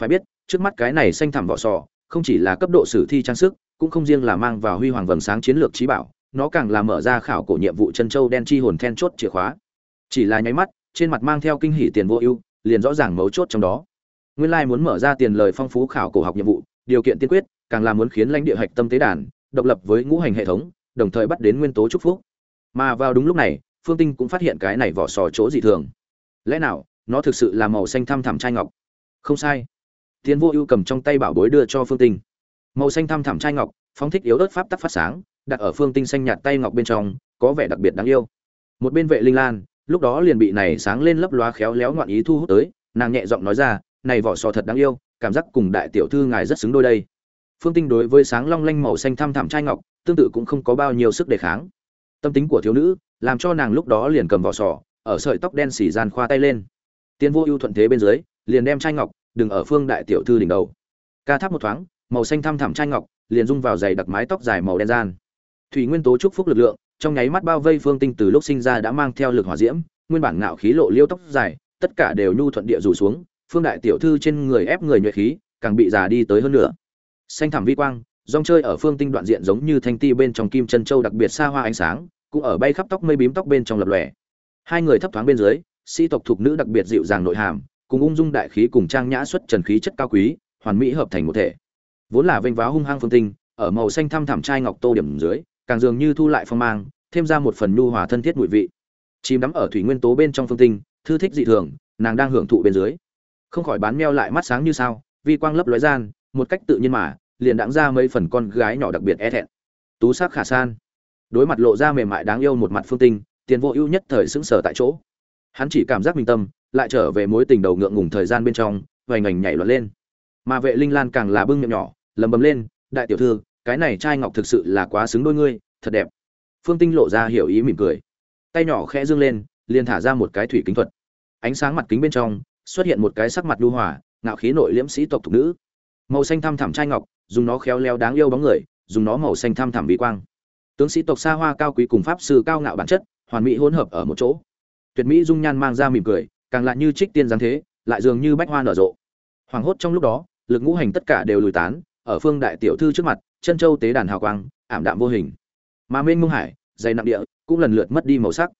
phải biết, trước mắt cái này xanh thẳm vỏ sò, không chỉ là cấp độ sử thi trang sức, cũng không riêng là mang vào huy hoàng vầng sáng chiến lược trí bảo, nó càng là mở ra khảo cổ nhiệm vụ chân châu đen chi hồn then chốt chìa khóa. Chỉ là nháy mắt, trên mặt mang theo kinh hỉ tiền vô ưu, liền rõ ràng mấu chốt trong đó. Nguyên lai muốn mở ra tiền lời phong phú khảo cổ học nhiệm vụ, điều kiện tiên quyết, càng là muốn khiến lãnh địa hạch tâm tế đàn, độc lập với ngũ hành hệ thống, đồng thời bắt đến nguyên tố trúc phúc. Mà vào đúng lúc này, phương tinh cũng phát hiện cái này vỏ sò chỗ dị thường. Lẽ nào, nó thực sự là màu xanh thăm thẳm trai ngọc? Không sai. Tiền vô ưu cầm trong tay bảo bối đưa cho phương tinh. Màu xanh thăm thẳm chai ngọc, phóng thích yếu ớt pháp tắc phát sáng, đặt ở phương tinh xanh nhạt tay ngọc bên trong, có vẻ đặc biệt đáng yêu. Một bên vệ linh lan, lúc đó liền bị này sáng lên lấp loá khéo léo ngoạn ý thu hút tới, nàng nhẹ giọng nói ra, này vỏ sò thật đáng yêu, cảm giác cùng đại tiểu thư ngài rất xứng đôi đây. Phương tinh đối với sáng long lanh màu xanh thăm thẳm chai ngọc, tương tự cũng không có bao nhiêu sức đề kháng. Tâm tính của thiếu nữ, làm cho nàng lúc đó liền cầm vỏ sò, ở sợi tóc đen xỉ gian khoa tay lên. Tiên vô ưu thuận thế bên dưới, liền đem chai ngọc đừng ở phương đại tiểu thư đỉnh đầu. Ca tháp một thoáng, màu xanh thăm thẳm trai ngọc, liền dung vào dày đặc mái tóc dài màu đen gian. Thủy nguyên tố chúc phúc lực lượng, trong nháy mắt bao vây phương tinh từ lúc sinh ra đã mang theo lực hỏa diễm, nguyên bản ngạo khí lộ liêu tóc dài, tất cả đều nhu thuận địa rủ xuống, phương đại tiểu thư trên người ép người nhuệ khí, càng bị già đi tới hơn nữa xanh thẳm vi quang, rong chơi ở phương tinh đoạn diện giống như thanh ti bên trong kim chân châu đặc biệt xa hoa ánh sáng, cũng ở bay khắp tóc mây bím tóc bên trong lập lòe. Hai người thấp thoáng bên dưới, sĩ tộc thuộc nữ đặc biệt dịu dàng nội hàm cùng ung dung đại khí cùng trang nhã xuất trần khí chất cao quý, hoàn mỹ hợp thành một thể. Vốn là vênh váo hung hăng phương tinh, ở màu xanh thăm thẳm trai ngọc tô điểm dưới, càng dường như thu lại phong mang, thêm ra một phần nhu hòa thân thiết mùi vị. Chìm đắm ở thủy nguyên tố bên trong phương tinh, thư thích dị thường, nàng đang hưởng thụ bên dưới. Không khỏi bán meo lại mắt sáng như sao, vi quang lấp lóe gian, một cách tự nhiên mà, liền đãng ra mấy phần con gái nhỏ đặc biệt e thẹn. Tú sắc khả san. Đối mặt lộ ra mềm mại đáng yêu một mặt phương tinh, tiền vô ưu nhất thời sững sờ tại chỗ. Hắn chỉ cảm giác bình tâm lại trở về mối tình đầu ngượng ngùng thời gian bên trong, vành ngành nhảy loạn lên. Mà vệ linh lan càng là bưng miệng nhỏ, lầm bầm lên, đại tiểu thư, cái này trai ngọc thực sự là quá xứng đôi ngươi, thật đẹp. Phương tinh lộ ra hiểu ý mỉm cười. Tay nhỏ khẽ dương lên, liền thả ra một cái thủy kính thuật. Ánh sáng mặt kính bên trong, xuất hiện một cái sắc mặt đu hỏa ngạo khí nội liễm sĩ tộc thục nữ. Màu xanh thăm thẳm trai ngọc, dùng nó khéo léo đáng yêu bóng người, dùng nó màu xanh thăm thẳm bí quang. Tướng sĩ tộc xa hoa cao quý cùng pháp sư cao ngạo bản chất, hoàn mỹ hỗn hợp ở một chỗ. Tuyệt mỹ dung nhan mang ra mỉm cười càng lại như trích tiên giáng thế, lại dường như bách hoa nở rộ. Hoàng hốt trong lúc đó, lực ngũ hành tất cả đều lùi tán, ở phương đại tiểu thư trước mặt, chân châu tế đàn hào quang, ảm đạm vô hình. Mà mênh mông hải, dày nặng địa, cũng lần lượt mất đi màu sắc.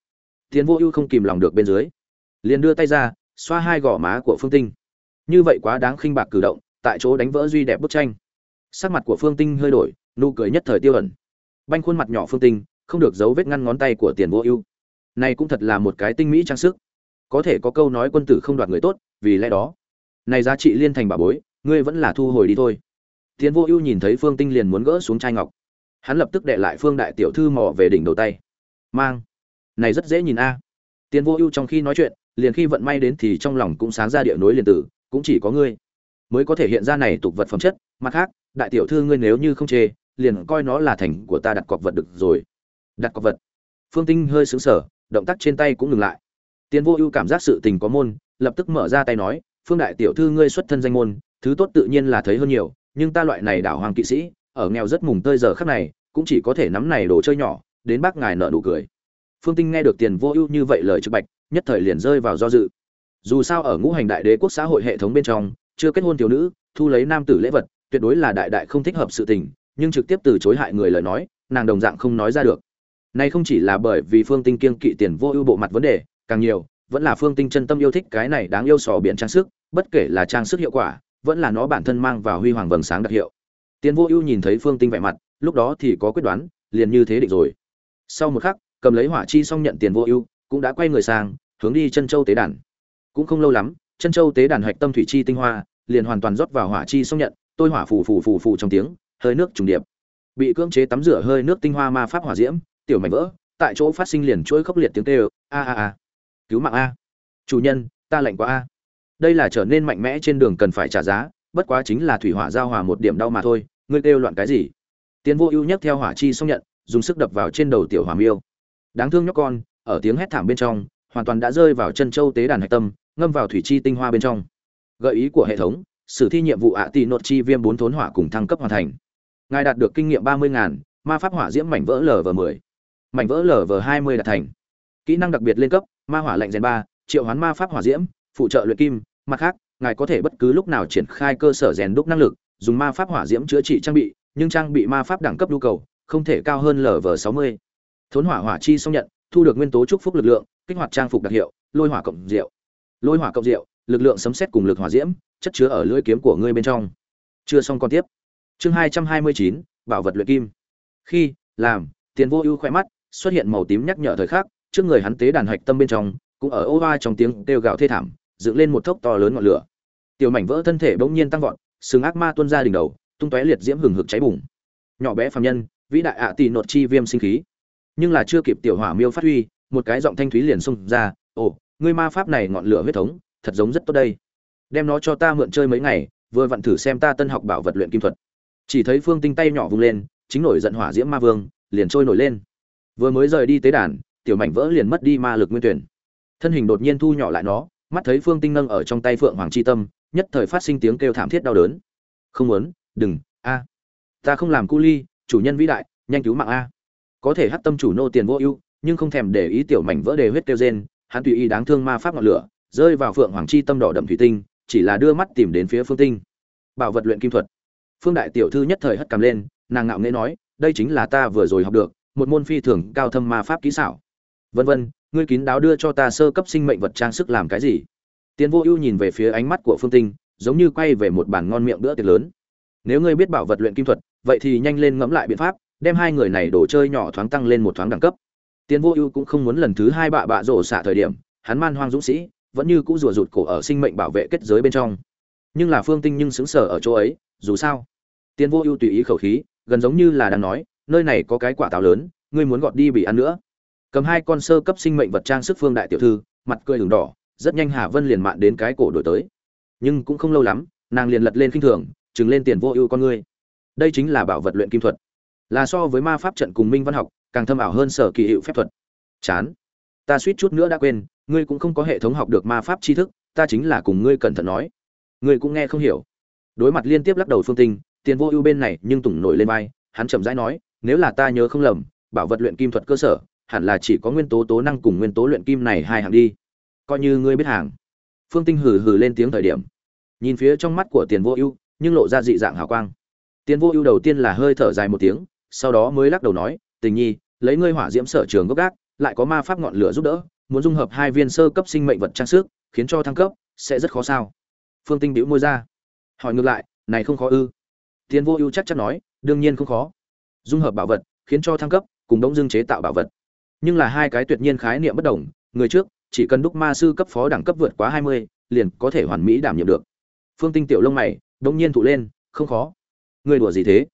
Tiến vô ưu không kìm lòng được bên dưới, liền đưa tay ra, xoa hai gò má của phương tinh. Như vậy quá đáng khinh bạc cử động, tại chỗ đánh vỡ duy đẹp bức tranh. Sắc mặt của phương tinh hơi đổi, nụ cười nhất thời tiêu ẩn. Banh khuôn mặt nhỏ phương tinh, không được giấu vết ngăn ngón tay của tiền vô ưu. Này cũng thật là một cái tinh mỹ trang sức có thể có câu nói quân tử không đoạt người tốt, vì lẽ đó. Này giá trị liên thành bà bối, ngươi vẫn là thu hồi đi thôi. Tiến vô ưu nhìn thấy phương tinh liền muốn gỡ xuống chai ngọc. Hắn lập tức đệ lại phương đại tiểu thư mò về đỉnh đầu tay. Mang. Này rất dễ nhìn a. Tiến vô ưu trong khi nói chuyện, liền khi vận may đến thì trong lòng cũng sáng ra địa nối liền tử, cũng chỉ có ngươi mới có thể hiện ra này tục vật phẩm chất. Mặt khác, đại tiểu thư ngươi nếu như không chê, liền coi nó là thành của ta đặt cọc vật được rồi. Đặt cọc vật. Phương tinh hơi sững sờ, động tác trên tay cũng ngừng lại. Tiền vô ưu cảm giác sự tình có môn, lập tức mở ra tay nói, phương đại tiểu thư ngươi xuất thân danh môn, thứ tốt tự nhiên là thấy hơn nhiều, nhưng ta loại này đảo hoàng kỵ sĩ, ở nghèo rất mùng tơi giờ khắc này, cũng chỉ có thể nắm này đồ chơi nhỏ, đến bác ngài nợ nụ cười. Phương tinh nghe được tiền vô ưu như vậy lời trực bạch, nhất thời liền rơi vào do dự. Dù sao ở ngũ hành đại đế quốc xã hội hệ thống bên trong, chưa kết hôn thiếu nữ, thu lấy nam tử lễ vật, tuyệt đối là đại đại không thích hợp sự tình, nhưng trực tiếp từ chối hại người lời nói, nàng đồng dạng không nói ra được. Này không chỉ là bởi vì phương tinh kiêng kỵ tiền vô ưu bộ mặt vấn đề càng nhiều, vẫn là phương tinh chân tâm yêu thích cái này đáng yêu sò biển trang sức, bất kể là trang sức hiệu quả, vẫn là nó bản thân mang vào huy hoàng vầng sáng đặc hiệu. Tiến vô ưu nhìn thấy phương tinh vẻ mặt, lúc đó thì có quyết đoán, liền như thế định rồi. Sau một khắc, cầm lấy hỏa chi xong nhận tiền vô ưu, cũng đã quay người sang, hướng đi chân châu tế đàn. Cũng không lâu lắm, chân châu tế đàn hạch tâm thủy chi tinh hoa, liền hoàn toàn rót vào hỏa chi xong nhận, tôi hỏa phù phù phù phù trong tiếng, hơi nước trùng điệp. Bị cưỡng chế tắm rửa hơi nước tinh hoa ma pháp hỏa diễm, tiểu mảnh vỡ, tại chỗ phát sinh liền chuỗi khốc liệt tiếng kêu, a a a cứu mạng a. Chủ nhân, ta lạnh quá a. Đây là trở nên mạnh mẽ trên đường cần phải trả giá, bất quá chính là thủy hỏa giao hòa một điểm đau mà thôi, ngươi kêu loạn cái gì? Tiến vô ưu nhất theo hỏa chi xong nhận, dùng sức đập vào trên đầu tiểu hỏa miêu. Đáng thương nhóc con, ở tiếng hét thảm bên trong, hoàn toàn đã rơi vào chân châu tế đàn hạch tâm, ngâm vào thủy chi tinh hoa bên trong. Gợi ý của hệ thống, sử thi nhiệm vụ ạ tị nội chi viêm bốn thốn hỏa cùng thăng cấp hoàn thành. Ngài đạt được kinh nghiệm ba mươi ngàn, ma pháp hỏa diễm mảnh vỡ lv mười. Mảnh vỡ lv hai mươi đạt thành kỹ năng đặc biệt lên cấp, ma hỏa lạnh rèn ba, triệu hoán ma pháp hỏa diễm, phụ trợ luyện kim, mặt khác, ngài có thể bất cứ lúc nào triển khai cơ sở rèn đúc năng lực, dùng ma pháp hỏa diễm chữa trị trang bị, nhưng trang bị ma pháp đẳng cấp nhu cầu không thể cao hơn lv sáu mươi. Thốn hỏa hỏa chi xong nhận, thu được nguyên tố chúc phúc lực lượng, kích hoạt trang phục đặc hiệu, lôi hỏa cộng rượu. Lôi hỏa cộng rượu, lực lượng sấm xét cùng lực hỏa diễm, chất chứa ở lưỡi kiếm của ngươi bên trong. Chưa xong còn tiếp. Chương hai trăm hai mươi chín, bảo vật luyện kim. Khi, làm, tiền vô ưu khoe mắt, xuất hiện màu tím nhắc nhở thời khắc trước người hắn tế đàn hạch tâm bên trong, cũng ở ô va trong tiếng kêu gào thê thảm, dựng lên một thốc to lớn ngọn lửa. Tiểu mảnh vỡ thân thể bỗng nhiên tăng vọt, sừng ác ma tuôn ra đỉnh đầu, tung tóe liệt diễm hừng hực cháy bùng. Nhỏ bé phàm nhân, vĩ đại ạ tỷ nột chi viêm sinh khí. Nhưng là chưa kịp tiểu hỏa miêu phát huy, một cái giọng thanh thúy liền xông ra, ồ, ngươi ma pháp này ngọn lửa huyết thống, thật giống rất tốt đây. Đem nó cho ta mượn chơi mấy ngày, vừa vặn thử xem ta tân học bảo vật luyện kim thuật. Chỉ thấy phương tinh tay nhỏ vung lên, chính nổi giận hỏa diễm ma vương, liền trôi nổi lên. Vừa mới rời đi tế đàn tiểu mảnh vỡ liền mất đi ma lực nguyên tuyển. Thân hình đột nhiên thu nhỏ lại nó mắt thấy phương tinh nâng ở trong tay phượng hoàng chi tâm nhất thời phát sinh tiếng kêu thảm thiết đau đớn. Không muốn đừng a. Ta không làm cu ly chủ nhân vĩ đại nhanh cứu mạng a. Có thể hát tâm chủ nô tiền vô ưu nhưng không thèm để ý tiểu mảnh vỡ đề huyết kêu gen, hắn tùy ý đáng thương ma pháp ngọn lửa rơi vào phượng hoàng chi tâm đỏ đậm thủy tinh chỉ là đưa mắt tìm đến phía phương tinh. Bảo vật luyện kim thuật. Phương đại tiểu thư nhất thời hất cầm lên nàng ngạo nghễ nói đây chính là ta vừa rồi học được một môn phi thường cao thâm ma pháp kỹ xảo vân vân, ngươi kín đáo đưa cho ta sơ cấp sinh mệnh vật trang sức làm cái gì? Tiến vô ưu nhìn về phía ánh mắt của phương tinh, giống như quay về một bàn ngon miệng bữa tiệc lớn. Nếu ngươi biết bảo vật luyện kim thuật, vậy thì nhanh lên ngẫm lại biện pháp, đem hai người này đồ chơi nhỏ thoáng tăng lên một thoáng đẳng cấp. Tiến vô ưu cũng không muốn lần thứ hai bạ bạ rổ xả thời điểm, hắn man hoang dũng sĩ, vẫn như cũ rùa rụt cổ ở sinh mệnh bảo vệ kết giới bên trong. Nhưng là phương tinh nhưng xứng sở ở chỗ ấy, dù sao tiến vô ưu tùy ý khẩu khí, gần giống như là đang nói, nơi này có cái quả táo lớn, ngươi muốn gọt đi bị ăn nữa cầm hai con sơ cấp sinh mệnh vật trang sức phương đại tiểu thư, mặt cười đường đỏ, rất nhanh hà vân liền mạn đến cái cổ đổi tới. Nhưng cũng không lâu lắm, nàng liền lật lên khinh thường chừng lên tiền vô ưu con ngươi. Đây chính là bảo vật luyện kim thuật. Là so với ma pháp trận cùng minh văn học, càng thâm ảo hơn sở kỳ hiệu phép thuật. Chán. Ta suýt chút nữa đã quên, ngươi cũng không có hệ thống học được ma pháp tri thức, ta chính là cùng ngươi cẩn thận nói. Ngươi cũng nghe không hiểu. Đối mặt liên tiếp lắc đầu phương tinh, tiền vô ưu bên này nhưng tùng nổi lên vai, hắn chậm rãi nói, nếu là ta nhớ không lầm, bảo vật luyện kim thuật cơ sở hẳn là chỉ có nguyên tố tố năng cùng nguyên tố luyện kim này hai hàng đi. Coi như ngươi biết hàng. Phương tinh hừ hừ lên tiếng thời điểm. Nhìn phía trong mắt của tiền vô ưu, nhưng lộ ra dị dạng hào quang. Tiền vô ưu đầu tiên là hơi thở dài một tiếng, sau đó mới lắc đầu nói, tình nhi, lấy ngươi hỏa diễm sở trường gốc gác, lại có ma pháp ngọn lửa giúp đỡ, muốn dung hợp hai viên sơ cấp sinh mệnh vật trang sức, khiến cho thăng cấp, sẽ rất khó sao. Phương tinh bĩu môi ra. Hỏi ngược lại, này không khó ư? Tiền vô ưu chắc chắn nói, đương nhiên không khó. Dung hợp bảo vật, khiến cho thăng cấp, cùng đống dương chế tạo bảo vật nhưng là hai cái tuyệt nhiên khái niệm bất đồng, người trước, chỉ cần đúc ma sư cấp phó đẳng cấp vượt quá hai mươi, liền có thể hoàn mỹ đảm nhiệm được. Phương tinh tiểu lông mày đống nhiên thụ lên, không khó. Người đùa gì thế?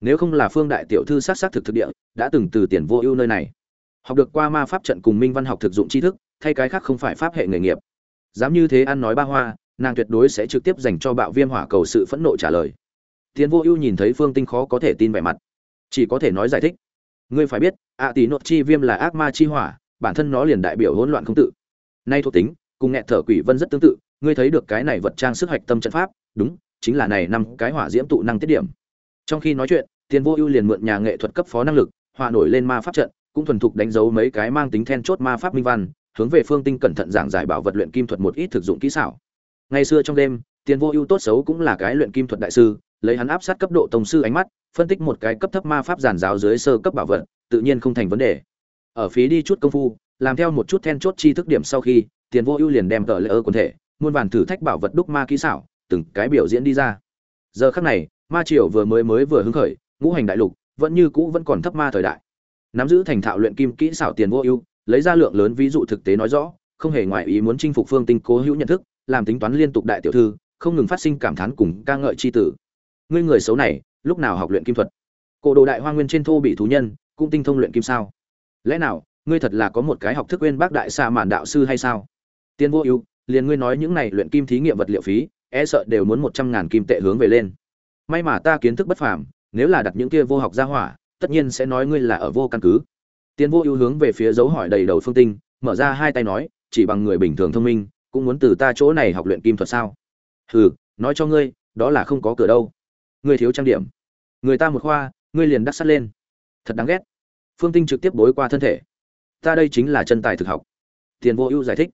Nếu không là phương đại tiểu thư sát sát thực thực địa, đã từng từ tiền vô ưu nơi này. Học được qua ma pháp trận cùng minh văn học thực dụng tri thức, thay cái khác không phải pháp hệ nghề nghiệp. Dám như thế ăn nói ba hoa, nàng tuyệt đối sẽ trực tiếp dành cho bạo viêm hỏa cầu sự phẫn nộ trả lời. Tiến vô ưu nhìn thấy phương tinh khó có thể tin vẻ mặt. Chỉ có thể nói giải thích ngươi phải biết, ạ tỷ nốt chi viêm là ác ma chi hỏa, bản thân nó liền đại biểu hỗn loạn không tự. Nay thuộc tính, cùng nghẹt thở quỷ vân rất tương tự, ngươi thấy được cái này vật trang sức hạch tâm trận pháp, đúng, chính là này năm cái hỏa diễm tụ năng tiết điểm. Trong khi nói chuyện tiền vô ưu liền mượn nhà nghệ thuật cấp phó năng lực hòa nổi lên ma pháp trận, cũng thuần thục đánh dấu mấy cái mang tính then chốt ma pháp minh văn, hướng về phương tinh cẩn thận giảng giải bảo vật luyện kim thuật một ít thực dụng kỹ xảo. Ngày xưa trong đêm tiền vô ưu tốt xấu cũng là cái luyện kim thuật đại sư, lấy hắn áp sát cấp độ tổng sư ánh mắt phân tích một cái cấp thấp ma pháp giản giáo dưới sơ cấp bảo vật, tự nhiên không thành vấn đề. Ở phí đi chút công phu, làm theo một chút then chốt chi thức điểm sau khi, tiền vô ưu liền đem tờ lệ ở quần thể, muôn vàn thử thách bảo vật đúc ma kỹ xảo, từng cái biểu diễn đi ra. Giờ khắc này, ma triều vừa mới mới vừa hứng khởi, ngũ hành đại lục, vẫn như cũ vẫn còn thấp ma thời đại. Nắm giữ thành thạo luyện kim kỹ xảo tiền vô ưu, lấy ra lượng lớn ví dụ thực tế nói rõ, không hề ngoại ý muốn chinh phục phương tinh cố hữu nhận thức, làm tính toán liên tục đại tiểu thư, không ngừng phát sinh cảm thán cùng ca ngợi chi tử. Ngươi người xấu này lúc nào học luyện kim thuật? Cổ đồ đại hoa nguyên trên thô bị thú nhân, cũng tinh thông luyện kim sao. Lẽ nào, ngươi thật là có một cái học thức quên bác đại xa mạn đạo sư hay sao? Tiên vô ưu, liền ngươi nói những này luyện kim thí nghiệm vật liệu phí e sợ đều muốn một trăm ngàn kim tệ hướng về lên. May mà ta kiến thức bất phàm, nếu là đặt những kia vô học ra hỏa, tất nhiên sẽ nói ngươi là ở vô căn cứ. Tiên vô ưu hướng về phía dấu hỏi đầy đầu phương tinh, mở ra hai tay nói, chỉ bằng người bình thường thông minh, cũng muốn từ ta chỗ này học luyện kim thuật sao? Hừ, nói cho ngươi, đó là không có cửa đâu ngươi thiếu trang điểm. Người ta một khoa, ngươi liền đắc sắt lên. Thật đáng ghét. Phương tinh trực tiếp bối qua thân thể. Ta đây chính là chân tài thực học. Tiền vô ưu giải thích.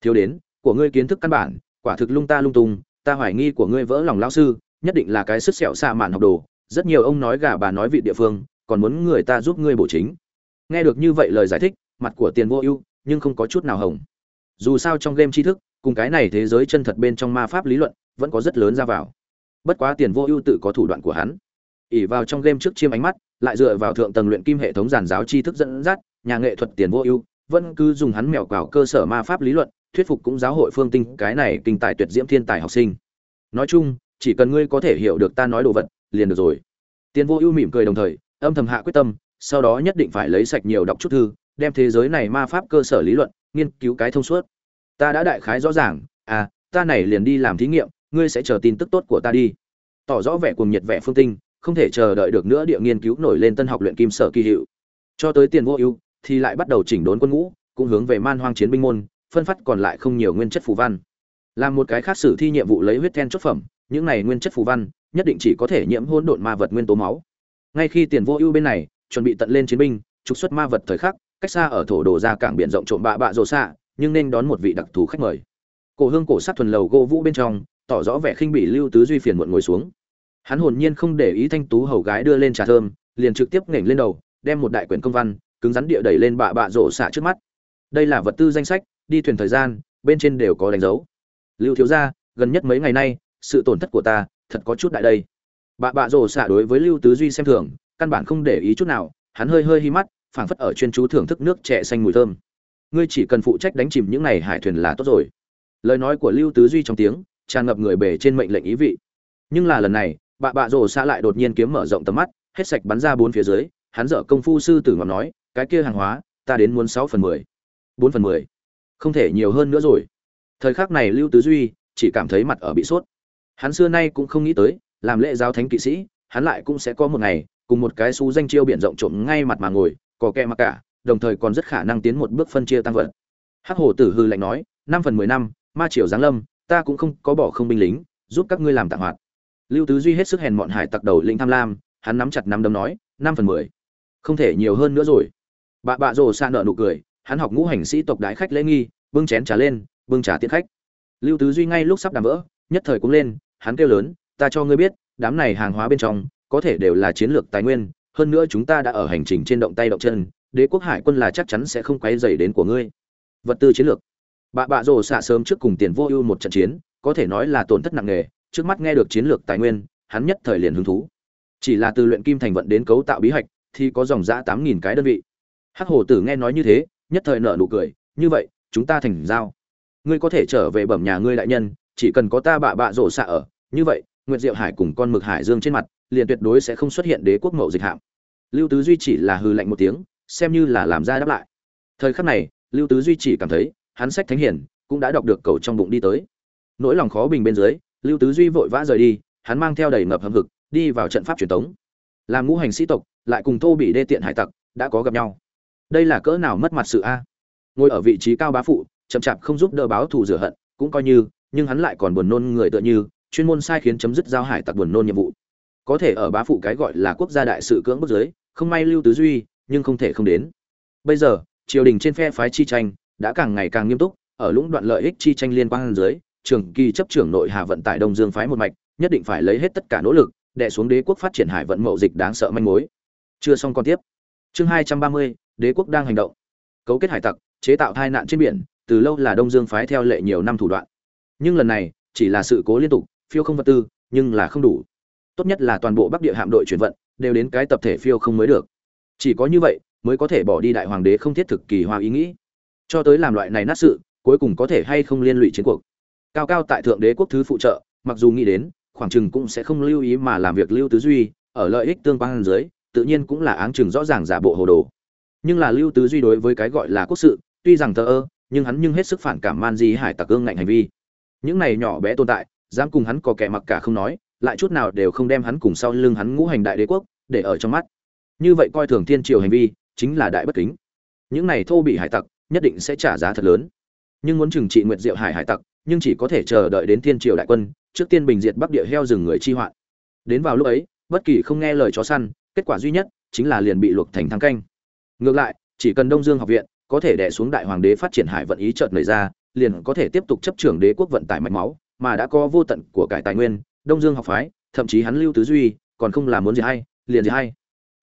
Thiếu đến, của ngươi kiến thức căn bản, quả thực lung ta lung tung, ta hoài nghi của ngươi vỡ lòng lão sư, nhất định là cái sức sẹo xa mạn học đồ. Rất nhiều ông nói gà bà nói vị địa phương, còn muốn người ta giúp ngươi bổ chính. Nghe được như vậy lời giải thích, mặt của tiền vô ưu nhưng không có chút nào hồng. Dù sao trong game tri thức, cùng cái này thế giới chân thật bên trong ma pháp lý luận, vẫn có rất lớn ra vào bất quá tiền vô ưu tự có thủ đoạn của hắn. Ỉ vào trong game trước chiêm ánh mắt, lại dựa vào thượng tầng luyện kim hệ thống giàn giáo tri thức dẫn dắt, nhà nghệ thuật tiền vô ưu, vẫn cứ dùng hắn mèo cào cơ sở ma pháp lý luận, thuyết phục cũng giáo hội phương tinh cái này kinh tài tuyệt diễm thiên tài học sinh. Nói chung, chỉ cần ngươi có thể hiểu được ta nói đồ vật, liền được rồi. Tiền vô ưu mỉm cười đồng thời, âm thầm hạ quyết tâm, sau đó nhất định phải lấy sạch nhiều đọc chút thư, đem thế giới này ma pháp cơ sở lý luận, nghiên cứu cái thông suốt. Ta đã đại khái rõ ràng à ta này liền đi làm thí nghiệm ngươi sẽ chờ tin tức tốt của ta đi. Tỏ rõ vẻ cuồng nhiệt vẻ phương tinh, không thể chờ đợi được nữa địa nghiên cứu nổi lên tân học luyện kim sở kỳ hiệu. Cho tới tiền vô ưu, thì lại bắt đầu chỉnh đốn quân ngũ, cũng hướng về man hoang chiến binh môn, phân phát còn lại không nhiều nguyên chất phù văn. Làm một cái khác sử thi nhiệm vụ lấy huyết then chốt phẩm, những này nguyên chất phù văn, nhất định chỉ có thể nhiễm hỗn độn ma vật nguyên tố máu. Ngay khi tiền vô ưu bên này, chuẩn bị tận lên chiến binh, trục xuất ma vật thời khắc, cách xa ở thổ đồ ra cảng biển rộng trộm bạ bạ rồ xạ, nhưng nên đón một vị đặc thù khách mời. Cổ hương cổ sát thuần lầu gỗ vũ bên trong tỏ rõ vẻ khinh bỉ lưu tứ duy phiền muộn ngồi xuống. Hắn hồn nhiên không để ý thanh tú hầu gái đưa lên trà thơm, liền trực tiếp nghển lên đầu, đem một đại quyển công văn, cứng rắn địa đẩy lên bạ bạ rổ xạ trước mắt. Đây là vật tư danh sách, đi thuyền thời gian, bên trên đều có đánh dấu. Lưu thiếu gia, gần nhất mấy ngày nay, sự tổn thất của ta, thật có chút đại đây. Bạ bạ rổ xạ đối với lưu tứ duy xem thường, căn bản không để ý chút nào, hắn hơi hơi hi mắt, phảng phất ở chuyên chú thưởng thức nước trẻ xanh mùi thơm. Ngươi chỉ cần phụ trách đánh chìm những này hải thuyền là tốt rồi. Lời nói của lưu tứ duy trong tiếng tràn ngập người bể trên mệnh lệnh ý vị. Nhưng là lần này bạ bạ rổ xạ lại đột nhiên kiếm mở rộng tầm mắt, hết sạch bắn ra bốn phía dưới, hắn dở công phu sư tử ngọc nói, cái kia hàng hóa, ta đến muốn sáu phần mười. Bốn phần mười. Không thể nhiều hơn nữa rồi. Thời khắc này lưu tứ duy chỉ cảm thấy mặt ở bị sốt. Hắn xưa nay cũng không nghĩ tới, làm lễ giáo thánh kỵ sĩ, hắn lại cũng sẽ có một ngày, cùng một cái xú danh chiêu biển rộng trộm ngay mặt mà ngồi có kẹ mặc cả, đồng thời còn rất khả năng tiến một bước phân chia tăng vật. Hắc hồ tử hư lạnh nói, năm phần mười năm, ma triều giáng lâm ta cũng không có bỏ không binh lính, giúp các ngươi làm tạm hoạt. Lưu tứ duy hết sức hèn mọn hải tặc đầu lĩnh tham lam, hắn nắm chặt năm đấm nói, năm phần mười, không thể nhiều hơn nữa rồi. Bà bạ rồ xa nợ nụ cười, hắn học ngũ hành sĩ tộc đại khách lễ nghi, bưng chén trà lên, bưng trà tiễn khách. Lưu tứ duy ngay lúc sắp đàm vỡ, nhất thời cũng lên, hắn kêu lớn, ta cho ngươi biết, đám này hàng hóa bên trong, có thể đều là chiến lược tài nguyên, hơn nữa chúng ta đã ở hành trình trên động tay động chân, đế quốc hải quân là chắc chắn sẽ không quấy dày đến của ngươi. Vật tư chiến lược bà bạ rồ xạ sớm trước cùng tiền vô ưu một trận chiến, có thể nói là tổn thất nặng nề, trước mắt nghe được chiến lược tài nguyên, hắn nhất thời liền hứng thú. Chỉ là từ luyện kim thành vận đến cấu tạo bí hạch, thì có dòng giã tám nghìn cái đơn vị. Hắc hồ tử nghe nói như thế, nhất thời nợ nụ cười, như vậy, chúng ta thành giao. Ngươi có thể trở về bẩm nhà ngươi đại nhân, chỉ cần có ta bạ bạ rổ xạ ở, như vậy, nguyệt diệu hải cùng con mực hải dương trên mặt, liền tuyệt đối sẽ không xuất hiện đế quốc mậu dịch hạm. Lưu tứ duy chỉ là hư lạnh một tiếng, xem như là làm ra đáp lại. Thời khắc này, lưu tứ duy chỉ cảm thấy hắn sách thánh hiển, cũng đã đọc được cầu trong bụng đi tới. Nỗi lòng khó bình bên dưới, lưu tứ duy vội vã rời đi, hắn mang theo đầy ngập hâm hực, đi vào trận pháp truyền thống làm ngũ hành sĩ tộc, lại cùng thô bị đê tiện hải tặc, đã có gặp nhau. Đây là cỡ nào mất mặt sự a? Ngồi ở vị trí cao bá phụ, chậm chạp không giúp đỡ báo thù rửa hận, cũng coi như, nhưng hắn lại còn buồn nôn người tựa như, chuyên môn sai khiến chấm dứt giao hải tặc buồn nôn nhiệm vụ. Có thể ở bá phụ cái gọi là quốc gia đại sự cưỡng bức giới không may lưu tứ duy, nhưng không thể không đến. Bây giờ, triều đình trên phe phái chi tranh đã càng ngày càng nghiêm túc, ở lũng đoạn lợi ích chi tranh liên quan dưới trường kỳ chấp trưởng nội hà vận tải đông dương phái một mạch, nhất định phải lấy hết tất cả nỗ lực, đè xuống đế quốc phát triển hải vận mậu dịch đáng sợ manh mối. Chưa xong còn tiếp. Chương hai trăm ba mươi, đế quốc đang hành động. Cấu kết hải tặc, chế tạo tai nạn trên biển, từ lâu là đông dương phái theo lệ nhiều năm thủ đoạn. Nhưng lần này, chỉ là sự cố liên tục, phiêu không vật tư, nhưng là không đủ. Tốt nhất là toàn bộ bắc địa hạm đội chuyển vận, đều đến cái tập thể phiêu không mới được. Chỉ có như vậy, mới có thể bỏ đi đại hoàng đế không thiết thực kỳ hoa ý nghĩ cho tới làm loại này nát sự, cuối cùng có thể hay không liên lụy chiến cuộc. Cao cao tại thượng đế quốc thứ phụ trợ, mặc dù nghĩ đến, khoảng chừng cũng sẽ không lưu ý mà làm việc lưu tứ duy, ở lợi ích tương quan dưới, tự nhiên cũng là áng chừng rõ ràng giả bộ hồ đồ. Nhưng là lưu tứ duy đối với cái gọi là quốc sự, tuy rằng thờ ơ, nhưng hắn nhưng hết sức phản cảm man di hải tặc ương ngạnh hành vi. Những này nhỏ bé tồn tại, dám cùng hắn có kẻ mặc cả không nói, lại chút nào đều không đem hắn cùng sau lưng hắn ngũ hành đại đế quốc, để ở trong mắt. Như vậy coi thường thiên triều hành vi, chính là đại bất kính. Những này thô bị hải tặc nhất định sẽ trả giá thật lớn. Nhưng muốn trừng trị nguyệt diệu hải hải tặc, nhưng chỉ có thể chờ đợi đến thiên triều đại quân, trước tiên bình diệt bắc địa heo rừng người chi hoạn. Đến vào lúc ấy, bất kỳ không nghe lời chó săn, kết quả duy nhất chính là liền bị luộc thành thắng canh. Ngược lại, chỉ cần đông dương học viện có thể đè xuống đại hoàng đế phát triển hải vận ý chợt nảy ra, liền có thể tiếp tục chấp trưởng đế quốc vận tải mạch máu, mà đã có vô tận của cải tài nguyên, đông dương học phái, thậm chí hắn lưu tứ duy, còn không làm muốn gì hay, liền gì hay.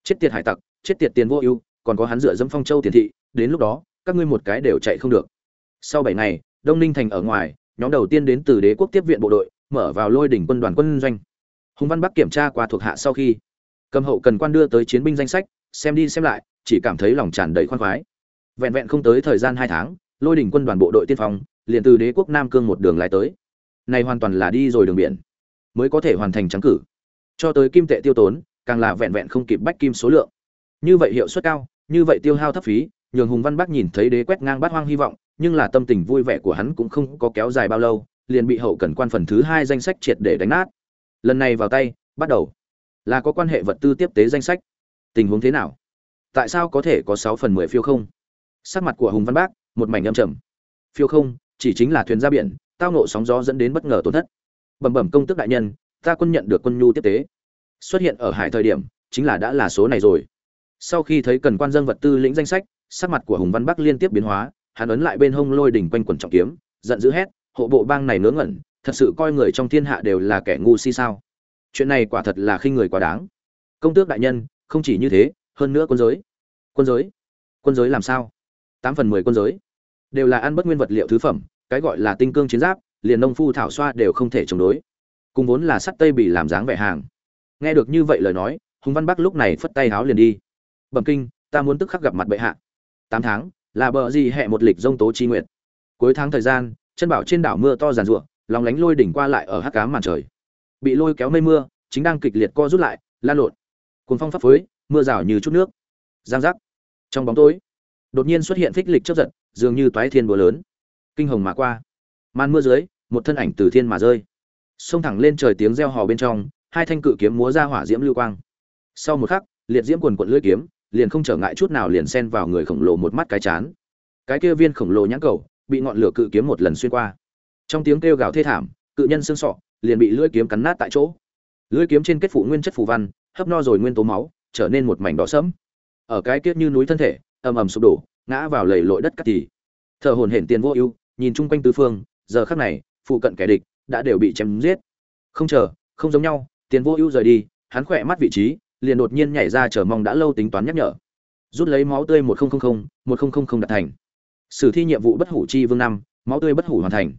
Chết tiệt hải tặc, chết tiệt tiền vô ưu, còn có hắn dựa dâm phong châu tiền thị, đến lúc đó các ngươi một cái đều chạy không được. Sau bảy ngày, đông ninh thành ở ngoài, nhóm đầu tiên đến từ đế quốc tiếp viện bộ đội, mở vào lôi đỉnh quân đoàn quân doanh. Hùng văn bắc kiểm tra qua thuộc hạ sau khi, cầm hậu cần quan đưa tới chiến binh danh sách, xem đi xem lại, chỉ cảm thấy lòng tràn đầy khoan khoái. Vẹn vẹn không tới thời gian hai tháng, lôi đỉnh quân đoàn bộ đội tiên phong, liền từ đế quốc nam cương một đường lái tới. Này hoàn toàn là đi rồi đường biển, mới có thể hoàn thành trắng cử. Cho tới kim tệ tiêu tốn, càng là vẹn vẹn không kịp bách kim số lượng. Như vậy hiệu suất cao, như vậy tiêu hao thấp phí nhường hùng văn bắc nhìn thấy đế quét ngang bát hoang hy vọng, nhưng là tâm tình vui vẻ của hắn cũng không có kéo dài bao lâu, liền bị hậu cần quan phần thứ hai danh sách triệt để đánh nát. Lần này vào tay, bắt đầu. Là có quan hệ vật tư tiếp tế danh sách. Tình huống thế nào? Tại sao có thể có sáu phần mười phiêu không? Sắc mặt của hùng văn bác một mảnh âm trầm. Phiêu không, chỉ chính là thuyền ra biển, tao ngộ sóng gió dẫn đến bất ngờ tổn thất. Bẩm bẩm công tước đại nhân, ta quân nhận được quân nhu tiếp tế. Xuất hiện ở hải thời điểm, chính là đã là số này rồi. Sau khi thấy cần quan dân vật tư lĩnh danh sách sắc mặt của hùng văn bắc liên tiếp biến hóa, hắn ấn lại bên hông lôi đỉnh quanh quần trọng kiếm, giận dữ hét, hộ bộ bang này ngớ ngẩn, thật sự coi người trong thiên hạ đều là kẻ ngu si sao? Chuyện này quả thật là khi người quá đáng. Công tước đại nhân, không chỉ như thế, hơn nữa quân giới. Quân giới? Quân giới làm sao? Tám phần mười quân giới. Đều là ăn bất nguyên vật liệu thứ phẩm, cái gọi là tinh cương chiến giáp, liền nông phu thảo xoa đều không thể chống đối. Cùng vốn là sắt tây bị làm dáng vẻ hàng. Nghe được như vậy lời nói, hùng văn bắc lúc này phất tay háo liền đi. Bẩm kinh, ta muốn tức khắc gặp mặt bệ hạ tám tháng, là bờ gì hẹ một lịch dông tố chi nguyện cuối tháng thời gian, chân bảo trên đảo mưa to giàn ruộng, lòng lánh lôi đỉnh qua lại ở hắc cám màn trời. Bị lôi kéo mây mưa, chính đang kịch liệt co rút lại, lan lộn. Cuốn phong pháp phới, mưa rào như chút nước. Giang rắc trong bóng tối, đột nhiên xuất hiện phích lịch chớp giật, dường như toái thiên búa lớn. Kinh hồng mà qua. Màn mưa dưới, một thân ảnh từ thiên mà rơi. Xông thẳng lên trời tiếng reo hò bên trong, hai thanh cự kiếm múa ra hỏa diễm lưu quang. Sau một khắc, liệt diễm quần quận lưỡi kiếm liền không trở ngại chút nào liền xen vào người khổng lồ một mắt cái chán. Cái kia viên khổng lồ nhãn cầu, bị ngọn lửa cự kiếm một lần xuyên qua. Trong tiếng kêu gào thê thảm, cự nhân xương sọ, liền bị lưỡi kiếm cắn nát tại chỗ. Lưỡi kiếm trên kết phụ nguyên chất phù văn, hấp no rồi nguyên tố máu, trở nên một mảnh đỏ sẫm. Ở cái kiết như núi thân thể, ầm ầm sụp đổ, ngã vào lầy lội đất cắt thì thở hồn hển tiền vô ưu, nhìn chung quanh tứ phương, giờ khắc này, phụ cận kẻ địch đã đều bị chém giết. Không chờ, không giống nhau, tiền vô ưu rời đi, hắn khỏe mắt vị trí liền đột nhiên nhảy ra chờ mong đã lâu tính toán nhắc nhở. Rút lấy máu tươi một nghìn một nghìn đạt thành. Sử thi nhiệm vụ bất hủ chi vương năm, máu tươi bất hủ hoàn thành.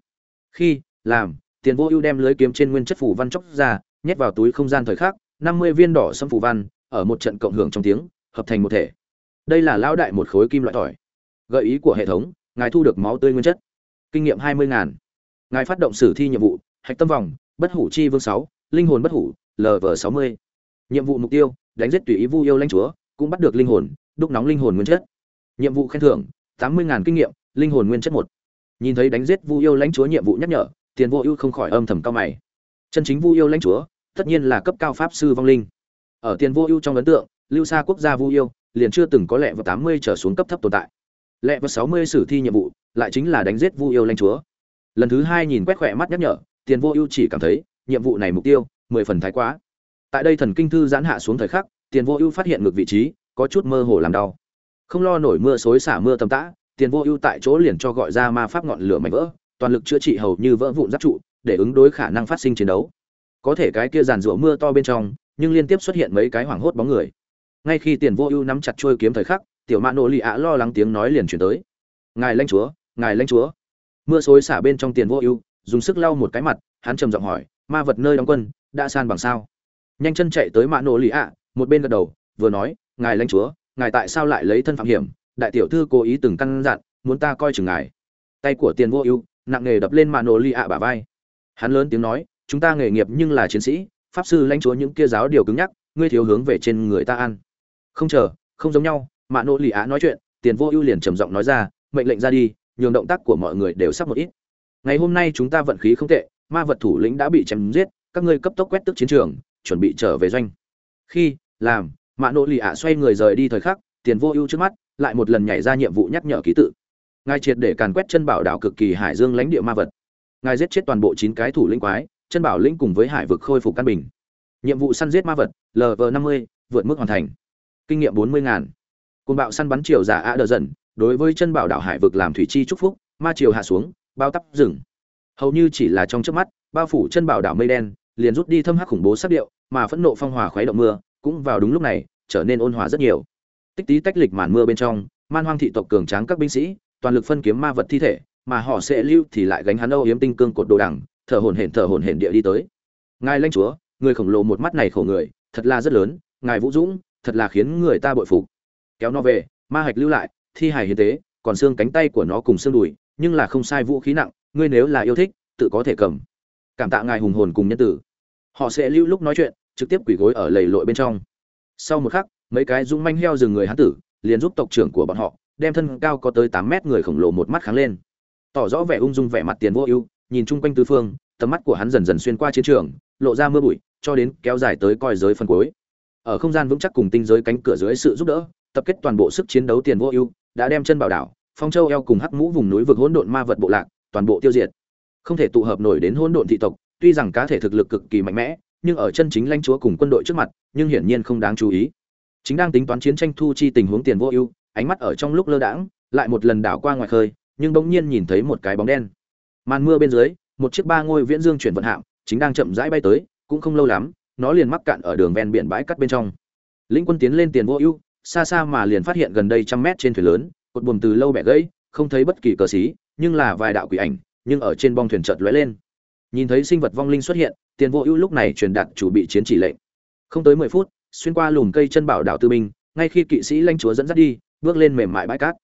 Khi, làm, tiền vô ưu đem lưới kiếm trên nguyên chất phủ văn chóc ra, nhét vào túi không gian thời khắc, năm mươi viên đỏ xâm phủ văn, ở một trận cộng hưởng trong tiếng, hợp thành một thể. Đây là lão đại một khối kim loại tỏi. Gợi ý của hệ thống, ngài thu được máu tươi nguyên chất. Kinh nghiệm hai mươi ngàn. Ngài phát động sử thi nhiệm vụ, hạch tâm vòng, bất hủ chi vương sáu, linh hồn bất hủ lv sáu mươi nhiệm vụ mục tiêu, đánh giết tùy ý vu yêu lãnh chúa, cũng bắt được linh hồn, đúc nóng linh hồn nguyên chất. Nhiệm vụ khen thưởng, tám mươi ngàn kinh nghiệm, linh hồn nguyên chất một. Nhìn thấy đánh giết vu yêu lãnh chúa nhiệm vụ nhắc nhở, tiền vô ưu không khỏi âm thầm cao mày. Chân chính vu yêu lãnh chúa, tất nhiên là cấp cao pháp sư vong linh. Ở tiền vô ưu trong ấn tượng, lưu xa quốc gia vu yêu, liền chưa từng có lẹ vào tám mươi trở xuống cấp thấp tồn tại. Lẹ vào sáu mươi sử thi nhiệm vụ, lại chính là đánh giết vu yêu lãnh chúa. Lần thứ hai nhìn quét khỏe mắt nhắc nhở, tiền vô ưu chỉ cảm thấy, nhiệm vụ này mục tiêu, mười phần thái quá tại đây thần kinh thư giãn hạ xuống thời khắc, tiền vô ưu phát hiện ngược vị trí, có chút mơ hồ làm đau. Không lo nổi mưa xối xả mưa tầm tã, tiền vô ưu tại chỗ liền cho gọi ra ma pháp ngọn lửa mạnh vỡ, toàn lực chữa trị hầu như vỡ vụn giáp trụ, để ứng đối khả năng phát sinh chiến đấu. Có thể cái kia giàn rủa mưa to bên trong, nhưng liên tiếp xuất hiện mấy cái hoảng hốt bóng người. Ngay khi tiền vô ưu nắm chặt trôi kiếm thời khắc, tiểu mã nổ lì ạ lo lắng tiếng nói liền chuyển tới. Ngài lãnh chúa, ngài lãnh chúa. Mưa xối xả bên trong tiền vô ưu, dùng sức lau một cái mặt, hắn trầm giọng hỏi, ma vật nơi đóng quân, đã san bằng sao? Nhanh chân chạy tới mã nổ lì ạ, một bên gật đầu, vừa nói, ngài lãnh chúa, ngài tại sao lại lấy thân phạm hiểm? Đại tiểu thư cố ý từng căn dặn, muốn ta coi chừng ngài. Tay của tiền vô ưu, nặng nghề đập lên mã nổ lì ạ bả vai. Hắn lớn tiếng nói, chúng ta nghề nghiệp nhưng là chiến sĩ, pháp sư lãnh chúa những kia giáo điều cứng nhắc, ngươi thiếu hướng về trên người ta ăn. Không chờ, không giống nhau, mã nổ lì ạ nói chuyện, tiền vô ưu liền trầm giọng nói ra, mệnh lệnh ra đi, nhường động tác của mọi người đều sắp một ít. Ngày hôm nay chúng ta vận khí không tệ, ma vật thủ lĩnh đã bị chém giết, các ngươi cấp tốc quét tức chiến trường chuẩn bị trở về doanh. Khi, làm, mạ nỗ lì ạ xoay người rời đi thời khắc, tiền vô ưu trước mắt, lại một lần nhảy ra nhiệm vụ nhắc nhở ký tự. Ngài triệt để càn quét chân bảo đảo cực kỳ hải dương lãnh địa ma vật. Ngài giết chết toàn bộ chín cái thủ linh quái, chân bảo lĩnh cùng với hải vực khôi phục căn bình. Nhiệm vụ săn giết ma vật lv năm mươi, vượt mức hoàn thành. Kinh nghiệm bốn mươi ngàn. Côn bạo săn bắn triều giả a đờ dần, đối với chân bảo đảo hải vực làm thủy chi chúc phúc, ma triều hạ xuống, bao tắp rừng. Hầu như chỉ là trong trước mắt, bao phủ chân bảo đảo mây đen liền rút đi thâm hắc khủng bố sắc điệu, mà phẫn nộ phong hòa khuấy động mưa cũng vào đúng lúc này, trở nên ôn hòa rất nhiều. Tích tí tách lịch màn mưa bên trong, man hoang thị tộc cường tráng các binh sĩ, toàn lực phân kiếm ma vật thi thể, mà họ sẽ lưu thì lại gánh hắn âu yếm tinh cương cột đồ đằng, thở hổn hển thở hổn hển địa đi tới. Ngài lãnh chúa, người khổng lồ một mắt này khổ người, thật là rất lớn, ngài vũ dũng, thật là khiến người ta bội phục. Kéo nó về, ma hạch lưu lại, thi hài hiến tế, còn xương cánh tay của nó cùng xương đùi, nhưng là không sai vũ khí nặng, ngươi nếu là yêu thích, tự có thể cầm. Cảm tạ ngài hùng hồn cùng nhân tử họ sẽ lưu lúc nói chuyện, trực tiếp quỳ gối ở lầy lội bên trong. Sau một khắc, mấy cái rung manh heo rừng người hán tử, liền giúp tộc trưởng của bọn họ, đem thân cao có tới tám mét người khổng lồ một mắt kháng lên. Tỏ rõ vẻ ung dung vẻ mặt tiền vô ưu, nhìn chung quanh tứ phương, tầm mắt của hắn dần dần xuyên qua chiến trường, lộ ra mưa bụi, cho đến kéo dài tới coi giới phân cuối. Ở không gian vững chắc cùng tinh giới cánh cửa dưới sự giúp đỡ, tập kết toàn bộ sức chiến đấu tiền vô ưu, đã đem chân bảo đảo, phong châu eo cùng hắc mũ vùng núi vực hỗn độn ma vật bộ lạc, toàn bộ tiêu diệt. Không thể tụ hợp nổi đến hỗn độn thị tộc tuy rằng cá thể thực lực cực kỳ mạnh mẽ, nhưng ở chân chính lãnh chúa cùng quân đội trước mặt, nhưng hiển nhiên không đáng chú ý. Chính đang tính toán chiến tranh thu chi tình huống tiền vô ưu, ánh mắt ở trong lúc lơ đãng, lại một lần đảo qua ngoài khơi, nhưng bỗng nhiên nhìn thấy một cái bóng đen. Màn mưa bên dưới, một chiếc ba ngôi viễn dương chuyển vận hạm, chính đang chậm rãi bay tới, cũng không lâu lắm, nó liền mắc cạn ở đường ven biển bãi cắt bên trong. Lĩnh quân tiến lên tiền vô ưu, xa xa mà liền phát hiện gần đây trăm mét trên thuyền lớn, cột buồm từ lâu bẻ gãy, không thấy bất kỳ cờ xí, nhưng là vài đạo quỷ ảnh, nhưng ở trên bong thuyền chợt lóe lên nhìn thấy sinh vật vong linh xuất hiện, tiền vô ưu lúc này truyền đạt chủ bị chiến chỉ lệnh. Không tới mười phút, xuyên qua lùm cây chân bảo đảo tư binh, ngay khi kỵ sĩ lãnh chúa dẫn dắt đi, bước lên mềm mại bãi cát.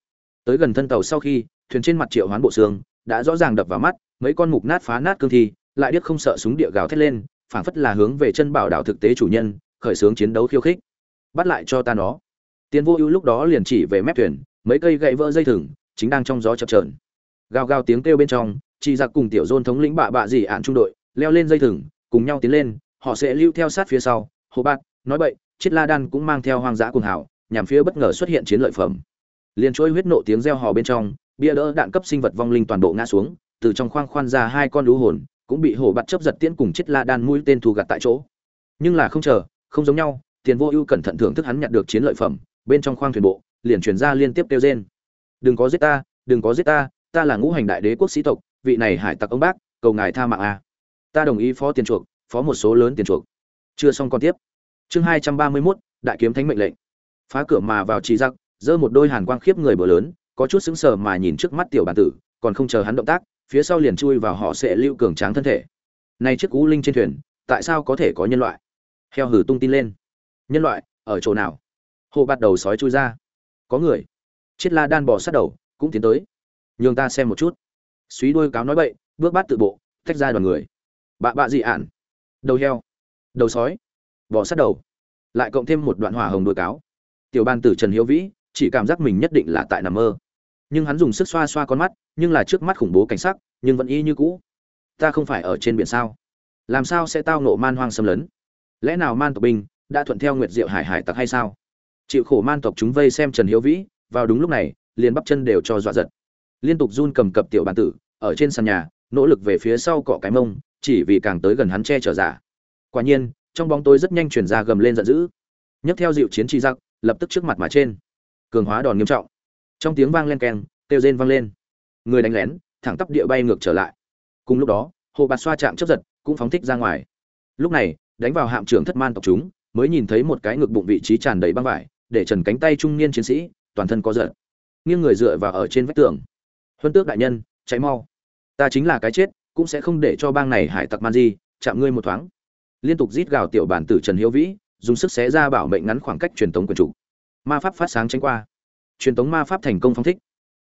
Tới gần thân tàu sau khi, thuyền trên mặt triệu hoán bộ xương, đã rõ ràng đập vào mắt, mấy con mục nát phá nát cương thi, lại điếc không sợ súng địa gào thét lên, phảng phất là hướng về chân bảo đảo thực tế chủ nhân, khởi xướng chiến đấu khiêu khích. Bắt lại cho ta nó. Tiền vô ưu lúc đó liền chỉ về mép thuyền, mấy cây gậy vỡ dây thừng, chính đang trong gió chập trờn gào gào tiếng kêu bên trong chị giặc cùng tiểu dôn thống lĩnh bạ bạ dị ạn trung đội, leo lên dây thừng, cùng nhau tiến lên, họ sẽ lưu theo sát phía sau. Hồ bát nói bậy, chiết la đan cũng mang theo hoang dã cùng hảo nhằm phía bất ngờ xuất hiện chiến lợi phẩm. Liền trôi huyết nộ tiếng reo hò bên trong, bia đỡ đạn cấp sinh vật vong linh toàn bộ ngã xuống, từ trong khoang khoan ra hai con lũ hồn, cũng bị hổ bạt chấp giật tiễn cùng chiết la đan mũi tên thu gặt tại chỗ. Nhưng là không chờ, không giống nhau, tiền vô ưu cẩn thận thưởng thức hắn nhặt được chiến lợi phẩm, bên trong khoang thuyền bộ, liền truyền ra liên tiếp kêu rên. Đừng có giết ta, đừng có giết ta ta là ngũ hành đại đế quốc sĩ tộc vị này hải tặc ông bác cầu ngài tha mạng a ta đồng ý phó tiền chuộc phó một số lớn tiền chuộc. Chưa xong còn tiếp. Chương hai trăm ba mươi 231, đại kiếm thánh mệnh lệnh. Phá cửa mà vào trí giặc giơ một đôi hàn quang khiếp người bờ lớn có chút sững sờ mà nhìn trước mắt tiểu bản tử còn không chờ hắn động tác phía sau liền chui vào họ sẽ lưu cường tráng thân thể. Nay chiếc cú linh trên thuyền tại sao có thể có nhân loại? Heo hử tung tin lên. Nhân loại ở chỗ nào? Hồ bắt đầu sói chui ra. Có người. Chiết la đan bò sát đầu cũng tiến tới. Nhường ta xem một chút suý đuôi cáo nói bậy, bước bát tự bộ, tách ra đoàn người. Bạ bạ dị ản. Đầu heo. Đầu sói. Bò sát đầu. Lại cộng thêm một đoạn hỏa hồng đuôi cáo. Tiểu ban tử trần hiếu vĩ, chỉ cảm giác mình nhất định là tại nằm mơ. Nhưng hắn dùng sức xoa xoa con mắt, nhưng là trước mắt khủng bố cảnh sắc, nhưng vẫn y như cũ. Ta không phải ở trên biển sao? Làm sao sẽ tao nộ man hoang xâm lấn? Lẽ nào man tộc binh đã thuận theo nguyệt diệu hải hải tặc hay sao? Chịu khổ man tộc chúng vây xem trần hiếu vĩ, vào đúng lúc này, liền bắp chân đều cho dọa giật liên tục run cầm cập tiểu bản tử, ở trên sàn nhà, nỗ lực về phía sau cọ cái mông, chỉ vì càng tới gần hắn che chở giả. Quả nhiên, trong bóng tối rất nhanh chuyển ra gầm lên giận dữ. Nhấc theo dịu chiến tri giặc, lập tức trước mặt mà trên. Cường hóa đòn nghiêm trọng. Trong tiếng vang len keng, kêu rên vang lên. Người đánh lén, thẳng tắp địa bay ngược trở lại. Cùng lúc đó, hồ bạt xoa chạm chấp giật, cũng phóng thích ra ngoài. Lúc này, đánh vào hạm trưởng thất man tộc chúng, mới nhìn thấy một cái ngực bụng vị trí tràn đầy băng vải, để trần cánh tay trung niên chiến sĩ, toàn thân có giận nghiêng người dựa vào ở trên vách tường huân tước đại nhân cháy mau. Ta chính là cái chết, cũng sẽ không để cho bang này hải tặc man di, chạm ngươi một thoáng. Liên tục rít gào tiểu bản tử trần hiếu vĩ, dùng sức xé ra bảo mệnh ngắn khoảng cách truyền tống quyền chủ. Ma pháp phát sáng tránh qua. Truyền tống ma pháp thành công phong thích.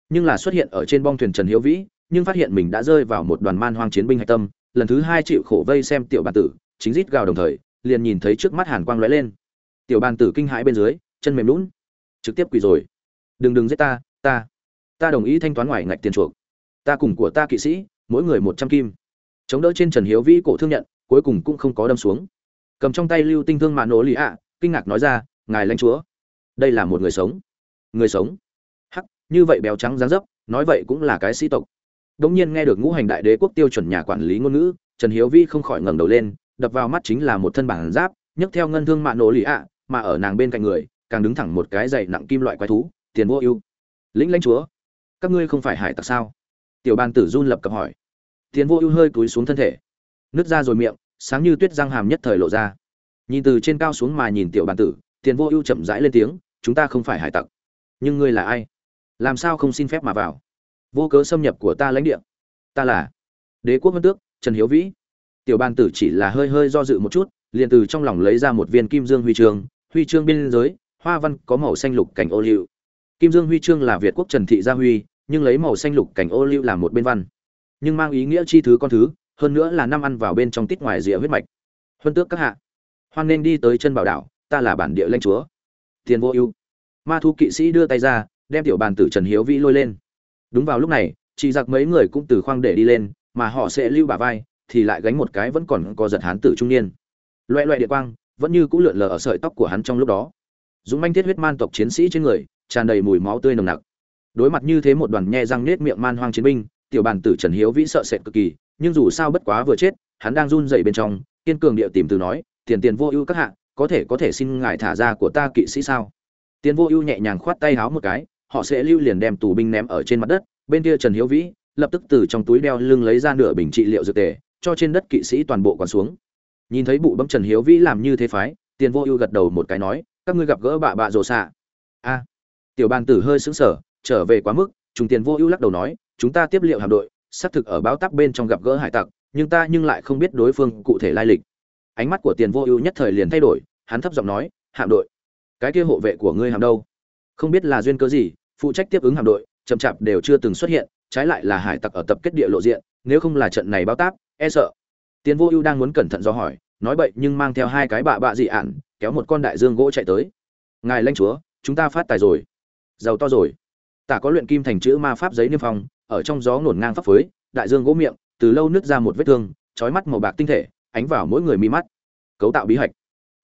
Nhưng là xuất hiện ở trên bong thuyền trần hiếu vĩ, nhưng phát hiện mình đã rơi vào một đoàn man hoang chiến binh hạch tâm, lần thứ hai chịu khổ vây xem tiểu bản tử, chính rít gào đồng thời, liền nhìn thấy trước mắt hàn quang lóe lên. Tiểu bản tử kinh hãi bên dưới, chân mềm lún trực tiếp quỳ rồi. Đừng đừng giết ta ta ta đồng ý thanh toán ngoài ngạch tiền chuộc. Ta cùng của ta kỵ sĩ, mỗi người một trăm kim. Chống đỡ trên trần hiếu vĩ cổ thương nhận, cuối cùng cũng không có đâm xuống. Cầm trong tay lưu tinh thương mạ nổ lì ạ, kinh ngạc nói ra, ngài lãnh chúa, đây là một người sống. Người sống? Hắc, như vậy béo trắng dáng dấp, nói vậy cũng là cái sĩ tộc. Đống nhiên nghe được ngũ hành đại đế quốc tiêu chuẩn nhà quản lý ngôn ngữ, trần hiếu vi không khỏi ngẩng đầu lên, đập vào mắt chính là một thân bản giáp, nhấc theo ngân thương mạ nổ lì ạ, mà ở nàng bên cạnh người, càng đứng thẳng một cái dày nặng kim loại quái thú, tiền vô ưu. Lĩnh lãnh chúa các ngươi không phải hải tặc sao? Tiểu bàn tử run lập cập hỏi. Tiền vô ưu hơi cúi xuống thân thể. Nứt ra rồi miệng, sáng như tuyết răng hàm nhất thời lộ ra. Nhìn từ trên cao xuống mà nhìn tiểu bàn tử tiền vô ưu chậm rãi lên tiếng, chúng ta không phải hải tặc. Nhưng ngươi là ai? Làm sao không xin phép mà vào? Vô cớ xâm nhập của ta lãnh địa. Ta là đế quốc vân tước, trần hiếu vĩ. Tiểu bàn tử chỉ là hơi hơi do dự một chút, liền từ trong lòng lấy ra một viên kim dương huy chương. Huy chương biên giới hoa văn có màu xanh lục cảnh ô liu. Kim dương huy chương là việt quốc trần thị gia huy nhưng lấy màu xanh lục cảnh ô liu làm một bên văn. Nhưng mang ý nghĩa chi thứ con thứ, hơn nữa là năm ăn vào bên trong tít ngoài rìa huyết mạch. Huân tước các hạ. Hoan nên đi tới chân bảo đảo, ta là bản địa lãnh chúa. Tiền vô ưu. Ma thu kỵ sĩ đưa tay ra, đem tiểu bàn tử trần hiếu vĩ lôi lên. Đúng vào lúc này, chỉ giặc mấy người cũng từ khoang để đi lên, mà họ sẽ lưu bà vai, thì lại gánh một cái vẫn còn có giật hán tử trung niên. Loẹ loẹ địa quang, vẫn như cũ lượn lờ ở sợi tóc của hắn trong lúc đó. Dũng manh thiết huyết man tộc chiến sĩ trên người, tràn đầy mùi máu tươi nồng nặc đối mặt như thế một đoàn nhe răng nết miệng man hoang chiến binh, tiểu bàn tử trần hiếu vĩ sợ sệt cực kỳ, nhưng dù sao bất quá vừa chết, hắn đang run dậy bên trong, kiên cường địa tìm từ nói, tiền tiền vô ưu các hạ, có thể có thể xin ngài thả ra của ta kỵ sĩ sao? Tiền vô ưu nhẹ nhàng khoát tay háo một cái, họ sẽ lưu liền đem tù binh ném ở trên mặt đất, bên kia trần hiếu vĩ lập tức từ trong túi đeo lưng lấy ra nửa bình trị liệu dược tề, cho trên đất kỵ sĩ toàn bộ còn xuống. Nhìn thấy bụ bấm trần hiếu vĩ làm như thế phái, tiền vô ưu gật đầu một cái nói, các ngươi gặp gỡ bạ bạ rồ xạ. A. Tiểu bàn tử hơi sững sờ trở về quá mức, trùng tiền vô ưu lắc đầu nói, chúng ta tiếp liệu hạm đội, xác thực ở báo tắc bên trong gặp gỡ hải tặc, nhưng ta nhưng lại không biết đối phương cụ thể lai lịch. Ánh mắt của tiền vô ưu nhất thời liền thay đổi, hắn thấp giọng nói, hạm đội, cái kia hộ vệ của ngươi hạm đâu? Không biết là duyên cớ gì, phụ trách tiếp ứng hạm đội, chậm chạp đều chưa từng xuất hiện, trái lại là hải tặc ở tập kết địa lộ diện, nếu không là trận này báo táp e sợ. Tiền vô ưu đang muốn cẩn thận do hỏi, nói bậy, nhưng mang theo hai cái bạ bạ dị ạn, kéo một con đại dương gỗ chạy tới. Ngài lanh chúa, chúng ta phát tài rồi. Giàu to rồi tả có luyện kim thành chữ ma pháp giấy niêm phong, ở trong gió ngổn ngang pháp phới đại dương gỗ miệng, từ lâu nứt ra một vết thương trói mắt màu bạc tinh thể, ánh vào mỗi người mi mắt. Cấu tạo bí hạch.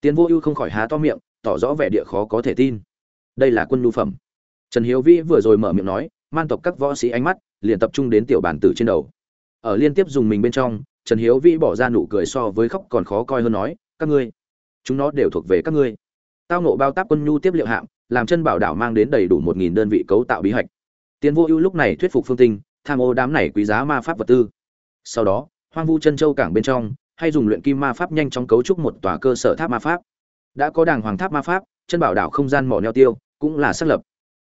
Tiến vô ưu không khỏi há to miệng, tỏ rõ vẻ địa khó có thể tin. Đây là quân nhu phẩm. Trần hiếu vĩ vừa rồi mở miệng nói, man tộc các võ sĩ ánh mắt, liền tập trung đến tiểu bản tử trên đầu. Ở liên tiếp dùng mình bên trong, trần hiếu vĩ bỏ ra nụ cười so với khóc còn khó coi hơn nói, các ngươi, chúng nó đều thuộc về các ngươi. Tao nộ bao táp quân nhu tiếp liệu hạm làm chân bảo đảo mang đến đầy đủ một nghìn đơn vị cấu tạo bí hạch. Tiến vô ưu lúc này thuyết phục phương tinh, tham ô đám này quý giá ma pháp vật tư. Sau đó, hoang vu chân châu cảng bên trong, hay dùng luyện kim ma pháp nhanh chóng cấu trúc một tòa cơ sở tháp ma pháp. Đã có đàng hoàng tháp ma pháp, chân bảo đảo không gian mỏ neo tiêu, cũng là xác lập.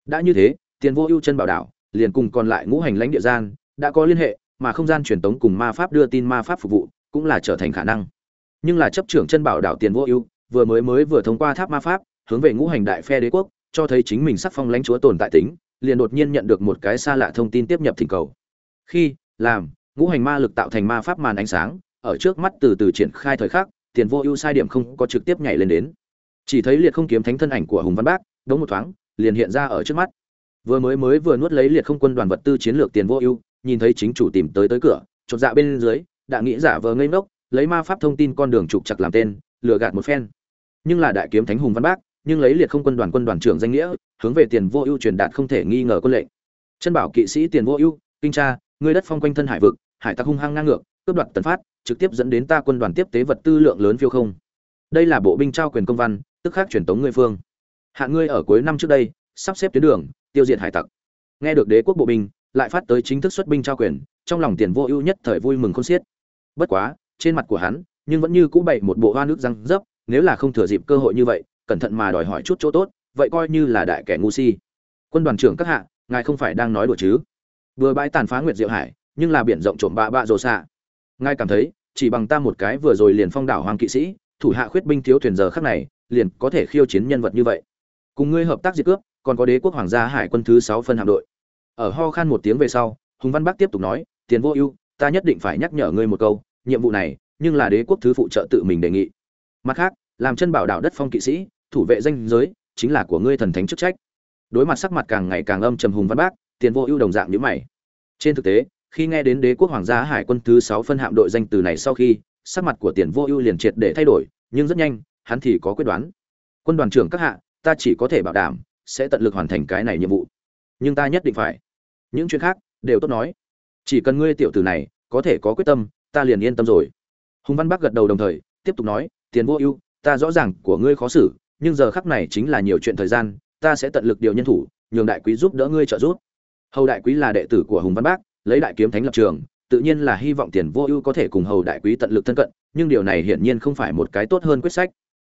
Đã như thế tiền vô ưu chân bảo đảo, liền cùng còn lại ngũ hành lãnh địa gian, đã có liên hệ, mà không gian truyền tống cùng ma pháp đưa tin ma pháp phục vụ, cũng là trở thành khả năng. Nhưng là chấp trưởng chân bảo đảo tiền vô ưu, vừa mới mới vừa thông qua tháp ma pháp hướng về ngũ hành đại phe đế quốc, cho thấy chính mình sắc phong lãnh chúa tồn tại tính, liền đột nhiên nhận được một cái xa lạ thông tin tiếp nhập thỉnh cầu. Khi, làm, ngũ hành ma lực tạo thành ma pháp màn ánh sáng, ở trước mắt từ từ triển khai thời khắc, tiền vô ưu sai điểm không có trực tiếp nhảy lên đến. Chỉ thấy liệt không kiếm thánh thân ảnh của hùng văn bác, đống một thoáng, liền hiện ra ở trước mắt. Vừa mới mới vừa nuốt lấy liệt không quân đoàn vật tư chiến lược tiền vô ưu, nhìn thấy chính chủ tìm tới tới cửa, chột dạ bên dưới, đã nghĩ giả vờ ngây ngốc, lấy ma pháp thông tin con đường trục chặt làm tên, lừa gạt một phen. Nhưng là đại kiếm thánh hùng văn bác nhưng lấy liệt không quân đoàn quân đoàn trưởng danh nghĩa, hướng về tiền vô ưu truyền đạt không thể nghi ngờ quân lệnh. Chân bảo kỵ sĩ tiền vô ưu, kinh tra người đất phong quanh thân hải vực, hải tặc hung hăng ngang ngược, cướp đoạt tần phát, trực tiếp dẫn đến ta quân đoàn tiếp tế vật tư lượng lớn phiêu không. Đây là bộ binh trao quyền công văn, tức khác truyền tống ngươi phương. Hạn ngươi ở cuối năm trước đây, sắp xếp tuyến đường, tiêu diệt hải tặc. Nghe được đế quốc bộ binh, lại phát tới chính thức xuất binh trao quyền, trong lòng tiền vô ưu nhất thời vui mừng không xiết. Bất quá, trên mặt của hắn, nhưng vẫn như cũ bày một bộ hoa nước răng dấp, nếu là không thừa dịp cơ hội như vậy cẩn thận mà đòi hỏi chút chỗ tốt, vậy coi như là đại kẻ ngu si. Quân đoàn trưởng các hạ, ngài không phải đang nói đùa chứ? Vừa bãi tàn phá nguyệt diệu hải, nhưng là biển rộng trộm bạ bạ rồ xạ. Ngài cảm thấy, chỉ bằng ta một cái vừa rồi liền phong đảo hoàng kỵ sĩ, thủ hạ khuyết binh thiếu thuyền giờ khắc này, liền có thể khiêu chiến nhân vật như vậy. Cùng ngươi hợp tác diệt cướp, còn có đế quốc hoàng gia hải quân thứ sáu phân hạm đội. Ở ho khan một tiếng về sau, hùng văn bắc tiếp tục nói, tiền vô ưu, ta nhất định phải nhắc nhở ngươi một câu, nhiệm vụ này, nhưng là đế quốc thứ phụ trợ tự mình đề nghị. Mặt khác, làm chân bảo đạo đất phong kỵ sĩ thủ vệ danh giới, chính là của ngươi thần thánh chức trách. Đối mặt sắc mặt càng ngày càng âm trầm hùng văn bác, tiền vô ưu đồng dạng nhữ mày. Trên thực tế, khi nghe đến đế quốc hoàng gia hải quân thứ sáu phân hạm đội danh từ này sau khi, sắc mặt của tiền vô ưu liền triệt để thay đổi, nhưng rất nhanh, hắn thì có quyết đoán. Quân đoàn trưởng các hạ, ta chỉ có thể bảo đảm, sẽ tận lực hoàn thành cái này nhiệm vụ. Nhưng ta nhất định phải. Những chuyện khác, đều tốt nói. Chỉ cần ngươi tiểu tử này, có thể có quyết tâm, ta liền yên tâm rồi. Hùng văn bắc gật đầu đồng thời, tiếp tục nói, tiền vô ưu, ta rõ ràng của ngươi khó xử nhưng giờ khắc này chính là nhiều chuyện thời gian, ta sẽ tận lực điều nhân thủ, nhường đại quý giúp đỡ ngươi trợ giúp. Hầu đại quý là đệ tử của hùng văn bác, lấy đại kiếm thánh lập trường, tự nhiên là hy vọng tiền vô ưu có thể cùng hầu đại quý tận lực thân cận, nhưng điều này hiển nhiên không phải một cái tốt hơn quyết sách.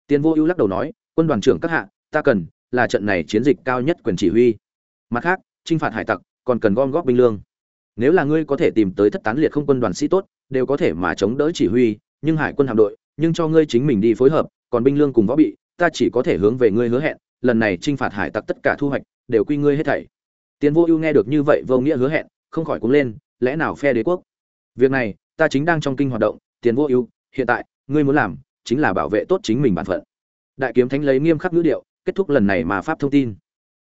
Tiền vô ưu lắc đầu nói, quân đoàn trưởng các hạ, ta cần là trận này chiến dịch cao nhất quyền chỉ huy. Mặt khác, chinh phạt hải tặc, còn cần gom góp binh lương. Nếu là ngươi có thể tìm tới thất tán liệt không quân đoàn sĩ tốt, đều có thể mà chống đỡ chỉ huy, nhưng hải quân hạm đội, nhưng cho ngươi chính mình đi phối hợp, còn binh lương cùng võ bị ta chỉ có thể hướng về ngươi hứa hẹn, lần này chinh phạt hải tặc tất cả thu hoạch, đều quy ngươi hết thảy. Tiến vô ưu nghe được như vậy vô nghĩa hứa hẹn, không khỏi cuống lên, lẽ nào phe đế quốc? Việc này, ta chính đang trong kinh hoạt động tiến vô ưu, hiện tại, ngươi muốn làm chính là bảo vệ tốt chính mình bản phận. Đại kiếm thánh lấy nghiêm khắc ngữ điệu, kết thúc lần này mà pháp thông tin.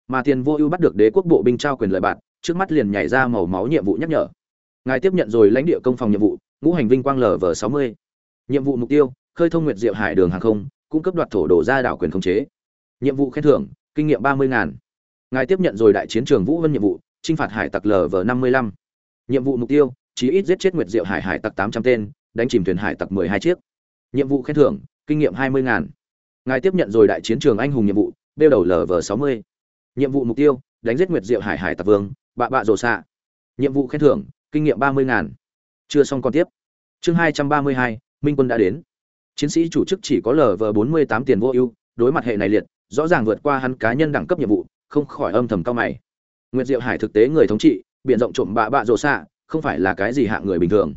Mà tiền vô ưu bắt được đế quốc bộ binh trao quyền lợi bạn trước mắt liền nhảy ra màu máu nhiệm vụ nhắc nhở. Ngài tiếp nhận rồi lãnh địa công phòng nhiệm vụ, ngũ hành vinh quang lv sáu mươi. Nhiệm vụ mục tiêu, khơi thông nguyệt diệu hải đường hàng không cung cấp đoạt thổ đổ ra đảo quyền khống chế. Nhiệm vụ khen thưởng, kinh nghiệm ba mươi ngàn. Ngài tiếp nhận rồi đại chiến trường vũ vân nhiệm vụ, chinh phạt hải tặc lv năm mươi lăm. Nhiệm vụ mục tiêu, chí ít giết chết nguyệt diệu hải hải tặc tám trăm tên, đánh chìm thuyền hải tặc mười hai chiếc. Nhiệm vụ khen thưởng, kinh nghiệm hai mươi ngàn. Ngài tiếp nhận rồi đại chiến trường anh hùng nhiệm vụ, bêu đầu lv sáu mươi. Nhiệm vụ mục tiêu, đánh giết nguyệt diệu hải hải tặc vương, bạ bạ rồ xạ. Nhiệm vụ khen thưởng, kinh nghiệm ba mươi ngàn. Chưa xong còn tiếp. Chương hai trăm ba mươi hai, minh quân đã đến chiến sĩ chủ chức chỉ có lv bốn mươi tám tiền vô ưu, đối mặt hệ này liệt, rõ ràng vượt qua hắn cá nhân đẳng cấp nhiệm vụ, không khỏi âm thầm cao mày. Nguyệt diệu hải thực tế người thống trị biện rộng trộm bạ bạ rồ xạ, không phải là cái gì hạ người bình thường.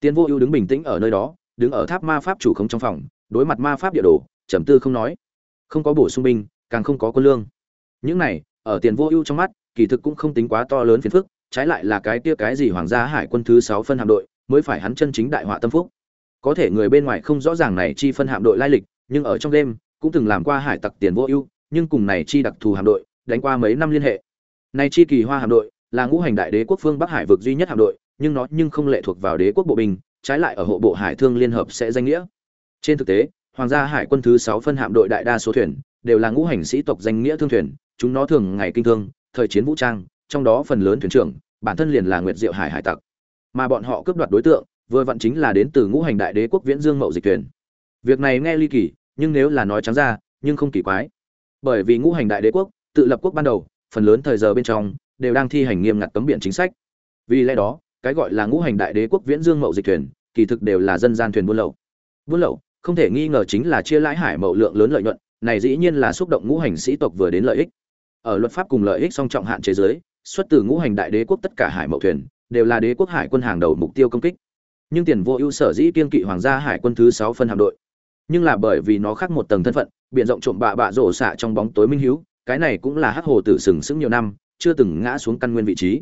Tiền vô ưu đứng bình tĩnh ở nơi đó, đứng ở tháp ma pháp chủ không trong phòng, đối mặt ma pháp địa đồ, trầm tư không nói. Không có bổ sung binh, càng không có quân lương. Những này, ở tiền vô ưu trong mắt, kỳ thực cũng không tính quá to lớn phiền phức, trái lại là cái kia cái gì hoàng gia hải quân thứ sáu phân hạm đội, mới phải hắn chân chính đại họa tâm phúc có thể người bên ngoài không rõ ràng này chi phân hạm đội lai lịch, nhưng ở trong đêm, cũng từng làm qua hải tặc tiền vô ưu, nhưng cùng này chi đặc thù hạm đội, đánh qua mấy năm liên hệ. Này chi kỳ hoa hạm đội, là ngũ hành đại đế quốc phương bắc hải vực duy nhất hạm đội, nhưng nó nhưng không lệ thuộc vào đế quốc bộ binh, trái lại ở hộ bộ hải thương liên hợp sẽ danh nghĩa. Trên thực tế, hoàng gia hải quân thứ sáu phân hạm đội đại đa số thuyền, đều là ngũ hành sĩ tộc danh nghĩa thương thuyền, chúng nó thường ngày kinh thương, thời chiến vũ trang, trong đó phần lớn thuyền trưởng, bản thân liền là nguyệt diệu hải hải tặc. Mà bọn họ cướp đoạt đối tượng vừa vặn chính là đến từ ngũ hành đại đế quốc viễn dương mậu dịch thuyền. Việc này nghe ly kỳ, nhưng nếu là nói trắng ra, nhưng không kỳ quái. Bởi vì ngũ hành đại đế quốc, tự lập quốc ban đầu, phần lớn thời giờ bên trong, đều đang thi hành nghiêm ngặt cấm biển chính sách. Vì lẽ đó, cái gọi là ngũ hành đại đế quốc viễn dương mậu dịch thuyền, kỳ thực đều là dân gian thuyền buôn lậu. Buôn lậu, không thể nghi ngờ chính là chia lãi hải mậu lượng lớn lợi nhuận, này dĩ nhiên là xúc động ngũ hành sĩ tộc vừa đến lợi ích. Ở luật pháp cùng lợi ích song trọng hạn chế giới xuất từ ngũ hành đại đế quốc tất cả hải mậu thuyền, đều là đế quốc hải quân hàng đầu mục tiêu công kích nhưng tiền vô ưu sở dĩ kiên kỵ hoàng gia hải quân thứ sáu phân hạm đội. Nhưng là bởi vì nó khác một tầng thân phận biện rộng trộm bạ bạ rổ xạ trong bóng tối minh hiếu, cái này cũng là hắc hồ tử sừng sững nhiều năm, chưa từng ngã xuống căn nguyên vị trí.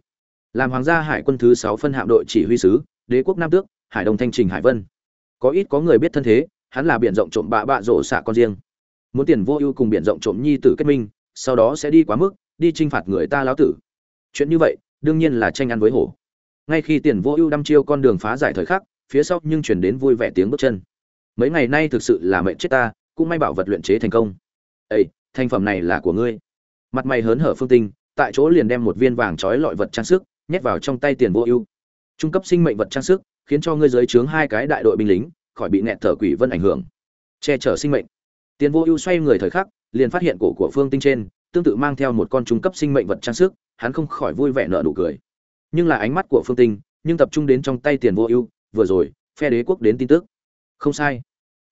Làm hoàng gia hải quân thứ sáu phân hạm đội chỉ huy sứ, đế quốc nam tước, hải đông thanh trình hải vân. Có ít có người biết thân thế, hắn là biện rộng trộm bạ bạ rổ xạ con riêng. Muốn tiền vô ưu cùng biện rộng trộm nhi tử kết minh, sau đó sẽ đi quá mức, đi chinh phạt người ta lão tử. Chuyện như vậy, đương nhiên là tranh ăn với hổ ngay khi tiền vô ưu đăm chiêu con đường phá giải thời khắc, phía sau nhưng chuyển đến vui vẻ tiếng bước chân. Mấy ngày nay thực sự là mệnh chết ta, cũng may bảo vật luyện chế thành công. Ây thành phẩm này là của ngươi. Mặt mày hớn hở phương tinh, tại chỗ liền đem một viên vàng trói lọi vật trang sức, nhét vào trong tay tiền vô ưu. Trung cấp sinh mệnh vật trang sức, khiến cho ngươi dưới trướng hai cái đại đội binh lính, khỏi bị nẹt thở quỷ vân ảnh hưởng. Che chở sinh mệnh. Tiền vô ưu xoay người thời khắc, liền phát hiện cổ của phương tinh trên, tương tự mang theo một con trung cấp sinh mệnh vật trang sức, hắn không khỏi vui vẻ nở nụ cười nhưng là ánh mắt của phương tinh, nhưng tập trung đến trong tay tiền vô ưu, vừa rồi, phe đế quốc đến tin tức. Không sai.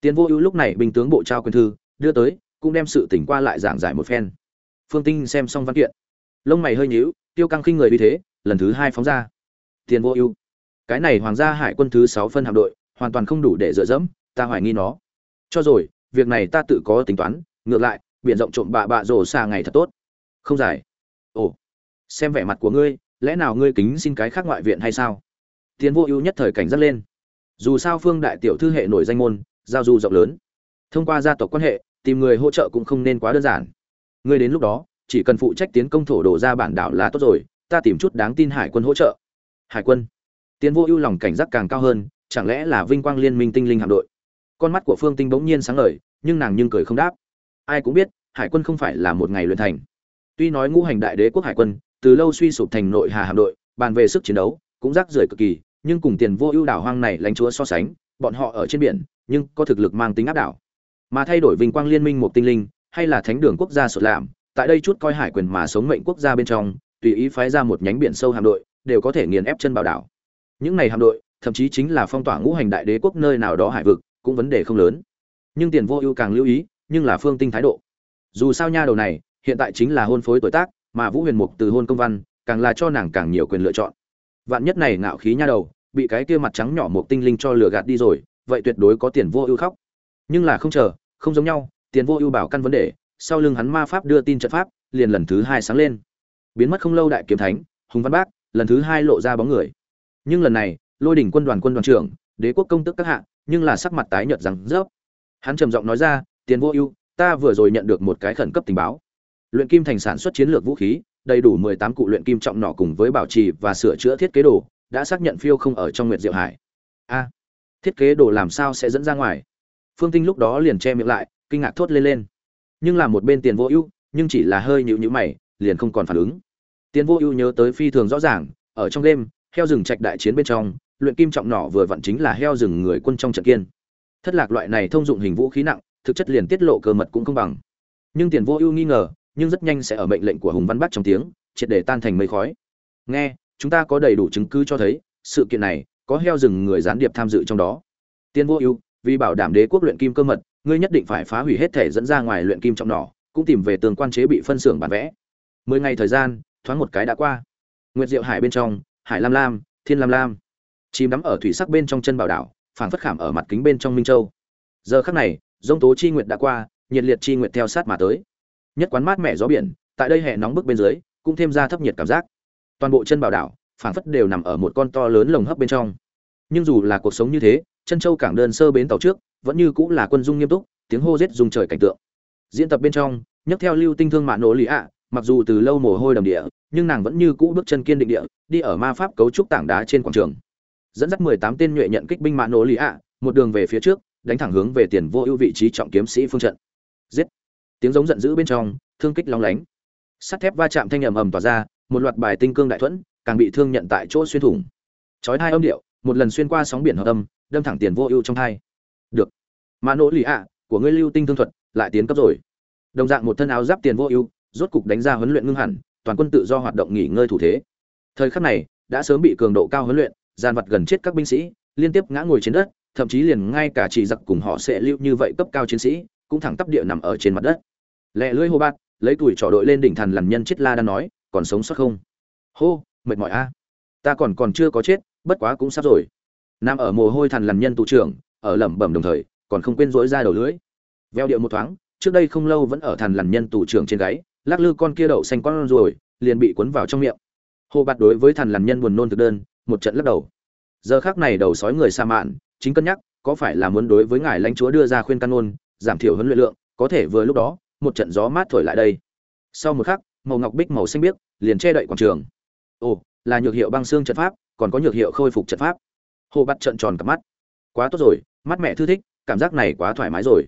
Tiền vô ưu lúc này bình tướng bộ trao quyền thư, đưa tới, cũng đem sự tỉnh qua lại giảng giải một phen. Phương tinh xem xong văn kiện. Lông mày hơi nhíu, tiêu căng khinh người vì thế, lần thứ hai phóng ra. Tiền vô ưu. Cái này hoàng gia hải quân thứ sáu phân hạm đội, hoàn toàn không đủ để dựa dẫm, ta hoài nghi nó. Cho rồi, việc này ta tự có tính toán, ngược lại, biển rộng trộm bạ bạ rổ xa ngày thật tốt. Không giải ồ. Xem vẻ mặt của ngươi lẽ nào ngươi kính xin cái khác ngoại viện hay sao? Tiến vô ưu nhất thời cảnh giác lên. Dù sao phương đại tiểu thư hệ nổi danh môn, giao du rộng lớn. Thông qua gia tộc quan hệ, tìm người hỗ trợ cũng không nên quá đơn giản. Ngươi đến lúc đó, chỉ cần phụ trách tiến công thổ đổ ra bản đảo là tốt rồi, ta tìm chút đáng tin hải quân hỗ trợ. Hải quân. Tiến vô ưu lòng cảnh giác càng cao hơn, chẳng lẽ là vinh quang liên minh tinh linh hạm đội? Con mắt của phương tinh bỗng nhiên sáng ngời, nhưng nàng nhưng cười không đáp. Ai cũng biết, hải quân không phải là một ngày luyện thành. Tuy nói ngũ hành đại đế quốc hải quân từ lâu suy sụp thành nội hà hạm đội, bàn về sức chiến đấu, cũng rác rưởi cực kỳ, nhưng cùng tiền vô ưu đảo hoang này lãnh chúa so sánh, bọn họ ở trên biển, nhưng có thực lực mang tính áp đảo. Mà thay đổi vinh quang liên minh một tinh linh, hay là thánh đường quốc gia sụt làm tại đây chút coi hải quyền mà sống mệnh quốc gia bên trong, tùy ý phái ra một nhánh biển sâu hạm đội, đều có thể nghiền ép chân bảo đảo. Những này hạm đội, thậm chí chính là phong tỏa ngũ hành đại đế quốc nơi nào đó hải vực, cũng vấn đề không lớn. Nhưng tiền vô ưu càng lưu ý, nhưng là phương tinh thái độ. Dù sao nha đầu này, hiện tại chính là hôn phối tuổi tác mà vũ huyền mục từ hôn công văn, càng là cho nàng càng nhiều quyền lựa chọn. Vạn nhất này ngạo khí nha đầu, bị cái kia mặt trắng nhỏ một tinh linh cho lừa gạt đi rồi, vậy tuyệt đối có tiền vô ưu khóc. Nhưng là không chờ, không giống nhau, tiền vô ưu bảo căn vấn đề, sau lưng hắn ma pháp đưa tin trận pháp, liền lần thứ hai sáng lên. Biến mất không lâu đại kiếm thánh, hùng văn bác, lần thứ hai lộ ra bóng người. Nhưng lần này, lôi đỉnh quân đoàn quân đoàn trưởng, đế quốc công tức các hạ, nhưng là sắc mặt tái nhợt rằng rớp. Hắn trầm giọng nói ra, tiền vô ưu, ta vừa rồi nhận được một cái khẩn cấp tình báo luyện kim thành sản xuất chiến lược vũ khí, đầy đủ mười tám cụ luyện kim trọng nỏ cùng với bảo trì và sửa chữa thiết kế đồ, đã xác nhận phiêu không ở trong nguyệt diệu hải. A, thiết kế đồ làm sao sẽ dẫn ra ngoài? Phương tinh lúc đó liền che miệng lại, kinh ngạc thốt lên lên. Nhưng là một bên tiền vô ưu, nhưng chỉ là hơi nhịu nhữ mày, liền không còn phản ứng. Tiền vô ưu nhớ tới phi thường rõ ràng, ở trong đêm, heo rừng trạch đại chiến bên trong, luyện kim trọng nỏ vừa vặn chính là heo rừng người quân trong trận kiên. Thất lạc loại này thông dụng hình vũ khí nặng, thực chất liền tiết lộ cơ mật cũng không bằng. Nhưng tiền vô ưu nghi ngờ nhưng rất nhanh sẽ ở mệnh lệnh của hùng văn bắc trong tiếng, triệt để tan thành mây khói. Nghe, chúng ta có đầy đủ chứng cứ cho thấy, sự kiện này có heo rừng người gián điệp tham dự trong đó. Tiên vô ưu, vì bảo đảm đế quốc luyện kim cơ mật, ngươi nhất định phải phá hủy hết thể dẫn ra ngoài luyện kim trong nỏ, cũng tìm về tường quan chế bị phân xưởng bản vẽ. Mười ngày thời gian, thoáng một cái đã qua. Nguyệt diệu hải bên trong, hải lam lam, thiên lam lam. Chìm đắm ở thủy sắc bên trong chân bảo đảo, phảng phất khảm ở mặt kính bên trong minh châu. Giờ khắc này, dông tố chi nguyệt đã qua, nhiệt liệt chi nguyệt theo sát mà tới nhất quán mát mẻ gió biển, tại đây hè nóng bức bên dưới, cũng thêm ra thấp nhiệt cảm giác. Toàn bộ chân bảo đảo, phảng phất đều nằm ở một con to lớn lồng hấp bên trong. Nhưng dù là cuộc sống như thế, chân châu cảng đơn sơ bến tàu trước, vẫn như cũng là quân dung nghiêm túc, tiếng hô giết dùng trời cảnh tượng. Diễn tập bên trong, nhấc theo lưu tinh thương mạn nổ lì ạ, mặc dù từ lâu mồ hôi đầm địa, nhưng nàng vẫn như cũ bước chân kiên định địa, đi ở ma pháp cấu trúc tảng đá trên quảng trường. Dẫn dắt mười tám tên nhuệ nhận kích binh mạn nổ lì ạ, một đường về phía trước, đánh thẳng hướng về tiền vô ưu vị trí trọng kiếm sĩ phương trận. Giết! Tiếng giống giận dữ bên trong, thương kích long lánh. Sắt thép va chạm thanh ầm ầm tỏa ra, một loạt bài tinh cương đại thuẫn, càng bị thương nhận tại chỗ xuyên thủng. Chói hai âm điệu, một lần xuyên qua sóng biển hợp âm, đâm thẳng tiền vô ưu trong hai được. Mà nỗ lì ạ, của ngươi lưu tinh thương thuật, lại tiến cấp rồi. Đồng dạng một thân áo giáp tiền vô ưu, rốt cục đánh ra huấn luyện ngưng hẳn, toàn quân tự do hoạt động nghỉ ngơi thủ thế. Thời khắc này, đã sớm bị cường độ cao huấn luyện gian vật gần chết các binh sĩ, liên tiếp ngã ngồi trên đất, thậm chí liền ngay cả chỉ giặc cùng họ sẽ lưu như vậy cấp cao chiến sĩ cũng thẳng tắp địa nằm ở trên mặt đất. Lẹ lưỡi hô bát lấy tuổi trỏ đội lên đỉnh thần lằn nhân chết la đang nói, còn sống sót không? Hô, mệt mỏi a. Ta còn còn chưa có chết, bất quá cũng sắp rồi. Nằm ở mồ hôi thần lằn nhân tù trưởng, ở lẩm bẩm đồng thời, còn không quên rỗi ra đầu lưỡi. Veo điệu một thoáng, trước đây không lâu vẫn ở thần lằn nhân tù trưởng trên gáy, lắc lư con kia đậu xanh con rồi liền bị cuốn vào trong miệng. Hồ bạt đối với thần lằn nhân buồn nôn thực đơn, một trận lắc đầu. Giờ khác này đầu sói người sa mạn, chính cân nhắc, có phải là muốn đối với ngài lãnh chúa đưa ra khuyên căn ôn giảm thiểu huấn luyện lượng, có thể vừa lúc đó, một trận gió mát thổi lại đây. Sau một khắc, màu ngọc bích màu xanh biếc liền che đậy quảng trường. Ồ, là nhược hiệu băng xương trận pháp, còn có nhược hiệu khôi phục trận pháp. Hồ bắt trận tròn cặp mắt. Quá tốt rồi, mắt mẹ thư thích, cảm giác này quá thoải mái rồi.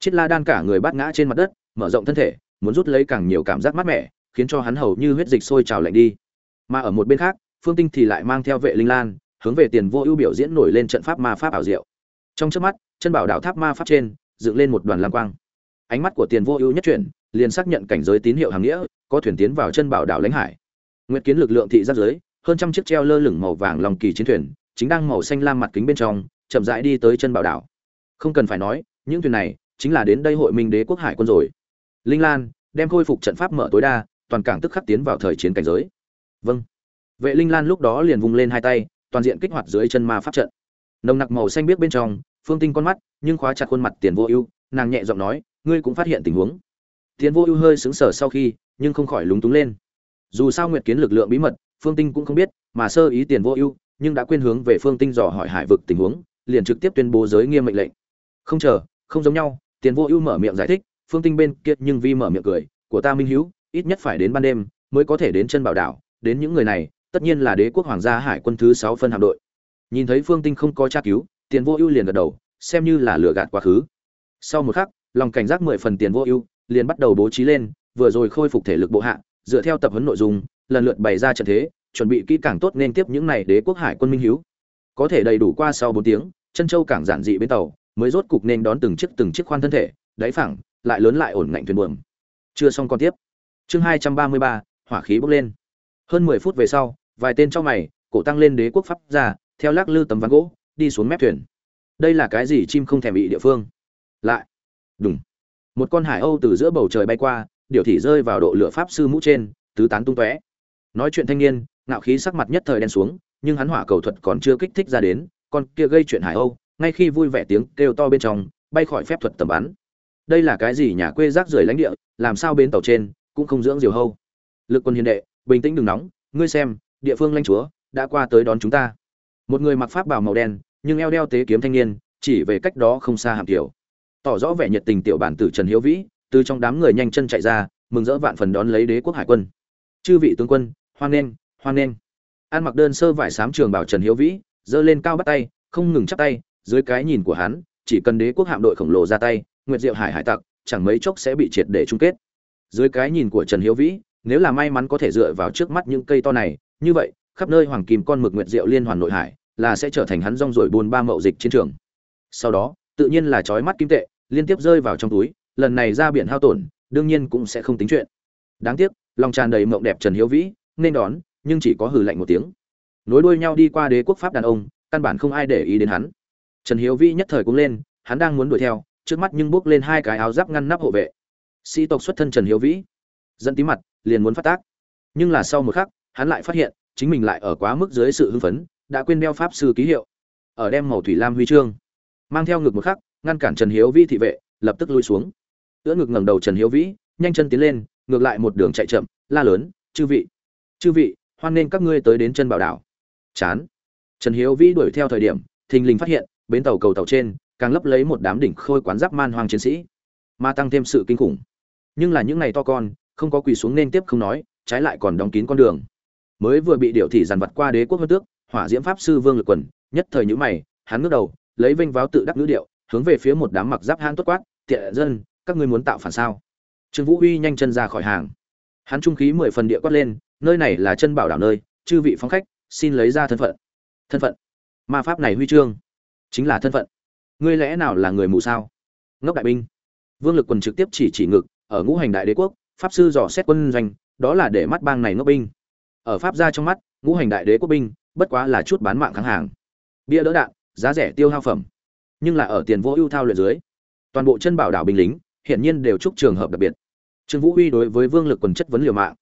Chiết la đan cả người bắt ngã trên mặt đất, mở rộng thân thể, muốn rút lấy càng nhiều cảm giác mát mẻ, khiến cho hắn hầu như huyết dịch sôi trào lạnh đi. Mà ở một bên khác, phương tinh thì lại mang theo vệ linh lan, hướng về tiền vô ưu biểu diễn nổi lên trận pháp ma pháp ảo diệu. Trong trước mắt, chân bảo đạo tháp ma pháp trên dựng lên một đoàn lam quang. Ánh mắt của tiền vô ưu nhất chuyển, liền xác nhận cảnh giới tín hiệu hàng nghĩa, có thuyền tiến vào chân bảo đảo lãnh hải. Nguyệt kiến lực lượng thị giáp giới, hơn trăm chiếc treo lơ lửng màu vàng lòng kỳ chiến thuyền, chính đang màu xanh lam mặt kính bên trong, chậm rãi đi tới chân bảo đảo. Không cần phải nói, những thuyền này chính là đến đây hội minh đế quốc hải quân rồi. Linh lan, đem khôi phục trận pháp mở tối đa, toàn cảng tức khắc tiến vào thời chiến cảnh giới. Vâng. Vệ linh lan lúc đó liền vung lên hai tay, toàn diện kích hoạt dưới chân ma pháp trận. Nồng nặc màu xanh biếc bên trong phương tinh con mắt, nhưng khóa chặt khuôn mặt tiền vô ưu, nàng nhẹ giọng nói, ngươi cũng phát hiện tình huống. Tiền vô ưu hơi sững sờ sau khi, nhưng không khỏi lúng túng lên. Dù sao nguyệt kiến lực lượng bí mật, phương tinh cũng không biết, mà sơ ý tiền vô ưu, nhưng đã quên hướng về phương tinh dò hỏi hải vực tình huống, liền trực tiếp tuyên bố giới nghiêm mệnh lệnh. Không chờ, không giống nhau. Tiền vô ưu mở miệng giải thích, phương tinh bên kia nhưng vi mở miệng cười, của ta minh hữu ít nhất phải đến ban đêm mới có thể đến chân bảo đảo, đến những người này, tất nhiên là đế quốc hoàng gia hải quân thứ sáu phân hạm đội. Nhìn thấy phương tinh không có tra cứu tiền vô ưu liền gật đầu, xem như là lừa gạt quá khứ. Sau một khắc, lòng cảnh giác mười phần tiền vô ưu liền bắt đầu bố trí lên, vừa rồi khôi phục thể lực bộ hạ, dựa theo tập huấn nội dung, lần lượt bày ra trận thế, chuẩn bị kỹ càng tốt nên tiếp những này đế quốc hải quân minh hiếu. Có thể đầy đủ qua sau bốn tiếng, chân châu cảng giản dị bên tàu mới rốt cục nên đón từng chiếc từng chiếc khoan thân thể, đáy phẳng, lại lớn lại ổn ngạnh thuyền buồm. Chưa xong còn tiếp. Chương hai trăm ba mươi ba, hỏa khí bốc lên. Hơn mười phút về sau, vài tên trong mày, cổ tăng lên đế quốc pháp ra, theo lắc lư tấm ván gỗ đi xuống mép thuyền. Đây là cái gì chim không thèm bị địa phương? Lại. Đúng một con hải âu từ giữa bầu trời bay qua, điều thị rơi vào độ lửa pháp sư mũ trên, tứ tán tung tóe. Nói chuyện thanh niên, ngạo khí sắc mặt nhất thời đen xuống, nhưng hắn hỏa cầu thuật còn chưa kích thích ra đến, con kia gây chuyện hải âu, ngay khi vui vẻ tiếng kêu to bên trong, bay khỏi phép thuật tầm bắn. Đây là cái gì nhà quê rác rưởi lãnh địa, làm sao bên tàu trên, cũng không dưỡng diều hâu. Lực quân hiền đệ, bình tĩnh đừng nóng, ngươi xem, địa phương lãnh chúa, đã qua tới đón chúng ta một người mặc pháp bào màu đen, nhưng eo đeo tế kiếm thanh niên, chỉ về cách đó không xa hàm tiểu. Tỏ rõ vẻ nhiệt tình tiểu bản tử trần hiếu vĩ, từ trong đám người nhanh chân chạy ra, mừng rỡ vạn phần đón lấy đế quốc hải quân. Chư vị tướng quân, hoan nghênh hoan nghênh. An mặc đơn sơ vải sám trường bảo trần hiếu vĩ, giơ lên cao bắt tay, không ngừng chắp tay, dưới cái nhìn của hắn, chỉ cần đế quốc hạm đội khổng lồ ra tay, nguyệt diệu hải hải tặc, chẳng mấy chốc sẽ bị triệt để chung kết. Dưới cái nhìn của trần hiếu vĩ, nếu là may mắn có thể dựa vào trước mắt những cây to này, như vậy khắp nơi hoàng kim con mực nguyệt diệu liên hoàn nội hải, là sẽ trở thành hắn rong ruổi buôn ba mậu dịch chiến trường. Sau đó, tự nhiên là chói mắt kim tệ, liên tiếp rơi vào trong túi, lần này ra biển hao tổn, đương nhiên cũng sẽ không tính chuyện. Đáng tiếc, lòng tràn đầy mộng đẹp trần hiếu vĩ, nên đón, nhưng chỉ có hừ lạnh một tiếng. Nối đuôi nhau đi qua đế quốc pháp đàn ông, căn bản không ai để ý đến hắn. Trần hiếu vĩ nhất thời cũng lên, hắn đang muốn đuổi theo, trước mắt nhưng bước lên hai cái áo giáp ngăn nắp hộ vệ. Sĩ tộc xuất thân trần hiếu vĩ. Dẫn tí mặt, liền muốn phát tác. Nhưng là sau một khắc, hắn lại phát hiện chính mình lại ở quá mức dưới sự hưng phấn, đã quên đeo pháp sư ký hiệu. Ở đem màu thủy lam huy chương, mang theo ngực một khắc, ngăn cản trần hiếu vĩ thị vệ, lập tức lui xuống. Ưỡn ngực ngẩng đầu trần hiếu vĩ, nhanh chân tiến lên, ngược lại một đường chạy chậm, la lớn, chư vị chư vị, hoan nên các ngươi tới đến chân bảo đảo. Chán. Trần hiếu vĩ đuổi theo thời điểm, thình lình phát hiện, bến tàu cầu tàu trên, càng lấp lấy một đám đỉnh khôi quán giáp man hoang chiến sĩ. Mà tăng thêm sự kinh khủng. Nhưng là những ngày to con, không có quỳ xuống nên tiếp không nói, trái lại còn đóng kín con đường mới vừa bị điệu thị dàn vặt qua đế quốc hơn tước, hỏa diễm pháp sư vương lực quần, nhất thời nhữ mày, hắn ngước đầu, lấy vênh váo tự đắc ngữ điệu, hướng về phía một đám mặc giáp hãn tốt quát, tiện dân, các ngươi muốn tạo phản sao? Trương vũ uy nhanh chân ra khỏi hàng. Hắn trung khí mười phần địa quát lên, nơi này là chân bảo đảo nơi, chư vị phóng khách, xin lấy ra thân phận. Thân phận? Ma pháp này huy chương. Chính là thân phận. Ngươi lẽ nào là người mù sao? Ngốc đại binh. Vương lực quần trực tiếp chỉ chỉ ngực, ở ngũ hành đại đế quốc, pháp sư dò xét quân doanh, đó là để mắt bang này ngốc binh ở pháp gia trong mắt, ngũ hành đại đế quốc binh, bất quá là chút bán mạng kháng hàng. Bia đỡ đạn, giá rẻ tiêu hao phẩm. Nhưng là ở tiền vô ưu thao luyện dưới, toàn bộ chân bảo đảo binh lính, hiển nhiên đều chúc trường hợp đặc biệt. Trương vũ huy đối với vương lực quần chất vấn liều mạng.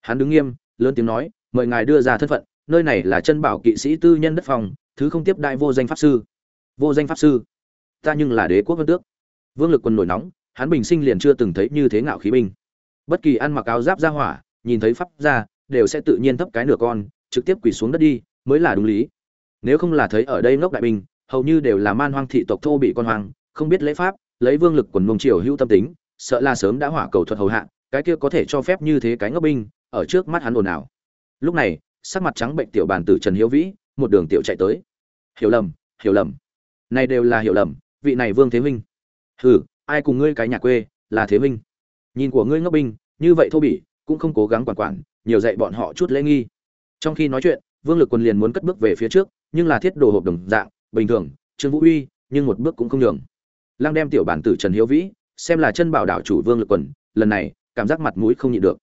Hắn đứng nghiêm, lớn tiếng nói, mời ngài đưa ra thân phận, nơi này là chân bảo kỵ sĩ tư nhân đất phòng, thứ không tiếp đại vô danh pháp sư. Vô danh pháp sư? Ta nhưng là đế quốc vân tước. Vương lực quân nổi nóng, hắn bình sinh liền chưa từng thấy như thế ngạo khí binh. Bất kỳ ăn mặc áo giáp ra hỏa, nhìn thấy pháp ra đều sẽ tự nhiên thấp cái nửa con, trực tiếp quỳ xuống đất đi, mới là đúng lý. Nếu không là thấy ở đây ngốc đại binh, hầu như đều là man hoang thị tộc thô bị con hoang, không biết lễ pháp, lấy vương lực quần mông triều hữu tâm tính, sợ là sớm đã hỏa cầu thuật hầu hạ, cái kia có thể cho phép như thế cái ngốc binh, ở trước mắt hắn ồn ào. Lúc này, sắc mặt trắng bệnh tiểu bàn tử trần hiếu vĩ, một đường tiểu chạy tới. Hiểu lầm hiểu lầm. Này đều là hiểu lầm, vị này vương thế huynh. Hừ, ai cùng ngươi cái nhà quê là thế huynh? Nhìn của ngươi ngốc binh, như vậy thô bỉ cũng không cố gắng quản quản, nhiều dạy bọn họ chút lễ nghi. Trong khi nói chuyện, vương lực quân liền muốn cất bước về phía trước, nhưng là thiết đồ hộp đồng dạng, bình thường, trương vũ uy, nhưng một bước cũng không nhường. Lăng đem tiểu bản tử trần hiếu vĩ, xem là chân bảo đảo chủ vương lực quần lần này, cảm giác mặt mũi không nhịn được.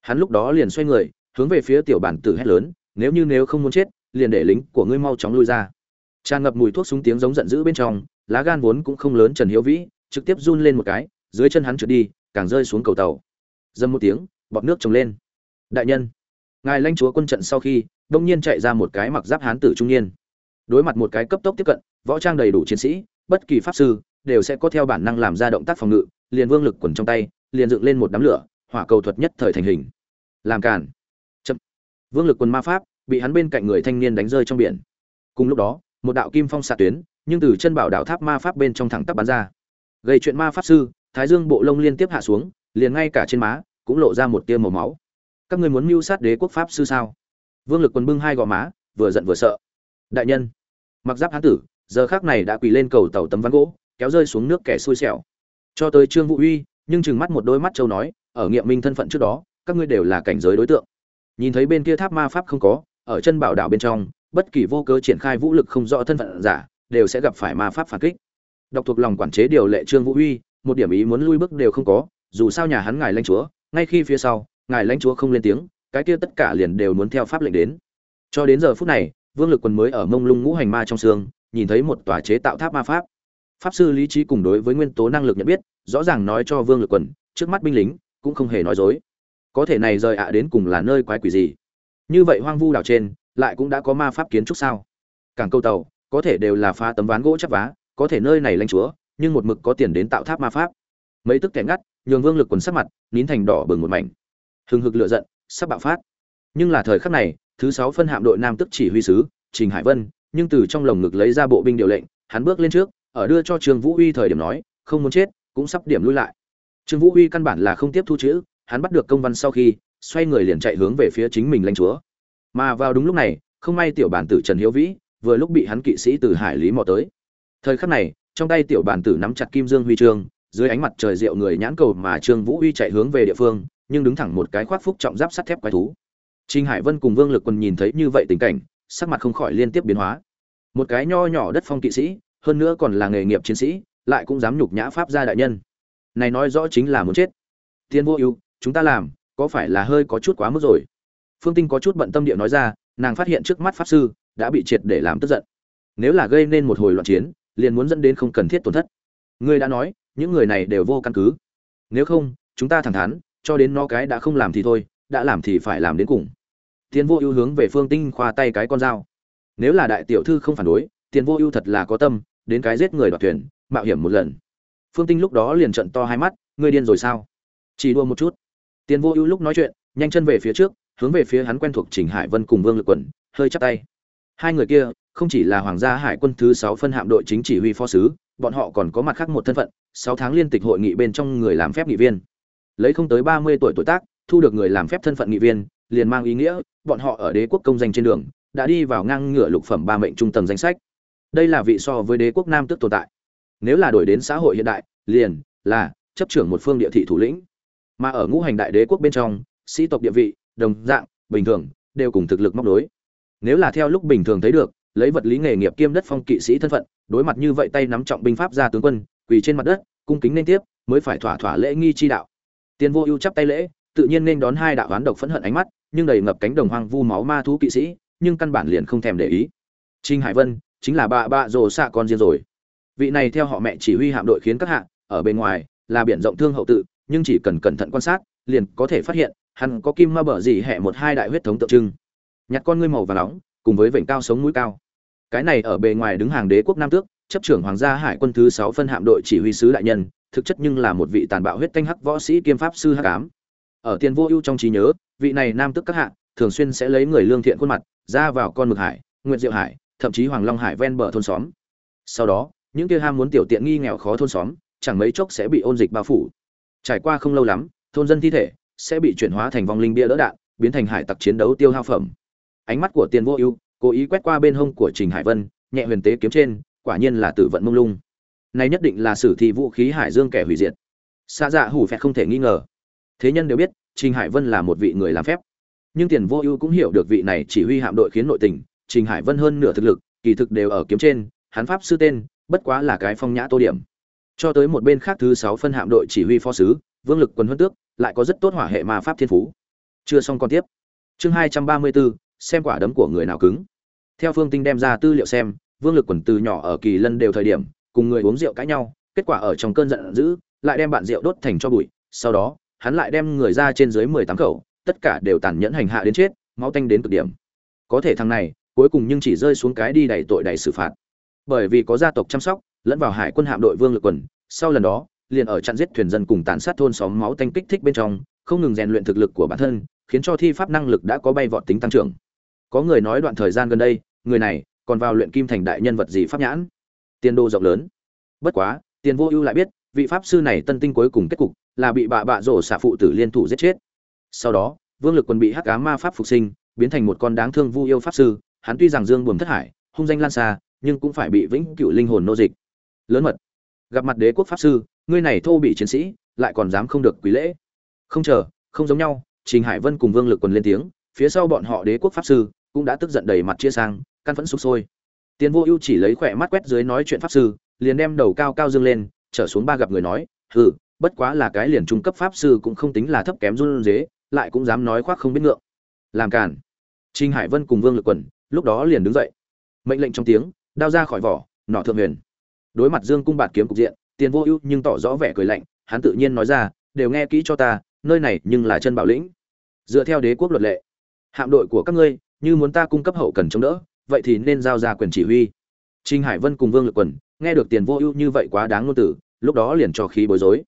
Hắn lúc đó liền xoay người, hướng về phía tiểu bản tử hét lớn, nếu như nếu không muốn chết, liền để lính của ngươi mau chóng lui ra. Tràn ngập mùi thuốc súng tiếng giống giận dữ bên trong, lá gan vốn cũng không lớn trần hiếu vĩ, trực tiếp run lên một cái, dưới chân hắn trượt đi, càng rơi xuống cầu tàu. Dâm một tiếng bọt nước trồng lên. Đại nhân, ngài lãnh chúa quân trận sau khi, đông nhiên chạy ra một cái mặc giáp hán tử trung niên. Đối mặt một cái cấp tốc tiếp cận, võ trang đầy đủ chiến sĩ, bất kỳ pháp sư đều sẽ có theo bản năng làm ra động tác phòng ngự, liền vương lực quần trong tay, liền dựng lên một đám lửa, hỏa cầu thuật nhất thời thành hình. Làm cản chậm. Vương lực quần ma pháp bị hắn bên cạnh người thanh niên đánh rơi trong biển. Cùng lúc đó, một đạo kim phong xạ tuyến, nhưng từ chân bảo đạo tháp ma pháp bên trong thẳng tắp bắn ra. Gây chuyện ma pháp sư, thái dương bộ lông liên tiếp hạ xuống, liền ngay cả trên má cũng lộ ra một tia màu máu. Các ngươi muốn mưu sát đế quốc pháp sư sao? Vương lực quân bưng hai gò má, vừa giận vừa sợ. Đại nhân, mặc giáp hán tử, giờ khác này đã quỳ lên cầu tàu tấm ván gỗ, kéo rơi xuống nước kẻ xui xẻo. Cho tới trương vũ uy, nhưng chừng mắt một đôi mắt châu nói, ở nghiệm minh thân phận trước đó, các ngươi đều là cảnh giới đối tượng. Nhìn thấy bên kia tháp ma pháp không có, ở chân bảo đảo bên trong, bất kỳ vô cớ triển khai vũ lực không rõ thân phận giả, đều sẽ gặp phải ma pháp phản kích. Đọc thuộc lòng quản chế điều lệ trương vũ uy, một điểm ý muốn lui bước đều không có, dù sao nhà hắn ngài lãnh chúa ngay khi phía sau, ngài lãnh chúa không lên tiếng, cái kia tất cả liền đều muốn theo pháp lệnh đến. Cho đến giờ phút này, vương lực quân mới ở mông lung ngũ hành ma trong xương, nhìn thấy một tòa chế tạo tháp ma pháp. Pháp sư lý trí cùng đối với nguyên tố năng lực nhận biết, rõ ràng nói cho vương lực quân trước mắt binh lính cũng không hề nói dối. Có thể này rời ạ đến cùng là nơi quái quỷ gì? Như vậy hoang vu đảo trên, lại cũng đã có ma pháp kiến trúc sao? Cảng câu tàu, có thể đều là phá tấm ván gỗ chắp vá, có thể nơi này lanh chúa, nhưng một mực có tiền đến tạo tháp ma pháp. Mấy tức kẻ ngắt nhường vương lực quần sắc mặt, nín thành đỏ bừng một mảnh. Hừng hực lựa giận, sắp bạo phát. Nhưng là thời khắc này, thứ sáu phân hạm đội nam tức chỉ huy sứ, trình hải vân, nhưng từ trong lồng ngực lấy ra bộ binh điều lệnh, hắn bước lên trước, ở đưa cho trương vũ uy thời điểm nói, không muốn chết, cũng sắp điểm lui lại. Trương vũ uy căn bản là không tiếp thu chữ, hắn bắt được công văn sau khi, xoay người liền chạy hướng về phía chính mình lãnh chúa. Mà vào đúng lúc này, không may tiểu bản tử trần hiếu vĩ, vừa lúc bị hắn kỵ sĩ từ hải lý mò tới. Thời khắc này, trong tay tiểu bản tử nắm chặt kim dương huy chương dưới ánh mặt trời rượu người nhãn cầu mà trương vũ uy chạy hướng về địa phương nhưng đứng thẳng một cái khoác phúc trọng giáp sắt thép quái thú Trình Hải Vân cùng Vương Lực Quân nhìn thấy như vậy tình cảnh, sắc mặt không khỏi liên tiếp biến hóa. Một cái nho nhỏ đất phong kỵ sĩ, hơn nữa còn là nghề nghiệp chiến sĩ, lại cũng dám nhục nhã pháp gia đại nhân. Này nói rõ chính là muốn chết. Tiên vô ưu, chúng ta làm, có phải là hơi có chút quá mức rồi? Phương Tinh có chút bận tâm địa nói ra, nàng phát hiện trước mắt pháp sư đã bị triệt để làm tức giận. Nếu là gây nên một hồi loạn chiến, liền muốn dẫn đến không cần thiết tổn thất. Ngươi đã nói, những người này đều vô căn cứ. Nếu không, chúng ta thẳng thắn, cho đến nó cái đã không làm thì thôi, đã làm thì phải làm đến cùng. tiến Vô Ưu hướng về Phương Tinh khoa tay cái con dao. Nếu là đại tiểu thư không phản đối, Tiền Vô Ưu thật là có tâm, đến cái giết người đoạt thuyền, mạo hiểm một lần. Phương Tinh lúc đó liền trợn to hai mắt, ngươi điên rồi sao? Chỉ đua một chút. Tiền Vô Ưu lúc nói chuyện, nhanh chân về phía trước, hướng về phía hắn quen thuộc Trình Hải Vân cùng Vương Lực Quẩn, hơi chắp tay. Hai người kia, không chỉ là Hoàng gia Hải quân thứ sáu phân hạm đội chính chỉ huy phó sứ, bọn họ còn có mặt khác một thân phận, 6 tháng liên tịch hội nghị bên trong người làm phép nghị viên. Lấy không tới 30 tuổi tuổi tác, thu được người làm phép thân phận nghị viên, liền mang ý nghĩa bọn họ ở đế quốc công danh trên đường đã đi vào ngang ngửa lục phẩm ba mệnh trung tầng danh sách. Đây là vị so với đế quốc nam tước tồn tại. Nếu là đổi đến xã hội hiện đại liền là chấp trưởng một phương địa thị thủ lĩnh. Mà ở ngũ hành đại đế quốc bên trong sĩ tộc địa vị đồng dạng bình thường đều cùng thực lực móc đối nếu là theo lúc bình thường thấy được lấy vật lý nghề nghiệp kiêm đất phong kỵ sĩ thân phận, đối mặt như vậy tay nắm trọng binh pháp ra tướng quân, quỳ trên mặt đất, cung kính nên tiếp, mới phải thỏa thỏa lễ nghi chi đạo. Tiền vô ưu chắp tay lễ, tự nhiên nên đón hai đạo oán độc phẫn hận ánh mắt, nhưng đầy ngập cánh đồng hoang vu máu ma thú kỵ sĩ, nhưng căn bản liền không thèm để ý. Trinh hải vân, chính là bà bà rồ xạ con riêng rồi. Vị này theo họ mẹ chỉ huy hạm đội khiến các hạng ở bên ngoài, là biển rộng thương hậu tự, nhưng chỉ cần cẩn thận quan sát, liền có thể phát hiện, hắn có kim ma bờ gì hẹ một hai đại huyết thống tượng trưng. Nhặt con ngươi màu và nóng, cùng với vểnh cao sống mũi cao cái này ở bề ngoài đứng hàng đế quốc nam tước, chấp trưởng hoàng gia hải quân thứ sáu phân hạm đội chỉ huy sứ đại nhân, thực chất nhưng là một vị tàn bạo huyết canh hắc võ sĩ kiêm pháp sư hắc ám. Ở tiền vô ưu trong trí nhớ, vị này nam tước các hạ, thường xuyên sẽ lấy người lương thiện khuôn mặt, ra vào con mực hải, nguyện diệu hải, thậm chí hoàng long hải ven bờ thôn xóm. Sau đó, những kia ham muốn tiểu tiện nghi nghèo khó thôn xóm, chẳng mấy chốc sẽ bị ôn dịch bao phủ. Trải qua không lâu lắm, thôn dân thi thể sẽ bị chuyển hóa thành vong linh bia đỡ đạn, biến thành hải tặc chiến đấu tiêu hao phẩm. Ánh mắt của tiền vô ưu cố ý quét qua bên hông của trình hải vân, nhẹ huyền tế kiếm trên, quả nhiên là tử vận mông lung. Này nhất định là sử thi vũ khí hải dương kẻ hủy diệt. Xa dạ hủ phẹt không thể nghi ngờ. Thế nhân đều biết, trình hải vân là một vị người làm phép. Nhưng tiền vô ưu cũng hiểu được vị này chỉ huy hạm đội khiến nội tình, trình hải vân hơn nửa thực lực, kỳ thực đều ở kiếm trên, hắn pháp sư tên, bất quá là cái phong nhã tô điểm. Cho tới một bên khác thứ sáu phân hạm đội chỉ huy phó sứ, vương lực quân huân tước, lại có rất tốt hỏa hệ ma pháp thiên phú. Chưa xong còn tiếp. Chương hai trăm ba mươi bốn xem quả đấm của người nào cứng theo phương tinh đem ra tư liệu xem vương lực quần từ nhỏ ở kỳ lân đều thời điểm cùng người uống rượu cãi nhau kết quả ở trong cơn giận dữ lại đem bạn rượu đốt thành cho bụi sau đó hắn lại đem người ra trên dưới mười tám khẩu, tất cả đều tàn nhẫn hành hạ đến chết, máu tanh đến cực điểm. Có thể thằng này, cuối cùng nhưng chỉ rơi xuống cái đi đẩy tội đẩy xử phạt. Bởi vì có gia tộc chăm sóc, lẫn vào hải quân hạm đội Vương Lực Quần, sau lần đó, liền ở chặn giết thuyền dân cùng tàn sát thôn xóm máu tanh kích thích bên trong, không ngừng rèn luyện thực lực của bản thân, khiến cho thi pháp năng lực đã có bay vọt tính tăng trưởng. Có người nói đoạn thời gian gần đây, người này còn vào luyện kim thành đại nhân vật gì pháp nhãn, tiền đô rộng lớn. Bất quá, Tiền Vô Ưu lại biết, vị pháp sư này tân tinh cuối cùng kết cục là bị bạ bạ rổ xạ phụ tử liên thủ giết chết. Sau đó vương lực quân bị hắc ám ma pháp phục sinh biến thành một con đáng thương vu yêu pháp sư hắn tuy rằng dương buồm thất hải hung danh lan xa nhưng cũng phải bị vĩnh cựu linh hồn nô dịch. Lớn mật. Gặp mặt đế quốc pháp sư ngươi này thô bị chiến sĩ lại còn dám không được quý lễ. Không chờ không giống nhau trình hải vân cùng vương lực quân lên tiếng phía sau bọn họ đế quốc pháp sư cũng đã tức giận đầy mặt chia sang, căn phẫn sục sôi. Tiền vô ưu chỉ lấy khỏe mắt quét dưới nói chuyện pháp sư, liền đem đầu cao cao dương lên, trở xuống ba gặp người nói, hừ, bất quá là cái liền trung cấp pháp sư cũng không tính là thấp kém run dế, lại cũng dám nói khoác không biết ngượng. Làm cản trinh hải vân cùng vương lực quần, lúc đó liền đứng dậy. Mệnh lệnh trong tiếng, đao ra khỏi vỏ, nọ thượng huyền. Đối mặt dương cung bạt kiếm cục diện, tiền vô ưu nhưng tỏ rõ vẻ cười lạnh, hắn tự nhiên nói ra, đều nghe kỹ cho ta, nơi này nhưng là chân bảo lĩnh. Dựa theo đế quốc luật lệ, hạm đội của các ngươi như muốn ta cung cấp hậu cần chống đỡ, vậy thì nên giao ra quyền chỉ huy. Trinh hải vân cùng vương lực quần, nghe được tiền vô ưu như vậy quá đáng ngôn tử lúc đó liền cho khí bối rối.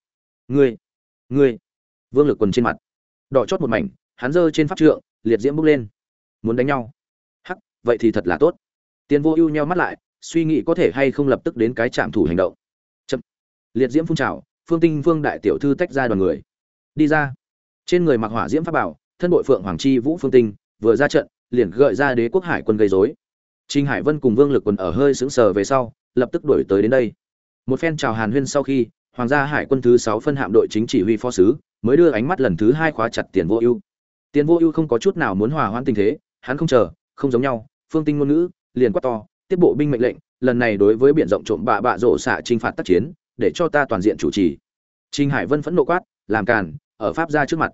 Ngươi ngươi. Vương lực quần trên mặt, đỏ chót một mảnh, hắn giơ trên pháp trượng, liệt diễm bốc lên. Muốn đánh nhau. Hắc, vậy thì thật là tốt. Tiền vô ưu nheo mắt lại, suy nghĩ có thể hay không lập tức đến cái trạm thủ hành động. Chậm. Liệt diễm phun trào, phương tinh vương đại tiểu thư tách ra đoàn người. Đi ra. Trên người mặc hỏa diễm pháp bảo, thân bội phượng hoàng chi vũ phương tinh, vừa ra trận liền gợi ra đế quốc hải quân gây rối Trình Hải Vân cùng Vương Lực Quân ở hơi sững sờ về sau, lập tức đuổi tới đến đây. Một phen chào Hàn Huyên sau khi, Hoàng gia Hải quân thứ 6 phân hạm đội chính chỉ huy phó sứ, mới đưa ánh mắt lần thứ hai khóa chặt Tiền Vô Ưu. Tiền Vô Ưu không có chút nào muốn hòa hoãn tình thế, hắn không chờ, không giống nhau, phương tinh ngôn ngữ, liền quát to, tiếp bộ binh mệnh lệnh, lần này đối với biển rộng trộm bạ bạ rộ xạ trinh phạt tác chiến, để cho ta toàn diện chủ trì. Trình Hải Vân phẫn nộ quát, làm càn, ở pháp gia trước mặt,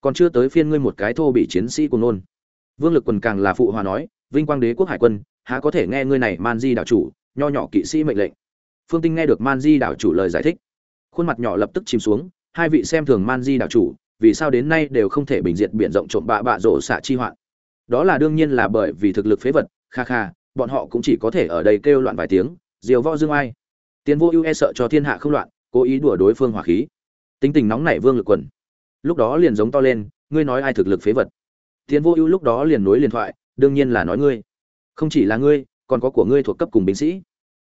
còn chưa tới phiên ngươi một cái thô bị chiến sĩ của nôn. Vương Lực Quần càng là phụ hòa nói, vinh quang đế quốc hải quân, há có thể nghe ngươi này man di đảo chủ nho nhỏ kỵ sĩ mệnh lệnh? Phương tinh nghe được man di đảo chủ lời giải thích khuôn mặt nhỏ lập tức chìm xuống hai vị xem thường man di đảo chủ vì sao đến nay đều không thể bình diệt biển rộng trộm bạ bạ rổ xạ chi hoạn? Đó là đương nhiên là bởi vì thực lực phế vật kha kha bọn họ cũng chỉ có thể ở đây kêu loạn vài tiếng diều võ dương ai. Tiến vô ưu e sợ cho thiên hạ không loạn cố ý đùa đối phương hỏa khí. Tính tình nóng nảy vương lực quần. Lúc đó liền giống to lên ngươi nói ai thực lực phế vật? Tiến vô ưu lúc đó liền nối liền thoại, đương nhiên là nói ngươi. Không chỉ là ngươi, còn có của ngươi thuộc cấp cùng binh sĩ.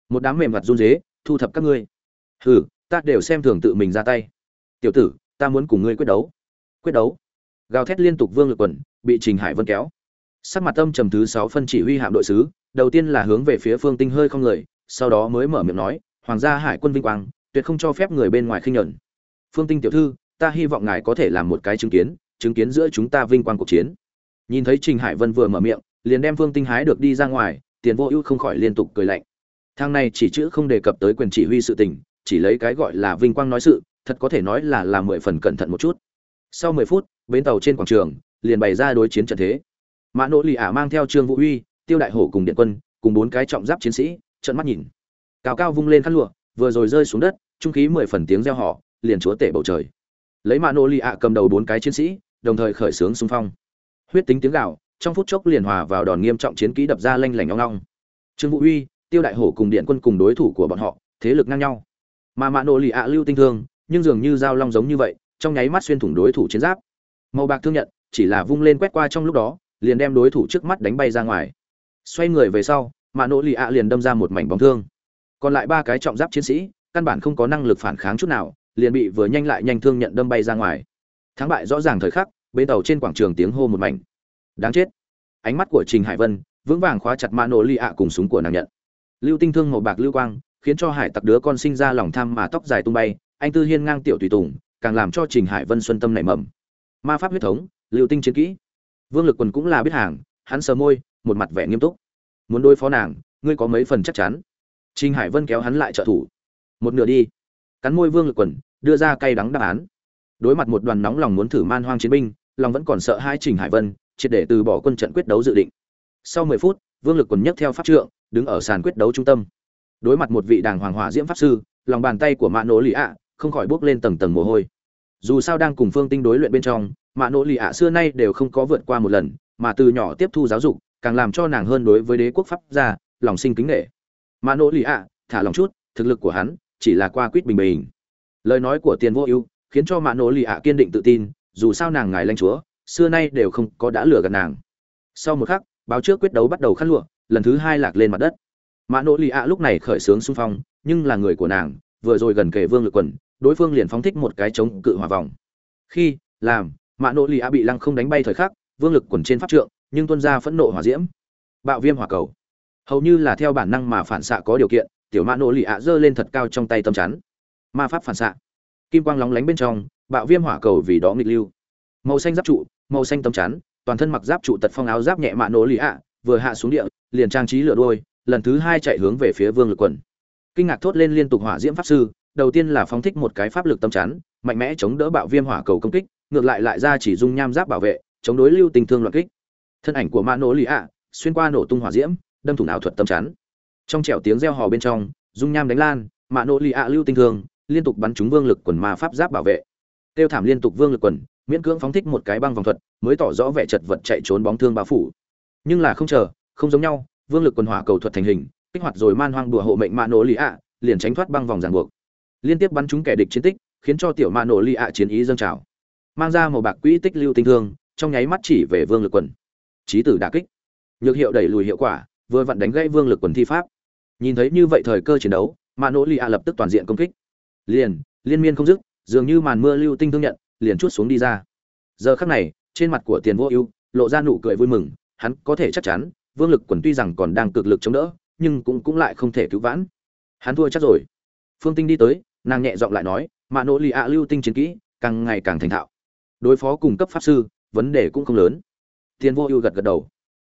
Một đám mềm mặt run dế thu thập các ngươi. Hừ, ta đều xem thường tự mình ra tay. Tiểu tử, ta muốn cùng ngươi quyết đấu. Quyết đấu. Gào thét liên tục vương lực quần, bị trình hải vân kéo. Sắc mặt tâm trầm thứ sáu phân chỉ huy hạm đội sứ, đầu tiên là hướng về phía phương tinh hơi không người, sau đó mới mở miệng nói, hoàng gia hải quân vinh quang, tuyệt không cho phép người bên ngoài khinh nhẫn. Phương tinh tiểu thư, ta hy vọng ngài có thể làm một cái chứng kiến chứng kiến giữa chúng ta vinh quang cuộc chiến nhìn thấy trình hải vân vừa mở miệng liền đem Phương Tinh hái được đi ra ngoài, Tiền Vô Ưu không khỏi liên tục cười lạnh. Thang này chỉ chữ không đề cập tới quyền chỉ huy sự tình, chỉ lấy cái gọi là vinh quang nói sự, thật có thể nói là là mười phần cẩn thận một chút. Sau 10 phút, bến tàu trên quảng trường liền bày ra đối chiến trận thế. Mã Nỗ Lì Ả mang theo Trương Vũ Uy, Tiêu Đại Hổ cùng Điện Quân, cùng bốn cái trọng giáp chiến sĩ, trợn mắt nhìn. Cao cao vung lên khăn lụa, vừa rồi rơi xuống đất, trung khí mười phần tiếng reo hò, liền chúa tể bầu trời. Lấy Mã Nỗ Lì Ả cầm đầu bốn cái chiến sĩ, đồng thời khởi xướng xung phong. Huyết tính tiếng gào, trong phút chốc liền hòa vào đòn nghiêm trọng chiến kỹ đập ra lanh lảnh ong ong. Trương Vũ Uy, Tiêu Đại Hổ cùng Điện Quân cùng đối thủ của bọn họ, thế lực ngang nhau. Mà mạ nổ Lì ạ lưu tinh thương, nhưng dường như dao long giống như vậy, trong nháy mắt xuyên thủng đối thủ chiến giáp. Màu bạc thương nhận, chỉ là vung lên quét qua trong lúc đó, liền đem đối thủ trước mắt đánh bay ra ngoài. Xoay người về sau, mạ nổ Lì ạ liền đâm ra một mảnh bóng thương. Còn lại ba cái trọng giáp chiến sĩ, căn bản không có năng lực phản kháng chút nào, liền bị vừa nhanh lại nhanh thương nhận đâm bay ra ngoài. Thắng bại rõ ràng thời khắc, bên tàu trên quảng trường tiếng hô một mảnh. Đáng chết. Ánh mắt của trình hải vân vững vàng khóa chặt mã nổ lì ạ cùng súng của nàng nhận. Lưu tinh thương màu bạc lưu quang khiến cho hải tặc đứa con sinh ra lòng tham mà tóc dài tung bay, anh tư hiên ngang tiểu tùy tùng, càng làm cho trình hải vân xuân tâm nảy mầm. Ma pháp huyết thống, lưu tinh chiến kỹ. Vương lực quần cũng là biết hàng, hắn sờ môi, một mặt vẻ nghiêm túc. Muốn đối phó nàng, ngươi có mấy phần chắc chắn? Trình hải vân kéo hắn lại trợ thủ. Một nửa đi. Cắn môi vương lực quần, đưa ra cay đắng đáp án. Đối mặt một đoàn nóng lòng muốn thử man hoang chiến binh lòng vẫn còn sợ hai trình hải vân triệt để từ bỏ quân trận quyết đấu dự định. Sau 10 phút, Vương Lực quần nhấc theo pháp trượng, đứng ở sàn quyết đấu trung tâm. Đối mặt một vị đàng hoàng hỏa diễm pháp sư, lòng bàn tay của Mã Nỗ Lý ạ không khỏi bước lên tầng tầng mồ hôi. Dù sao đang cùng Phương Tinh đối luyện bên trong, Mã Nỗ Lý ạ xưa nay đều không có vượt qua một lần, mà từ nhỏ tiếp thu giáo dục, càng làm cho nàng hơn đối với đế quốc pháp gia, lòng sinh kính nể. Mã Nỗ Lý ạ, thả lòng chút, thực lực của hắn chỉ là qua quýt bình bình. Lời nói của Tiền Vô Ưu khiến cho Mã Nỗ Lý ạ kiên định tự tin, dù sao nàng ngài lãnh chúa, xưa nay đều không có đã lừa gạt nàng. Sau một khắc báo trước quyết đấu bắt đầu khát lụa lần thứ hai lạc lên mặt đất. Mã nỗ lì ạ lúc này khởi xướng xung phong nhưng là người của nàng vừa rồi gần kề vương lực quần đối phương liền phóng thích một cái chống cự hỏa vòng. Khi làm mã nỗ lì ạ bị lăng không đánh bay thời khắc vương lực quần trên pháp trượng nhưng tuân ra phẫn nộ hỏa diễm. Bạo viêm hỏa cầu. Hầu như là theo bản năng mà phản xạ có điều kiện tiểu mã nỗ lì ạ giơ lên thật cao trong tay tâm chắn. Ma pháp phản xạ. Kim quang lóng lánh bên trong bạo viêm hỏa cầu vì đó nghịch lưu. Màu xanh giáp trụ, màu xanh tấm chắn, toàn thân mặc giáp trụ tật phong áo giáp nhẹ mạ nổ lì ạ, vừa hạ xuống địa, liền trang trí lửa đôi, lần thứ hai chạy hướng về phía vương lực quần. Kinh ngạc thốt lên liên tục hỏa diễm pháp sư, đầu tiên là phóng thích một cái pháp lực tâm chắn, mạnh mẽ chống đỡ bạo viêm hỏa cầu công kích, ngược lại lại ra chỉ dung nham giáp bảo vệ, chống đối lưu tình thương loạn kích. Thân ảnh của mạ nổ lì ạ, xuyên qua nổ tung hỏa diễm, đâm thủng ảo thuật tâm chắn. Trong trẻo tiếng reo hò bên trong, dung nham đánh lan, mạ nổ lì ạ lưu tình thương, liên tục bắn trúng vương lực quần ma pháp giáp bảo vệ tiêu thảm liên tục vương lực quần, miễn cưỡng phóng thích một cái băng vòng thuật, mới tỏ rõ vẻ chật vật chạy trốn bóng thương bao phủ. Nhưng là không chờ, không giống nhau, vương lực quần hỏa cầu thuật thành hình, kích hoạt rồi man hoang đùa hộ mệnh mạ nổ lì ạ liền tránh thoát băng vòng ràng buộc. Liên tiếp bắn trúng kẻ địch chiến tích, khiến cho tiểu mạ nổ lì ạ chiến ý dâng trào. Mang ra một bạc quỹ tích lưu tinh thương, trong nháy mắt chỉ về vương lực quần. Trí tử đả kích. Nhược hiệu đẩy lùi hiệu quả, vừa vặn đánh gãy vương lực quần thi pháp. Nhìn thấy như vậy thời cơ chiến đấu mạ nỗ lì ạ lập tức toàn diện công kích. Liền, liên miên không dứt dường như màn mưa lưu tinh thương nhận, liền chút xuống đi ra. Giờ khắc này, trên mặt của tiền vô ưu, lộ ra nụ cười vui mừng, hắn có thể chắc chắn, vương lực quần tuy rằng còn đang cực lực chống đỡ, nhưng cũng cũng lại không thể cứu vãn. Hắn thua chắc rồi. Phương tinh đi tới, nàng nhẹ giọng lại nói, mạ nỗ lì ạ lưu tinh chiến kỹ, càng ngày càng thành thạo. Đối phó cùng cấp pháp sư, vấn đề cũng không lớn. Tiền vô ưu gật gật đầu.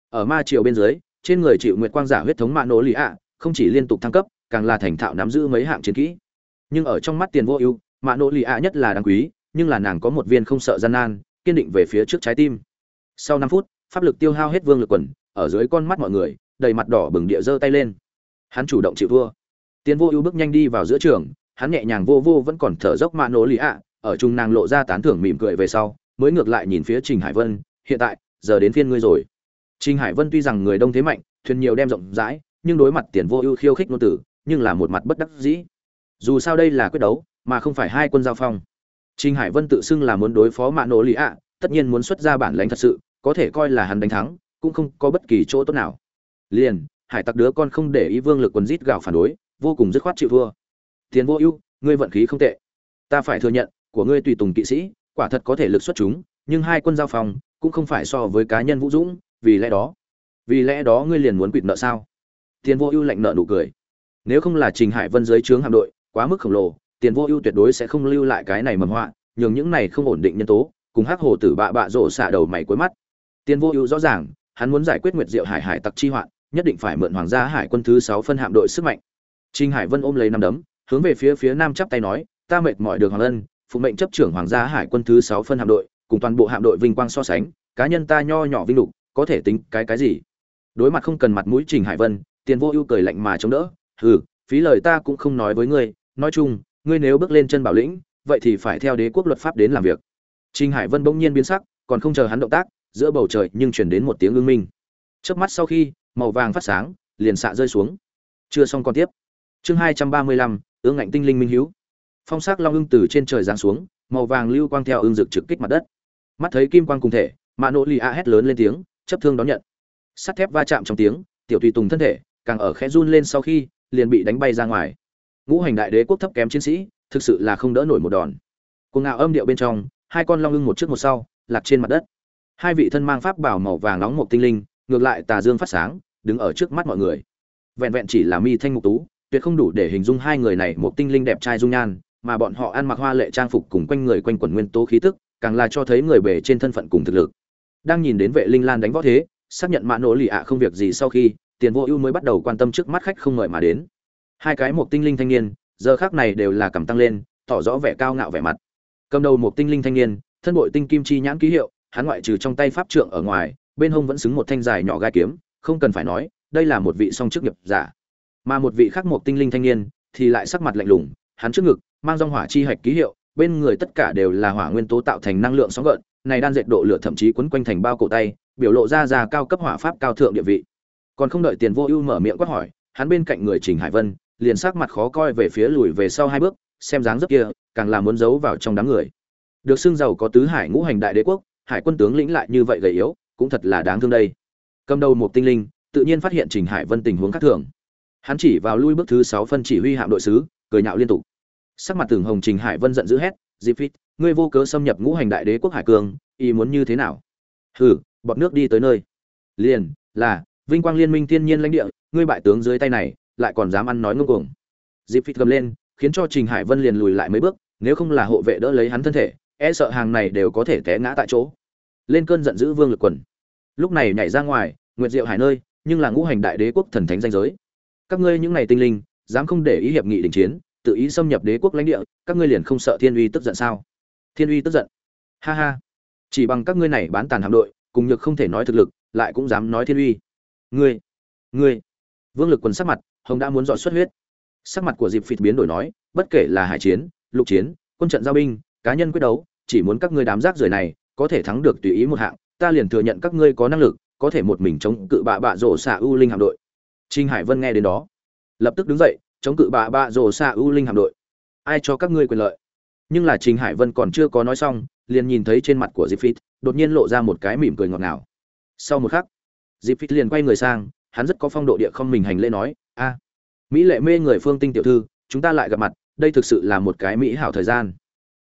Ở ma triều bên dưới, trên người chịu nguyệt quang giả huyết thống mạ nỗ lì ạ, không chỉ liên tục thăng cấp, càng là thành thạo nắm giữ mấy hạng chiến kỹ. Nhưng ở trong mắt tiền vô ưu mạ nỗ lì ạ nhất là đáng quý, nhưng là nàng có một viên không sợ gian nan, kiên định về phía trước trái tim. Sau năm phút, pháp lực tiêu hao hết vương lực quần, ở dưới con mắt mọi người, đầy mặt đỏ bừng địa giơ tay lên. Hắn chủ động chịu thua. Tiền vô ưu bước nhanh đi vào giữa trường, hắn nhẹ nhàng vô vô vẫn còn thở dốc mạ nỗ lì ạ, ở trung nàng lộ ra tán thưởng mỉm cười về sau, mới ngược lại nhìn phía trình hải vân, hiện tại, giờ đến phiên ngươi rồi. Trình hải vân tuy rằng người đông thế mạnh, thuyền nhiều đem rộng rãi, nhưng đối mặt tiền vô ưu khiêu khích ngôn tử nhưng là một mặt bất đắc dĩ. Dù sao đây là quyết đấu mà không phải hai quân giao phong. Trình hải vân tự xưng là muốn đối phó mạ nỗ lì ạ, tất nhiên muốn xuất ra bản lãnh thật sự, có thể coi là hắn đánh thắng, cũng không có bất kỳ chỗ tốt nào. Liền, hải tặc đứa con không để ý vương lực quần rít gào phản đối, vô cùng dứt khoát chịu thua. Tiền vô ưu, ngươi vận khí không tệ. Ta phải thừa nhận, của ngươi tùy tùng kỵ sĩ, quả thật có thể lực xuất chúng, nhưng hai quân giao phòng cũng không phải so với cá nhân vũ dũng, vì lẽ đó, vì lẽ đó ngươi liền muốn quỵt nợ sao? Tiền vô ưu lạnh nợ nụ cười. Nếu không là trình hải vân dưới trướng hạm đội, quá mức khổng lồ tiền vô ưu tuyệt đối sẽ không lưu lại cái này mầm họa, nhường những này không ổn định nhân tố, cùng hắc hồ tử bạ bạ rổ xạ đầu mày cuối mắt. Tiền vô ưu rõ ràng, hắn muốn giải quyết nguyệt diệu hải hải tặc chi hoạn, nhất định phải mượn hoàng gia hải quân thứ sáu phân hạm đội sức mạnh. Trình hải vân ôm lấy năm đấm, hướng về phía phía nam chắp tay nói, ta mệt mỏi được hoàng ân, phụ mệnh chấp trưởng hoàng gia hải quân thứ sáu phân hạm đội, cùng toàn bộ hạm đội vinh quang so sánh, cá nhân ta nho nhỏ vinh lục, có thể tính cái cái gì? Đối mặt không cần mặt mũi trình hải vân, tiền vô ưu cười lạnh mà chống đỡ, hừ, phí lời ta cũng không nói với ngươi, nói chung ngươi nếu bước lên chân bảo lĩnh, vậy thì phải theo đế quốc luật pháp đến làm việc. Trình hải vân bỗng nhiên biến sắc, còn không chờ hắn động tác, giữa bầu trời nhưng chuyển đến một tiếng ưng minh. Trước mắt sau khi, màu vàng phát sáng, liền xạ rơi xuống. Chưa xong còn tiếp. Chương hai trăm ba mươi lăm, ương ngạnh tinh linh minh hiếu. Phong sắc long ưng từ trên trời giáng xuống, màu vàng lưu quang theo ưng rực trực kích mặt đất. Mắt thấy kim quang cùng thể mạ nỗ lì a hét lớn lên tiếng, chấp thương đón nhận. Sắt thép va chạm trong tiếng, tiểu tùy tùng thân thể, càng ở khẽ run lên sau khi, liền bị đánh bay ra ngoài ngũ hành đại đế quốc thấp kém chiến sĩ, thực sự là không đỡ nổi một đòn. Cuồng ngạo âm điệu bên trong, hai con long ưng một trước một sau, lạc trên mặt đất. Hai vị thân mang pháp bảo màu vàng nóng một tinh linh, ngược lại tà dương phát sáng, đứng ở trước mắt mọi người. Vẹn vẹn chỉ là mi thanh mục tú, tuyệt không đủ để hình dung hai người này một tinh linh đẹp trai dung nhan, mà bọn họ ăn mặc hoa lệ trang phục cùng quanh người quanh quần nguyên tố khí tức, càng là cho thấy người bề trên thân phận cùng thực lực. Đang nhìn đến vệ linh lan đánh võ thế, xác nhận mã nỗ lì ạ không việc gì sau khi, tiền vô ưu mới bắt đầu quan tâm trước mắt khách không mời mà đến hai cái một tinh linh thanh niên, giờ khác này đều là cầm tăng lên, tỏ rõ vẻ cao ngạo vẻ mặt. Cầm đầu một tinh linh thanh niên, thân bội tinh kim chi nhãn ký hiệu, hắn ngoại trừ trong tay pháp trượng ở ngoài, bên hông vẫn xứng một thanh dài nhỏ gai kiếm, không cần phải nói, đây là một vị song chức nghiệp giả. Mà một vị khác một tinh linh thanh niên, thì lại sắc mặt lạnh lùng, hắn trước ngực, mang dòng hỏa chi hạch ký hiệu, bên người tất cả đều là hỏa nguyên tố tạo thành năng lượng sóng gợn, này đan dệt độ lửa thậm chí quấn quanh thành bao cổ tay, biểu lộ ra ra cao cấp hỏa pháp cao thượng địa vị. Còn không đợi tiền vô ưu mở miệng quát hỏi, hắn bên cạnh người trình hải vân liền sắc mặt khó coi về phía lùi về sau hai bước, xem dáng dấp kia, càng là muốn giấu vào trong đám người. Được xưng giàu có tứ hải ngũ hành đại đế quốc, hải quân tướng lĩnh lại như vậy gầy yếu, cũng thật là đáng thương đây. Cầm đầu một tinh linh, tự nhiên phát hiện trình hải vân tình huống khác thường. Hắn chỉ vào lui bước thứ sáu phân chỉ huy hạm đội sứ, cười nhạo liên tục. Sắc mặt tưởng hồng trình hải vân giận dữ hét, dịp phít, ngươi vô cớ xâm nhập ngũ hành đại đế quốc hải cương, ý muốn như thế nào? Hừ, bọt nước đi tới nơi. Liền, là, vinh quang liên minh thiên nhiên lãnh địa, ngươi bại tướng dưới tay này lại còn dám ăn nói ngông cuồng. Dịp phi gầm lên, khiến cho trình hải vân liền lùi lại mấy bước, nếu không là hộ vệ đỡ lấy hắn thân thể e sợ hàng này đều có thể té ngã tại chỗ. Lên cơn giận dữ vương lực quần. Lúc này nhảy ra ngoài, nguyệt diệu hải nơi, nhưng là ngũ hành đại đế quốc thần thánh danh giới. Các ngươi những này tinh linh, dám không để ý hiệp nghị đình chiến, tự ý xâm nhập đế quốc lãnh địa, các ngươi liền không sợ thiên uy tức giận sao? Thiên uy tức giận. Ha ha. Chỉ bằng các ngươi này bán tàn hạm đội, cùng nhược không thể nói thực lực, lại cũng dám nói thiên uy. Ngươi. Ngươi. Vương lực quần sắc mặt hồng đã muốn dọn xuất huyết. Sắc mặt của dịp phịt biến đổi nói, bất kể là hải chiến, lục chiến, quân trận giao binh, cá nhân quyết đấu, chỉ muốn các ngươi đám rác rưởi này có thể thắng được tùy ý một hạng, ta liền thừa nhận các ngươi có năng lực, có thể một mình chống cự bạ bạ rổ xạ u linh hạm đội. Trinh hải vân nghe đến đó, lập tức đứng dậy, chống cự bạ bạ rổ xạ u linh hạm đội. Ai cho các ngươi quyền lợi? Nhưng là trình hải vân còn chưa có nói xong, liền nhìn thấy trên mặt của dịp phịt, đột nhiên lộ ra một cái mỉm cười ngọt ngào. Sau một khắc dịp phịt liền quay người sang hắn rất có phong độ địa không mình hành lễ nói, a, mỹ lệ mê người phương tinh tiểu thư, chúng ta lại gặp mặt, đây thực sự là một cái mỹ hảo thời gian.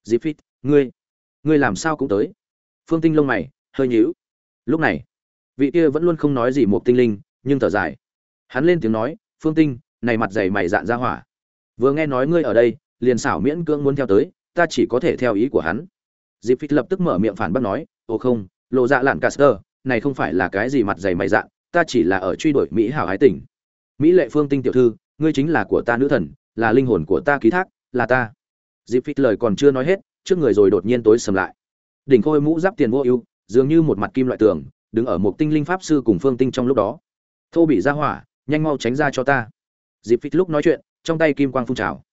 Dịp phít, ngươi ngươi làm sao cũng tới? Phương tinh lông mày, hơi nhíu. Lúc này, vị kia vẫn luôn không nói gì một tinh linh, nhưng thở dài. Hắn lên tiếng nói, phương tinh, này mặt dày mày dạn ra hỏa. Vừa nghe nói ngươi ở đây, liền xảo miễn cưỡng muốn theo tới, ta chỉ có thể theo ý của hắn. Dịp phít lập tức mở miệng phản bác nói, ồ không, lộ dạ lạn caster này không phải là cái gì mặt dày mày dạn ta chỉ là ở truy đuổi mỹ hảo hái tỉnh mỹ lệ phương tinh tiểu thư, ngươi chính là của ta nữ thần, là linh hồn của ta ký thác, là ta. Dịp phít lời còn chưa nói hết, trước người rồi đột nhiên tối sầm lại. Đỉnh khôi mũ giáp tiền vô ưu, dường như một mặt kim loại tường, đứng ở một tinh linh pháp sư cùng phương tinh trong lúc đó. Thô bị ra hỏa, nhanh mau tránh ra cho ta. Dịp phít lúc nói chuyện, trong tay kim quang phun trào.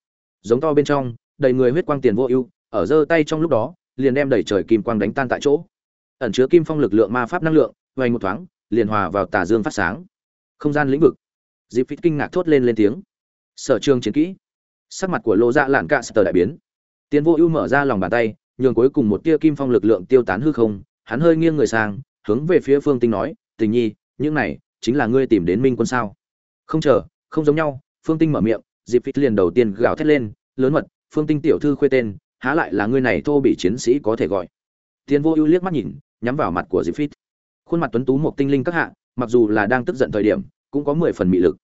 Giống to bên trong, đầy người huyết quang tiền vô ưu, ở giơ tay trong lúc đó, liền đem đẩy trời kim quang đánh tan tại chỗ. Ẩn chứa kim phong lực lượng ma pháp năng lượng vay một thoáng liền hòa vào tà dương phát sáng. Không gian lĩnh vực. Dịp phít kinh ngạc thốt lên lên tiếng. Sở trường chiến kỹ. Sắc mặt của lô dạ lạn cạ sờ đại biến. Tiến vô ưu mở ra lòng bàn tay, nhường cuối cùng một tia kim phong lực lượng tiêu tán hư không, hắn hơi nghiêng người sang, hướng về phía phương tinh nói, tình nhi, những này chính là ngươi tìm đến minh quân sao? Không chờ, không giống nhau. Phương tinh mở miệng, dịp phít liền đầu tiên gào thét lên, lớn mật, phương tinh tiểu thư khuê tên, há lại là ngươi này thô bị chiến sĩ có thể gọi. Tiến vô ưu liếc mắt nhìn, nhắm vào mặt của dịp phít khuôn mặt tuấn tú một tinh linh các hạ mặc dù là đang tức giận thời điểm cũng có mười phần mị lực.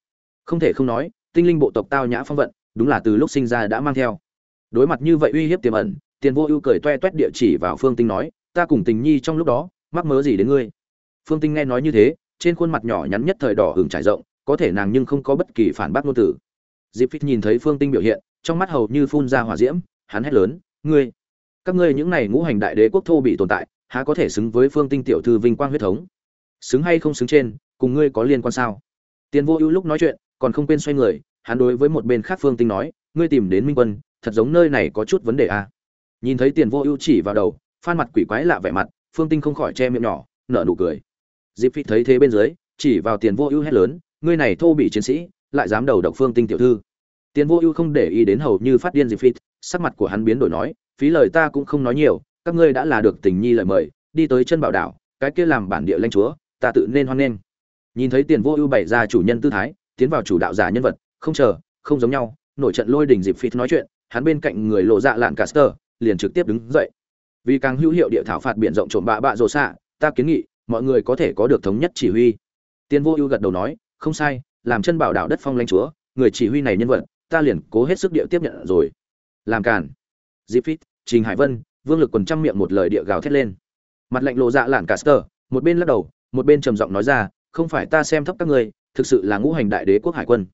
Không thể không nói tinh linh bộ tộc tao nhã phong vận đúng là từ lúc sinh ra đã mang theo. Đối mặt như vậy uy hiếp tiềm ẩn tiền vô ưu cười toe toét địa chỉ vào phương tinh nói ta cùng tình nhi trong lúc đó mắc mớ gì đến ngươi? Phương tinh nghe nói như thế trên khuôn mặt nhỏ nhắn nhất thời đỏ hừng trải rộng có thể nàng nhưng không có bất kỳ phản bác ngôn tử. Diệp Phích nhìn thấy Phương Tinh biểu hiện, trong mắt hầu như phun ra hỏa diễm, hắn hét lớn, "Ngươi, các ngươi những này ngũ hành đại đế quốc thô bị tồn tại, há có thể xứng với Phương Tinh tiểu thư vinh quang huyết thống? Xứng hay không xứng trên, cùng ngươi có liên quan sao?" Tiền Vô Ưu lúc nói chuyện, còn không quên xoay người, hắn đối với một bên khác Phương Tinh nói, "Ngươi tìm đến Minh Quân, thật giống nơi này có chút vấn đề à?" Nhìn thấy Tiền Vô Ưu chỉ vào đầu, phan mặt quỷ quái lạ vẻ mặt, Phương Tinh không khỏi che miệng nhỏ, nở nụ cười. Diệp phi thấy thế bên dưới, chỉ vào Tiền Vô Ưu hét lớn, "Ngươi này thô bị chiến sĩ, lại dám đầu độc phương tinh tiểu thư tiền vô ưu không để ý đến hầu như phát điên dịp phi sắc mặt của hắn biến đổi nói phí lời ta cũng không nói nhiều các ngươi đã là được tình nhi lời mời, đi tới chân bảo đảo, cái kia làm bản địa lãnh chúa, ta tự nên hoan nghênh. Nhìn thấy tiền vô ưu bày ra chủ nhân tư thái, tiến vào chủ đạo giả nhân vật, không chờ, không giống nhau, nổi trận lôi đình dịp phít nói chuyện, hắn bên cạnh người lộ dạ lạn caster liền trực tiếp đứng dậy. Vì càng hữu hiệu địa thảo phạt biển rộng trộm bạ bạ rồ xạ, ta kiến nghị, mọi người có thể có được thống nhất chỉ huy. Tiền vô ưu gật đầu nói, không sai, làm chân bảo đảo đất phong lãnh chúa, người chỉ huy này nhân vật, ta liền cố hết sức địa tiếp nhận rồi. Làm cản dịp phít trình hải vân vương lực quần trăm miệng một lời địa gào thét lên. Mặt lạnh lộ dạ lạn sơ một bên lắc đầu, một bên trầm giọng nói ra, không phải ta xem thấp các ngươi, thực sự là ngũ hành đại đế quốc hải quân.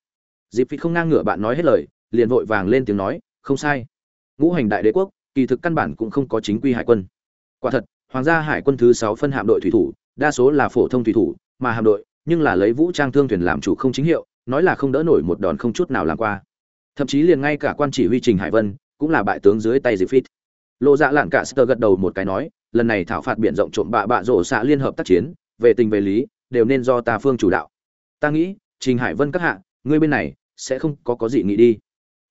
Dịp Phi không ngang ngửa bạn nói hết lời, liền vội vàng lên tiếng nói, không sai. Ngũ hành đại đế quốc, kỳ thực căn bản cũng không có chính quy hải quân. Quả thật, hoàng gia hải quân thứ sáu phân hạm đội thủy thủ, đa số là phổ thông thủy thủ, mà hạm đội, nhưng là lấy vũ trang thương thuyền làm chủ không chính hiệu, nói là không đỡ nổi một đòn không chút nào làm qua. Thậm chí liền ngay cả quan chỉ huy trình hải vân, cũng là bại tướng dưới tay dịp phít lộ dạ lạn cả sơ gật đầu một cái nói, lần này thảo phạt biển rộng trộm bạ bạ rổ xạ liên hợp tác chiến, về tình về lý, đều nên do ta phương chủ đạo. Ta nghĩ, trình hải vân các hạ, ngươi bên này sẽ không có có gì nghĩ đi.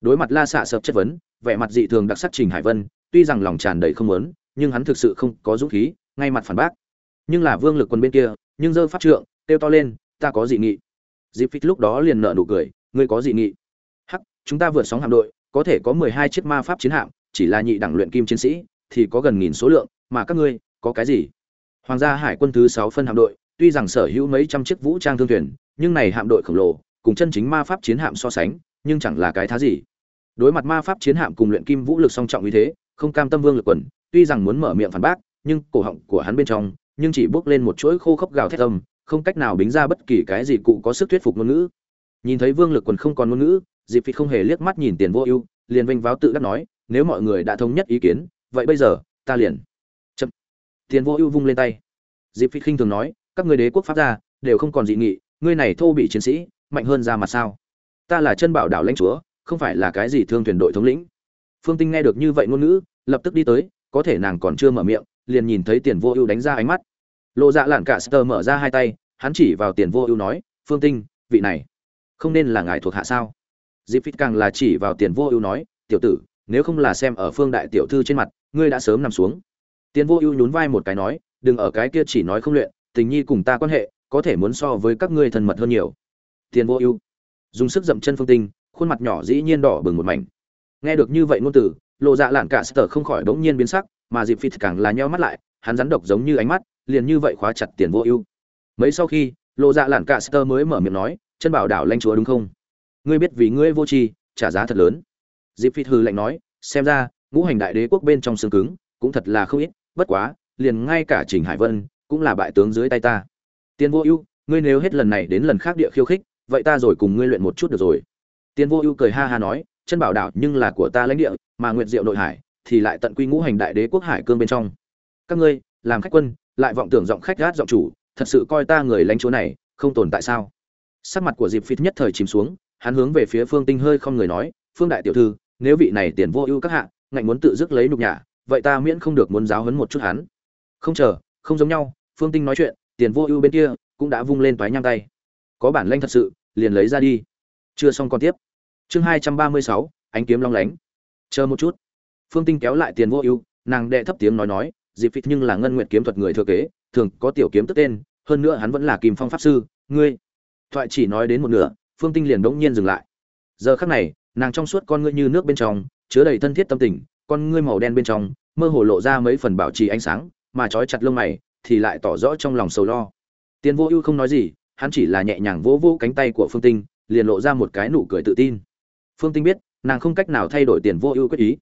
Đối mặt la xạ sập chất vấn, vẻ mặt dị thường đặc sắc trình hải vân, tuy rằng lòng tràn đầy không lớn nhưng hắn thực sự không có dũng khí, ngay mặt phản bác. Nhưng là vương lực quân bên kia, nhưng dơ pháp trượng, kêu to lên, ta có dị nghị. Dịp Phích lúc đó liền nợ nụ cười, ngươi có dị nghị? Chúng ta vượt sóng hạm đội, có thể có mười hai chiếc ma pháp chiến hạm chỉ là nhị đẳng luyện kim chiến sĩ, thì có gần nghìn số lượng, mà các ngươi, có cái gì? Hoàng gia hải quân thứ sáu phân hạm đội, tuy rằng sở hữu mấy trăm chiếc vũ trang thương thuyền, nhưng này hạm đội khổng lồ, cùng chân chính ma pháp chiến hạm so sánh, nhưng chẳng là cái thá gì. Đối mặt ma pháp chiến hạm cùng luyện kim vũ lực song trọng như thế, không cam tâm vương lực quần, tuy rằng muốn mở miệng phản bác, nhưng cổ họng của hắn bên trong, nhưng chỉ bước lên một chuỗi khô khốc gào thét âm, không cách nào bính ra bất kỳ cái gì cụ có sức thuyết phục ngôn ngữ. Nhìn thấy vương lực quần không còn ngôn ngữ dịp phịt không hề liếc mắt nhìn tiền vô ưu, liền vinh váo tự đắc nói nếu mọi người đã thống nhất ý kiến, vậy bây giờ, ta liền. Chậm. Tiền vô ưu vung lên tay. Dịp phi khinh thường nói, các người đế quốc pháp gia, đều không còn dị nghị, ngươi này thô bị chiến sĩ, mạnh hơn ra mặt sao? Ta là chân bảo đảo lãnh chúa, không phải là cái gì thương thuyền đội thống lĩnh. Phương tinh nghe được như vậy ngôn ngữ, lập tức đi tới, có thể nàng còn chưa mở miệng, liền nhìn thấy tiền vô ưu đánh ra ánh mắt. Lộ dạ lạn cả sơ mở ra hai tay, hắn chỉ vào tiền vô ưu nói, phương tinh, vị này không nên là ngài thuộc hạ sao? Dịp phít càng là chỉ vào tiền vô ưu nói, tiểu tử nếu không là xem ở phương đại tiểu thư trên mặt, ngươi đã sớm nằm xuống. Tiền vô ưu nhún vai một cái nói, đừng ở cái kia chỉ nói không luyện, tình nhi cùng ta quan hệ, có thể muốn so với các ngươi thân mật hơn nhiều. Tiền vô ưu dùng sức dậm chân phương tinh, khuôn mặt nhỏ dĩ nhiên đỏ bừng một mảnh. Nghe được như vậy ngôn từ, lộ dạ lạn cả sơ không khỏi bỗng nhiên biến sắc, mà dịp phịt càng là nheo mắt lại, hắn rắn độc giống như ánh mắt, liền như vậy khóa chặt tiền vô ưu. Mấy sau khi, lộ dạ lạn cả sơ mới mở miệng nói, chân bảo đảo lanh chúa đúng không? Ngươi biết vì ngươi vô tri, trả giá thật lớn dịp phít hư lạnh nói, xem ra, ngũ hành đại đế quốc bên trong xương cứng, cũng thật là không ít, bất quá, liền ngay cả trình hải vân, cũng là bại tướng dưới tay ta. Tiền vô ưu, ngươi nếu hết lần này đến lần khác địa khiêu khích, vậy ta rồi cùng ngươi luyện một chút được rồi. Tiền vô ưu cười ha ha nói, chân bảo đảo nhưng là của ta lãnh địa, mà nguyệt diệu nội hải, thì lại tận quy ngũ hành đại đế quốc hải cương bên trong. Các ngươi, làm khách quân, lại vọng tưởng giọng khách gát giọng chủ, thật sự coi ta người lãnh chúa này, không tồn tại sao? Sắc mặt của dịp phít nhất thời chìm xuống, hắn hướng về phía phương tinh hơi không người nói, phương đại tiểu thư nếu vị này tiền vô ưu các hạ, ngạnh muốn tự dứt lấy nhục nhã, vậy ta miễn không được muốn giáo huấn một chút hắn. Không chờ, không giống nhau, phương tinh nói chuyện, tiền vô ưu bên kia cũng đã vung lên toái nhang tay. Có bản lanh thật sự, liền lấy ra đi. Chưa xong còn tiếp. Chương hai trăm ba mươi sáu, ánh kiếm long lánh. Chờ một chút. Phương tinh kéo lại tiền vô ưu, nàng đệ thấp tiếng nói nói, dịp phịt nhưng là ngân nguyện kiếm thuật người thừa kế, thường có tiểu kiếm tức tên, hơn nữa hắn vẫn là kim phong pháp sư, ngươi. Thoại chỉ nói đến một nửa, phương tinh liền đ ỗ n g nhiên dừng lại. Giờ khắc này nàng trong suốt con ngươi như nước bên trong, chứa đầy thân thiết tâm tình, con ngươi màu đen bên trong, mơ hồ lộ ra mấy phần bảo trì ánh sáng, mà trói chặt lông mày, thì lại tỏ rõ trong lòng sầu lo. Tiền vô ưu không nói gì, hắn chỉ là nhẹ nhàng vỗ vỗ cánh tay của phương tinh, liền lộ ra một cái nụ cười tự tin. Phương tinh biết, nàng không cách nào thay đổi tiền vô ưu quyết ý.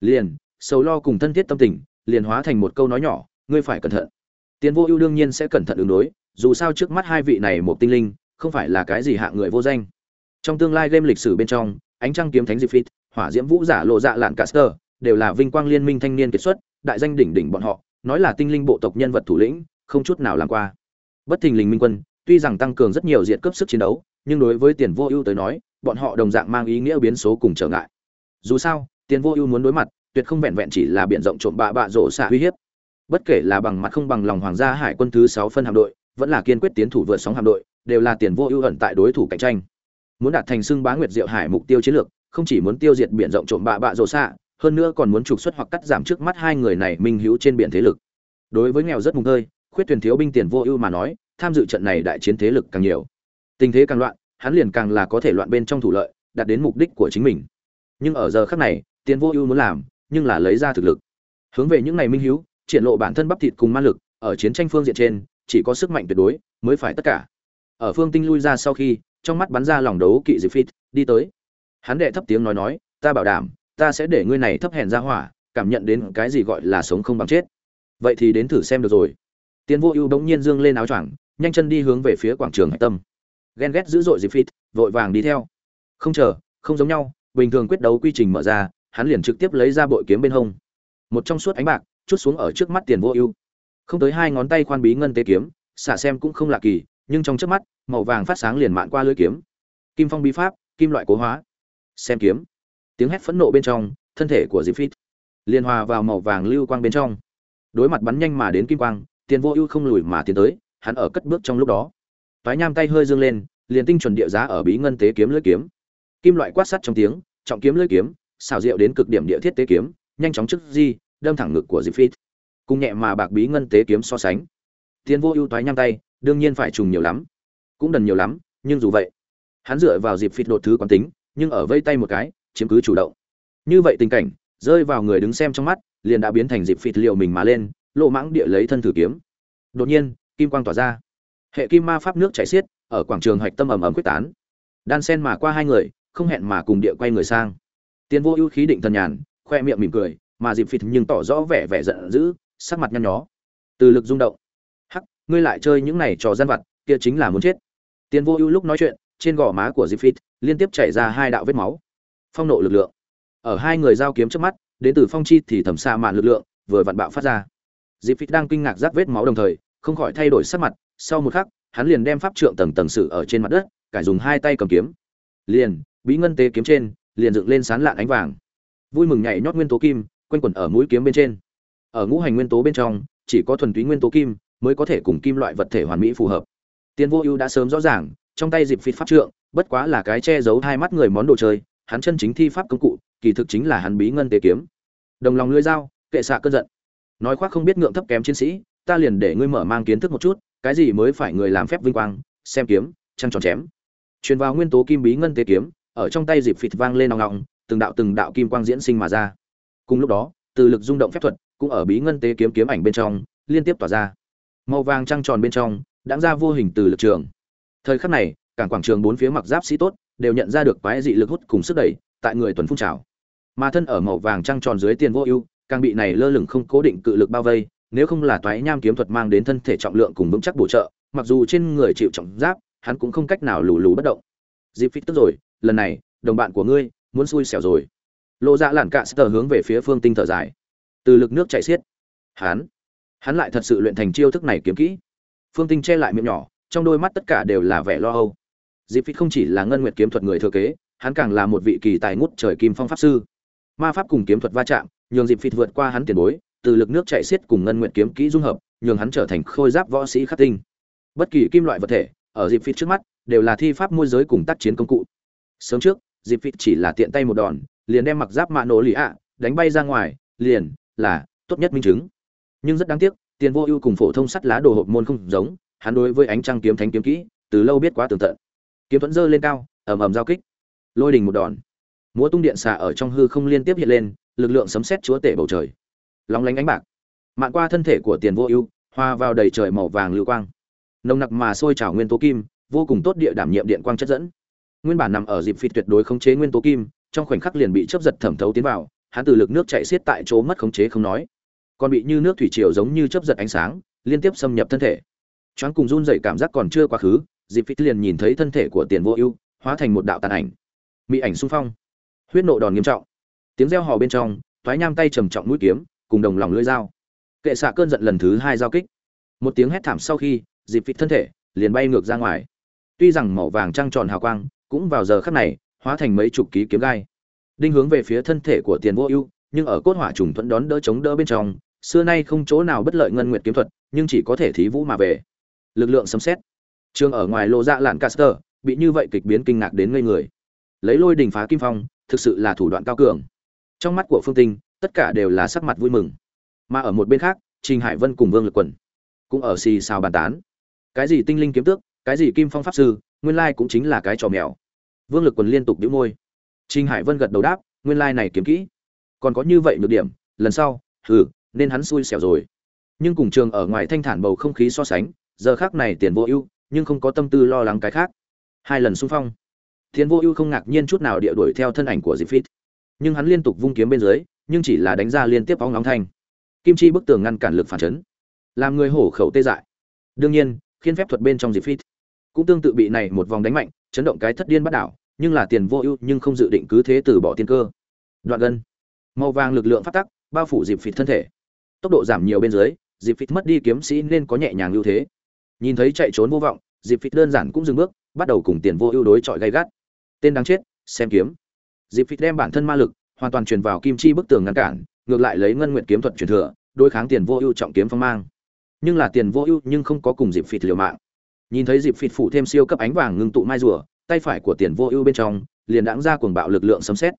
Liền, sầu lo cùng thân thiết tâm tình, liền hóa thành một câu nói nhỏ, ngươi phải cẩn thận. Tiền vô ưu đương nhiên sẽ cẩn thận ứng đối, dù sao trước mắt hai vị này một tinh linh, không phải là cái gì hạ người vô danh. Trong tương lai game lịch sử bên trong ánh trăng kiếm thánh diệp phít hỏa diễm vũ giả lộ dạ lạn caster đều là vinh quang liên minh thanh niên kiệt xuất, đại danh đỉnh đỉnh bọn họ, nói là tinh linh bộ tộc nhân vật thủ lĩnh, không chút nào làm qua. Bất thình lình minh quân, tuy rằng tăng cường rất nhiều diện cấp sức chiến đấu, nhưng đối với tiền vô ưu tới nói, bọn họ đồng dạng mang ý nghĩa biến số cùng trở ngại. Dù sao, tiền vô ưu muốn đối mặt, tuyệt không vẹn vẹn chỉ là biện rộng trộm bạ bạ rổ xạ uy hiếp. Bất kể là bằng mặt không bằng lòng hoàng gia hải quân thứ sáu phân hạm đội, vẫn là kiên quyết tiến thủ vượt sóng hạm đội, đều là tiền vô ưu ẩn tại đối thủ cạnh tranh muốn đạt thành xưng bá nguyệt diệu hải mục tiêu chiến lược, không chỉ muốn tiêu diệt biển rộng trộm bạ bạ rộ xạ, hơn nữa còn muốn trục xuất hoặc cắt giảm trước mắt hai người này minh hữu trên biển thế lực. Đối với nghèo rất mùng tơi, khuyết thuyền thiếu binh tiền vô ưu mà nói, tham dự trận này đại chiến thế lực càng nhiều. Tình thế càng loạn, hắn liền càng là có thể loạn bên trong thủ lợi, đạt đến mục đích của chính mình. Nhưng ở giờ khắc này, tiền vô ưu muốn làm, nhưng là lấy ra thực lực. Hướng về những ngày minh hiếu triển lộ bản thân bắp thịt cùng ma lực, ở chiến tranh phương diện trên, chỉ có sức mạnh tuyệt đối mới phải tất cả. Ở phương tinh lui ra sau khi trong mắt bắn ra lòng đấu kỵ dịp phít đi tới. Hắn đệ thấp tiếng nói nói, ta bảo đảm, ta sẽ để ngươi này thấp hèn ra hỏa, cảm nhận đến cái gì gọi là sống không bằng chết. Vậy thì đến thử xem được rồi. Tiến vô ưu bỗng nhiên dương lên áo choàng, nhanh chân đi hướng về phía quảng trường hải tâm. Ghen ghét dữ dội dịp phít vội vàng đi theo. Không chờ, không giống nhau, bình thường quyết đấu quy trình mở ra, hắn liền trực tiếp lấy ra bội kiếm bên hông. Một trong suốt ánh bạc, chút xuống ở trước mắt tiền vô ưu. Không tới hai ngón tay khoan bí ngân tế kiếm, xả xem cũng không lạ kỳ nhưng trong trước mắt, màu vàng phát sáng liền mạn qua lưỡi kiếm. Kim phong bí pháp, kim loại cố hóa. Xem kiếm. Tiếng hét phẫn nộ bên trong, thân thể của diệp phít liền hòa vào màu vàng lưu quang bên trong. Đối mặt bắn nhanh mà đến kim quang, tiền vô ưu không lùi mà tiến tới, hắn ở cất bước trong lúc đó. Toái nham tay hơi dương lên, liền tinh chuẩn địa giá ở bí ngân tế kiếm lưỡi kiếm. Kim loại quát sắt trong tiếng, trọng kiếm lưỡi kiếm, xảo diệu đến cực điểm địa thiết tế kiếm, nhanh chóng trước di, đâm thẳng ngực của diệp phít. Cùng nhẹ mà bạc bí ngân tế kiếm so sánh. Tiền vô ưu toái nham tay đương nhiên phải trùng nhiều lắm. Cũng đần nhiều lắm, nhưng dù vậy, hắn dựa vào dịp phịt đột thứ quán tính, nhưng ở vây tay một cái, chiếm cứ chủ động. Như vậy tình cảnh, rơi vào người đứng xem trong mắt, liền đã biến thành dịp phịt liệu mình mà lên, lộ mãng địa lấy thân thử kiếm. Đột nhiên, kim quang tỏa ra. Hệ kim ma pháp nước chảy xiết, ở quảng trường hạch tâm ầm ầm quyết tán. Đan sen mà qua hai người, không hẹn mà cùng địa quay người sang. Tiền vô ưu khí định thần nhàn, khoe miệng mỉm cười, mà dịp phịt nhưng tỏ rõ vẻ vẻ giận dữ, sắc mặt nhăn nhó. Từ lực rung động ngươi lại chơi những này trò gian vặt, kia chính là muốn chết. Tiền vô ưu lúc nói chuyện, trên gò má của dịp liên tiếp chảy ra hai đạo vết máu. Phong nộ lực lượng. Ở hai người giao kiếm trước mắt, đến từ phong chi thì thẩm xa mạn lực lượng vừa vặn bạo phát ra. Dịp đang kinh ngạc rắc vết máu đồng thời, không khỏi thay đổi sắc mặt, sau một khắc, hắn liền đem pháp trượng tầng tầng sự ở trên mặt đất, cải dùng hai tay cầm kiếm. Liền, bí ngân tế kiếm trên, liền dựng lên sán lạn ánh vàng. Vui mừng nhảy nhót nguyên tố kim, quanh quẩn ở mũi kiếm bên trên. Ở ngũ hành nguyên tố bên trong, chỉ có thuần túy nguyên tố kim mới có thể cùng kim loại vật thể hoàn mỹ phù hợp. Tiên vô ưu đã sớm rõ ràng, trong tay dịp phịt pháp trượng, bất quá là cái che giấu hai mắt người món đồ chơi, hắn chân chính thi pháp công cụ, kỳ thực chính là hắn bí ngân tế kiếm. Đồng lòng lưỡi dao, kệ xạ cơn giận. Nói khoác không biết ngượng thấp kém chiến sĩ, ta liền để ngươi mở mang kiến thức một chút, cái gì mới phải người làm phép vinh quang, xem kiếm, trăng tròn chém. Truyền vào nguyên tố kim bí ngân tế kiếm, ở trong tay dịp phịt vang lên nòng nòng, từng đạo từng đạo kim quang diễn sinh mà ra. Cùng lúc đó, từ lực rung động phép thuật, cũng ở bí ngân tế kiếm kiếm ảnh bên trong, liên tiếp tỏa ra màu vàng trăng tròn bên trong, đã ra vô hình từ lực trường. Thời khắc này, cảng quảng trường bốn phía mặc giáp sĩ tốt, đều nhận ra được quái dị lực hút cùng sức đẩy, tại người tuần phun trào. Mà thân ở màu vàng trăng tròn dưới tiền vô ưu, càng bị này lơ lửng không cố định cự lực bao vây, nếu không là toái nham kiếm thuật mang đến thân thể trọng lượng cùng vững chắc bổ trợ, mặc dù trên người chịu trọng giáp, hắn cũng không cách nào lù lù bất động. Dịp phít tức rồi, lần này, đồng bạn của ngươi, muốn xui xẻo rồi. Lộ dạ lản cạ sờ hướng về phía phương tinh thở dài. Từ lực nước chảy xiết. Hắn hắn lại thật sự luyện thành chiêu thức này kiếm kỹ. Phương tinh che lại miệng nhỏ, trong đôi mắt tất cả đều là vẻ lo âu. Diệp phích không chỉ là ngân nguyệt kiếm thuật người thừa kế, hắn càng là một vị kỳ tài ngút trời kim phong pháp sư. Ma pháp cùng kiếm thuật va chạm, nhường diệp phích vượt qua hắn tiền bối, từ lực nước chạy xiết cùng ngân nguyệt kiếm kỹ dung hợp, nhường hắn trở thành khôi giáp võ sĩ khắc tinh. Bất kỳ kim loại vật thể, ở diệp phích trước mắt, đều là thi pháp môi giới cùng tác chiến công cụ. Sớm trước, diệp phích chỉ là tiện tay một đòn, liền đem mặc giáp mạ nổ lì ạ, đánh bay ra ngoài, liền là tốt nhất minh chứng nhưng rất đáng tiếc, tiền vô ưu cùng phổ thông sắt lá đồ hộp môn không giống, hắn đối với ánh trăng kiếm thánh kiếm kỹ, từ lâu biết quá tường tận. Kiếm thuẫn dơ lên cao, ầm ầm giao kích. Lôi đình một đòn. Múa tung điện xà ở trong hư không liên tiếp hiện lên, lực lượng sấm sét chúa tể bầu trời. Lóng lánh ánh bạc. Mạn qua thân thể của tiền vô ưu, hoa vào đầy trời màu vàng lưu quang. Nồng nặc mà sôi trào nguyên tố kim, vô cùng tốt địa đảm nhiệm điện quang chất dẫn. Nguyên bản nằm ở dịp phi tuyệt đối khống chế nguyên tố kim, trong khoảnh khắc liền bị chớp giật thẩm thấu tiến vào, hắn từ lực nước chạy xiết tại chỗ mất khống chế không nói còn bị như nước thủy triều giống như chớp giật ánh sáng, liên tiếp xâm nhập thân thể. Choáng cùng run rẩy cảm giác còn chưa quá khứ diệp phi liền nhìn thấy thân thể của tiền vô ưu hóa thành một đạo tàn ảnh. Mỹ ảnh xung phong. Huyết nộ đòn nghiêm trọng. Tiếng reo hò bên trong thoái nham tay trầm trọng mũi kiếm, cùng đồng lòng lưỡi dao. Kệ xạ cơn giận lần thứ hai giao kích. Một tiếng hét thảm sau khi diệp phịt thân thể liền bay ngược ra ngoài. Tuy rằng màu vàng trăng tròn hào quang cũng vào giờ khắc này hóa thành mấy chục ký kiếm gai. Đinh hướng về phía thân thể của tiền vô ưu, nhưng ở cốt hỏa trùng thuẫn đón đỡ chống đỡ bên trong xưa nay không chỗ nào bất lợi ngân nguyệt kiếm thuật nhưng chỉ có thể thí vũ mà về. Lực lượng sấm xét trương ở ngoài lộ dạ lạn caster bị như vậy kịch biến kinh ngạc đến ngây người. Lấy lôi đình phá kim phong thực sự là thủ đoạn cao cường. Trong mắt của phương tinh tất cả đều là sắc mặt vui mừng. Mà ở một bên khác trình hải vân cùng vương lực quần cũng ở xì xào bàn tán. Cái gì tinh linh kiếm tước cái gì kim phong pháp sư nguyên lai cũng chính là cái trò mèo. Vương lực quần liên tục đĩu môi. Trình hải vân gật đầu đáp nguyên lai này kiếm kỹ. Còn có như vậy nhược điểm lần sau thử, nên hắn xui xẻo rồi. Nhưng cùng trường ở ngoài thanh thản bầu không khí so sánh, giờ khác này tiền vô ưu, nhưng không có tâm tư lo lắng cái khác. Hai lần xung phong, tiền vô ưu không ngạc nhiên chút nào địa đuổi theo thân ảnh của dịp phít. Nhưng hắn liên tục vung kiếm bên dưới, nhưng chỉ là đánh ra liên tiếp bóng nóng thanh. Kim chi bức tường ngăn cản lực phản chấn, làm người hổ khẩu tê dại. Đương nhiên, khiên phép thuật bên trong dịp phít cũng tương tự bị này một vòng đánh mạnh, chấn động cái thất điên bắt đảo, nhưng là tiền vô ưu nhưng không dự định cứ thế từ bỏ tiên cơ. Đoạn gân, màu vàng lực lượng phát tắc, bao phủ dịp phịt thân thể tốc độ giảm nhiều bên dưới, dịp phịt mất đi kiếm sĩ nên có nhẹ nhàng ưu thế. Nhìn thấy chạy trốn vô vọng, dịp phịt đơn giản cũng dừng bước, bắt đầu cùng tiền vô ưu đối chọi gay gắt. Tên đáng chết, xem kiếm. Dịp phịt đem bản thân ma lực, hoàn toàn truyền vào kim chi bức tường ngăn cản, ngược lại lấy ngân nguyện kiếm thuật truyền thừa, đối kháng tiền vô ưu trọng kiếm phong mang. Nhưng là tiền vô ưu nhưng không có cùng dịp phịt liều mạng. Nhìn thấy dịp phịt phủ thêm siêu cấp ánh vàng ngưng tụ mai rùa, tay phải của tiền vô ưu bên trong, liền đãng ra cuồng bạo lực lượng sấm xét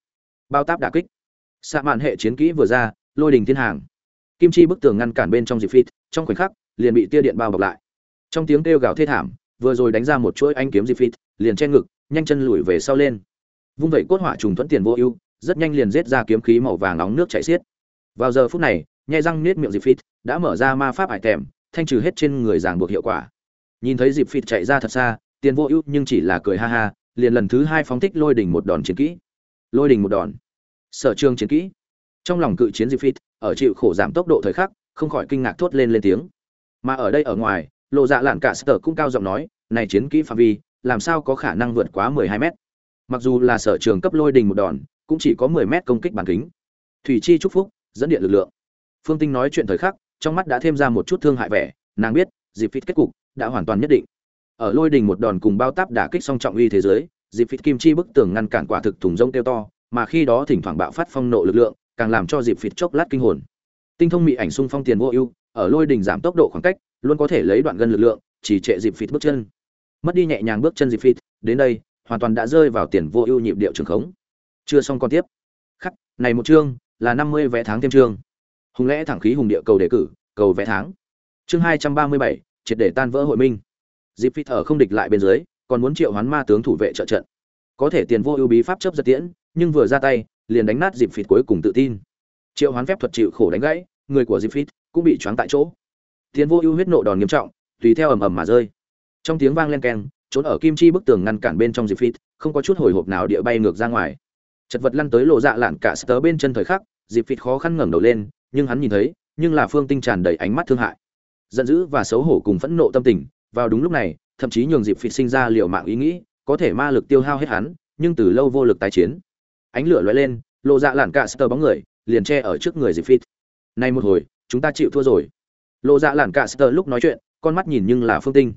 bao táp đả kích. Xạ mạn hệ chiến kỹ vừa ra, lôi đình thiên hàng kim chi bức tường ngăn cản bên trong dịp phít trong khoảnh khắc, liền bị tia điện bao bọc lại. Trong tiếng kêu gào thê thảm, vừa rồi đánh ra một chuỗi anh kiếm dịp phít liền che ngực, nhanh chân lùi về sau lên. Vung vẩy cốt hỏa trùng thuẫn tiền vô ưu, rất nhanh liền giết ra kiếm khí màu vàng nóng nước chảy xiết. Vào giờ phút này, nhai răng nết miệng dịp phít đã mở ra ma pháp hải tèm, thanh trừ hết trên người ràng buộc hiệu quả. Nhìn thấy dịp phít chạy ra thật xa, tiền vô ưu nhưng chỉ là cười ha ha, liền lần thứ hai phóng thích lôi đỉnh một đòn chiến kỹ. Lôi đỉnh một đòn. Sở trường chiến kỹ trong lòng cự chiến dịp ở chịu khổ giảm tốc độ thời khắc, không khỏi kinh ngạc thốt lên lên tiếng. Mà ở đây ở ngoài, lộ dạ lạn cả sở cũng cao giọng nói, này chiến kỹ phạm vi, làm sao có khả năng vượt quá mười hai mét? Mặc dù là sở trường cấp lôi đình một đòn, cũng chỉ có mười mét công kích bản kính. Thủy chi chúc phúc, dẫn điện lực lượng. Phương tinh nói chuyện thời khắc, trong mắt đã thêm ra một chút thương hại vẻ, nàng biết dịp phít kết cục đã hoàn toàn nhất định. Ở lôi đình một đòn cùng bao táp đả kích song trọng uy thế giới, diệp phịt kim chi bức tường ngăn cản quả thực thùng rông tiêu to, mà khi đó thỉnh thoảng bạo phát phong nộ lực lượng càng làm cho dịp phịt chốc lát kinh hồn. Tinh thông mỹ ảnh xung phong tiền vô ưu, ở lôi đình giảm tốc độ khoảng cách, luôn có thể lấy đoạn gân lực lượng, chỉ trệ dịp phịt bước chân. Mất đi nhẹ nhàng bước chân dịp phịt, đến đây, hoàn toàn đã rơi vào tiền vô ưu nhịp điệu trường khống. Chưa xong còn tiếp. Khắc, này một chương, là năm mươi vé tháng thêm chương. Hùng lẽ thẳng khí hùng địa cầu đề cử, cầu vé tháng. Chương hai trăm ba mươi bảy, triệt để tan vỡ hội minh. Dịp phịt ở không địch lại bên dưới, còn muốn triệu hoán ma tướng thủ vệ trợ trận. Có thể tiền vô ưu bí pháp chấp giật tiễn, nhưng vừa ra tay liền đánh nát dịp phịt cuối cùng tự tin. Triệu hoán phép thuật chịu khổ đánh gãy, người của dịp phịt cũng bị choáng tại chỗ. Tiến vô ưu huyết nộ đòn nghiêm trọng, tùy theo ầm ầm mà rơi. Trong tiếng vang len keng, trốn ở kim chi bức tường ngăn cản bên trong dịp phịt, không có chút hồi hộp nào địa bay ngược ra ngoài. Chật vật lăn tới lộ dạ lạn cả sờ bên chân thời khắc, dịp phịt khó khăn ngẩng đầu lên, nhưng hắn nhìn thấy, nhưng là phương tinh tràn đầy ánh mắt thương hại. Giận dữ và xấu hổ cùng phẫn nộ tâm tình, vào đúng lúc này, thậm chí nhường dịp phịt sinh ra liệu mạng ý nghĩ, có thể ma lực tiêu hao hết hắn, nhưng từ lâu vô lực tái chiến ánh lửa lóe lên, lộ dạ lạn cả sờ bóng người, liền che ở trước người dịp phịt nay một hồi, chúng ta chịu thua rồi. Lộ dạ lạn cả sờ lúc nói chuyện, con mắt nhìn nhưng là phương tinh.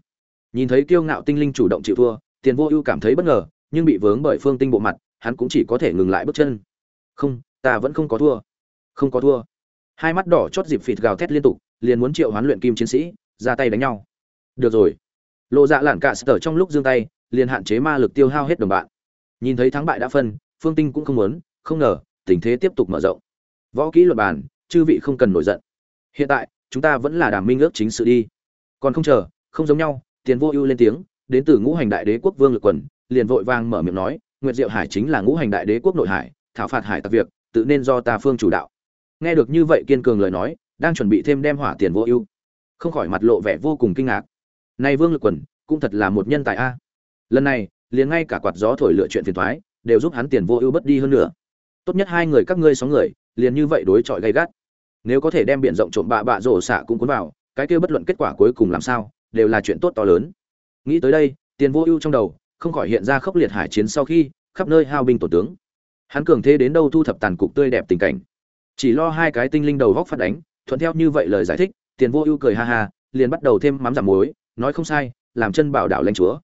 Nhìn thấy kiêu ngạo tinh linh chủ động chịu thua, tiền vô ưu cảm thấy bất ngờ, nhưng bị vướng bởi phương tinh bộ mặt, hắn cũng chỉ có thể ngừng lại bước chân. Không, ta vẫn không có thua. Không có thua. Hai mắt đỏ chót dịp phịt gào thét liên tục, liền muốn triệu hoán luyện kim chiến sĩ, ra tay đánh nhau. Được rồi. Lộ dạ lản cả sở trong lúc giương tay, liền hạn chế ma lực tiêu hao hết đồng bạn. Nhìn thấy thắng bại đã phân phương tinh cũng không muốn, không ngờ, tình thế tiếp tục mở rộng. Võ kỹ luật bàn chư vị không cần nổi giận. Hiện tại, chúng ta vẫn là đàm minh ước chính sự đi. Còn không chờ, không giống nhau, tiền vô ưu lên tiếng, đến từ ngũ hành đại đế quốc vương lực quần, liền vội vang mở miệng nói, nguyệt diệu hải chính là ngũ hành đại đế quốc nội hải, thảo phạt hải tặc việc, tự nên do ta phương chủ đạo. Nghe được như vậy kiên cường lời nói, đang chuẩn bị thêm đem hỏa tiền vô ưu. Không khỏi mặt lộ vẻ vô cùng kinh ngạc. Này vương lực quần, cũng thật là một nhân tài a. Lần này, liền ngay cả quạt gió thổi lựa chuyện phiền thoái đều giúp hắn tiền vô ưu bất đi hơn nữa. Tốt nhất hai người các ngươi sáu người, liền như vậy đối chọi gay gắt. Nếu có thể đem biển rộng trộm bạ bạ rổ xạ cũng cuốn vào, cái kia bất luận kết quả cuối cùng làm sao, đều là chuyện tốt to lớn. Nghĩ tới đây, tiền vô ưu trong đầu, không khỏi hiện ra khốc liệt hải chiến sau khi, khắp nơi hao binh tổ tướng. Hắn cường thế đến đâu thu thập tàn cục tươi đẹp tình cảnh. Chỉ lo hai cái tinh linh đầu góc phát đánh, thuận theo như vậy lời giải thích, tiền vô ưu cười ha ha, liền bắt đầu thêm mắm giảm muối, nói không sai, làm chân bảo đảo lãnh chúa.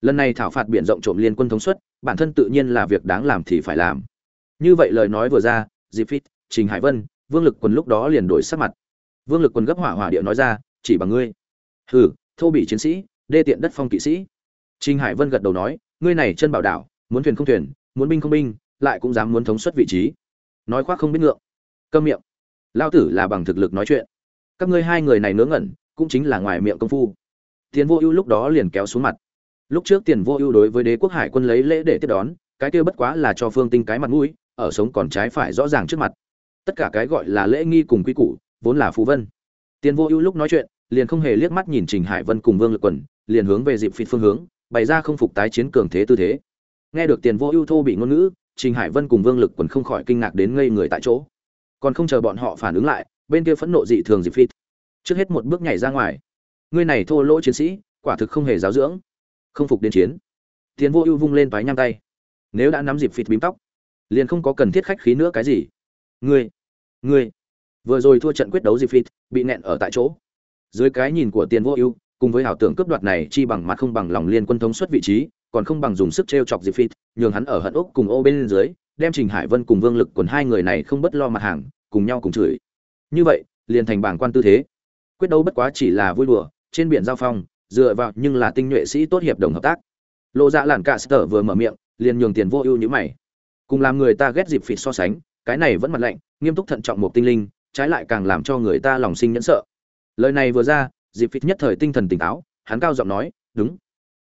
Lần này thảo phạt biển rộng trộm liên quân thống suất bản thân tự nhiên là việc đáng làm thì phải làm. Như vậy lời nói vừa ra dịp phít trình hải vân, vương lực quân lúc đó liền đổi sắc mặt. Vương lực quân gấp hỏa hỏa địa nói ra, chỉ bằng ngươi. Hừ, thô bị chiến sĩ, đê tiện đất phong kỵ sĩ. Trình hải vân gật đầu nói, ngươi này chân bảo đảo, muốn thuyền không thuyền, muốn binh không binh, lại cũng dám muốn thống suất vị trí. Nói khoác không biết ngượng. Câm miệng. Lao tử là bằng thực lực nói chuyện. Các ngươi hai người này ngớ ngẩn, cũng chính là ngoài miệng công phu. Tiến vô ưu lúc đó liền kéo xuống mặt lúc trước tiền vô ưu đối với đế quốc hải quân lấy lễ để tiếp đón, cái kia bất quá là cho phương tinh cái mặt mũi, ở sống còn trái phải rõ ràng trước mặt. Tất cả cái gọi là lễ nghi cùng quy củ, vốn là phú vân. Tiền vô ưu lúc nói chuyện, liền không hề liếc mắt nhìn trình hải vân cùng vương lực quần, liền hướng về dịp phịt phương hướng, bày ra không phục tái chiến cường thế tư thế. Nghe được tiền vô ưu thô bị ngôn ngữ, trình hải vân cùng vương lực quần không khỏi kinh ngạc đến ngây người tại chỗ. Còn không chờ bọn họ phản ứng lại, bên kia phẫn nộ dị thường dịp phịt. Trước hết một bước nhảy ra ngoài. Ngươi này thô lỗ chiến sĩ, quả thực không hề giáo dưỡng không phục đến chiến. Tiền vô ưu vung lên toái nhang tay. Nếu đã nắm dịp phịt bím tóc, liền không có cần thiết khách khí nữa cái gì. Ngươi ngươi, vừa rồi thua trận quyết đấu dịp phịt, bị nẹn ở tại chỗ. Dưới cái nhìn của tiền vô ưu, cùng với ảo tưởng cướp đoạt này, chi bằng mặt không bằng lòng liên quân thống suất vị trí, còn không bằng dùng sức trêu chọc dịp phịt, nhường hắn ở hận úc cùng ô bên dưới, đem trình hải vân cùng vương lực quần hai người này không bất lo mặt hàng, cùng nhau cùng chửi. Như vậy, liền thành bảng quan tư thế. Quyết đấu bất quá chỉ là vui đùa, trên biển giao phong dựa vào nhưng là tinh nhuệ sĩ tốt hiệp đồng hợp tác. Lộ dạ lản cả sở vừa mở miệng, liền nhường tiền vô ưu như mày. Cùng làm người ta ghét dịp phịt so sánh, cái này vẫn mặt lạnh, nghiêm túc thận trọng một tinh linh, trái lại càng làm cho người ta lòng sinh nhẫn sợ. Lời này vừa ra, dịp phịt nhất thời tinh thần tỉnh táo, hắn cao giọng nói, đúng.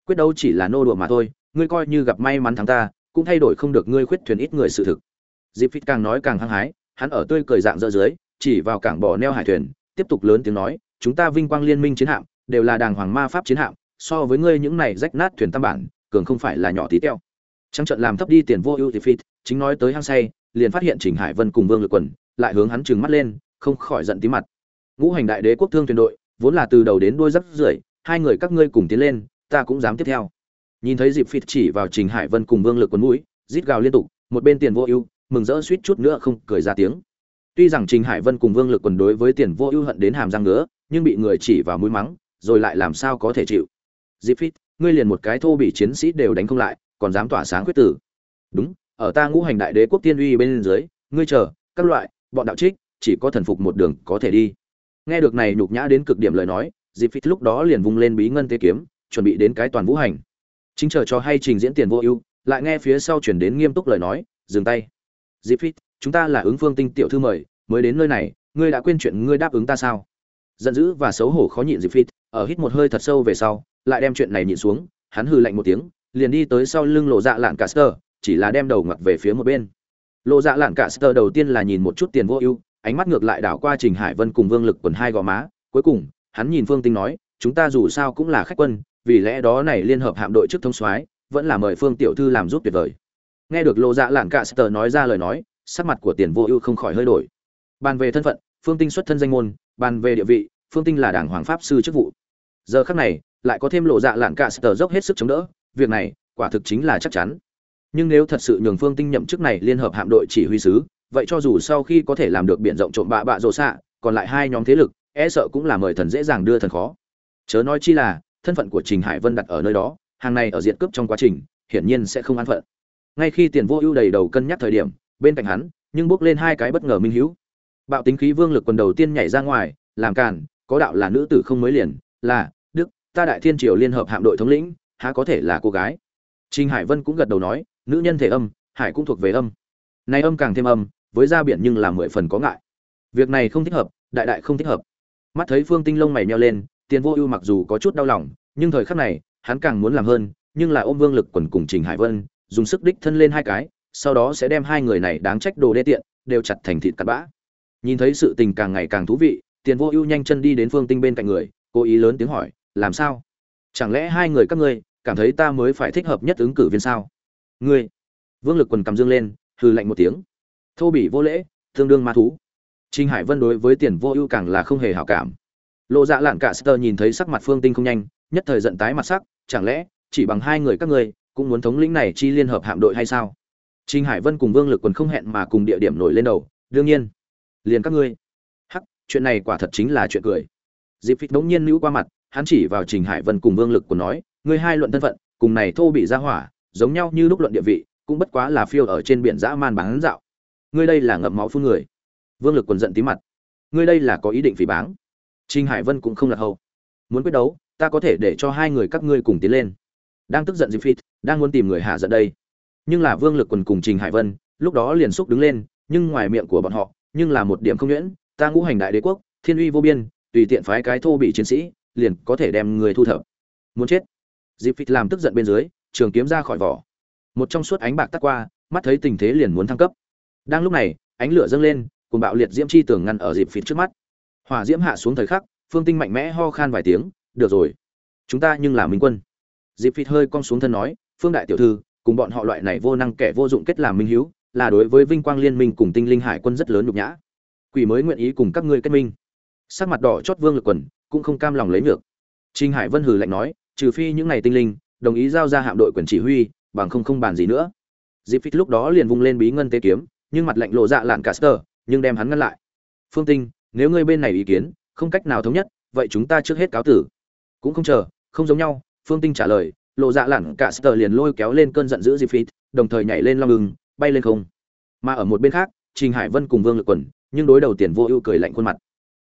Quyết đấu chỉ là nô đùa mà thôi, ngươi coi như gặp may mắn thắng ta, cũng thay đổi không được ngươi khuyết thuyền ít người sự thực. Dịp phịt càng nói càng hăng hái, hắn ở tươi cười dạng dỡ dưới, chỉ vào cảng bỏ neo hải thuyền, tiếp tục lớn tiếng nói, chúng ta vinh quang liên minh chiến hạm đều là đàng hoàng ma pháp chiến hạm, so với ngươi những này rách nát thuyền tam bản, cường không phải là nhỏ tí teo. Trăng trận làm thấp đi tiền vô ưu thì phít chính nói tới hang say, liền phát hiện trình hải vân cùng vương lực quần, lại hướng hắn trừng mắt lên, không khỏi giận tí mặt. Ngũ hành đại đế quốc thương thuyền đội, vốn là từ đầu đến đuôi rất rưởi hai người các ngươi cùng tiến lên, ta cũng dám tiếp theo. Nhìn thấy dịp phít chỉ vào trình hải vân cùng vương lực quần mũi, rít gào liên tục, một bên tiền vô ưu, mừng rỡ suýt chút nữa không cười ra tiếng. Tuy rằng trình hải vân cùng vương lực quần đối với tiền vô ưu hận đến hàm răng nữa nhưng bị người chỉ vào mũi mắng rồi lại làm sao có thể chịu? Dịp phít ngươi liền một cái thô bị chiến sĩ đều đánh không lại, còn dám tỏa sáng quyết tử. Đúng, ở ta ngũ hành đại đế quốc tiên uy bên dưới, ngươi chờ, các loại, bọn đạo trích, chỉ có thần phục một đường có thể đi. Nghe được này nhục nhã đến cực điểm lời nói dịp phít lúc đó liền vung lên bí ngân tế kiếm, chuẩn bị đến cái toàn vũ hành. Chính chờ cho hay trình diễn tiền vô ưu, lại nghe phía sau chuyển đến nghiêm túc lời nói, dừng tay. Dịp phít chúng ta là ứng phương tinh tiểu thư mời, mới đến nơi này, ngươi đã quên chuyện ngươi đáp ứng ta sao? Giận dữ và xấu hổ khó nhịn dịp phít ở hít một hơi thật sâu về sau, lại đem chuyện này nhịn xuống, hắn hừ lạnh một tiếng, liền đi tới sau lưng lộ dạ lạn cả sơ, chỉ là đem đầu ngặt về phía một bên. Lộ dạ lạn cả sơ đầu tiên là nhìn một chút tiền vô ưu, ánh mắt ngược lại đảo qua trình hải vân cùng vương lực quần hai gò má, cuối cùng, hắn nhìn phương tinh nói, chúng ta dù sao cũng là khách quân, vì lẽ đó này liên hợp hạm đội trước thông soái, vẫn là mời phương tiểu thư làm giúp tuyệt vời. Nghe được lộ dạ lạn cả sơ nói ra lời nói, sắc mặt của tiền vô ưu không khỏi hơi đổi. Bàn về thân phận, phương tinh xuất thân danh môn, bàn về địa vị, phương tinh là đảng hoàng pháp sư chức vụ giờ khắc này, lại có thêm lộ dạ lạn cả sờ dốc hết sức chống đỡ, việc này, quả thực chính là chắc chắn. Nhưng nếu thật sự nhường phương tinh nhậm chức này liên hợp hạm đội chỉ huy sứ, vậy cho dù sau khi có thể làm được biển rộng trộm bạ bạ rộ xạ, còn lại hai nhóm thế lực e sợ cũng là mời thần dễ dàng đưa thần khó. Chớ nói chi là, thân phận của trình hải vân đặt ở nơi đó, hàng này ở diện cướp trong quá trình, hiển nhiên sẽ không an phận. Ngay khi tiền vô ưu đầy đầu cân nhắc thời điểm, bên cạnh hắn, nhưng bước lên hai cái bất ngờ minh hữu. Bạo tính khí vương lực quần đầu tiên nhảy ra ngoài, làm càn, có đạo là nữ tử không mới liền, là ta đại thiên triều liên hợp hạm đội thống lĩnh, há có thể là cô gái? Trình hải vân cũng gật đầu nói, nữ nhân thể âm, hải cũng thuộc về âm. Nay âm càng thêm âm, với ra biển nhưng là mười phần có ngại. Việc này không thích hợp, đại đại không thích hợp. Mắt thấy phương tinh lông mày nheo lên, tiền vô ưu mặc dù có chút đau lòng, nhưng thời khắc này, hắn càng muốn làm hơn, nhưng là ôm vương lực quần cùng trình hải vân, dùng sức đích thân lên hai cái, sau đó sẽ đem hai người này đáng trách đồ đê tiện, đều chặt thành thịt cắt bã. Nhìn thấy sự tình càng ngày càng thú vị, tiền vô ưu nhanh chân đi đến phương tinh bên cạnh người, cố ý lớn tiếng hỏi làm sao? Chẳng lẽ hai người các ngươi cảm thấy ta mới phải thích hợp nhất ứng cử viên sao? Ngươi! Vương lực quần cầm dương lên, hừ lạnh một tiếng. Thô bỉ vô lễ, tương đương ma thú. Trinh hải vân đối với tiền vô ưu càng là không hề hảo cảm. Lộ dạ lạn cả sơ nhìn thấy sắc mặt phương tinh không nhanh, nhất thời giận tái mặt sắc, chẳng lẽ chỉ bằng hai người các ngươi cũng muốn thống lĩnh này chi liên hợp hạm đội hay sao? Trinh hải vân cùng vương lực quần không hẹn mà cùng địa điểm nổi lên đầu, đương nhiên, liền các ngươi. Hắc, chuyện này quả thật chính là chuyện cười. Dịp phích bỗng nhiên nữ qua mặt hắn chỉ vào trình hải vân cùng vương lực của nói, ngươi hai luận thân phận, cùng này thô bị ra hỏa, giống nhau như lúc luận địa vị, cũng bất quá là phiêu ở trên biển dã man bán dạo. Ngươi đây là ngậm máu phun người. Vương lực quần giận tí mặt. Ngươi đây là có ý định phỉ báng. Trình hải vân cũng không là hậu. Muốn quyết đấu, ta có thể để cho hai người các ngươi cùng tiến lên. Đang tức giận diệp phi đang muốn tìm người hạ giận đây. Nhưng là vương lực quần cùng trình hải vân, lúc đó liền xúc đứng lên, nhưng ngoài miệng của bọn họ, nhưng là một điểm không nhuyễn, ta ngũ hành đại đế quốc, thiên uy vô biên, tùy tiện phái cái thô bị chiến sĩ liền có thể đem người thu thập. Muốn chết. Dịp phịt làm tức giận bên dưới, trường kiếm ra khỏi vỏ. Một trong suốt ánh bạc tắt qua, mắt thấy tình thế liền muốn thăng cấp. Đang lúc này, ánh lửa dâng lên cùng bạo liệt diễm chi tường ngăn ở dịp phịt trước mắt. Hỏa diễm hạ xuống thời khắc, phương tinh mạnh mẽ ho khan vài tiếng, được rồi, chúng ta nhưng là minh quân. Dịp phịt hơi cong xuống thân nói, phương đại tiểu thư, cùng bọn họ loại này vô năng kẻ vô dụng kết làm minh hiếu, là đối với vinh quang liên minh cùng tinh linh hải quân rất lớn nhục nhã. Quỷ mới nguyện ý cùng các ngươi kết minh. Sắc mặt đỏ chót vương lực quần cũng không cam lòng lấy được. Trình hải vân hừ lạnh nói trừ phi những này tinh linh đồng ý giao ra hạm đội quyền chỉ huy bằng không không bàn gì nữa. Diệp phích lúc đó liền vung lên bí ngân tế kiếm nhưng mặt lạnh lộ dạ lạn caster nhưng đem hắn ngăn lại. Phương tinh nếu ngươi bên này ý kiến không cách nào thống nhất vậy chúng ta trước hết cáo tử. Cũng không chờ không giống nhau phương tinh trả lời lộ dạ lạn caster liền lôi kéo lên cơn giận dữ Diệp phích đồng thời nhảy lên long ngừng, bay lên không. Mà ở một bên khác trình hải vân cùng vương lực quần nhưng đối đầu tiền vô ưu cười lạnh khuôn mặt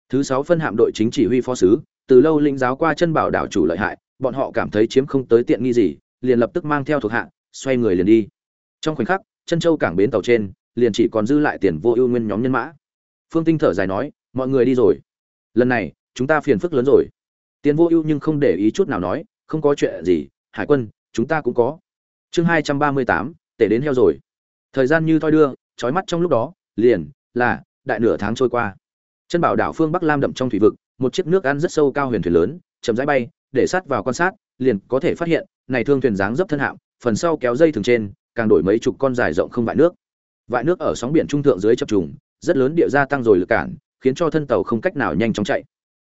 thứ sáu phân hạm đội chính chỉ huy phó sứ, từ lâu lĩnh giáo qua chân bảo đảo chủ lợi hại, bọn họ cảm thấy chiếm không tới tiện nghi gì, liền lập tức mang theo thuộc hạ, xoay người liền đi. Trong khoảnh khắc, chân châu cảng bến tàu trên, liền chỉ còn dư lại tiền vô ưu nguyên nhóm nhân mã. Phương tinh thở dài nói, mọi người đi rồi. Lần này, chúng ta phiền phức lớn rồi. Tiền vô ưu nhưng không để ý chút nào nói, không có chuyện gì, hải quân, chúng ta cũng có. Chương hai trăm ba mươi tám, tể đến heo rồi. Thời gian như thoi đưa trói mắt trong lúc đó, liền là đại nửa tháng trôi qua chân bảo đảo phương bắc lam đậm trong thủy vực, một chiếc nước ăn rất sâu cao huyền thuyền lớn, chậm rãi bay, để sát vào quan sát, liền có thể phát hiện, này thương thuyền dáng dấp thân hạm phần sau kéo dây thường trên, càng đổi mấy chục con dài rộng không vại nước. Vại nước ở sóng biển trung thượng dưới chập trùng, rất lớn địa gia tăng rồi lực cản, khiến cho thân tàu không cách nào nhanh chóng chạy.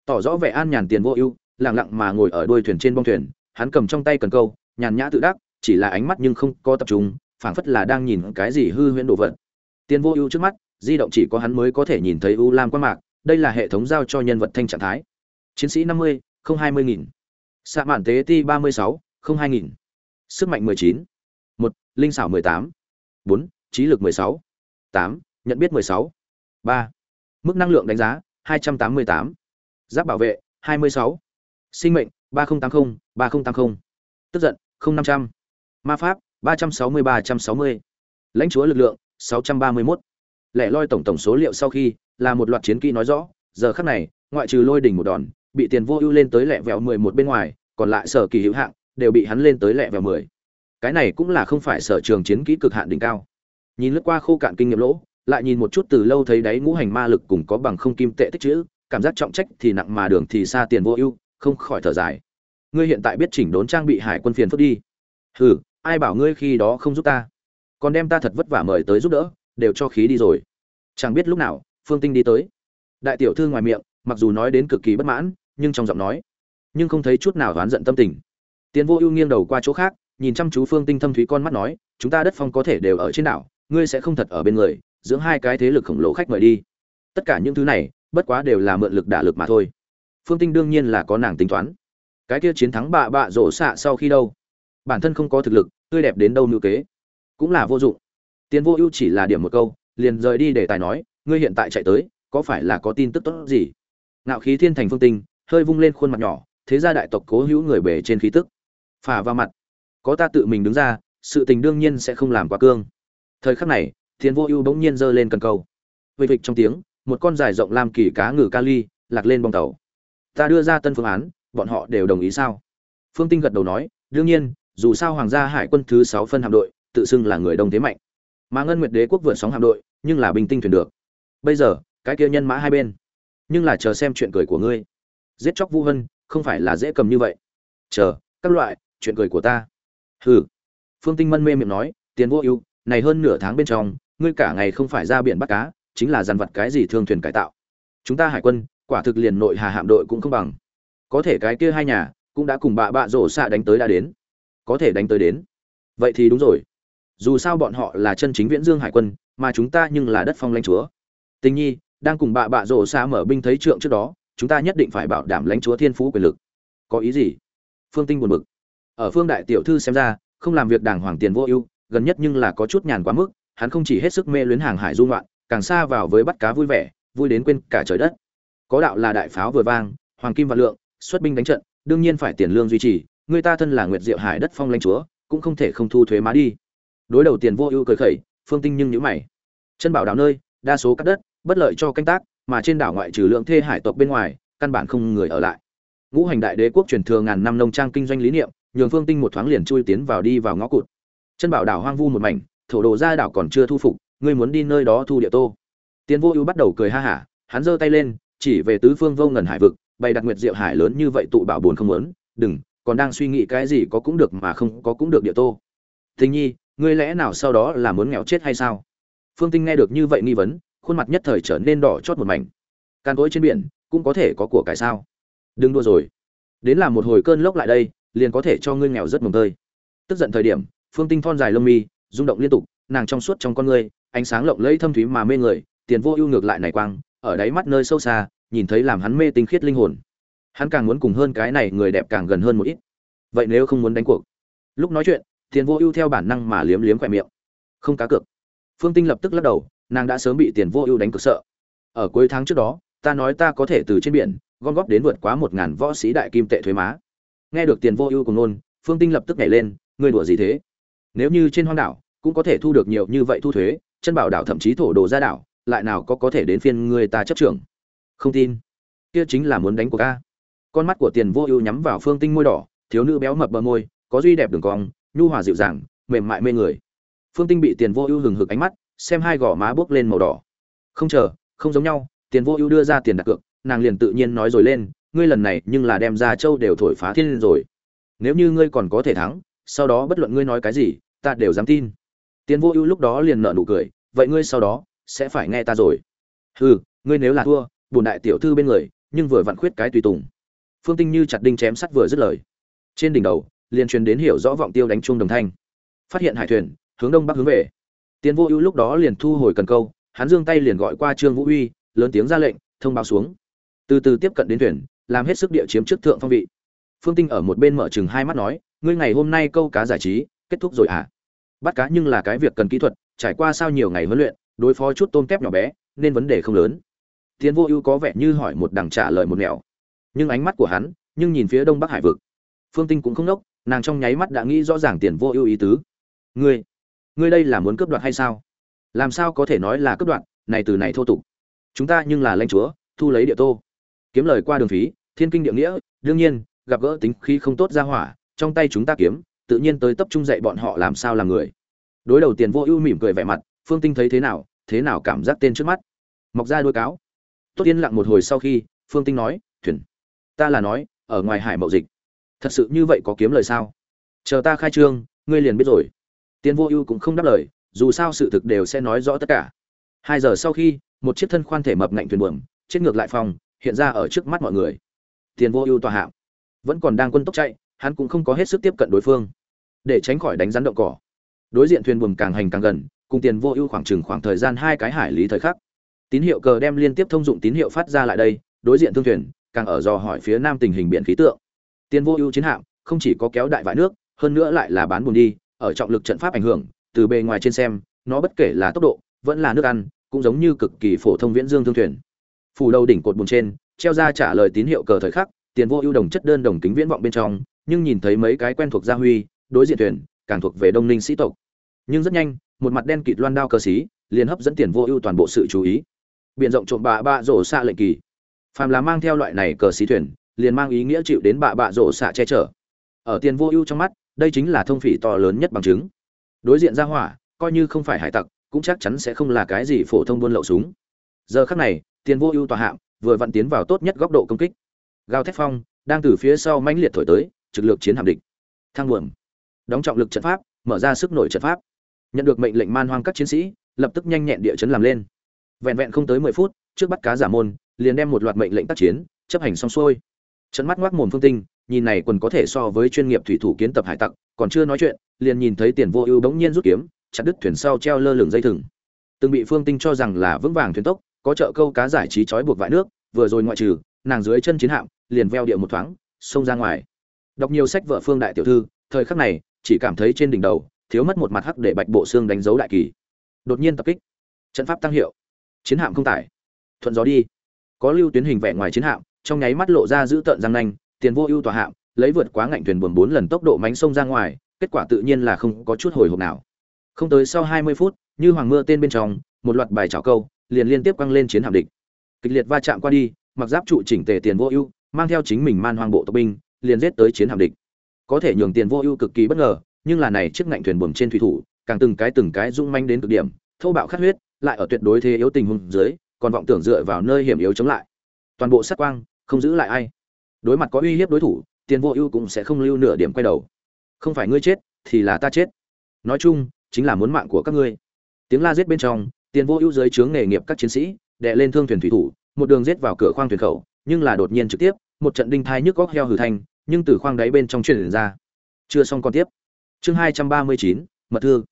Tỏ rõ vẻ an nhàn tiền vô ưu, lặng lặng mà ngồi ở đuôi thuyền trên bong thuyền, hắn cầm trong tay cần câu, nhàn nhã tự đắc, chỉ là ánh mắt nhưng không có tập trung, phảng phất là đang nhìn cái gì hư huyễn đồ vật. Tiền vô ưu trước mắt, di động chỉ có hắn mới có thể nhìn thấy u lam quan mạc đây là hệ thống giao cho nhân vật thanh trạng thái. Chiến sĩ năm mươi, không hai mươi nghìn. Xạ mạn tế ti ba mươi sáu, không hai nghìn. Sức mạnh mười chín. Một, linh xảo mười tám. Bốn, trí lực mười sáu. Tám, nhận biết mười sáu. Ba, mức năng lượng đánh giá hai trăm tám mươi tám. Giáp bảo vệ hai mươi sáu. Sinh mệnh ba nghìn tám mươi ba nghìn tám mươi tức giận không năm trăm. Ma pháp ba trăm sáu mươi ba trăm sáu mươi. Lãnh chúa lực lượng sáu trăm ba mươi mốt. Lẻ loi tổng tổng số liệu sau khi là một loạt chiến kỹ nói rõ, giờ khắc này, ngoại trừ lôi đỉnh một đòn, bị tiền vô ưu lên tới lẹ vẹo mười một bên ngoài, còn lại sở kỳ hữu hạng, đều bị hắn lên tới lẹ vẹo mười. Cái này cũng là không phải sở trường chiến kỹ cực hạn đỉnh cao. Nhìn lướt qua khô cạn kinh nghiệm lỗ, lại nhìn một chút từ lâu thấy đáy ngũ hành ma lực cùng có bằng không kim tệ tích chữ, cảm giác trọng trách thì nặng mà đường thì xa tiền vô ưu, không khỏi thở dài. Ngươi hiện tại biết chỉnh đốn trang bị hải quân phiền phức đi. Hừ, ai bảo ngươi khi đó không giúp ta? Còn đem ta thật vất vả mời tới giúp đỡ, đều cho khí đi rồi. Chẳng biết lúc nào phương tinh đi tới. Đại tiểu thư ngoài miệng, mặc dù nói đến cực kỳ bất mãn, nhưng trong giọng nói, nhưng không thấy chút nào oán giận tâm tình. Tiến vô ưu nghiêng đầu qua chỗ khác, nhìn chăm chú phương tinh thâm thúy con mắt nói, chúng ta đất phong có thể đều ở trên đảo, ngươi sẽ không thật ở bên người, dưỡng hai cái thế lực khổng lồ khách mời đi. Tất cả những thứ này, bất quá đều là mượn lực đả lực mà thôi. Phương tinh đương nhiên là có nàng tính toán. Cái kia chiến thắng bạ bạ rổ xạ sau khi đâu? Bản thân không có thực lực, tươi đẹp đến đâu nữ kế? Cũng là vô dụng. Tiến vô ưu chỉ là điểm một câu, liền rời đi để tài nói ngươi hiện tại chạy tới, có phải là có tin tức tốt gì? Ngạo khí thiên thành phương tinh, hơi vung lên khuôn mặt nhỏ, thế ra đại tộc cố hữu người bể trên khí tức. Phà vào mặt. Có ta tự mình đứng ra, sự tình đương nhiên sẽ không làm quá cương. Thời khắc này, thiên vô ưu bỗng nhiên giơ lên cần câu vây vịch trong tiếng, một con dài rộng lam kỳ cá ngừ kali lạc lên bong tàu. Ta đưa ra tân phương án, bọn họ đều đồng ý sao? Phương tinh gật đầu nói, đương nhiên, dù sao hoàng gia hải quân thứ sáu phân hạm đội, tự xưng là người đông thế mạnh. Mà ngân nguyệt đế quốc vượt sóng hạm đội, nhưng là bình tinh thuyền được bây giờ, cái kia nhân mã hai bên. Nhưng là chờ xem chuyện cười của ngươi. Giết chóc vu hân, không phải là dễ cầm như vậy. Chờ, các loại, chuyện cười của ta. Hừ. Phương tinh mân mê miệng nói, tiền vô ưu, này hơn nửa tháng bên trong, ngươi cả ngày không phải ra biển bắt cá, chính là dàn vật cái gì thương thuyền cải tạo. Chúng ta hải quân, quả thực liền nội hà hạm đội cũng không bằng. Có thể cái kia hai nhà, cũng đã cùng bạ bạ rổ xạ đánh tới đã đến. Có thể đánh tới đến. Vậy thì đúng rồi. Dù sao bọn họ là chân chính viễn dương hải quân, mà chúng ta nhưng là đất phong lãnh chúa tình nhi, đang cùng bạ bạ rổ xa mở binh thấy trượng trước đó, chúng ta nhất định phải bảo đảm lãnh chúa thiên phú quyền lực. Có ý gì? Phương tinh buồn bực. Ở phương đại tiểu thư xem ra, không làm việc đàng hoàng tiền vô ưu, gần nhất nhưng là có chút nhàn quá mức, hắn không chỉ hết sức mê luyến hàng hải du ngoạn, càng xa vào với bắt cá vui vẻ, vui đến quên cả trời đất. Có đạo là đại pháo vừa vang, hoàng kim và lượng, xuất binh đánh trận, đương nhiên phải tiền lương duy trì, người ta thân là nguyệt diệu hải đất phong lãnh chúa, cũng không thể không thu thuế má đi. Đối đầu tiền vô ưu cười khẩy, phương tinh nhưng nhữ mày. Chân bảo đảo nơi, đa số các đất bất lợi cho canh tác, mà trên đảo ngoại trừ lượng thê hải tộc bên ngoài, căn bản không người ở lại. Ngũ hành đại đế quốc truyền thừa ngàn năm nông trang kinh doanh lý niệm, nhường phương tinh một thoáng liền chui tiến vào đi vào ngõ cụt. Chân bảo đảo hoang vu một mảnh, thổ đồ ra đảo còn chưa thu phục, ngươi muốn đi nơi đó thu địa tô. Tiến vô ưu bắt đầu cười ha hả, hắn giơ tay lên, chỉ về tứ phương vô ngần hải vực, bày đặt nguyệt diệu hải lớn như vậy tụ bảo buồn không muốn, đừng, còn đang suy nghĩ cái gì có cũng được mà không có cũng được địa tô. Thình nhi, ngươi lẽ nào sau đó là muốn nghèo chết hay sao? Phương tinh nghe được như vậy nghi vấn khuôn mặt nhất thời trở nên đỏ chót một mảnh. Can cối trên biển, cũng có thể có của cải sao? Đừng đua rồi. Đến làm một hồi cơn lốc lại đây, liền có thể cho ngươi nghèo rất mồm tơi. Tức giận thời điểm, phương tinh thon dài lông mi, rung động liên tục, nàng trong suốt trong con ngươi, ánh sáng lộng lẫy thâm thúy mà mê người, tiền vô ưu ngược lại này quang, ở đáy mắt nơi sâu xa, nhìn thấy làm hắn mê tinh khiết linh hồn. Hắn càng muốn cùng hơn cái này người đẹp càng gần hơn một ít. Vậy nếu không muốn đánh cuộc? Lúc nói chuyện, tiền vô ưu theo bản năng mà liếm liếm khỏe miệng. Không cá cược. Phương tinh lập tức lắc đầu nàng đã sớm bị tiền vô ưu đánh cực sợ. Ở cuối tháng trước đó, ta nói ta có thể từ trên biển, gom góp đến vượt quá một ngàn võ sĩ đại kim tệ thuế má. Nghe được tiền vô ưu cùng nôn, phương tinh lập tức nhảy lên, ngươi đùa gì thế? Nếu như trên hoang đảo, cũng có thể thu được nhiều như vậy thu thuế, chân bảo đảo thậm chí thổ đồ ra đảo, lại nào có có thể đến phiên người ta chấp trưởng? Không tin. Kia chính là muốn đánh của ca con mắt của tiền vô ưu nhắm vào phương tinh môi đỏ, thiếu nữ béo mập bờ môi, có duy đẹp đường cong, nhu hòa dịu dàng, mềm mại mê người. Phương tinh bị tiền vô ưu hừng hực ánh mắt xem hai gò má bước lên màu đỏ. Không chờ, không giống nhau, tiền vô ưu đưa ra tiền đặt cược, nàng liền tự nhiên nói rồi lên, ngươi lần này nhưng là đem ra châu đều thổi phá thiên rồi. Nếu như ngươi còn có thể thắng, sau đó bất luận ngươi nói cái gì, ta đều dám tin. Tiền vô ưu lúc đó liền nợ nụ cười, vậy ngươi sau đó sẽ phải nghe ta rồi. Hừ, ngươi nếu là thua bùn đại tiểu thư bên người, nhưng vừa vặn khuyết cái tùy tùng. Phương tinh như chặt đinh chém sắt vừa dứt lời. Trên đỉnh đầu, liền truyền đến hiểu rõ vọng tiêu đánh chuông đồng thanh. Phát hiện hải thuyền, hướng đông bắc hướng về tiến vô ưu lúc đó liền thu hồi cần câu, hắn giương tay liền gọi qua trương vũ uy, lớn tiếng ra lệnh, thông báo xuống. Từ từ tiếp cận đến thuyền, làm hết sức địa chiếm trước thượng phong vị. Phương tinh ở một bên mở chừng hai mắt nói, ngươi ngày hôm nay câu cá giải trí, kết thúc rồi à? Bắt cá nhưng là cái việc cần kỹ thuật, trải qua sao nhiều ngày huấn luyện, đối phó chút tôm tép nhỏ bé, nên vấn đề không lớn. Tiến vô ưu có vẻ như hỏi một đằng trả lời một nẻo. Nhưng ánh mắt của hắn, nhưng nhìn phía đông bắc hải vực. Phương tinh cũng không nốc, nàng trong nháy mắt đã nghĩ rõ ràng tiền vô ưu ý tứ. Ngươi ngươi đây là muốn cướp đoạt hay sao? Làm sao có thể nói là cướp đoạt, này từ này thô tục. Chúng ta nhưng là lãnh chúa, thu lấy địa tô. Kiếm lời qua đường phí, thiên kinh địa nghĩa, đương nhiên, gặp gỡ tính khí không tốt ra hỏa, trong tay chúng ta kiếm, tự nhiên tới tập trung dạy bọn họ làm sao làm người. Đối đầu tiền vô ưu mỉm cười vẻ mặt, phương tinh thấy thế nào thế nào cảm giác tên trước mắt. Mọc ra đôi cáo. Tốt yên lặng một hồi sau khi, phương tinh nói, thuyền, ta là nói, ở ngoài hải mậu dịch. Thật sự như vậy có kiếm lời sao? Chờ ta khai trương, ngươi liền biết rồi tiền vô ưu cũng không đáp lời, dù sao sự thực đều sẽ nói rõ tất cả. Hai giờ sau khi, một chiếc thân khoan thể mập ngạnh thuyền buồm, chết ngược lại phòng, hiện ra ở trước mắt mọi người. Tiền vô ưu tòa hạng vẫn còn đang quân tốc chạy, hắn cũng không có hết sức tiếp cận đối phương. Để tránh khỏi đánh rắn động cỏ. Đối diện thuyền buồm càng hành càng gần, cùng tiền vô ưu khoảng chừng khoảng thời gian hai cái hải lý thời khắc. Tín hiệu cờ đem liên tiếp thông dụng tín hiệu phát ra lại đây, đối diện thương thuyền, càng ở dò hỏi phía nam tình hình biển khí tượng. Tiền vô ưu chiến hạm, không chỉ có kéo đại vại nước, hơn nữa lại là bán buồn đi ở trọng lực trận pháp ảnh hưởng, từ bề ngoài trên xem, nó bất kể là tốc độ, vẫn là nước ăn, cũng giống như cực kỳ phổ thông viễn dương thương thuyền. Phủ đầu đỉnh cột buồn trên, treo ra trả lời tín hiệu cờ thời khắc, tiền vô ưu đồng chất đơn đồng kính viễn vọng bên trong, nhưng nhìn thấy mấy cái quen thuộc gia huy, đối diện thuyền, càng thuộc về đông ninh sĩ tộc. Nhưng rất nhanh, một mặt đen kịt loan đao cơ sĩ liền hấp dẫn tiền vô ưu toàn bộ sự chú ý. Biện rộng trộm bạ bạ rổ xạ lệnh kỳ. Phàm là mang theo loại này cờ sĩ thuyền, liền mang ý nghĩa chịu đến bạ bạ rổ xạ che chở. Ở tiền vô ưu trong mắt đây chính là thông phỉ to lớn nhất bằng chứng. Đối diện ra hỏa, coi như không phải hải tặc, cũng chắc chắn sẽ không là cái gì phổ thông buôn lậu súng. Giờ khắc này, tiền vô ưu tòa hạm vừa vặn tiến vào tốt nhất góc độ công kích. Gào thép phong, đang từ phía sau mãnh liệt thổi tới, trực lược chiến hạm địch. Thang buồm. Đóng trọng lực trận pháp, mở ra sức nổi trận pháp. Nhận được mệnh lệnh man hoang các chiến sĩ, lập tức nhanh nhẹn địa chấn làm lên. Vẹn vẹn không tới mười phút, trước bắt cá giả môn, liền đem một loạt mệnh lệnh tác chiến, chấp hành xong xuôi. Trận mắt ngoác mồm phương tinh nhìn này quần có thể so với chuyên nghiệp thủy thủ kiến tập hải tặc, còn chưa nói chuyện, liền nhìn thấy tiền vô ưu bỗng nhiên rút kiếm, chặt đứt thuyền sau treo lơ lửng dây thừng. Từng bị phương tinh cho rằng là vững vàng thuyền tốc, có trợ câu cá giải trí trói buộc vại nước, vừa rồi ngoại trừ, nàng dưới chân chiến hạm, liền veo địa một thoáng, xông ra ngoài. Đọc nhiều sách vợ phương đại tiểu thư, thời khắc này, chỉ cảm thấy trên đỉnh đầu, thiếu mất một mặt hắc để bạch bộ xương đánh dấu đại kỳ. Đột nhiên tập kích. Trận pháp tăng hiệu. Chiến hạm không tải. Thuận gió đi. Có lưu tuyến hình vẽ ngoài chiến hạm, trong nháy mắt lộ ra giữ tợn răng nanh tiền vô ưu tòa hạm, lấy vượt quá ngạnh thuyền buồn bốn lần tốc độ mánh sông ra ngoài, kết quả tự nhiên là không có chút hồi hộp nào. Không tới sau hai mươi phút, như hoàng mưa tên bên trong, một loạt bài trào câu liền liên tiếp quăng lên chiến hạm địch. Kịch liệt va chạm qua đi, mặc giáp trụ chỉnh tề tiền vô ưu, mang theo chính mình man hoang bộ tộc binh, liền giết tới chiến hạm địch. Có thể nhường tiền vô ưu cực kỳ bất ngờ, nhưng là này chiếc ngạnh thuyền buồm trên thủy thủ, càng từng cái từng cái rung manh đến cực điểm thâu bạo khát huyết, lại ở tuyệt đối thế yếu tình huống dưới, còn vọng tưởng dựa vào nơi hiểm yếu chống lại. Toàn bộ sát quang, không giữ lại ai đối mặt có uy hiếp đối thủ, tiền vô ưu cũng sẽ không lưu nửa điểm quay đầu. Không phải ngươi chết, thì là ta chết. Nói chung, chính là muốn mạng của các ngươi. Tiếng la giết bên trong, tiền vô ưu dưới trướng nghề nghiệp các chiến sĩ đệ lên thương thuyền thủy thủ, một đường giết vào cửa khoang thuyền khẩu, nhưng là đột nhiên trực tiếp, một trận đinh thai nhức góc heo hử thanh, nhưng từ khoang đáy bên trong truyền ra. Chưa xong còn tiếp. Chương hai trăm ba mươi chín, mật thư.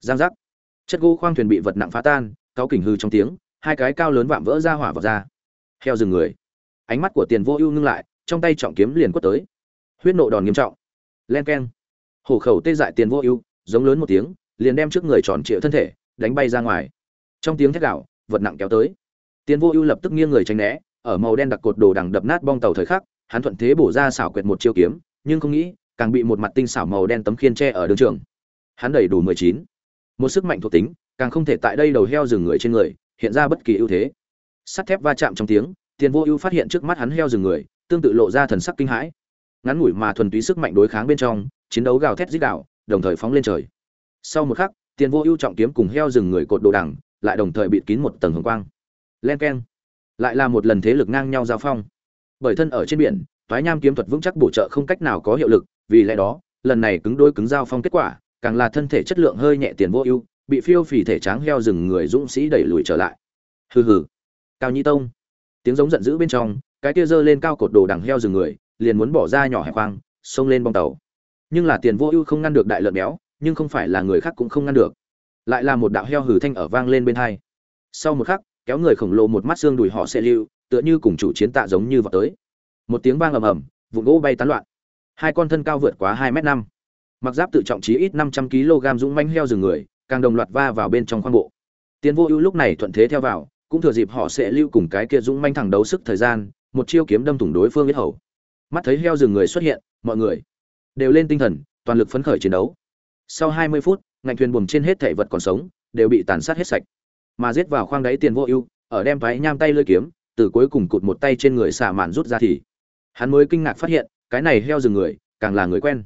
Giang giác. Chất gỗ khoang thuyền bị vật nặng phá tan cáo kỉnh hư trong tiếng, hai cái cao lớn vạm vỡ ra hỏa vào ra. Heo dừng người. Ánh mắt của tiền vô ưu ngưng lại trong tay trọng kiếm liền quất tới. Huyết nộ đòn nghiêm trọng. Len keng. Hổ khẩu tê dại tiền vô ưu, giống lớn một tiếng, liền đem trước người tròn trịa thân thể, đánh bay ra ngoài. Trong tiếng thét gạo vật nặng kéo tới. Tiền vô ưu lập tức nghiêng người tránh né, ở màu đen đặc cột đồ đằng đập nát bong tàu thời khắc, hắn thuận thế bổ ra xảo quyệt một chiêu kiếm, nhưng không nghĩ, càng bị một mặt tinh xảo màu đen tấm khiên tre ở đường trường. Hắn đầy đủ mười chín. Một sức mạnh thuộc tính, càng không thể tại đây đầu heo rừng người trên người, hiện ra bất kỳ ưu thế. Sắt thép va chạm trong tiếng, tiền vô ưu phát hiện trước mắt hắn heo rừng người tương tự lộ ra thần sắc kinh hãi. Ngắn ngủi mà thuần túy sức mạnh đối kháng bên trong, chiến đấu gào thét dích đạo, đồng thời phóng lên trời. Sau một khắc, tiền vô ưu trọng kiếm cùng heo rừng người cột đồ đằng lại đồng thời bịt kín một tầng hồng quang. Len keng. Lại là một lần thế lực ngang nhau giao phong. Bởi thân ở trên biển, toái nham kiếm thuật vững chắc bổ trợ không cách nào có hiệu lực, vì lẽ đó, lần này cứng đôi cứng giao phong kết quả, càng là thân thể chất lượng hơi nhẹ tiền vô ưu, bị phiêu phì thể tráng heo rừng người dũng sĩ đẩy lùi trở lại. Hừ hừ. Cao nhi tông. Tiếng giống giận dữ bên trong cái kia giơ lên cao cột đồ đằng heo rừng người, liền muốn bỏ ra nhỏ hẹp khoang, xông lên bong tàu. Nhưng là tiền vô ưu không ngăn được đại lợn béo, nhưng không phải là người khác cũng không ngăn được. Lại là một đạo heo hừ thanh ở vang lên bên hai. Sau một khắc, kéo người khổng lồ một mắt xương đùi họ sẽ lưu, tựa như cùng chủ chiến tạ giống như vào tới. Một tiếng vang ầm ầm, vụn gỗ bay tán loạn. Hai con thân cao vượt quá hai m năm. Mặc giáp tự trọng chí ít năm trăm kg dũng manh heo rừng người, càng đồng loạt va vào bên trong khoang bộ. Tiến vô ưu lúc này thuận thế theo vào, cũng thừa dịp họ sẽ lưu cùng cái kia dũng manh thẳng đấu sức thời gian một chiêu kiếm đâm thủng đối phương biết hầu. Mắt thấy heo rừng người xuất hiện, mọi người đều lên tinh thần, toàn lực phấn khởi chiến đấu. Sau hai mươi phút, ngành thuyền buồm trên hết thể vật còn sống đều bị tàn sát hết sạch. Mà giết vào khoang đáy tiền vô ưu, ở đem váy nham tay lơi kiếm, từ cuối cùng cụt một tay trên người xả mạn rút ra thì hắn mới kinh ngạc phát hiện, cái này heo rừng người càng là người quen.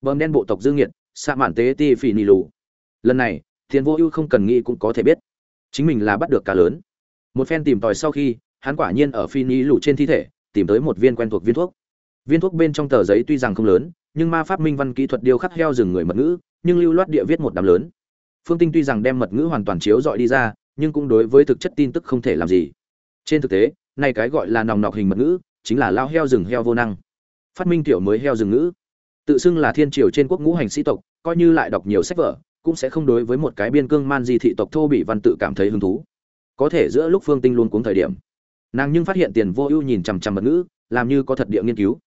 Bơm đen bộ tộc dương nhiệt xạ mạn tế ti phỉ nì lù. Lần này, tiền vô ưu không cần nghĩ cũng có thể biết, chính mình là bắt được cá lớn. Một phen tìm tòi sau khi hắn quả nhiên ở phi ni lù trên thi thể, tìm tới một viên quen thuộc viên thuốc. Viên thuốc bên trong tờ giấy tuy rằng không lớn, nhưng ma pháp minh văn kỹ thuật điêu khắc heo rừng người mật ngữ, nhưng lưu loát địa viết một đám lớn. Phương tinh tuy rằng đem mật ngữ hoàn toàn chiếu dọi đi ra, nhưng cũng đối với thực chất tin tức không thể làm gì. Trên thực tế nay cái gọi là nòng nọc hình mật ngữ, chính là lao heo rừng heo vô năng. Phát minh tiểu mới heo rừng ngữ. Tự xưng là thiên triều trên quốc ngũ hành sĩ tộc, coi như lại đọc nhiều sách vở, cũng sẽ không đối với một cái biên cương man di thị tộc thô bị văn tự cảm thấy hứng thú. Có thể giữa lúc phương tinh luôn cuống thời điểm nàng nhưng phát hiện tiền vô ưu nhìn chằm chằm mật ngữ, làm như có thật địa nghiên cứu.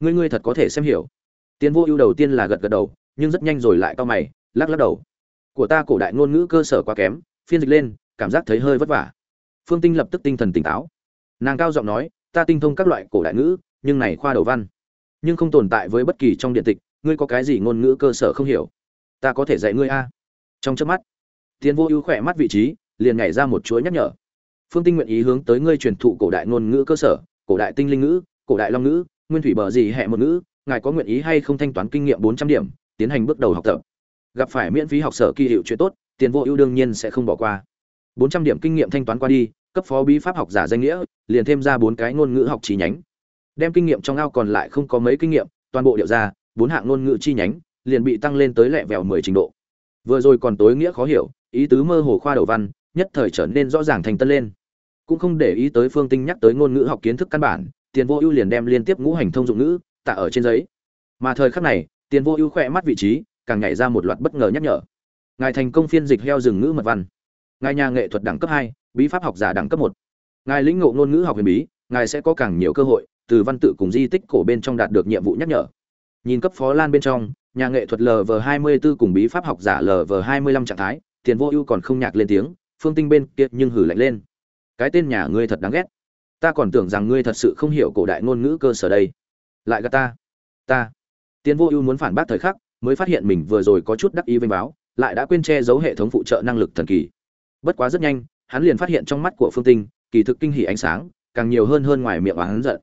Ngươi ngươi thật có thể xem hiểu. Tiền vô ưu đầu tiên là gật gật đầu, nhưng rất nhanh rồi lại cau mày, lắc lắc đầu. Của ta cổ đại ngôn ngữ cơ sở quá kém, phiên dịch lên, cảm giác thấy hơi vất vả. Phương tinh lập tức tinh thần tỉnh táo. Nàng cao giọng nói, ta tinh thông các loại cổ đại ngữ, nhưng này khoa đầu văn. Nhưng không tồn tại với bất kỳ trong điện tịch, ngươi có cái gì ngôn ngữ cơ sở không hiểu? Ta có thể dạy ngươi a. Trong chớp mắt tiến vô ưu khỏe mắt vị trí, liền nhảy ra một chuỗi nhắc nhở phương tinh nguyện ý hướng tới ngươi truyền thụ cổ đại ngôn ngữ cơ sở, cổ đại tinh linh ngữ, cổ đại long ngữ, nguyên thủy bờ gì hệ một ngữ, ngài có nguyện ý hay không thanh toán kinh nghiệm bốn trăm điểm, tiến hành bước đầu học tập. Gặp phải miễn phí học sở kỳ hiệu chuyện tốt, tiền vô ưu đương nhiên sẽ không bỏ qua. Bốn trăm điểm kinh nghiệm thanh toán qua đi, cấp phó bí pháp học giả danh nghĩa, liền thêm ra bốn cái ngôn ngữ học chi nhánh. Đem kinh nghiệm trong ao còn lại không có mấy kinh nghiệm, toàn bộ điệu ra, bốn hạng ngôn ngữ chi nhánh, liền bị tăng lên tới lẹ vẹo mười trình độ. Vừa rồi còn tối nghĩa khó hiểu, ý tứ mơ hồ khoa đầu văn, nhất thời trở nên rõ ràng thành tân lên cũng không để ý tới phương tinh nhắc tới ngôn ngữ học kiến thức căn bản, tiền vô ưu liền đem liên tiếp ngũ hành thông dụng ngữ, tạ ở trên giấy. Mà thời khắc này, tiền vô ưu khỏe mắt vị trí, càng nhảy ra một loạt bất ngờ nhắc nhở. Ngài thành công phiên dịch heo rừng ngữ mật văn. Ngài nhà nghệ thuật đẳng cấp hai, bí pháp học giả đẳng cấp một. Ngài lĩnh ngộ ngôn ngữ học huyền bí, ngài sẽ có càng nhiều cơ hội từ văn tự cùng di tích cổ bên trong đạt được nhiệm vụ nhắc nhở. Nhìn cấp phó lan bên trong, nhà nghệ thuật lv hai mươi 24 cùng bí pháp học giả lv hai mươi lăm trạng thái, tiền vô ưu còn không nhạc lên tiếng, phương tinh bên kia nhưng hử lạnh lên cái tên nhà ngươi thật đáng ghét. Ta còn tưởng rằng ngươi thật sự không hiểu cổ đại ngôn ngữ cơ sở đây. Lại gạt ta. Ta. Tiến vô ưu muốn phản bác thời khắc, mới phát hiện mình vừa rồi có chút đắc ý vênh báo, lại đã quên che giấu hệ thống phụ trợ năng lực thần kỳ. Bất quá rất nhanh, hắn liền phát hiện trong mắt của phương tinh, kỳ thực kinh hỉ ánh sáng, càng nhiều hơn hơn ngoài miệng và hắn giận.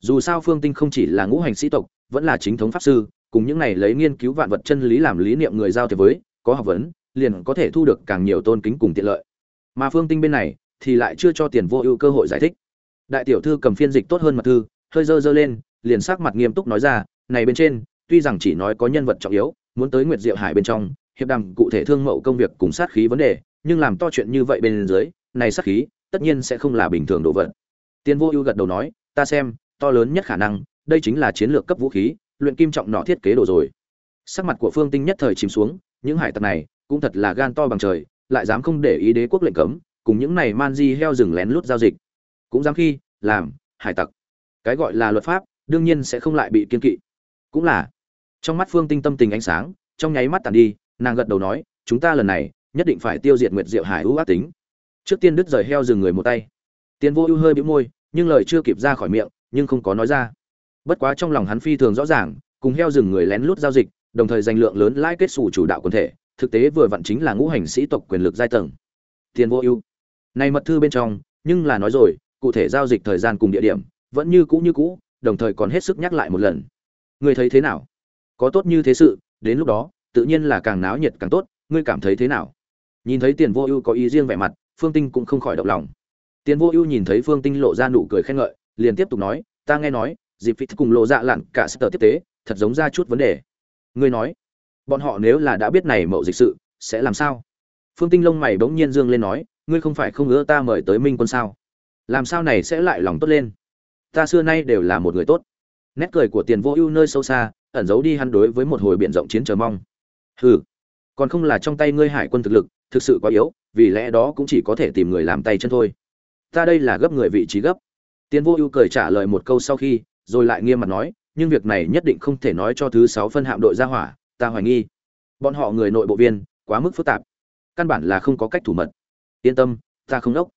Dù sao phương tinh không chỉ là ngũ hành sĩ tộc, vẫn là chính thống pháp sư, cùng những này lấy nghiên cứu vạn vật chân lý làm lý niệm người giao thế với, có học vấn, liền có thể thu được càng nhiều tôn kính cùng tiện lợi. Mà phương tinh bên này thì lại chưa cho tiền vô ưu cơ hội giải thích. Đại tiểu thư cầm phiên dịch tốt hơn mật thư, hơi dơ dơ lên, liền sắc mặt nghiêm túc nói ra, này bên trên, tuy rằng chỉ nói có nhân vật trọng yếu, muốn tới nguyệt diệu hải bên trong, hiệp đàm cụ thể thương mậu công việc cùng sát khí vấn đề, nhưng làm to chuyện như vậy bên dưới, này sát khí, tất nhiên sẽ không là bình thường độ vật. Tiền vô ưu gật đầu nói, ta xem, to lớn nhất khả năng, đây chính là chiến lược cấp vũ khí, luyện kim trọng nọ thiết kế đồ rồi. Sắc mặt của phương tinh nhất thời chìm xuống, những hải tặc này, cũng thật là gan to bằng trời, lại dám không để ý đế quốc lệnh cấm cùng những này man di heo rừng lén lút giao dịch. Cũng dám khi, làm, hải tặc. Cái gọi là luật pháp, đương nhiên sẽ không lại bị kiên kỵ. Cũng là, trong mắt phương tinh tâm tình ánh sáng, trong nháy mắt tàn đi, nàng gật đầu nói, chúng ta lần này, nhất định phải tiêu diệt nguyệt diệu hải ưu ác tính. Trước tiên đứt rời heo rừng người một tay. Tiền vô ưu hơi bĩu môi, nhưng lời chưa kịp ra khỏi miệng, nhưng không có nói ra. Bất quá trong lòng hắn phi thường rõ ràng, cùng heo rừng người lén lút giao dịch, đồng thời dành lượng lớn lãi kết xù chủ đạo quần thể, thực tế vừa vặn chính là ngũ hành sĩ tộc quyền lực giai tầng. Tiền vô ưu này mật thư bên trong, nhưng là nói rồi, cụ thể giao dịch thời gian cùng địa điểm, vẫn như cũ như cũ, đồng thời còn hết sức nhắc lại một lần. Ngươi thấy thế nào? Có tốt như thế sự, đến lúc đó, tự nhiên là càng náo nhiệt càng tốt, ngươi cảm thấy thế nào? Nhìn thấy tiền vô ưu có ý riêng vẻ mặt, phương tinh cũng không khỏi động lòng. Tiền vô ưu nhìn thấy phương tinh lộ ra nụ cười khen ngợi, liền tiếp tục nói, ta nghe nói, dịp phít cùng lộ dạ Lạn cả sở tiếp tế, thật giống ra chút vấn đề. Ngươi nói, bọn họ nếu là đã biết này mậu dịch sự, sẽ làm sao? Phương tinh lông mày bỗng nhiên dương lên nói ngươi không phải không ngỡ ta mời tới minh quân sao? Làm sao này sẽ lại lòng tốt lên? Ta xưa nay đều là một người tốt. Nét cười của tiền vô ưu nơi sâu xa, ẩn giấu đi hắn đối với một hồi biển rộng chiến chờ mong. Hừ, còn không là trong tay ngươi hải quân thực lực, thực sự quá yếu, vì lẽ đó cũng chỉ có thể tìm người làm tay chân thôi. Ta đây là gấp người vị trí gấp. Tiền vô ưu cười trả lời một câu sau khi, rồi lại nghiêm mặt nói, nhưng việc này nhất định không thể nói cho thứ sáu phân hạm đội ra hỏa, ta hoài nghi. Bọn họ người nội bộ viên, quá mức phức tạp. Căn bản là không có cách thủ mật yên tâm ta không đốc.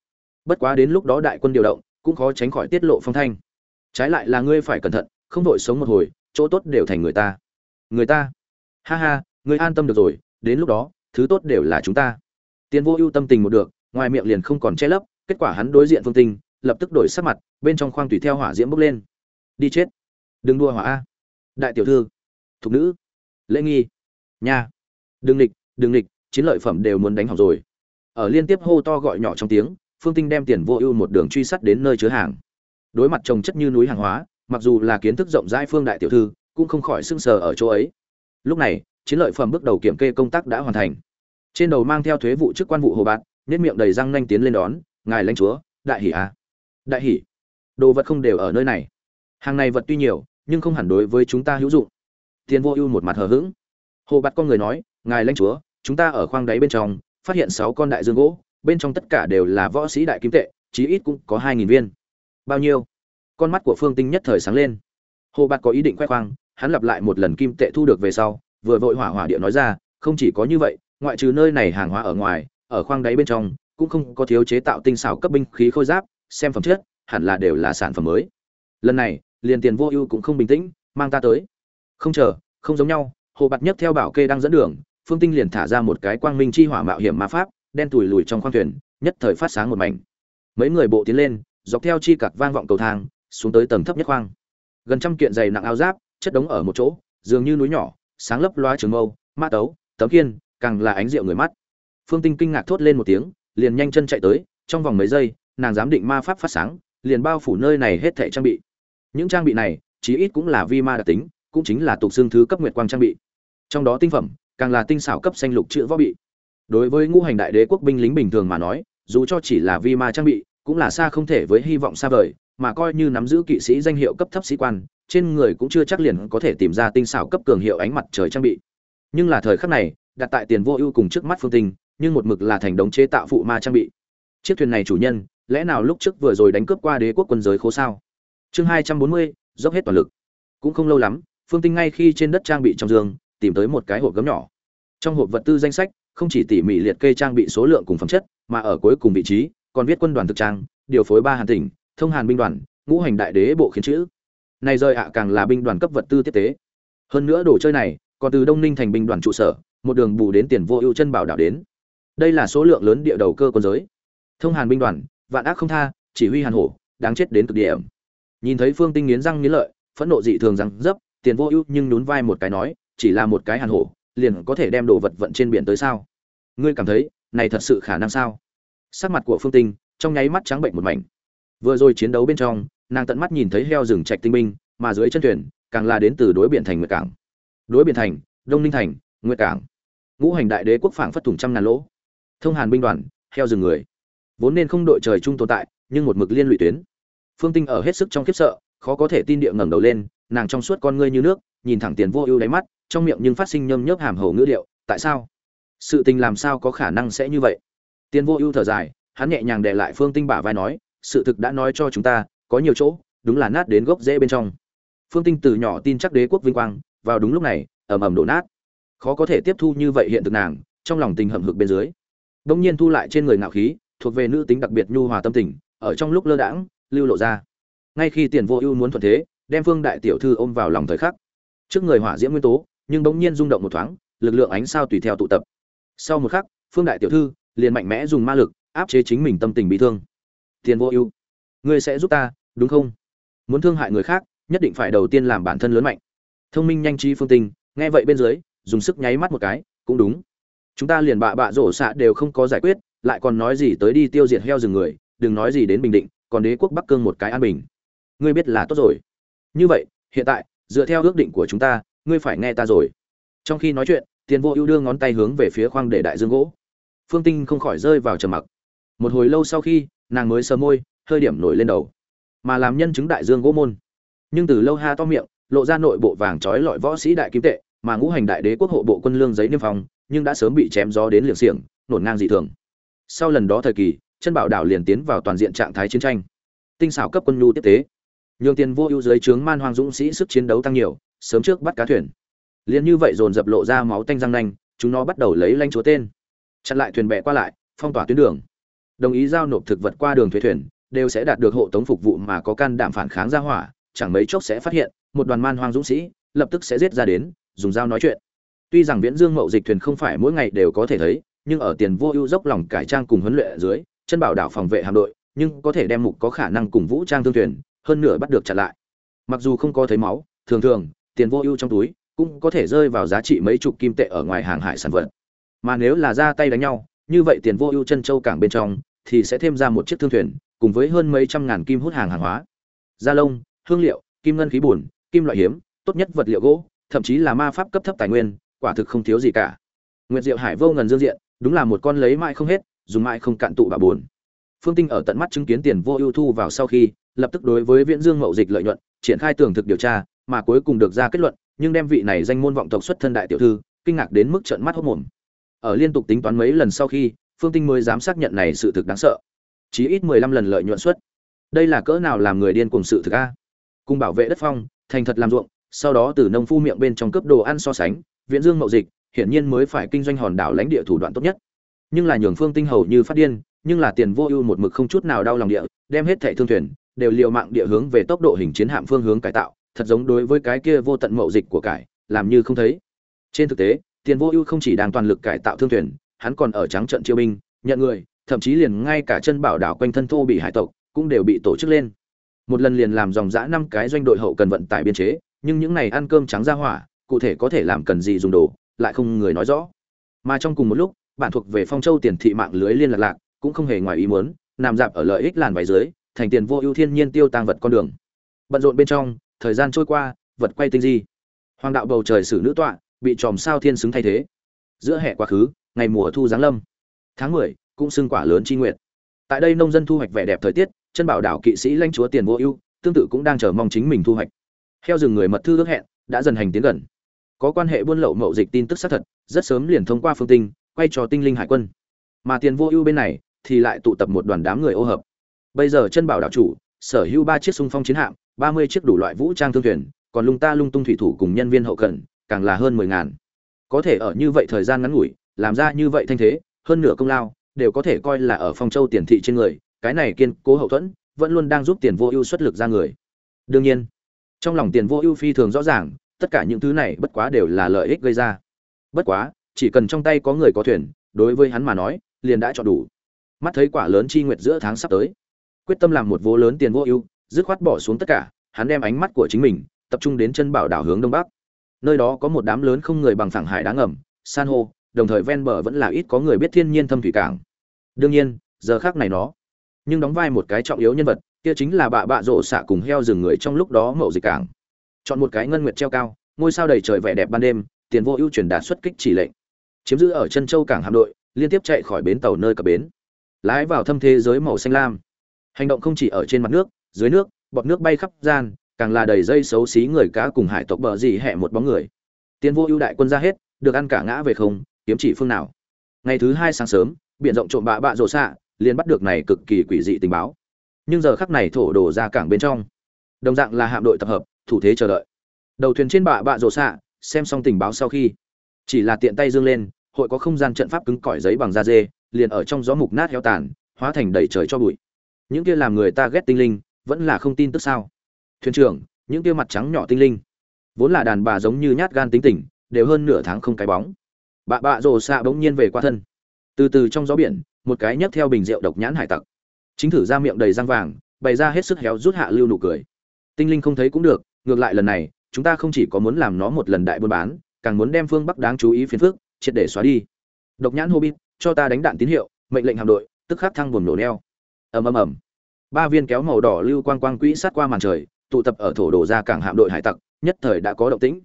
Bất quá đến lúc đó đại quân điều động cũng khó tránh khỏi tiết lộ phong thanh. Trái lại là ngươi phải cẩn thận không đội sống một hồi chỗ tốt đều thành người ta. Người ta? Ha ha ngươi an tâm được rồi đến lúc đó thứ tốt đều là chúng ta. Tiền vô ưu tâm tình một được ngoài miệng liền không còn che lấp kết quả hắn đối diện phương tinh lập tức đổi sắc mặt bên trong khoang tùy theo hỏa diễm bốc lên. Đi chết. Đừng đua hỏa a. Đại tiểu thư. Thục nữ. Lễ nghi. Nha. Đừng địch, đừng địch, chiến lợi phẩm đều muốn đánh hỏng rồi ở liên tiếp hô to gọi nhỏ trong tiếng, phương tinh đem tiền vô ưu một đường truy sát đến nơi chứa hàng. Đối mặt trồng chất như núi hàng hóa, mặc dù là kiến thức rộng rãi phương đại tiểu thư, cũng không khỏi sưng sờ ở chỗ ấy. Lúc này, chiến lợi phẩm bước đầu kiểm kê công tác đã hoàn thành. Trên đầu mang theo thuế vụ chức quan vụ hồ bạt nết miệng đầy răng nanh tiến lên đón, ngài lãnh chúa, đại hỷ à? Đại hỷ? Đồ vật không đều ở nơi này. Hàng này vật tuy nhiều, nhưng không hẳn đối với chúng ta hữu dụng. Tiền vô ưu một mặt hờ hững. Hồ bạt con người nói, ngài lãnh chúa, chúng ta ở khoang đáy bên trong phát hiện sáu con đại dương gỗ, bên trong tất cả đều là võ sĩ đại kim tệ, chí ít cũng có hai nghìn viên. Bao nhiêu? Con mắt của phương tinh nhất thời sáng lên. Hồ bạt có ý định khoe khoang, hắn lặp lại một lần kim tệ thu được về sau, vừa vội hỏa hỏa địa nói ra, không chỉ có như vậy, ngoại trừ nơi này hàng hóa ở ngoài, ở khoang đáy bên trong, cũng không có thiếu chế tạo tinh xảo cấp binh khí khôi giáp, xem phẩm chất, hẳn là đều là sản phẩm mới. Lần này, liền tiền vô ưu cũng không bình tĩnh, mang ta tới. Không chờ, không giống nhau, hồ bạt nhất theo bảo kê đang dẫn đường phương tinh liền thả ra một cái quang minh chi hỏa mạo hiểm ma pháp, đen tủi lùi trong khoang thuyền, nhất thời phát sáng một mảnh. Mấy người bộ tiến lên, dọc theo chi cặc vang vọng cầu thang, xuống tới tầng thấp nhất khoang. Gần trăm kiện dày nặng áo giáp, chất đống ở một chỗ, dường như núi nhỏ, sáng lấp loa trường mâu, ma tấu, tấm kiên càng là ánh rượu người mắt. Phương tinh kinh ngạc thốt lên một tiếng, liền nhanh chân chạy tới, trong vòng mấy giây, nàng giám định ma pháp phát sáng, liền bao phủ nơi này hết thảy trang bị. Những trang bị này, chí ít cũng là vi ma đặc tính, cũng chính là tục xương thứ cấp nguyệt quang trang bị. Trong đó tinh phẩm càng là tinh xảo cấp xanh lục chữ võ bị. Đối với ngũ hành đại đế quốc binh lính bình thường mà nói, dù cho chỉ là vi ma trang bị, cũng là xa không thể với hy vọng xa vời, mà coi như nắm giữ kỵ sĩ danh hiệu cấp thấp sĩ quan, trên người cũng chưa chắc liền có thể tìm ra tinh xảo cấp cường hiệu ánh mặt trời trang bị. Nhưng là thời khắc này, đặt tại tiền vô ưu cùng trước mắt phương tinh, nhưng một mực là thành đống chế tạo phụ ma trang bị. Chiếc thuyền này chủ nhân, lẽ nào lúc trước vừa rồi đánh cướp qua đế quốc quân giới khố sao? Chương hai trăm bốn mươi, dốc hết toàn lực. Cũng không lâu lắm, phương tinh ngay khi trên đất trang bị trong giường tìm tới một cái hộp gấm nhỏ. Trong hộp vật tư danh sách, không chỉ tỉ mỉ liệt kê trang bị số lượng cùng phẩm chất, mà ở cuối cùng vị trí, còn viết quân đoàn thực trang, điều phối ba hàn tỉnh, thông hàn binh đoàn, ngũ hành đại đế bộ khiến chữ. Này rơi ạ, càng là binh đoàn cấp vật tư tiếp tế. Hơn nữa đồ chơi này, còn từ đông ninh thành binh đoàn trụ sở, một đường bù đến tiền vô ưu chân bảo đảo đến. Đây là số lượng lớn địa đầu cơ quân giới. Thông hàn binh đoàn, vạn ác không tha, chỉ huy hàn hổ, đáng chết đến cực điểm. Nhìn thấy phương tinh nghiến răng nghiến lợi, phẫn nộ dị thường rằng dấp, tiền vô ưu nhưng nhún vai một cái nói chỉ là một cái hàn hổ, liền có thể đem đồ vật vận trên biển tới sao? Ngươi cảm thấy, này thật sự khả năng sao? Sắc mặt của phương tinh, trong nháy mắt trắng bệnh một mảnh. Vừa rồi chiến đấu bên trong, nàng tận mắt nhìn thấy heo rừng trạch tinh binh, mà dưới chân thuyền, càng là đến từ đối biển thành nguyệt cảng. Đối biển thành, đông ninh thành, nguyệt cảng. Ngũ hành đại đế quốc phảng phất thủng trăm ngàn lỗ. Thông hàn binh đoàn, heo rừng người. Vốn nên không đội trời chung tồn tại, nhưng một mực liên lụy tuyến. Phương tinh ở hết sức trong khiếp sợ, khó có thể tin địa ngẩng đầu lên, nàng trong suốt con ngươi như nước, nhìn thẳng tiền vô ưu đáy mắt trong miệng nhưng phát sinh nhâm nhớp hàm hổ ngữ điệu, tại sao? Sự tình làm sao có khả năng sẽ như vậy? Tiên vô ưu thở dài, hắn nhẹ nhàng để lại phương tinh bả vai nói, sự thực đã nói cho chúng ta, có nhiều chỗ, đúng là nát đến gốc rễ bên trong. Phương tinh từ nhỏ tin chắc đế quốc vinh quang, vào đúng lúc này, ầm ầm đổ nát. Khó có thể tiếp thu như vậy hiện thực nàng, trong lòng tình hậm hực bên dưới. Đông nhiên thu lại trên người ngạo khí, thuộc về nữ tính đặc biệt nhu hòa tâm tình, ở trong lúc lơ đãng, lưu lộ ra. Ngay khi tiền vô ưu muốn thuận thế, đem phương đại tiểu thư ôm vào lòng thời khắc, trước người hỏa diễm nguyên tố nhưng bỗng nhiên rung động một thoáng, lực lượng ánh sao tùy theo tụ tập. Sau một khắc, phương đại tiểu thư liền mạnh mẽ dùng ma lực áp chế chính mình tâm tình bị thương. Tiền vô ưu, ngươi sẽ giúp ta, đúng không? Muốn thương hại người khác, nhất định phải đầu tiên làm bản thân lớn mạnh. Thông minh nhanh trí phương tinh, nghe vậy bên dưới, dùng sức nháy mắt một cái, cũng đúng. Chúng ta liền bạ bạ rổ xạ đều không có giải quyết, lại còn nói gì tới đi tiêu diệt heo rừng người, đừng nói gì đến bình định, còn đế quốc bắc cương một cái an bình. Ngươi biết là tốt rồi. Như vậy, hiện tại, dựa theo ước định của chúng ta ngươi phải nghe ta rồi. Trong khi nói chuyện, tiền vô ưu đưa ngón tay hướng về phía khoang để đại dương gỗ. Phương tinh không khỏi rơi vào trầm mặc. Một hồi lâu sau khi, nàng mới sờ môi, hơi điểm nổi lên đầu. Mà làm nhân chứng đại dương gỗ môn. Nhưng từ lâu ha to miệng, lộ ra nội bộ vàng trói lọi võ sĩ đại kim tệ, mà ngũ hành đại đế quốc hộ bộ quân lương giấy niêm phong, nhưng đã sớm bị chém gió đến liệng xiềng, nổn ngang dị thường. Sau lần đó thời kỳ, chân bảo đảo liền tiến vào toàn diện trạng thái chiến tranh. Tinh xảo cấp quân nhu tiếp tế. Nhường tiền vô ưu dưới trướng man hoang dũng sĩ sức chiến đấu tăng nhiều sớm trước bắt cá thuyền. Liền như vậy dồn dập lộ ra máu tanh răng nanh, chúng nó bắt đầu lấy lanh chúa tên. Chặn lại thuyền bè qua lại, phong tỏa tuyến đường. Đồng ý giao nộp thực vật qua đường thuế thuyền, đều sẽ đạt được hộ tống phục vụ mà có can đảm phản kháng ra hỏa, chẳng mấy chốc sẽ phát hiện, một đoàn man hoang dũng sĩ, lập tức sẽ giết ra đến, dùng dao nói chuyện. Tuy rằng viễn dương mậu dịch thuyền không phải mỗi ngày đều có thể thấy, nhưng ở tiền vô ưu dốc lòng cải trang cùng huấn luyện ở dưới, chân bảo đảo phòng vệ hạm đội, nhưng có thể đem mục có khả năng cùng vũ trang thương thuyền, hơn nửa bắt được chặn lại. Mặc dù không có thấy máu, thường thường tiền vô ưu trong túi, cũng có thể rơi vào giá trị mấy chục kim tệ ở ngoài hàng hải sản vật. Mà nếu là ra tay đánh nhau, như vậy tiền vô ưu chân châu cảng bên trong, thì sẽ thêm ra một chiếc thương thuyền, cùng với hơn mấy trăm ngàn kim hút hàng hàng hóa. Da lông, hương liệu, kim ngân khí bùn, kim loại hiếm, tốt nhất vật liệu gỗ, thậm chí là ma pháp cấp thấp tài nguyên, quả thực không thiếu gì cả. Nguyệt diệu hải vô ngần dương diện, đúng là một con lấy mãi không hết, dùng mãi không cạn tụ bà buồn. Phương tinh ở tận mắt chứng kiến tiền vô ưu thu vào sau khi, lập tức đối với viễn dương mậu dịch lợi nhuận, triển khai tường thực điều tra mà cuối cùng được ra kết luận, nhưng đem vị này danh môn vọng tộc xuất thân đại tiểu thư, kinh ngạc đến mức trợn mắt hốt mồm. Ở liên tục tính toán mấy lần sau khi, phương tinh mới dám xác nhận này sự thực đáng sợ. Chí ít mười lăm lần lợi nhuận suất đây là cỡ nào làm người điên cùng sự thực a? Cùng bảo vệ đất phong, thành thật làm ruộng, sau đó từ nông phu miệng bên trong cướp đồ ăn so sánh, viễn dương mậu dịch, hiển nhiên mới phải kinh doanh hòn đảo lãnh địa thủ đoạn tốt nhất. Nhưng là nhường phương tinh hầu như phát điên, nhưng là tiền vô ưu một mực không chút nào đau lòng địa, đem hết thảy thương thuyền, đều liều mạng địa hướng về tốc độ hình chiến hạm phương hướng cải tạo thật giống đối với cái kia vô tận mậu dịch của cải, làm như không thấy. Trên thực tế, tiền vô ưu không chỉ đang toàn lực cải tạo thương thuyền, hắn còn ở trắng trận chiêu binh, nhận người, thậm chí liền ngay cả chân bảo đảo quanh thân thô bị hải tộc, cũng đều bị tổ chức lên. Một lần liền làm dòng dã năm cái doanh đội hậu cần vận tải biên chế, nhưng những này ăn cơm trắng ra hỏa, cụ thể có thể làm cần gì dùng đồ, lại không người nói rõ. Mà trong cùng một lúc bản thuộc về phong châu tiền thị mạng lưới liên lạc lạc, cũng không hề ngoài ý muốn, nằm dạp ở lợi ích làn váy dưới, thành tiền vô ưu thiên nhiên tiêu tăng vật con đường. Bận rộn bên trong thời gian trôi qua, vật quay tinh di. Hoàng đạo bầu trời sử nữ tọa, bị tròm sao thiên xứng thay thế. Giữa hè quá khứ, ngày mùa thu giáng lâm. Tháng mười, cũng xưng quả lớn chi nguyệt. Tại đây nông dân thu hoạch vẻ đẹp thời tiết, chân bảo đảo kỵ sĩ lãnh chúa tiền vô ưu, tương tự cũng đang chờ mong chính mình thu hoạch. Theo rừng người mật thư ước hẹn, đã dần hành tiến gần. Có quan hệ buôn lậu mậu dịch tin tức xác thật, rất sớm liền thông qua phương tinh, quay cho tinh linh hải quân. Mà tiền vô ưu bên này, thì lại tụ tập một đoàn đám người ô hợp. Bây giờ chân bảo đảo chủ, sở hữu ba chiếc xung phong chiến hạm ba mươi chiếc đủ loại vũ trang thương thuyền, còn lung ta lung tung thủy thủ cùng nhân viên hậu cần, càng là hơn mười ngàn. Có thể ở như vậy thời gian ngắn ngủi, làm ra như vậy thanh thế, hơn nửa công lao, đều có thể coi là ở phong châu tiền thị trên người, cái này kiên cố hậu thuẫn, vẫn luôn đang giúp tiền vô ưu xuất lực ra người. Đương nhiên, trong lòng tiền vô ưu phi thường rõ ràng, tất cả những thứ này bất quá đều là lợi ích gây ra. Bất quá, chỉ cần trong tay có người có thuyền, đối với hắn mà nói, liền đã chọn đủ. Mắt thấy quả lớn chi nguyệt giữa tháng sắp tới. Quyết tâm làm một vô lớn tiền vô ưu dứt khoát bỏ xuống tất cả, hắn đem ánh mắt của chính mình tập trung đến chân bảo đảo hướng đông bắc. Nơi đó có một đám lớn không người bằng phẳng hải đáng ngầm, san hô, đồng thời ven bờ vẫn là ít có người biết thiên nhiên thâm thủy cảng. Đương nhiên, giờ khác này nó nhưng đóng vai một cái trọng yếu nhân vật, kia chính là bạ bạ rộ xạ cùng heo rừng người trong lúc đó mậu dịch cảng. Chọn một cái ngân nguyệt treo cao, ngôi sao đầy trời vẻ đẹp ban đêm, tiền vô ưu truyền đạt xuất kích chỉ lệnh. Chiếm giữ ở chân châu cảng hạm đội, liên tiếp chạy khỏi bến tàu nơi cập bến. Lái vào thâm thế giới màu xanh lam. Hành động không chỉ ở trên mặt nước dưới nước, bọt nước bay khắp gian, càng là đầy dây xấu xí người cá cùng hải tộc bờ gì hẹ một bóng người. Tiên vô ưu đại quân ra hết, được ăn cả ngã về không, kiếm chỉ phương nào. Ngày thứ hai sáng sớm, biển rộng trộm bạ bạ rộ xạ, liền bắt được này cực kỳ quỷ dị tình báo. Nhưng giờ khắc này thổ đổ ra cảng bên trong, đồng dạng là hạm đội tập hợp, thủ thế chờ đợi. Đầu thuyền trên bạ bạ rộ xạ, xem xong tình báo sau khi, chỉ là tiện tay dương lên, hội có không gian trận pháp cứng cỏi giấy bằng da dê, liền ở trong gió mục nát heo tàn, hóa thành đầy trời cho bụi. Những kia làm người ta ghét tinh linh vẫn là không tin tức sao? Thuyền trưởng, những kia mặt trắng nhỏ tinh linh, vốn là đàn bà giống như nhát gan tính tình, đều hơn nửa tháng không cái bóng. Bạ bạ rồ xạ bỗng nhiên về qua thân. Từ từ trong gió biển, một cái nhấc theo bình rượu độc nhãn hải tặc. Chính thử ra miệng đầy răng vàng, bày ra hết sức héo rút hạ lưu nụ cười. Tinh linh không thấy cũng được, ngược lại lần này, chúng ta không chỉ có muốn làm nó một lần đại buôn bán, càng muốn đem phương bắc đáng chú ý phiền phức, triệt để xóa đi. Độc nhãn hobbit, cho ta đánh đạn tín hiệu, mệnh lệnh hạm đội, tức khắc thăng buồm nổ neo. Ầm ầm ầm ba viên kéo màu đỏ lưu quang quang quỹ sát qua màn trời, tụ tập ở thổ đồ ra cảng hạm đội hải tặc, nhất thời đã có động tĩnh.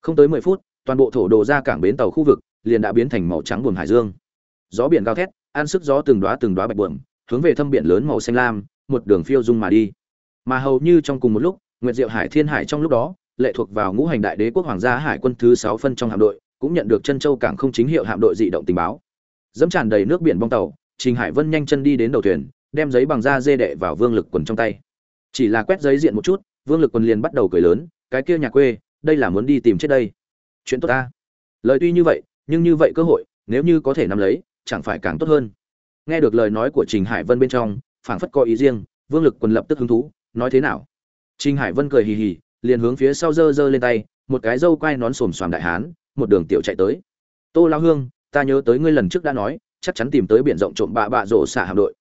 Không tới mười phút, toàn bộ thổ đồ ra cảng bến tàu khu vực liền đã biến thành màu trắng buồm hải dương. Gió biển cao thét, ăn sức gió từng đóa từng đóa bạch buồm, hướng về thâm biển lớn màu xanh lam, một đường phiêu dung mà đi. Mà hầu như trong cùng một lúc, nguyệt diệu hải thiên hải trong lúc đó, lệ thuộc vào ngũ hành đại đế quốc hoàng gia hải quân thứ sáu phân trong hạm đội, cũng nhận được chân châu cảng không chính hiệu hạm đội dị động tình báo. Dẫm tràn đầy nước biển bong tàu, trình hải vân nhanh chân đi đến đầu thuyền đem giấy bằng da dê đệ vào vương lực quần trong tay. Chỉ là quét giấy diện một chút, vương lực quân liền bắt đầu cười lớn, cái kia nhà quê, đây là muốn đi tìm chết đây. Chuyện tốt ta. Lời tuy như vậy, nhưng như vậy cơ hội, nếu như có thể nắm lấy, chẳng phải càng tốt hơn. Nghe được lời nói của trình hải vân bên trong, phảng phất có ý riêng, vương lực quân lập tức hứng thú, nói thế nào? Trình hải vân cười hì hì, liền hướng phía sau giơ giơ lên tay, một cái dâu quai nón xồm xoàm đại hán, một đường tiểu chạy tới. Tô lao hương, ta nhớ tới ngươi lần trước đã nói, chắc chắn tìm tới biển rộng trộm bạ bạ rổ xả hạm đội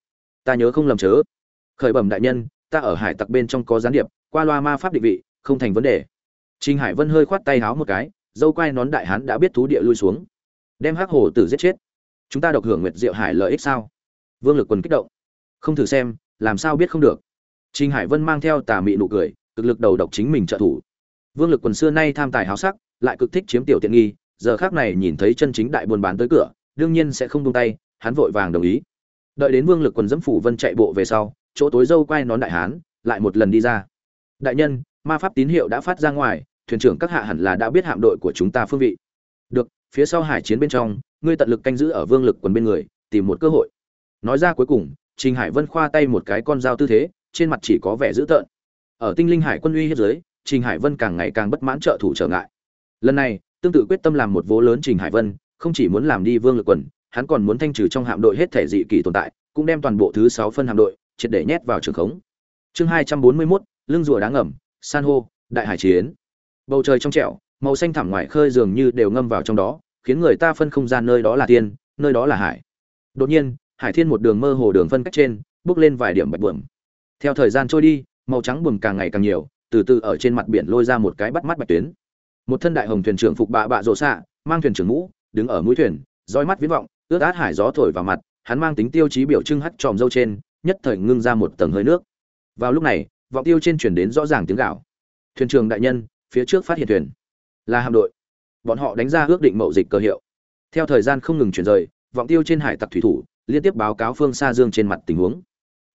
ta nhớ không lầm chớ khởi bẩm đại nhân ta ở hải tặc bên trong có gián điệp qua loa ma pháp định vị không thành vấn đề trinh Hải Vân hơi khoát tay háo một cái, dâu quai nón đại hán đã biết thú địa lui xuống, đem hắc hồ tử giết chết. Chúng ta độc hưởng nguyệt diệu hải lợi ích sao? Vương Lực quần kích động. Không thử xem, làm sao biết không được. trinh Hải Vân mang theo tà mị nụ cười, cực lực đầu độc chính mình trợ thủ. Vương Lực quần xưa nay tham tài háo sắc, lại cực thích chiếm tiểu tiện nghi, giờ khác này nhìn thấy chân chính đại buôn bán tới cửa, đương nhiên sẽ không buông tay, hắn vội vàng đồng ý. Đợi đến Vương Lực quần dẫm phủ Vân chạy bộ về sau, chỗ tối dâu quay nón đại hán, lại một lần đi ra. Đại nhân, ma pháp tín hiệu đã phát ra ngoài, thuyền trưởng các hạ hẳn là đã biết hạm đội của chúng ta phương vị. Được phía sau hải chiến bên trong ngươi tận lực canh giữ ở vương lực quần bên người tìm một cơ hội. Nói ra cuối cùng trình hải vân khoa tay một cái con dao tư thế trên mặt chỉ có vẻ dữ tợn. Ở tinh linh hải quân uy hiếp giới trình hải vân càng ngày càng bất mãn trợ thủ trở ngại. Lần này tương tự quyết tâm làm một vố lớn trình hải vân không chỉ muốn làm đi vương lực quần hắn còn muốn thanh trừ trong hạm đội hết thể dị kỳ tồn tại cũng đem toàn bộ thứ sáu phân hạm đội triệt để nhét vào trường khống. Chương hai trăm bốn mươi 241, lưng rùa đáng ngầm san hô đại hải chiến. Bầu trời trong trẻo màu xanh thẳm ngoài khơi dường như đều ngâm vào trong đó khiến người ta phân không gian nơi đó là tiên nơi đó là hải. Đột nhiên hải thiên một đường mơ hồ đường phân cách trên bước lên vài điểm bạch bượm. Theo thời gian trôi đi màu trắng bùm càng ngày càng nhiều từ từ ở trên mặt biển lôi ra một cái bắt mắt bạch tuyến. Một thân đại hồng thuyền trưởng phục bạ bạ rộ xạ mang thuyền trưởng mũ đứng ở mũi thuyền roi mắt viễn vọng ướt át hải gió thổi vào mặt, hắn mang tính tiêu chí biểu trưng hắt tròm dâu trên, nhất thời ngưng ra một tầng hơi nước. Vào lúc này, vọng tiêu trên chuyển đến rõ ràng tiếng gạo thuyền trưởng đại nhân, phía trước phát hiện thuyền. Là hạm đội. Bọn họ đánh ra ước định mậu dịch cơ hiệu. Theo thời gian không ngừng chuyển rời, vọng tiêu trên hải tặc thủy thủ liên tiếp báo cáo phương xa dương trên mặt tình huống.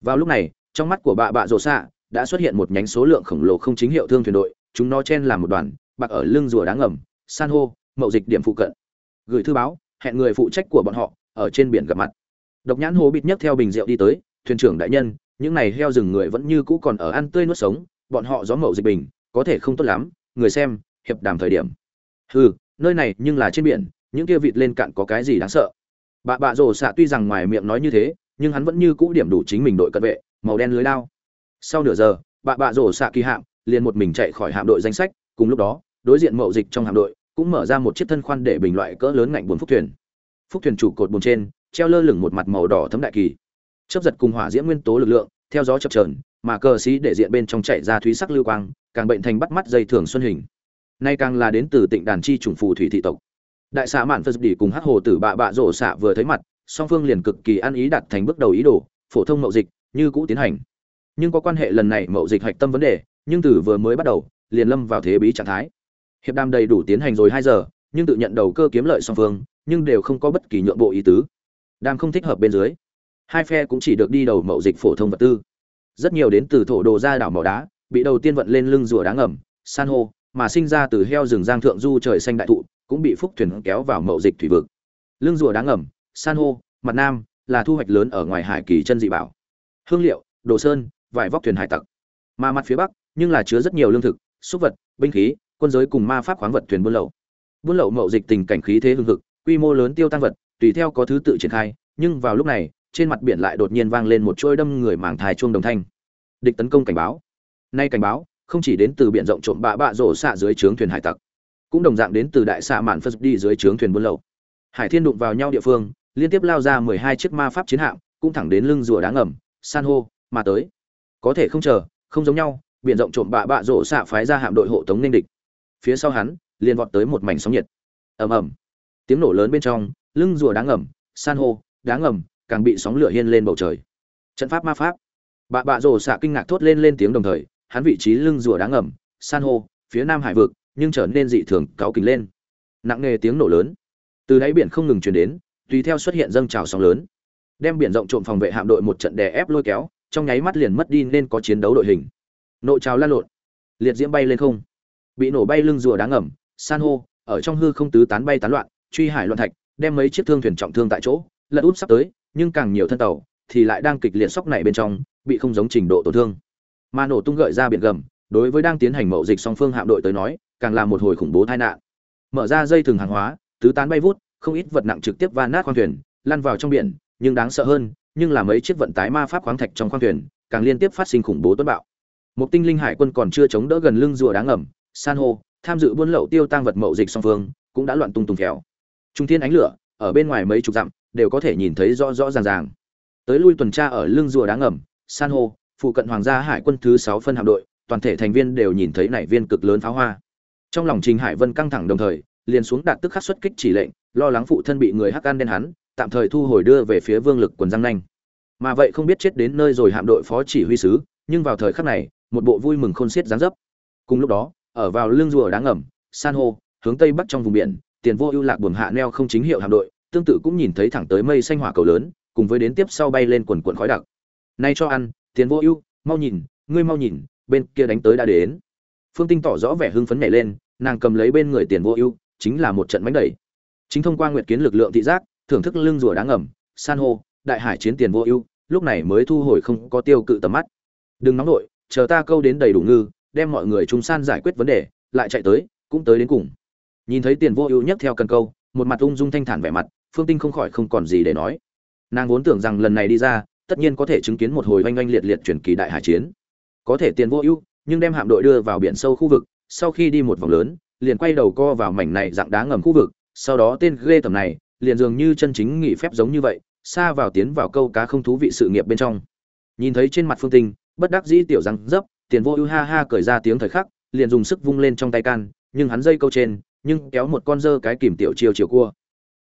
Vào lúc này, trong mắt của bạ bạ rộ xạ đã xuất hiện một nhánh số lượng khổng lồ không chính hiệu thương thuyền đội, chúng nó chen làm một đoàn, bạc ở lưng rùa đáng ngầm, san hô, mậu dịch điểm phụ cận. Gửi thư báo hẹn người phụ trách của bọn họ ở trên biển gặp mặt. Độc nhãn hồ bịt nhấc theo bình rượu đi tới, thuyền trưởng đại nhân, những này heo rừng người vẫn như cũ còn ở ăn tươi nuốt sống, bọn họ gió mậu dịch bình, có thể không tốt lắm, người xem, hiệp đàm thời điểm. Hừ, nơi này nhưng là trên biển, những kia vịt lên cạn có cái gì đáng sợ? Bà bạ rồ xạ tuy rằng ngoài miệng nói như thế, nhưng hắn vẫn như cũ điểm đủ chính mình đội cận vệ, màu đen lưới lao. Sau nửa giờ, bà bạ rồ xạ kỳ hạm liền một mình chạy khỏi hạm đội danh sách, cùng lúc đó, đối diện mậu dịch trong hạm đội cũng mở ra một chiếc thân khoan để bình loại cỡ lớn ngạnh buồn phúc thuyền. Phúc thuyền chủ cột buồn trên, treo lơ lửng một mặt màu đỏ thấm đại kỳ. Chấp giật cùng hỏa diễm nguyên tố lực lượng, theo gió chập trờn mà cờ xí để diện bên trong chạy ra thúy sắc lưu quang, càng bệnh thành bắt mắt dây thường xuân hình. Nay càng là đến từ tịnh đàn chi trùng phù thủy thị tộc. Đại xã mạn phật đi cùng hắc hồ tử bạ bạ rổ xạ vừa thấy mặt, song phương liền cực kỳ ăn ý đặt thành bước đầu ý đồ, phổ thông mậu dịch, như cũ tiến hành. Nhưng có quan hệ lần này mậu dịch hạch tâm vấn đề, nhưng từ vừa mới bắt đầu, liền lâm vào thế bí trạng thái hiệp đàm đầy đủ tiến hành rồi hai giờ, nhưng tự nhận đầu cơ kiếm lợi song phương, nhưng đều không có bất kỳ nhượng bộ ý tứ. Đàm không thích hợp bên dưới. Hai phe cũng chỉ được đi đầu mậu dịch phổ thông vật tư. Rất nhiều đến từ thổ đồ ra đảo mỏ đá, bị đầu tiên vận lên lưng rùa đá ngầm, san hô, mà sinh ra từ heo rừng giang thượng du trời xanh đại thụ, cũng bị phúc thuyền kéo vào mậu dịch thủy vực. Lưng rùa đá ngầm, san hô, mặt nam, là thu hoạch lớn ở ngoài hải kỳ chân dị bảo. Hương liệu, đồ sơn, vải vóc thuyền hải tặc. Mà mặt phía bắc, nhưng là chứa rất nhiều lương thực, súc vật, binh khí quân giới cùng ma pháp khoáng vật thuyền buôn lậu. Buôn lậu mậu dịch tình cảnh khí thế hưng thực quy mô lớn tiêu tăng vật, tùy theo có thứ tự triển khai, nhưng vào lúc này, trên mặt biển lại đột nhiên vang lên một trôi đâm người mảng thai chuông đồng thanh. Địch tấn công cảnh báo. Nay cảnh báo, không chỉ đến từ biển rộng trộm bạ bạ rổ xạ dưới trướng thuyền hải tặc, cũng đồng dạng đến từ đại xạ mạn phật đi dưới trướng thuyền buôn lậu. Hải thiên đụng vào nhau địa phương, liên tiếp lao ra mười hai chiếc ma pháp chiến hạm, cũng thẳng đến lưng rùa đá ngầm san hô, mà tới. Có thể không chờ, không giống nhau, biển rộng trộm bạ bạ rổ xạ phái ra hạm đội hộ tống nên địch phía sau hắn, liền vọt tới một mảnh sóng nhiệt. Ầm ầm. Tiếng nổ lớn bên trong, lưng rùa đá ngầm, san hô đá ngầm, càng bị sóng lửa hiên lên bầu trời. Trận pháp ma pháp. Bạ bạ rồ xạ kinh ngạc thốt lên lên tiếng đồng thời, hắn vị trí lưng rùa đá ngầm, san hô, phía nam hải vực, nhưng trở nên dị thường, cáu kính lên. Nặng nề tiếng nổ lớn. Từ đáy biển không ngừng chuyển đến, tùy theo xuất hiện dâng trào sóng lớn. Đem biển rộng trộm phòng vệ hạm đội một trận đè ép lôi kéo, trong nháy mắt liền mất đi nên có chiến đấu đội hình. Nội trào lan lộn. Liệt diễm bay lên không bị nổ bay lưng rùa đá ngầm, san hô, ở trong hư không tứ tán bay tán loạn, truy hải loạn thạch, đem mấy chiếc thương thuyền trọng thương tại chỗ, lật út sắp tới, nhưng càng nhiều thân tàu thì lại đang kịch liệt sóc này bên trong, bị không giống trình độ tổn thương. Mà nổ tung gợi ra biển gầm, đối với đang tiến hành mậu dịch song phương hạm đội tới nói, càng là một hồi khủng bố tai nạn. Mở ra dây thừng hàng hóa, tứ tán bay vút, không ít vật nặng trực tiếp va nát khoang thuyền, lăn vào trong biển, nhưng đáng sợ hơn, nhưng là mấy chiếc vận tải ma pháp khoáng thạch trong khoang thuyền, càng liên tiếp phát sinh khủng bố tuấn bạo. Một tinh linh hải quân còn chưa chống đỡ gần lưng rùa đáng ngầm san hô, tham dự buôn lậu tiêu tăng vật mậu dịch song phương, cũng đã loạn tung tung khéo trung thiên ánh lửa, ở bên ngoài mấy chục dặm, đều có thể nhìn thấy rõ rõ ràng ràng. Tới lui tuần tra ở lưng rùa đá ngầm, san hô, phụ cận hoàng gia hải quân thứ sáu phân hạm đội, toàn thể thành viên đều nhìn thấy nảy viên cực lớn pháo hoa. Trong lòng trình hải vân căng thẳng đồng thời, liền xuống đạt tức khắc xuất kích chỉ lệnh, lo lắng phụ thân bị người hắc an đen hắn, tạm thời thu hồi đưa về phía vương lực quần giang nanh. Mà vậy không biết chết đến nơi rồi hạm đội phó chỉ huy sứ, nhưng vào thời khắc này, một bộ vui mừng khôn xiết dáng dấp. Cùng lúc đó ở vào lưng rùa đáng ngầm, san hô, hướng tây bắc trong vùng biển, tiền vô ưu lạc buồm hạ neo không chính hiệu hạm đội, tương tự cũng nhìn thấy thẳng tới mây xanh hỏa cầu lớn, cùng với đến tiếp sau bay lên quần quần khói đặc. Nay cho ăn, tiền vô ưu, mau nhìn, ngươi mau nhìn, bên kia đánh tới đã đến. Phương tinh tỏ rõ vẻ hưng phấn nhảy lên, nàng cầm lấy bên người tiền vô ưu, chính là một trận bánh đẩy. Chính thông qua nguyệt kiến lực lượng thị giác, thưởng thức lưng rùa đáng ngầm, san hô, đại hải chiến tiền vô ưu, lúc này mới thu hồi không có tiêu cự tầm mắt. Đừng nóng nổi chờ ta câu đến đầy đủ ngư đem mọi người trung san giải quyết vấn đề, lại chạy tới, cũng tới đến cùng. Nhìn thấy tiền vô ưu nhất theo cần câu, một mặt ung dung thanh thản vẻ mặt, phương tinh không khỏi không còn gì để nói. Nàng vốn tưởng rằng lần này đi ra, tất nhiên có thể chứng kiến một hồi oanh oanh liệt liệt chuyển kỳ đại hải chiến. Có thể tiền vô ưu, nhưng đem hạm đội đưa vào biển sâu khu vực, sau khi đi một vòng lớn, liền quay đầu co vào mảnh này dạng đá ngầm khu vực, sau đó tên ghê tầm này, liền dường như chân chính nghỉ phép giống như vậy, xa vào tiến vào câu cá không thú vị sự nghiệp bên trong. Nhìn thấy trên mặt phương tinh, bất đắc dĩ tiểu răng dấp tiền vô ưu ha ha cởi ra tiếng thời khắc, liền dùng sức vung lên trong tay can, nhưng hắn dây câu trên, nhưng kéo một con dơ cái kìm tiểu chiều chiều cua.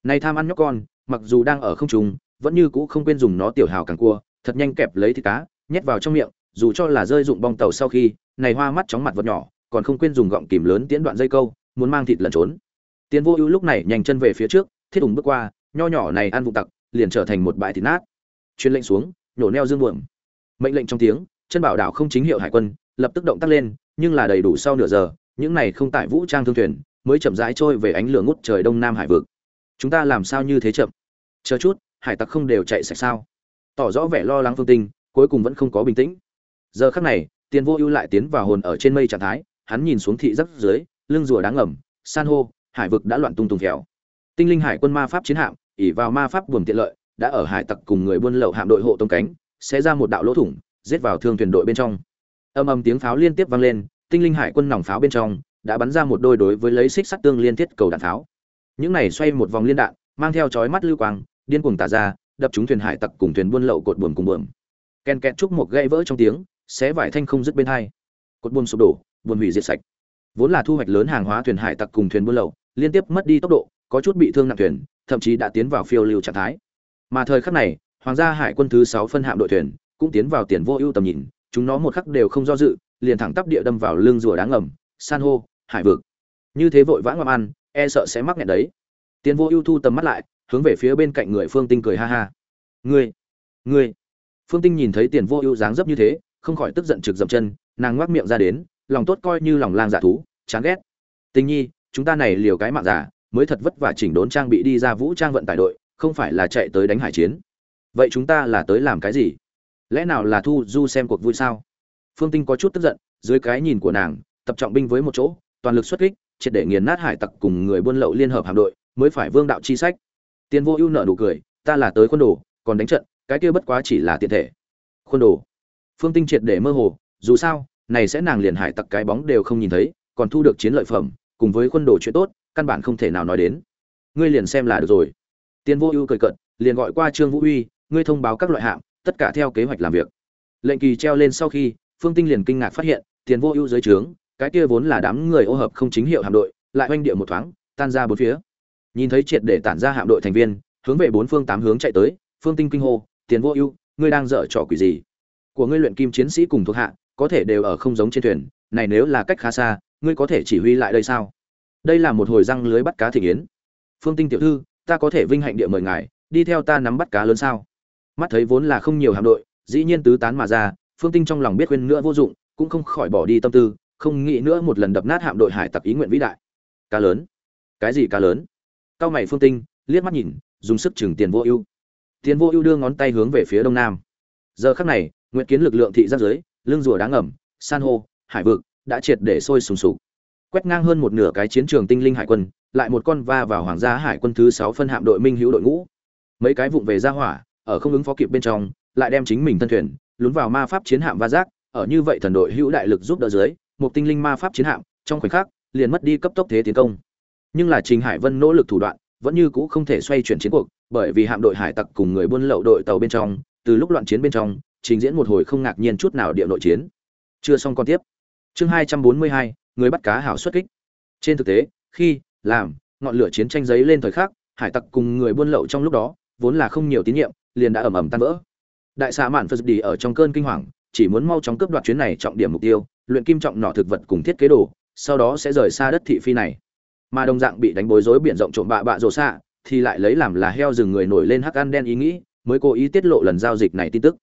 Này tham ăn nhóc con, mặc dù đang ở không trùng vẫn như cũ không quên dùng nó tiểu hào càng cua, thật nhanh kẹp lấy thịt cá, nhét vào trong miệng, dù cho là rơi dụng bong tàu sau khi, này hoa mắt chóng mặt vật nhỏ, còn không quên dùng gọng kìm lớn tiễn đoạn dây câu, muốn mang thịt lẩn trốn. Tiến vô ưu lúc này nhanh chân về phía trước, thiết ủng bước qua, nho nhỏ này ăn vụ tặc, liền trở thành một bãi thịt nát. Chuyên lệnh xuống, nhổ neo dương buồm. Mệnh lệnh trong tiếng chân bảo đảo không chính hiệu hải quân, lập tức động tác lên, nhưng là đầy đủ sau nửa giờ, những này không tại vũ trang thương thuyền mới chậm rãi trôi về ánh lửa ngút trời đông nam hải vực. Chúng ta làm sao như thế chậm? Chờ chút, hải tặc không đều chạy sạch sao? Tỏ rõ vẻ lo lắng phương tinh, cuối cùng vẫn không có bình tĩnh. Giờ khắc này, tiền vô ưu lại tiến vào hồn ở trên mây trạng thái, hắn nhìn xuống thị giáp dưới, lưng rùa đáng ngầm, san hô, hải vực đã loạn tung tùng khéo tinh linh hải quân ma pháp chiến hạm ỉ vào ma pháp buồm tiện lợi, đã ở hải tặc cùng người buôn lậu hạm đội hộ tông cánh, sẽ ra một đạo lỗ thủng giết vào thương thuyền đội bên trong. Âm âm tiếng pháo liên tiếp vang lên, tinh linh hải quân nòng pháo bên trong đã bắn ra một đôi đối với lấy xích sắt tương liên thiết cầu đạn pháo. Những này xoay một vòng liên đạn, mang theo chói mắt lưu quang, điên cuồng tả ra, đập trúng thuyền hải tặc cùng thuyền buôn lậu cột buồm cùng buồm. Ken kẹt chúc một gãy vỡ trong tiếng, xé vải thanh không dứt bên hai. Cột buồm sụp đổ buồm hủy diệt sạch. Vốn là thu hoạch lớn hàng hóa thuyền hải tặc cùng thuyền buôn lậu, liên tiếp mất đi tốc độ, có chút bị thương nặng thuyền, thậm chí đã tiến vào phiêu lưu trạng thái. Mà thời khắc này, hoàng gia hải quân thứ sáu phân hạm đội thuyền cũng tiến vào tiền vô ưu tầm nhìn, chúng nó một khắc đều không do dự, liền thẳng tắp địa đâm vào lưng rùa đáng ngầm, san hô, hải vực. Như thế vội vã ngậm ăn e sợ sẽ mắc nghẹn đấy. Tiền vô ưu thu tầm mắt lại, hướng về phía bên cạnh người phương tinh cười ha ha. Ngươi ngươi. Phương tinh nhìn thấy tiền vô ưu dáng dấp như thế, không khỏi tức giận trực dậm chân, nàng ngoác miệng ra đến, lòng tốt coi như lòng lang giả thú, chán ghét. Tình nhi, chúng ta này liều cái mạng giả, mới thật vất vả chỉnh đốn trang bị đi ra vũ trang vận tải đội, không phải là chạy tới đánh hải chiến. Vậy chúng ta là tới làm cái gì? Lẽ nào là thu du xem cuộc vui sao? Phương tinh có chút tức giận, dưới cái nhìn của nàng, tập trọng binh với một chỗ, toàn lực xuất kích, triệt để nghiền nát hải tặc cùng người buôn lậu liên hợp hạm đội, mới phải vương đạo chi sách. Tiền vô ưu nợ nụ cười, ta là tới quân đồ, còn đánh trận, cái kia bất quá chỉ là tiện thể. Quân đồ? Phương tinh triệt để mơ hồ, dù sao, này sẽ nàng liền hải tặc cái bóng đều không nhìn thấy, còn thu được chiến lợi phẩm, cùng với quân đồ chuyện tốt, căn bản không thể nào nói đến. Ngươi liền xem là được rồi. Tiền vô ưu cười cận liền gọi qua trương vũ uy ngươi thông báo các loại hạng tất cả theo kế hoạch làm việc. Lệnh kỳ treo lên sau khi, phương tinh liền kinh ngạc phát hiện, tiền vô ưu dưới trướng, cái kia vốn là đám người ô hợp không chính hiệu hạm đội, lại oanh địa một thoáng, tan ra bốn phía. Nhìn thấy triệt để tản ra hạm đội thành viên, hướng về bốn phương tám hướng chạy tới, phương tinh kinh hô, tiền vô ưu, ngươi đang dở trò quỷ gì? Của ngươi luyện kim chiến sĩ cùng thuộc hạ, có thể đều ở không giống trên thuyền, này nếu là cách khá xa, ngươi có thể chỉ huy lại đây sao? Đây là một hồi răng lưới bắt cá thị yến. Phương tinh tiểu thư, ta có thể vinh hạnh địa mời ngài, đi theo ta nắm bắt cá lớn sao? Mắt thấy vốn là không nhiều hạm đội, dĩ nhiên tứ tán mà ra, phương tinh trong lòng biết khuyên nữa vô dụng, cũng không khỏi bỏ đi tâm tư, không nghĩ nữa một lần đập nát hạm đội hải tặc ý nguyện vĩ đại. Cá lớn. Cái gì cá lớn? Cao mày phương tinh, liếc mắt nhìn, dùng sức chừng tiền vô ưu. Tiền vô ưu đưa ngón tay hướng về phía đông nam. Giờ khắc này, nguyện kiến lực lượng thị giáp giới lưng rùa đáng ngầm, san hô, hải vực đã triệt để sôi sùng sục. Quét ngang hơn một nửa cái chiến trường tinh linh hải quân, lại một con va vào hoàng gia hải quân thứ sáu phân hạm đội minh hữu đội ngũ. Mấy cái vụng về ra hỏa ở không ứng phó kịp bên trong, lại đem chính mình thân thuyền, lún vào ma pháp chiến hạm va rác, ở như vậy thần đội hữu đại lực giúp đỡ dưới, một tinh linh ma pháp chiến hạm, trong khoảnh khắc, liền mất đi cấp tốc thế tiến công. Nhưng là trình hải vân nỗ lực thủ đoạn, vẫn như cũ không thể xoay chuyển chiến cuộc, bởi vì hạm đội hải tặc cùng người buôn lậu đội tàu bên trong, từ lúc loạn chiến bên trong, trình diễn một hồi không ngạc nhiên chút nào địa nội chiến. Chưa xong con tiếp. Chương hai trăm bốn mươi hai, người bắt cá hảo xuất kích. Trên thực tế, khi, làm, ngọn lửa chiến tranh giấy lên thời khắc, hải tặc cùng người buôn lậu trong lúc đó, vốn là không nhiều tín nhiệm liền đã ầm ầm tan vỡ. Đại xã mạn phật đi ở trong cơn kinh hoàng, chỉ muốn mau chóng cướp đoạt chuyến này trọng điểm mục tiêu, luyện kim trọng nỏ thực vật cùng thiết kế đồ, sau đó sẽ rời xa đất thị phi này. Mà đồng dạng bị đánh bối rối biển rộng trộm bạ bạ rồ xạ, thì lại lấy làm là heo rừng người nổi lên hắc ăn đen ý nghĩ, mới cố ý tiết lộ lần giao dịch này tin tức.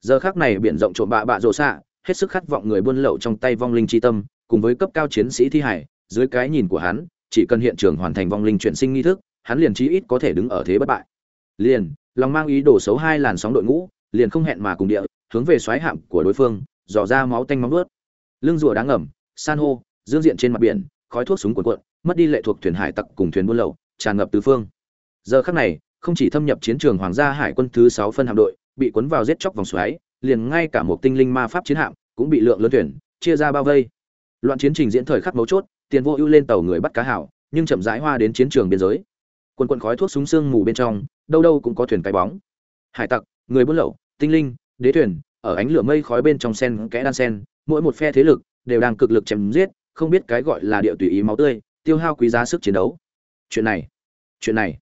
Giờ khác này biển rộng trộm bạ bạ rồ xạ, hết sức khát vọng người buôn lậu trong tay vong linh chi tâm, cùng với cấp cao chiến sĩ thi hải, dưới cái nhìn của hắn, chỉ cần hiện trường hoàn thành vong linh chuyển sinh nghi thức, hắn liền chí ít có thể đứng ở thế bất bại. Liền lòng mang ý đồ xấu hai làn sóng đội ngũ, liền không hẹn mà cùng địa, hướng về xoáy hạm của đối phương, dò ra máu tanh móng ướt lưng rùa đáng ngầm san hô, dương diện trên mặt biển, khói thuốc súng cuộn cuộn, mất đi lệ thuộc thuyền hải tặc cùng thuyền buôn lậu, tràn ngập tứ phương. Giờ khắc này, không chỉ thâm nhập chiến trường hoàng gia hải quân thứ sáu phân hạm đội, bị cuốn vào giết chóc vòng xoáy, liền ngay cả một tinh linh ma pháp chiến hạm cũng bị lượng lớn thuyền chia ra bao vây. Loạn chiến trình diễn thời khắc mấu chốt, tiền vô ưu lên tàu người bắt cá hảo, nhưng chậm rãi hoa đến chiến trường biên giới. Quân quân khói thuốc súng sương mù bên trong đâu đâu cũng có thuyền cái bóng. Hải tặc, người buôn lậu, tinh linh, đế thuyền, ở ánh lửa mây khói bên trong sen, kẽ đan sen, mỗi một phe thế lực đều đang cực lực chém giết, không biết cái gọi là điệu tùy ý máu tươi, tiêu hao quý giá sức chiến đấu. Chuyện này chuyện này,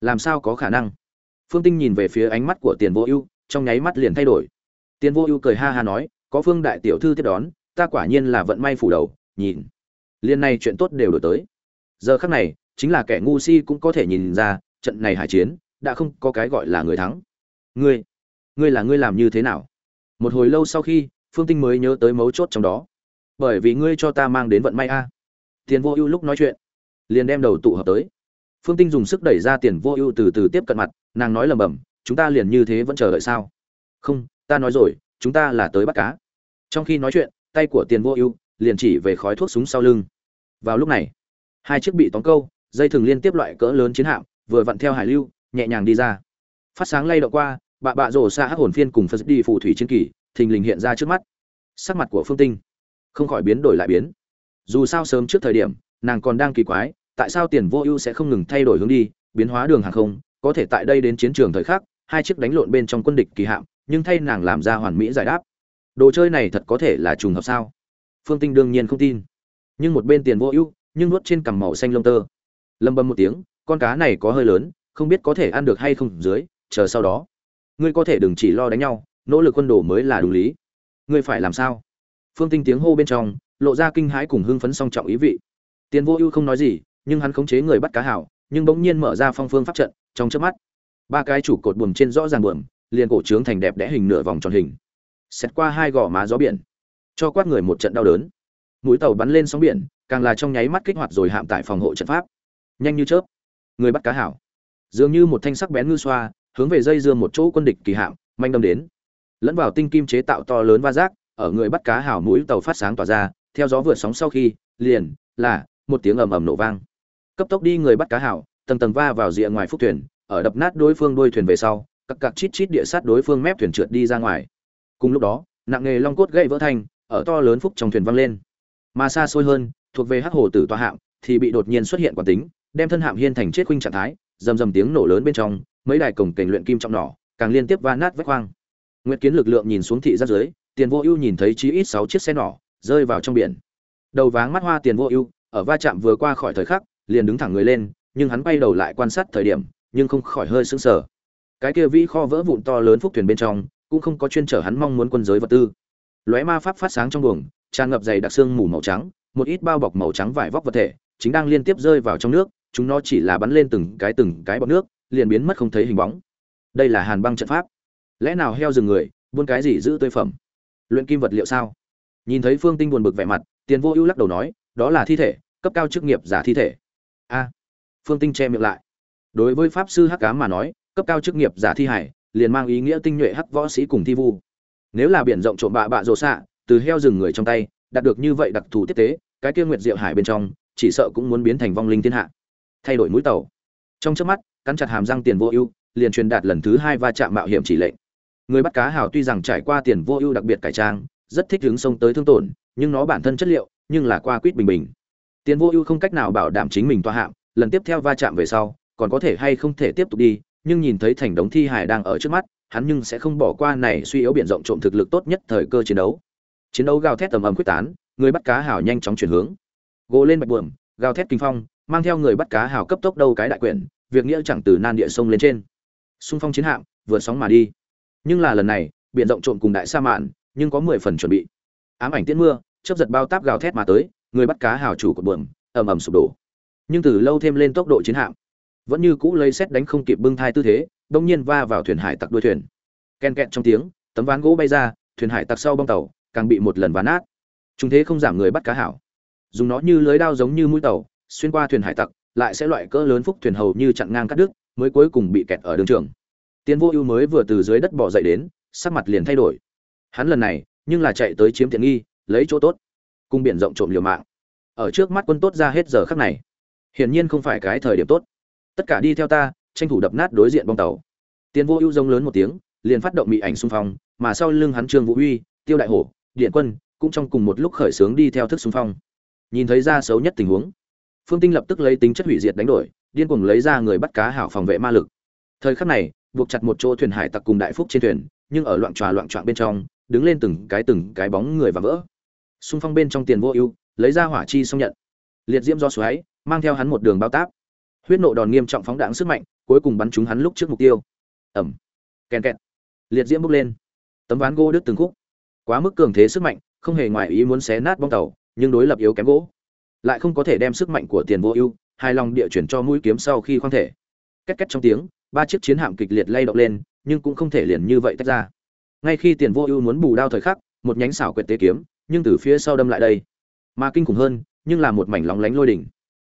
làm sao có khả năng? Phương tinh nhìn về phía ánh mắt của tiền vô ưu, trong nháy mắt liền thay đổi. Tiền vô ưu cười ha ha nói, có phương đại tiểu thư tiếp đón, ta quả nhiên là vận may phủ đầu, nhìn. Liên này chuyện tốt đều đổi tới. Giờ khắc này, chính là kẻ ngu si cũng có thể nhìn ra, trận này hải chiến đã không có cái gọi là người thắng. Ngươi ngươi là ngươi làm như thế nào? Một hồi lâu sau khi, phương tinh mới nhớ tới mấu chốt trong đó. Bởi vì ngươi cho ta mang đến vận may a. Tiền vô ưu lúc nói chuyện, liền đem đầu tụ hợp tới. Phương tinh dùng sức đẩy ra tiền vô ưu từ từ tiếp cận mặt, nàng nói lầm bầm chúng ta liền như thế vẫn chờ đợi sao? Không, ta nói rồi, chúng ta là tới bắt cá. Trong khi nói chuyện, tay của tiền vô ưu liền chỉ về khói thuốc súng sau lưng. Vào lúc này, hai chiếc bị tóm câu, dây thừng liên tiếp loại cỡ lớn chiến hạm, vừa vặn theo hải lưu nhẹ nhàng đi ra. Phát sáng lay động qua, bạ bạ rổ xa hắc hồn phiên cùng phật đi phù thủy chiến kỳ, thình lình hiện ra trước mắt. Sắc mặt của phương tinh không khỏi biến đổi lại biến. Dù sao sớm trước thời điểm, nàng còn đang kỳ quái, tại sao tiền vô ưu sẽ không ngừng thay đổi hướng đi, biến hóa đường hàng không, có thể tại đây đến chiến trường thời khắc, hai chiếc đánh lộn bên trong quân địch kỳ hạm, nhưng thay nàng làm ra hoàn mỹ giải đáp. Đồ chơi này thật có thể là trùng hợp sao? Phương tinh đương nhiên không tin. Nhưng một bên tiền vô ưu, nhưng nuốt trên cằm màu xanh lông tơ. Lâm bầm một tiếng, con cá này có hơi lớn không biết có thể ăn được hay không dưới, chờ sau đó. Ngươi có thể đừng chỉ lo đánh nhau, nỗ lực quân đồ mới là đúng lý. Ngươi phải làm sao? Phương tinh tiếng hô bên trong, lộ ra kinh hãi cùng hưng phấn song trọng ý vị. Tiền vô ưu không nói gì, nhưng hắn khống chế người bắt cá hảo, nhưng bỗng nhiên mở ra phong phương pháp trận, trong chớp mắt, ba cái chủ cột buồm trên rõ ràng buồm, liền cổ trướng thành đẹp đẽ hình nửa vòng tròn hình. Xét qua hai gò má gió biển, cho quát người một trận đau đớn. Mũi tàu bắn lên sóng biển, càng là trong nháy mắt kích hoạt rồi hạm tại phòng hộ trận pháp. Nhanh như chớp, người bắt cá hảo dường như một thanh sắc bén ngư xoa, hướng về dây dưa một chỗ quân địch kỳ hạm, manh đâm đến. Lẫn vào tinh kim chế tạo to lớn va rác, ở người bắt cá hảo mũi tàu phát sáng tỏa ra, theo gió vượt sóng sau khi, liền, là, một tiếng ầm ầm nổ vang. Cấp tốc đi người bắt cá hảo tầng tầng va vào rìa ngoài phúc thuyền, ở đập nát đối phương đuôi thuyền về sau, cặc cặc chít chít địa sát đối phương mép thuyền trượt đi ra ngoài. Cùng lúc đó, nặng nghề long cốt gãy vỡ thành, ở to lớn phúc trong thuyền văng lên. Mà xa xôi hơn, thuộc về hắc hồ tử tòa hạm, thì bị đột nhiên xuất hiện quán tính, đem thân hạm hiên thành chết khuynh trạng thái rầm rầm tiếng nổ lớn bên trong, mấy đài cổng kềnh luyện kim trọng nỏ càng liên tiếp va nát vách khoang. Nguyệt kiến lực lượng nhìn xuống thị giác dưới, tiền vô ưu nhìn thấy chí ít sáu chiếc xe nỏ rơi vào trong biển. Đầu váng mắt hoa tiền vô ưu, ở va chạm vừa qua khỏi thời khắc, liền đứng thẳng người lên, nhưng hắn bay đầu lại quan sát thời điểm, nhưng không khỏi hơi sững sờ. Cái kia vĩ kho vỡ vụn to lớn phúc thuyền bên trong, cũng không có chuyên trở hắn mong muốn quân giới vật tư. Lóe ma pháp phát sáng trong buồng, tràn ngập dày đặc xương mù màu trắng, một ít bao bọc màu trắng vải vóc vật thể, chính đang liên tiếp rơi vào trong nước chúng nó chỉ là bắn lên từng cái từng cái bọt nước, liền biến mất không thấy hình bóng. Đây là hàn băng trận pháp. Lẽ nào heo rừng người, buôn cái gì giữ tươi phẩm? Luyện kim vật liệu sao? Nhìn thấy phương tinh buồn bực vẻ mặt, tiền vô ưu lắc đầu nói, đó là thi thể, cấp cao chức nghiệp giả thi thể. A. Phương tinh che miệng lại. Đối với pháp sư hắc cám mà nói, cấp cao chức nghiệp giả thi hải liền mang ý nghĩa tinh nhuệ hắc võ sĩ cùng thi vu. Nếu là biển rộng trộm bạ bạ rồ xạ, từ heo rừng người trong tay, đạt được như vậy đặc thù tiếp tế, cái kia nguyệt diệu hải bên trong, chỉ sợ cũng muốn biến thành vong linh thiên hạ thay đổi mũi tàu. Trong chớp mắt, cắn chặt hàm răng tiền vô ưu, liền truyền đạt lần thứ hai va chạm mạo hiểm chỉ lệnh. Người bắt cá hào tuy rằng trải qua tiền vô ưu đặc biệt cải trang, rất thích hướng sông tới thương tổn, nhưng nó bản thân chất liệu, nhưng là qua quýt bình bình. Tiền vô ưu không cách nào bảo đảm chính mình toa hạm, lần tiếp theo va chạm về sau, còn có thể hay không thể tiếp tục đi, nhưng nhìn thấy thành đống thi hài đang ở trước mắt, hắn nhưng sẽ không bỏ qua này suy yếu biển rộng trộm thực lực tốt nhất thời cơ chiến đấu. Chiến đấu gào thét tầm ầm quyết tán, người bắt cá hào nhanh chóng chuyển hướng. Gỗ lên bạch buồm, gào thét kinh phong mang theo người bắt cá hào cấp tốc đâu cái đại quyển, việc nghĩa chẳng từ nan địa sông lên trên. Xung phong chiến hạm vượt sóng mà đi. Nhưng là lần này, biển rộng trộn cùng đại sa mạn, nhưng có mười phần chuẩn bị. Ám ảnh tiễn mưa, chớp giật bao táp gào thét mà tới, người bắt cá hào chủ của buồm, ầm ầm sụp đổ. Nhưng từ lâu thêm lên tốc độ chiến hạm, vẫn như cũ lấy xét đánh không kịp bưng thai tư thế, đông nhiên va vào thuyền hải tặc đuôi thuyền. Ken kẹt trong tiếng, tấm ván gỗ bay ra, thuyền hải tặc sau bong tàu, càng bị một lần ván nát. Chúng thế không giảm người bắt cá hảo dùng nó như lưới đao giống như mũi tàu xuyên qua thuyền hải tặc, lại sẽ loại cỡ lớn phúc thuyền hầu như chặn ngang cắt đứt, mới cuối cùng bị kẹt ở đường trường. Tiến vô ưu mới vừa từ dưới đất bỏ dậy đến, sắc mặt liền thay đổi. Hắn lần này, nhưng là chạy tới chiếm tiện nghi, lấy chỗ tốt cung biển rộng trộm liều mạng. Ở trước mắt quân tốt ra hết giờ khắc này, hiển nhiên không phải cái thời điểm tốt. Tất cả đi theo ta, tranh thủ đập nát đối diện bong tàu. Tiến vô ưu rống lớn một tiếng, liền phát động mị ảnh xung phong, mà sau lưng hắn trương vũ uy tiêu đại hổ, điện quân, cũng trong cùng một lúc khởi xướng đi theo thức xung phong. Nhìn thấy ra xấu nhất tình huống phương tinh lập tức lấy tính chất hủy diệt đánh đổi, điên cuồng lấy ra người bắt cá hảo phòng vệ ma lực. Thời khắc này, buộc chặt một chỗ thuyền hải tặc cùng đại phúc trên thuyền, nhưng ở loạn tròa loạn trọn bên trong, đứng lên từng cái từng cái bóng người và vỡ. Xung phong bên trong tiền vô ưu, lấy ra hỏa chi xong nhận. Liệt diễm do xoáy, mang theo hắn một đường bao táp. Huyết nộ đòn nghiêm trọng phóng đạn sức mạnh, cuối cùng bắn trúng hắn lúc trước mục tiêu. Ẩm kèn kẹt. Liệt diễm bốc lên. Tấm ván gỗ đứt từng khúc. Quá mức cường thế sức mạnh, không hề ngoài ý muốn xé nát bong tàu, nhưng đối lập yếu kém gỗ lại không có thể đem sức mạnh của tiền vô ưu, hài lòng địa chuyển cho mũi kiếm sau khi khoang thể. Két két trong tiếng, ba chiếc chiến hạm kịch liệt lay động lên, nhưng cũng không thể liền như vậy tách ra. Ngay khi tiền vô ưu muốn bù đao thời khắc, một nhánh xảo quyệt tế kiếm, nhưng từ phía sau đâm lại đây. Mà kinh khủng hơn, nhưng là một mảnh lóng lánh lôi đỉnh.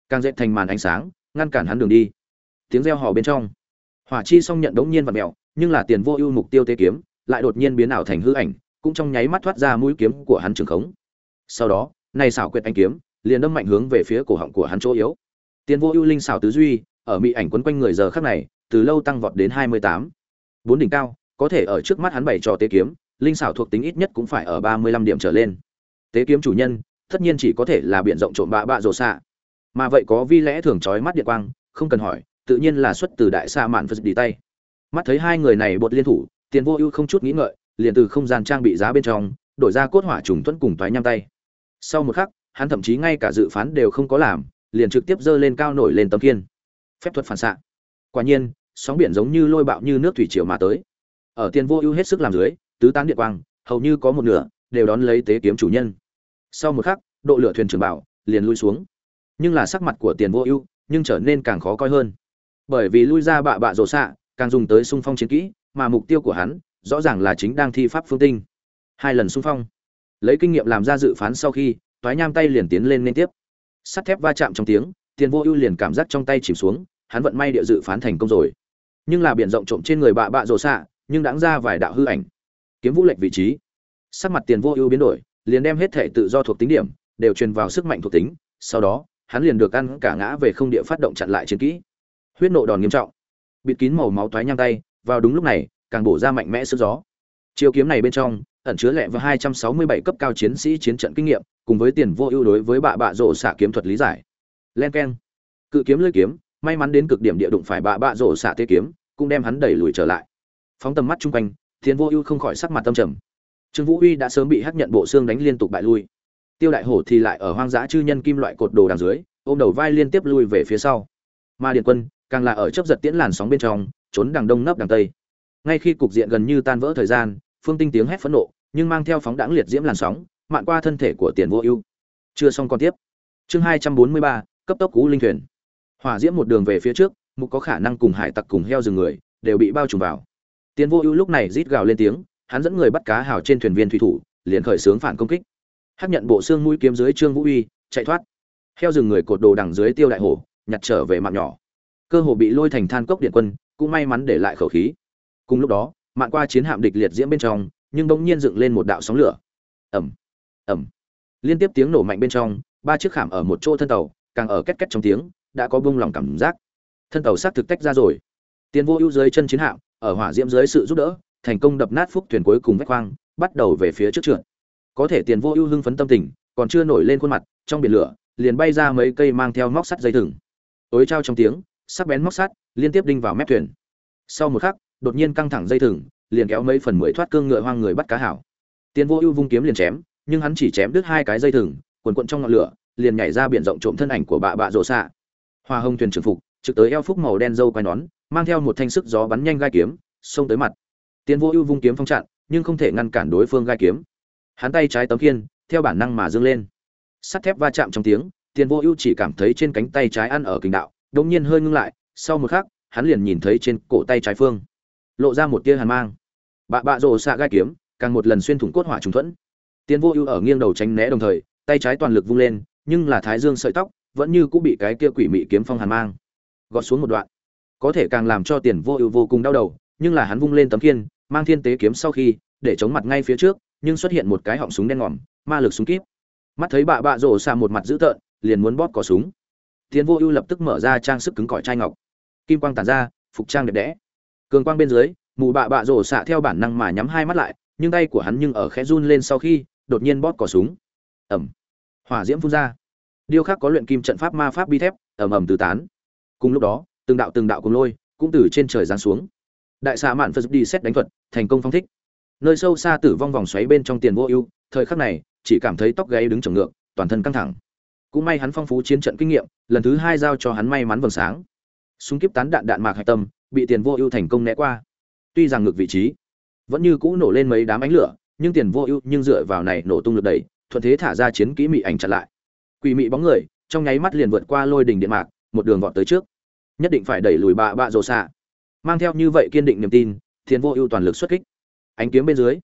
Càng dệt thành màn ánh sáng, ngăn cản hắn đường đi. Tiếng reo hò bên trong. Hỏa chi song nhận đống nhiên và mèo, nhưng là tiền vô ưu mục tiêu tế kiếm, lại đột nhiên biến ảo thành hư ảnh, cũng trong nháy mắt thoát ra mũi kiếm của hắn trường khống. Sau đó, này xảo quyệt anh kiếm liền đâm mạnh hướng về phía cổ họng của hắn chỗ yếu. Tiền vô ưu linh xảo tứ duy, ở mỹ ảnh quấn quanh người giờ khắc này, từ lâu tăng vọt đến hai mươi tám. Bốn đỉnh cao, có thể ở trước mắt hắn bày trò tế kiếm, linh xảo thuộc tính ít nhất cũng phải ở ba mươi lăm điểm trở lên. Tế kiếm chủ nhân, tất nhiên chỉ có thể là biển rộng trộm bạ bạ rồ xạ. Mà vậy có vi lẽ thường trói mắt điện quang, không cần hỏi, tự nhiên là xuất từ đại xa mạn phật đi tay. Mắt thấy hai người này bột liên thủ, tiền vô ưu không chút nghĩ ngợi, liền từ không gian trang bị giá bên trong, đổi ra cốt hỏa trùng tuấn cùng toái nham tay. Sau một khắc hắn thậm chí ngay cả dự phán đều không có làm, liền trực tiếp giơ lên cao nổi lên tấm kiên phép thuật phản xạ. Quả nhiên, sóng biển giống như lôi bạo như nước thủy triều mà tới. Ở tiền vô ưu hết sức làm dưới, tứ tán điện quang, hầu như có một nửa, đều đón lấy tế kiếm chủ nhân. Sau một khắc, độ lửa thuyền trưởng bảo, liền lui xuống. Nhưng là sắc mặt của tiền vô ưu, nhưng trở nên càng khó coi hơn. Bởi vì lui ra bạ bạ rổ xạ, càng dùng tới xung phong chiến kỹ, mà mục tiêu của hắn, rõ ràng là chính đang thi pháp phương tinh. Hai lần xung phong. Lấy kinh nghiệm làm ra dự phán sau khi toái nham tay liền tiến lên liên tiếp. Sắt thép va chạm trong tiếng, tiền vô ưu liền cảm giác trong tay chìm xuống, hắn vận may địa dự phán thành công rồi. Nhưng là biển rộng trộm trên người bạ bạ rổ xạ, nhưng đáng ra vài đạo hư ảnh. Kiếm vũ lệnh vị trí. Sắc mặt tiền vô ưu biến đổi, liền đem hết thể tự do thuộc tính điểm, đều truyền vào sức mạnh thuộc tính, sau đó, hắn liền được ăn cả ngã về không địa phát động chặn lại chiến kỹ. Huyết nộ đòn nghiêm trọng. Bịt kín màu máu toái nhang tay, vào đúng lúc này, càng bổ ra mạnh mẽ sức gió. Chiêu kiếm này bên trong ẩn chứa lẹ và 267 cấp cao chiến sĩ chiến trận kinh nghiệm, cùng với tiền vô ưu đối với bạ bạ rổ xạ kiếm thuật lý giải. Len keng. Cự kiếm lưỡi kiếm, may mắn đến cực điểm địa đụng phải bạ bạ rổ xạ tê kiếm, cũng đem hắn đẩy lùi trở lại. Phóng tầm mắt chung quanh, tiền vô ưu không khỏi sắc mặt tâm trầm. Trương vũ uy đã sớm bị hắc nhận bộ xương đánh liên tục bại lui. Tiêu đại hổ thì lại ở hoang dã chư nhân kim loại cột đồ đằng dưới, ôm đầu vai liên tiếp lui về phía sau. Ma điện quân, càng là ở chớp giật tiễn làn sóng bên trong, trốn đằng đông nấp đằng tây. Ngay khi cục diện gần như tan vỡ thời gian phương tinh tiếng hét phẫn nộ, nhưng mang theo phóng đãng liệt diễm làn sóng, mạn qua thân thể của tiền vô ưu. Chưa xong còn tiếp. Chương hai trăm bốn mươi ba, cấp tốc cú linh thuyền. Hỏa diễm một đường về phía trước, mục có khả năng cùng hải tặc cùng heo rừng người, đều bị bao trùm vào. Tiền vô ưu lúc này rít gào lên tiếng, hắn dẫn người bắt cá hào trên thuyền viên thủy thủ, liền khởi xướng phản công kích. Hắc nhận bộ xương mũi kiếm dưới trương vũ uy, chạy thoát. Heo rừng người cột đồ đằng dưới tiêu đại hổ, nhặt trở về mạng nhỏ. Cơ hồ bị lôi thành than cốc điện quân, cũng may mắn để lại khẩu khí. Cùng lúc đó mạn qua chiến hạm địch liệt diễm bên trong, nhưng bỗng nhiên dựng lên một đạo sóng lửa. Ẩm ẩm liên tiếp tiếng nổ mạnh bên trong, ba chiếc khảm ở một chỗ thân tàu, càng ở két két trong tiếng, đã có bông lòng cảm giác. Thân tàu xác thực tách ra rồi. Tiền vô ưu dưới chân chiến hạm, ở hỏa diễm dưới sự giúp đỡ, thành công đập nát phúc thuyền cuối cùng vách khoang bắt đầu về phía trước trượt. Có thể tiền vô ưu hưng phấn tâm tình, còn chưa nổi lên khuôn mặt, trong biển lửa, liền bay ra mấy cây mang theo móc sắt dây thừng. Tối trao trong tiếng, sắc bén móc sắt, liên tiếp đinh vào mép thuyền. Sau một khắc đột nhiên căng thẳng dây thừng, liền kéo mấy phần mười thoát cương ngựa hoang người bắt cá hảo. Tiên vô ưu vung kiếm liền chém, nhưng hắn chỉ chém đứt hai cái dây thừng, quần quận trong ngọn lửa, liền nhảy ra biển rộng trộm thân ảnh của bạ bạ rộ xạ. Hoa hồng thuyền trưởng phục, trực tới eo phúc màu đen dâu quai nón, mang theo một thanh sức gió bắn nhanh gai kiếm, xông tới mặt. Tiên vô ưu vung kiếm phong chặn, nhưng không thể ngăn cản đối phương gai kiếm. Hắn tay trái tấm kiên theo bản năng mà dương lên. Sắt thép va chạm trong tiếng tiền vô ưu chỉ cảm thấy trên cánh tay trái ăn ở kình đạo, đột nhiên hơi ngưng lại, sau một khắc, hắn liền nhìn thấy trên cổ tay trái phương lộ ra một tia hàn mang. Bạ bạ rồ xạ gai kiếm, càng một lần xuyên thủng cốt hỏa trùng thuẫn. Tiền vô ưu ở nghiêng đầu tránh né đồng thời, tay trái toàn lực vung lên, nhưng là thái dương sợi tóc vẫn như cũng bị cái kia quỷ mị kiếm phong hàn mang gọt xuống một đoạn. Có thể càng làm cho tiền vô ưu vô cùng đau đầu, nhưng là hắn vung lên tấm kiên mang thiên tế kiếm sau khi, để chống mặt ngay phía trước, nhưng xuất hiện một cái họng súng đen ngòm, ma lực súng kíp. Mắt thấy bạ bạ rổ xạ một mặt dữ tợn, liền muốn bóp cò súng. Tiến vô ưu lập tức mở ra trang sức cứng cỏi chai ngọc. Kim quang tản ra, phục trang đẹp đẽ cường quang bên dưới mụ bạ bạ rổ xạ theo bản năng mà nhắm hai mắt lại, nhưng tay của hắn nhưng ở khẽ run lên sau khi, đột nhiên bóp cỏ súng. Ẩm. Hỏa diễm phun ra. Điêu khắc có luyện kim trận pháp ma pháp bi thép, ầm ầm từ tán. Cùng lúc đó, từng đạo từng đạo cùng lôi cũng từ trên trời giáng xuống. Đại xạ mạn phật đi xét đánh thuật, thành công phong thích. Nơi sâu xa tử vong vòng xoáy bên trong tiền vô ưu, thời khắc này, chỉ cảm thấy tóc gáy đứng trồng ngược, toàn thân căng thẳng. Cũng may hắn phong phú chiến trận kinh nghiệm, lần thứ hai giao cho hắn may mắn vầng sáng súng kiếp tán đạn đạn mạc hạch tâm, bị tiền vô ưu thành công né qua. Tuy rằng ngược vị trí vẫn như cũ nổ lên mấy đám ánh lửa, nhưng tiền vô ưu nhưng dựa vào này nổ tung lực đẩy, thuận thế thả ra chiến kỹ mị ảnh chặn lại. Quỷ mị bóng người, trong nháy mắt liền vượt qua lôi đỉnh điện mạc, một đường vọt tới trước. Nhất định phải đẩy lùi bạ bạ rồ xạ. Mang theo như vậy kiên định niềm tin, tiền vô ưu toàn lực xuất kích. Ánh kiếm bên dưới,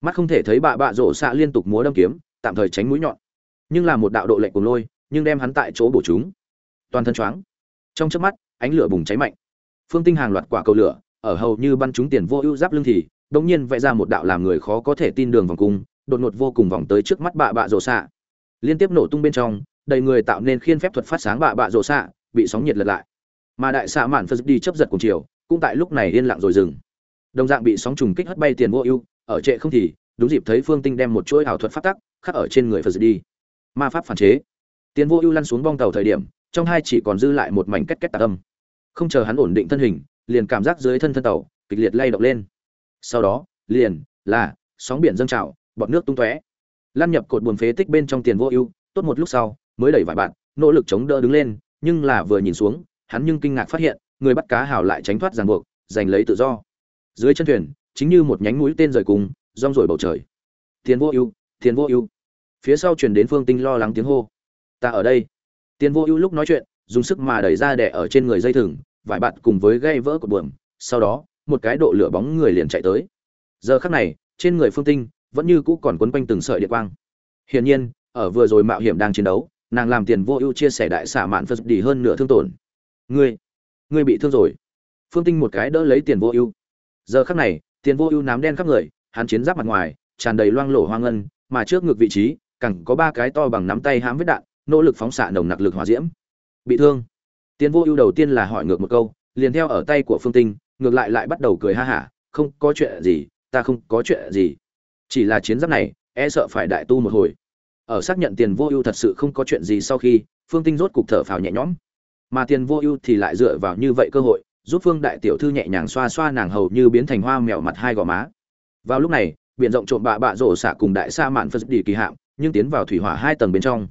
mắt không thể thấy bạ bạ rổ xạ liên tục múa đâm kiếm, tạm thời tránh mũi nhọn. Nhưng là một đạo độ lệnh cùng lôi, nhưng đem hắn tại chỗ bổ chúng. Toàn thân choáng. Trong chớp mắt ánh lửa bùng cháy mạnh. Phương tinh hàng loạt quả cầu lửa, ở hầu như bắn trúng tiền vô ưu giáp lưng thì, đột nhiên vẽ ra một đạo làm người khó có thể tin đường vòng cung, đột ngột vô cùng vòng tới trước mắt bạ bạ rổ xạ. Liên tiếp nổ tung bên trong, đầy người tạo nên khiên phép thuật phát sáng bạ bạ rổ xạ, bị sóng nhiệt lật lại. Mà đại xạ mạn phật đi chấp giật cùng chiều, cũng tại lúc này yên lặng rồi dừng. Đồng dạng bị sóng trùng kích hất bay tiền vô ưu, ở trệ không thì, đúng dịp thấy phương tinh đem một chuỗi ảo thuật phát tắc, khắc ở trên người phật đi. Ma pháp phản chế. Tiền vô ưu lăn xuống bong tàu thời điểm, trong hai chỉ còn dư lại một mảnh kết kết tạc âm không chờ hắn ổn định thân hình, liền cảm giác dưới thân thân tàu, kịch liệt lay động lên. Sau đó, liền, là, sóng biển dâng trào, bọt nước tung tóe. Lăn nhập cột buồn phế tích bên trong tiền vô ưu, tốt một lúc sau, mới đẩy vài bạn, nỗ lực chống đỡ đứng lên, nhưng là vừa nhìn xuống, hắn nhưng kinh ngạc phát hiện, người bắt cá hào lại tránh thoát ràng buộc, giành lấy tự do. Dưới chân thuyền, chính như một nhánh mũi tên rời cùng, rong rổi bầu trời. Tiền vô ưu, tiền vô ưu. Phía sau chuyển đến phương tinh lo lắng tiếng hô. Ta ở đây. Tiền vô ưu lúc nói chuyện dùng sức mà đẩy ra đè ở trên người dây thừng vải bạt cùng với gây vỡ cột buồm, sau đó, một cái độ lửa bóng người liền chạy tới. Giờ khắc này, trên người phương tinh vẫn như cũ còn quấn quanh từng sợi điện quang. Hiển nhiên, ở vừa rồi mạo hiểm đang chiến đấu, nàng làm tiền vô ưu chia sẻ đại xả mạn phật đi hơn nửa thương tổn. Ngươi ngươi bị thương rồi. Phương tinh một cái đỡ lấy tiền vô ưu. Giờ khắc này, tiền vô ưu nám đen khắp người, hắn chiến giáp mặt ngoài, tràn đầy loang lổ hoang ngân, mà trước ngực vị trí cẳng có ba cái to bằng nắm tay hãm vết đạn, nỗ lực phóng xạ nồng nặc lực hỏa diễm bị thương. Tiến vô ưu đầu tiên là hỏi ngược một câu, liền theo ở tay của phương tinh, ngược lại lại bắt đầu cười ha hả, không có chuyện gì, ta không có chuyện gì. Chỉ là chiến giáp này e sợ phải đại tu một hồi. Ở xác nhận tiền vô ưu thật sự không có chuyện gì sau khi, phương tinh rốt cục thở phào nhẹ nhõm. Mà tiền vô ưu thì lại dựa vào như vậy cơ hội, giúp phương đại tiểu thư nhẹ nhàng xoa xoa nàng hầu như biến thành hoa mèo mặt hai gò má. Vào lúc này, biển rộng trộm bạ bạ rổ xạ cùng đại sa mạn phật đi kỳ hạm, nhưng tiến vào thủy hỏa hai tầng bên trong.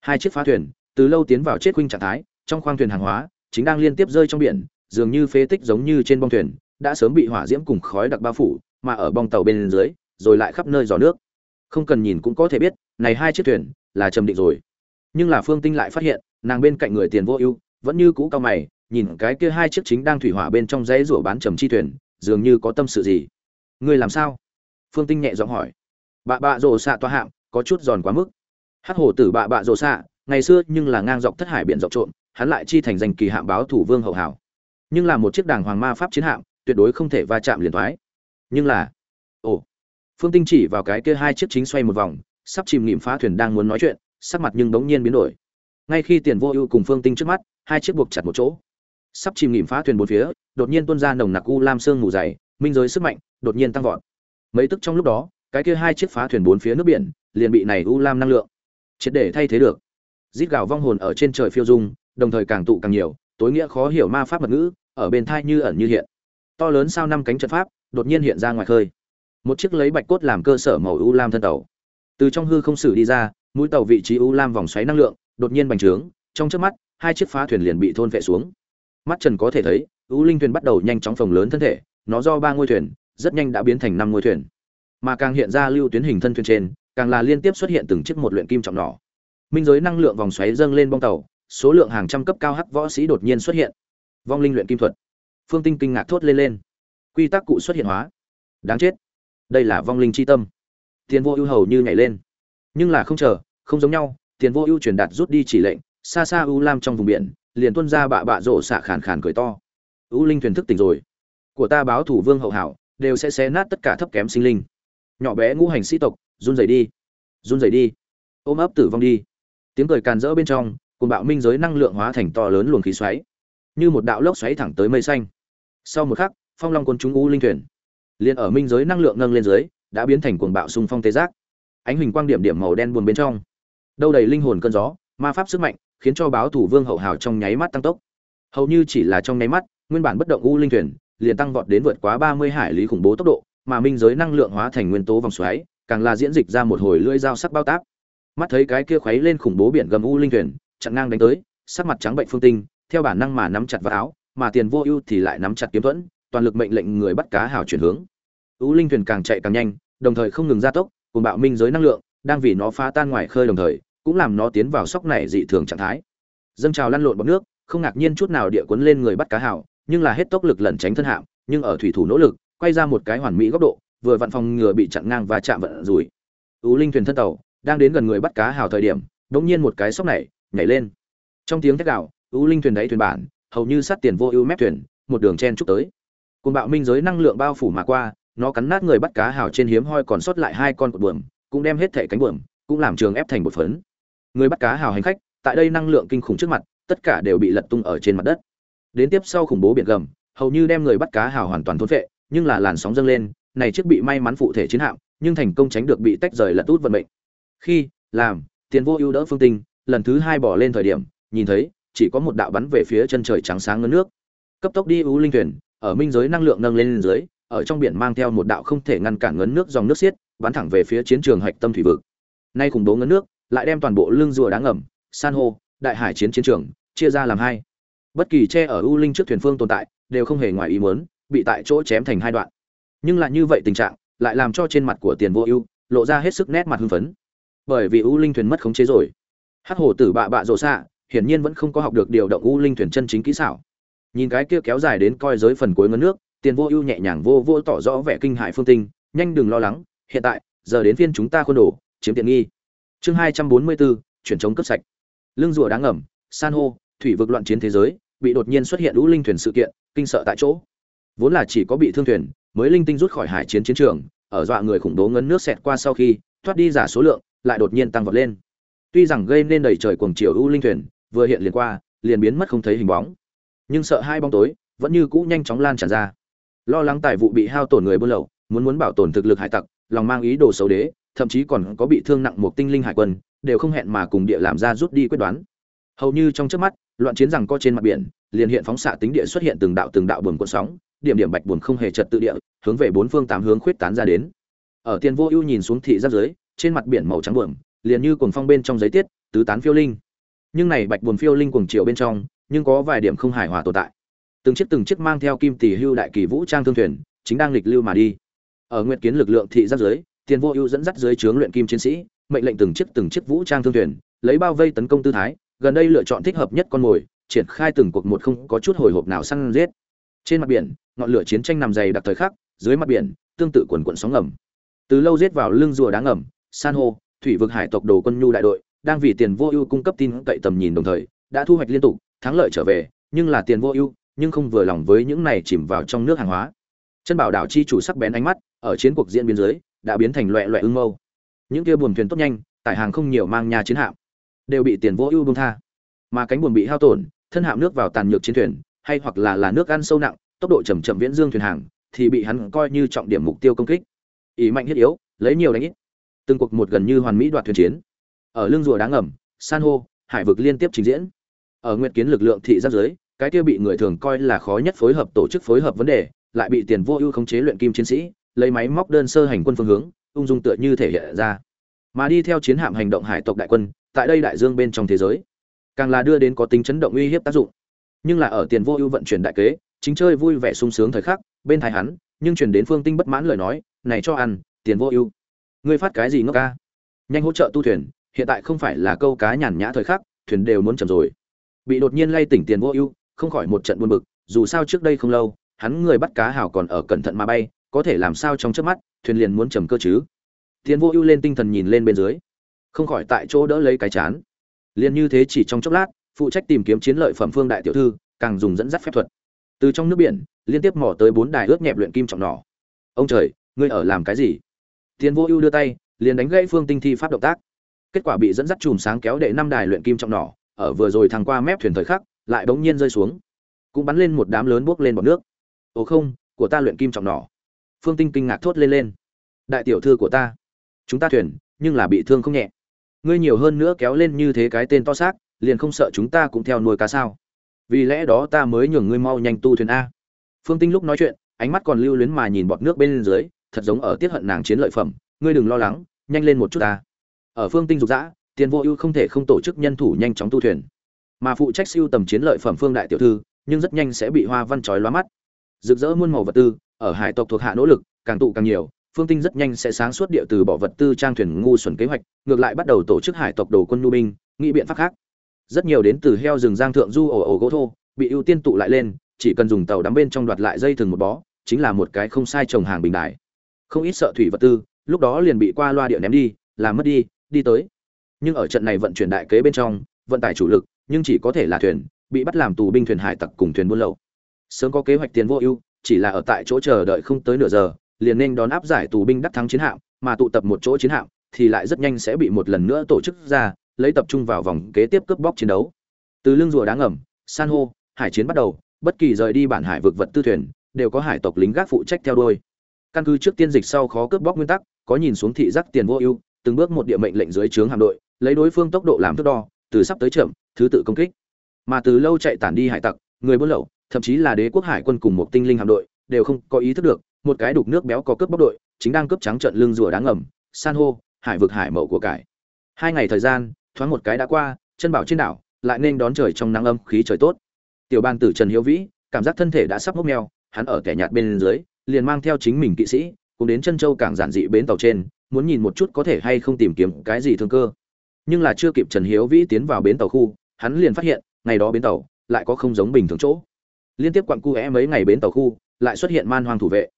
Hai chiếc phá thuyền từ lâu tiến vào chết khuynh trạng thái, trong khoang thuyền hàng hóa, chính đang liên tiếp rơi trong biển, dường như phế tích giống như trên bong thuyền, đã sớm bị hỏa diễm cùng khói đặc bao phủ, mà ở bong tàu bên dưới, rồi lại khắp nơi giò nước. Không cần nhìn cũng có thể biết, này hai chiếc thuyền là trầm định rồi. Nhưng là phương tinh lại phát hiện, nàng bên cạnh người tiền vô ưu, vẫn như cũ cao mày, nhìn cái kia hai chiếc chính đang thủy hỏa bên trong dãy rủa bán trầm chi thuyền, dường như có tâm sự gì. Ngươi làm sao? Phương tinh nhẹ giọng hỏi. Bạ bạ rồ xạ toa hạm có chút giòn quá mức. Hát hồ tử bạ bạ rồ xạ ngày xưa nhưng là ngang dọc thất hải biển dọc trộm, hắn lại chi thành danh kỳ hạm báo thủ vương hậu hảo. Nhưng là một chiếc đàng hoàng ma pháp chiến hạm, tuyệt đối không thể va chạm liền thoái. Nhưng là, ồ, phương tinh chỉ vào cái kia hai chiếc chính xoay một vòng, sắp chìm nghỉm phá thuyền đang muốn nói chuyện, sắc mặt nhưng bỗng nhiên biến đổi. Ngay khi tiền vô ưu cùng phương tinh trước mắt, hai chiếc buộc chặt một chỗ. Sắp chìm nghỉm phá thuyền bốn phía, đột nhiên tuôn ra nồng nặc u lam sương mù dày, minh giới sức mạnh, đột nhiên tăng vọt. Mấy tức trong lúc đó, cái kia hai chiếc phá thuyền bốn phía nước biển, liền bị này u lam năng lượng triệt để thay thế được rít gào vong hồn ở trên trời phiêu dung, đồng thời càng tụ càng nhiều, tối nghĩa khó hiểu ma pháp mật ngữ, ở bên thai như ẩn như hiện. To lớn sao năm cánh trận pháp, đột nhiên hiện ra ngoài khơi. Một chiếc lấy bạch cốt làm cơ sở màu u lam thân tàu. Từ trong hư không sử đi ra, mũi tàu vị trí u lam vòng xoáy năng lượng, đột nhiên bành trướng, trong chớp mắt, hai chiếc phá thuyền liền bị thôn vệ xuống. Mắt trần có thể thấy, u linh thuyền bắt đầu nhanh chóng phồng lớn thân thể, nó do ba ngôi thuyền, rất nhanh đã biến thành năm ngôi thuyền. Mà càng hiện ra lưu tuyến hình thân thuyền trên, càng là liên tiếp xuất hiện từng chiếc một luyện kim trọng nỏ minh giới năng lượng vòng xoáy dâng lên bong tàu, số lượng hàng trăm cấp cao hắc võ sĩ đột nhiên xuất hiện. Vong linh luyện kim thuật. Phương tinh kinh ngạc thốt lên lên. Quy tắc cụ xuất hiện hóa. Đáng chết. Đây là vong linh c h i tâm. Tiền vô ưu hầu như nhảy lên. Nhưng là không chờ, không giống nhau, tiền vô ưu truyền đạt rút đi chỉ lệnh, xa xa ưu lam trong vùng biển, liền tuân ra bạ bạ rộ xạ khàn khàn cười to. Ưu linh thuyền thức tỉnh rồi. Của ta báo thủ vương hậu hảo, đều sẽ xé nát tất cả thấp kém sinh linh. Nhỏ bé ngũ hành sĩ tộc, run rẩy đi. Run rẩy đi. Ôm ấp tử vong đi tiếng cười càn rỡ bên trong, cùng bạo minh giới năng lượng hóa thành to lớn luồng khí xoáy, như một đạo lốc xoáy thẳng tới mây xanh. Sau một khắc, phong long quân chúng u linh thuyền, liền ở minh giới năng lượng nâng lên dưới, đã biến thành cuồng bạo xung phong tê giác. Ánh huỳnh quang điểm điểm màu đen buồn bên trong, đâu đầy linh hồn cơn gió, ma pháp sức mạnh, khiến cho báo thủ vương hậu hào trong nháy mắt tăng tốc. Hầu như chỉ là trong nháy mắt, nguyên bản bất động u linh thuyền, liền tăng vọt đến vượt quá ba mươi hải lý khủng bố tốc độ, mà minh giới năng lượng hóa thành nguyên tố vòng xoáy, càng là diễn dịch ra một hồi lưỡi dao sắc bao táp mắt thấy cái kia khuấy lên khủng bố biển gầm u linh thuyền, chặn ngang đánh tới, sắc mặt trắng bệnh phương tinh, theo bản năng mà nắm chặt vào áo, mà tiền vô ưu thì lại nắm chặt kiếm thuẫn, toàn lực mệnh lệnh người bắt cá hào chuyển hướng. U linh thuyền càng chạy càng nhanh, đồng thời không ngừng gia tốc, cùng bạo minh giới năng lượng, đang vì nó phá tan ngoài khơi đồng thời, cũng làm nó tiến vào sóc này dị thường trạng thái. Dâng trào lăn lộn bọt nước, không ngạc nhiên chút nào địa cuốn lên người bắt cá hào, nhưng là hết tốc lực lẩn tránh thân hạm, nhưng ở thủy thủ nỗ lực, quay ra một cái hoàn mỹ góc độ, vừa vặn phòng ngừa bị chặn ngang và chạm vận rủi. U linh thuyền thân tàu đang đến gần người bắt cá hào thời điểm đống nhiên một cái sóc này, nhảy lên. Trong tiếng thét gạo ưu linh thuyền đáy thuyền bản, hầu như sát tiền vô ưu mép thuyền, một đường chen chúc tới. Côn bạo minh giới năng lượng bao phủ mà qua, nó cắn nát người bắt cá hào trên hiếm hoi còn sót lại hai con cột buồm, cũng đem hết thể cánh buồm, cũng làm trường ép thành một phấn. Người bắt cá hào hành khách, tại đây năng lượng kinh khủng trước mặt, tất cả đều bị lật tung ở trên mặt đất. Đến tiếp sau khủng bố biển gầm, hầu như đem người bắt cá hào hoàn toàn thôn phệ, nhưng là làn sóng dâng lên, này chiếc bị may mắn phụ thể chiến hạm, nhưng thành công tránh được bị tách rời lật út vận mệnh khi, làm, tiền vô ưu đỡ phương tinh, lần thứ hai bỏ lên thời điểm, nhìn thấy, chỉ có một đạo bắn về phía chân trời trắng sáng ngấn nước. Cấp tốc đi ưu linh thuyền, ở minh giới năng lượng nâng lên dưới, ở trong biển mang theo một đạo không thể ngăn cản ngấn nước dòng nước xiết, bắn thẳng về phía chiến trường hạch tâm thủy vực. Nay khủng bố ngấn nước, lại đem toàn bộ lưng rùa đá ngầm, san hô, đại hải chiến chiến trường, chia ra làm hai. Bất kỳ che ở ưu linh trước thuyền phương tồn tại, đều không hề ngoài ý muốn, bị tại chỗ chém thành hai đoạn. Nhưng lại như vậy tình trạng, lại làm cho trên mặt của tiền vô ưu, lộ ra hết sức nét mặt hưng phấn bởi vì u linh thuyền mất khống chế rồi. Hắc hồ tử bạ bạ rộ xạ, hiển nhiên vẫn không có học được điều động u linh thuyền chân chính kỹ xảo. Nhìn cái kia kéo dài đến coi giới phần cuối ngấn nước, tiền vô ưu nhẹ nhàng vô vô tỏ rõ vẻ kinh hại phương tinh, nhanh đừng lo lắng, hiện tại, giờ đến phiên chúng ta khuôn đổ chiếm tiện nghi. Chương hai trăm bốn mươi bốn, chuyển chống cấp sạch. Lưng rùa đáng ngầm san hô, thủy vực loạn chiến thế giới, bị đột nhiên xuất hiện u linh thuyền sự kiện, kinh sợ tại chỗ. Vốn là chỉ có bị thương thuyền, mới linh tinh rút khỏi hải chiến chiến trường, ở dọa người khủng bố ngấn nước xẹt qua sau khi, thoát đi giả số lượng lại đột nhiên tăng vọt lên. Tuy rằng gây nên đầy trời cuồng chiều u linh thuyền, vừa hiện liền qua, liền biến mất không thấy hình bóng. Nhưng sợ hai bóng tối, vẫn như cũ nhanh chóng lan tràn ra. Lo lắng tài vụ bị hao tổn người buôn lậu, muốn muốn bảo tồn thực lực hải tặc, lòng mang ý đồ xấu đế, thậm chí còn có bị thương nặng một tinh linh hải quân, đều không hẹn mà cùng địa làm ra rút đi quyết đoán. Hầu như trong trước mắt, loạn chiến rằng co trên mặt biển, liền hiện phóng xạ tính địa xuất hiện từng đạo từng đạo buồn cuộn sóng, điểm điểm bạch buồn không hề trật tự địa, hướng về bốn phương tám hướng khuyết tán ra đến. Ở tiền vô ưu nhìn xuống thị giáp dưới trên mặt biển màu trắng buồm, liền như cuồng phong bên trong giấy tiết, tứ tán phiêu linh. Nhưng này bạch buồn phiêu linh cuồng chiều bên trong, nhưng có vài điểm không hài hòa tồn tại. Từng chiếc từng chiếc mang theo kim tỷ hưu đại kỳ vũ trang thương thuyền, chính đang lịch lưu mà đi. Ở nguyệt kiến lực lượng thị giáp dưới tiền vô ưu dẫn dắt dưới trướng luyện kim chiến sĩ, mệnh lệnh từng chiếc từng chiếc vũ trang thương thuyền, lấy bao vây tấn công tư thái, gần đây lựa chọn thích hợp nhất con mồi, triển khai từng cuộc một không có chút hồi hộp nào săn giết. Trên mặt biển, ngọn lửa chiến tranh nằm dày đặc thời khắc, dưới mặt biển, tương tự quần quận sóng ngầm. Từ lâu giết vào lưng rùa đá ngầm san hô, thủy vực hải tộc đồ quân nhu đại đội, đang vì tiền vô ưu cung cấp tin cậy tầm nhìn đồng thời, đã thu hoạch liên tục, thắng lợi trở về, nhưng là tiền vô ưu, nhưng không vừa lòng với những này chìm vào trong nước hàng hóa. Chân bảo đảo chi chủ sắc bén ánh mắt, ở chiến cuộc diễn biến dưới, đã biến thành loẹ loẹ ưng mâu. Những kia buồm thuyền tốt nhanh, tải hàng không nhiều mang nhà chiến hạm, đều bị tiền vô ưu bông tha. Mà cánh buồm bị hao tổn, thân hạm nước vào tàn nhược chiến thuyền, hay hoặc là là nước ăn sâu nặng, tốc độ chậm chậm viễn dương thuyền hàng, thì bị hắn coi như trọng điểm mục tiêu công kích. Ý mạnh thiết yếu, lấy nhiều đánh ít từng cuộc một gần như hoàn mỹ đoạt thuyền chiến. Ở lưng rùa đáng ngầm, san hô, hải vực liên tiếp trình diễn. Ở nguyệt kiến lực lượng thị giáp giới, cái kia bị người thường coi là khó nhất phối hợp tổ chức phối hợp vấn đề, lại bị tiền vô ưu khống chế luyện kim chiến sĩ, lấy máy móc đơn sơ hành quân phương hướng, ung dung tựa như thể hiện ra. Mà đi theo chiến hạm hành động hải tộc đại quân, tại đây đại dương bên trong thế giới, càng là đưa đến có tính chấn động uy hiếp tác dụng. Nhưng là ở tiền vô ưu vận chuyển đại kế, chính chơi vui vẻ sung sướng thời khắc, bên thái hắn, nhưng chuyển đến phương tinh bất mãn lời nói, này cho ăn, tiền vô ưu ngươi phát cái gì ngốc ca? Nhanh hỗ trợ tu thuyền, hiện tại không phải là câu cá nhàn nhã thời khắc, thuyền đều muốn chầm rồi. Bị đột nhiên lay tỉnh tiền vô ưu, không khỏi một trận buồn bực, dù sao trước đây không lâu, hắn người bắt cá hảo còn ở cẩn thận mà bay, có thể làm sao trong trước mắt, thuyền liền muốn trầm cơ chứ? Tiền vô ưu lên tinh thần nhìn lên bên dưới, không khỏi tại chỗ đỡ lấy cái chán. Liền như thế chỉ trong chốc lát, phụ trách tìm kiếm chiến lợi phẩm phương đại tiểu thư, càng dùng dẫn dắt phép thuật. Từ trong nước biển, liên tiếp mò tới bốn đài ướt nhẹp luyện kim trọng nỏ. Ông trời, ngươi ở làm cái gì? Tiền vô ưu đưa tay, liền đánh gãy phương tinh thi pháp động tác. Kết quả bị dẫn dắt chùm sáng kéo đệ năm đài luyện kim trọng nỏ, ở vừa rồi thăng qua mép thuyền thời khắc, lại bỗng nhiên rơi xuống. Cũng bắn lên một đám lớn bốc lên bọt nước. Ồ không, của ta luyện kim trọng nỏ. Phương tinh kinh ngạc thốt lên lên. Đại tiểu thư của ta, chúng ta thuyền, nhưng là bị thương không nhẹ. Ngươi nhiều hơn nữa kéo lên như thế cái tên to xác, liền không sợ chúng ta cũng theo nuôi cá sao? Vì lẽ đó ta mới nhường ngươi mau nhanh tu thuyền a. Phương tinh lúc nói chuyện, ánh mắt còn lưu luyến mà nhìn bọt nước bên dưới thật giống ở tiết hận nàng chiến lợi phẩm, ngươi đừng lo lắng, nhanh lên một chút ta. Ở phương tinh dục dã, tiền vô ưu không thể không tổ chức nhân thủ nhanh chóng tu thuyền. Mà phụ trách siêu tầm chiến lợi phẩm phương đại tiểu thư, nhưng rất nhanh sẽ bị hoa văn trói lóa mắt. Rực rỡ muôn màu vật tư, ở hải tộc thuộc hạ nỗ lực, càng tụ càng nhiều, phương tinh rất nhanh sẽ sáng suốt địa từ bỏ vật tư trang thuyền ngu xuẩn kế hoạch, ngược lại bắt đầu tổ chức hải tộc đồ quân nhu binh, nghĩ biện pháp khác. Rất nhiều đến từ heo rừng giang thượng du ổ ổ gỗ thô, bị ưu tiên tụ lại lên, chỉ cần dùng tàu đắm bên trong đoạt lại dây thừng một bó, chính là một cái không sai trồng hàng bình đại không ít sợ thủy vật tư, lúc đó liền bị qua loa địa ném đi làm mất đi đi tới. Nhưng ở trận này vận chuyển đại kế bên trong, vận tải chủ lực, nhưng chỉ có thể là thuyền, bị bắt làm tù binh thuyền hải tặc cùng thuyền buôn lậu. Sớm có kế hoạch tiền vô ưu, chỉ là ở tại chỗ chờ đợi không tới nửa giờ, liền nên đón áp giải tù binh đắc thắng chiến hạm, mà tụ tập một chỗ chiến hạm, thì lại rất nhanh sẽ bị một lần nữa tổ chức ra, lấy tập trung vào vòng kế tiếp cướp bóc chiến đấu. Từ lưng rùa đáng ngầm san hô, hải chiến bắt đầu, bất kỳ rời đi bản hải vực vật tư thuyền, đều có hải tộc lính gác phụ trách theo đuôi căn cứ trước tiên dịch sau khó cướp bóc nguyên tắc, có nhìn xuống thị giác tiền vô ưu, từng bước một địa mệnh lệnh dưới trướng hạm đội, lấy đối phương tốc độ làm thước đo, từ sắp tới chậm thứ tự công kích. Mà từ lâu chạy tản đi hải tặc, người buôn lậu, thậm chí là đế quốc hải quân cùng một tinh linh hạm đội, đều không có ý thức được, một cái đục nước béo có cướp bóc đội, chính đang cướp trắng trận lưng rùa đáng ngầm, san hô, hải vực hải mậu của cải. Hai ngày thời gian, thoáng một cái đã qua, chân bảo trên đảo, lại nên đón trời trong nắng âm, khí trời tốt. Tiểu ban tử trần hiếu vĩ, cảm giác thân thể đã sắp mốc meo, hắn ở kẻ nhạt bên dưới liền mang theo chính mình kỵ sĩ, cùng đến chân châu cảng giản dị bến tàu trên, muốn nhìn một chút có thể hay không tìm kiếm cái gì thương cơ. Nhưng là chưa kịp trần hiếu vĩ tiến vào bến tàu khu, hắn liền phát hiện, ngày đó bến tàu lại có không giống bình thường chỗ. Liên tiếp quặn cu é mấy ngày bến tàu khu, lại xuất hiện man hoang thủ vệ.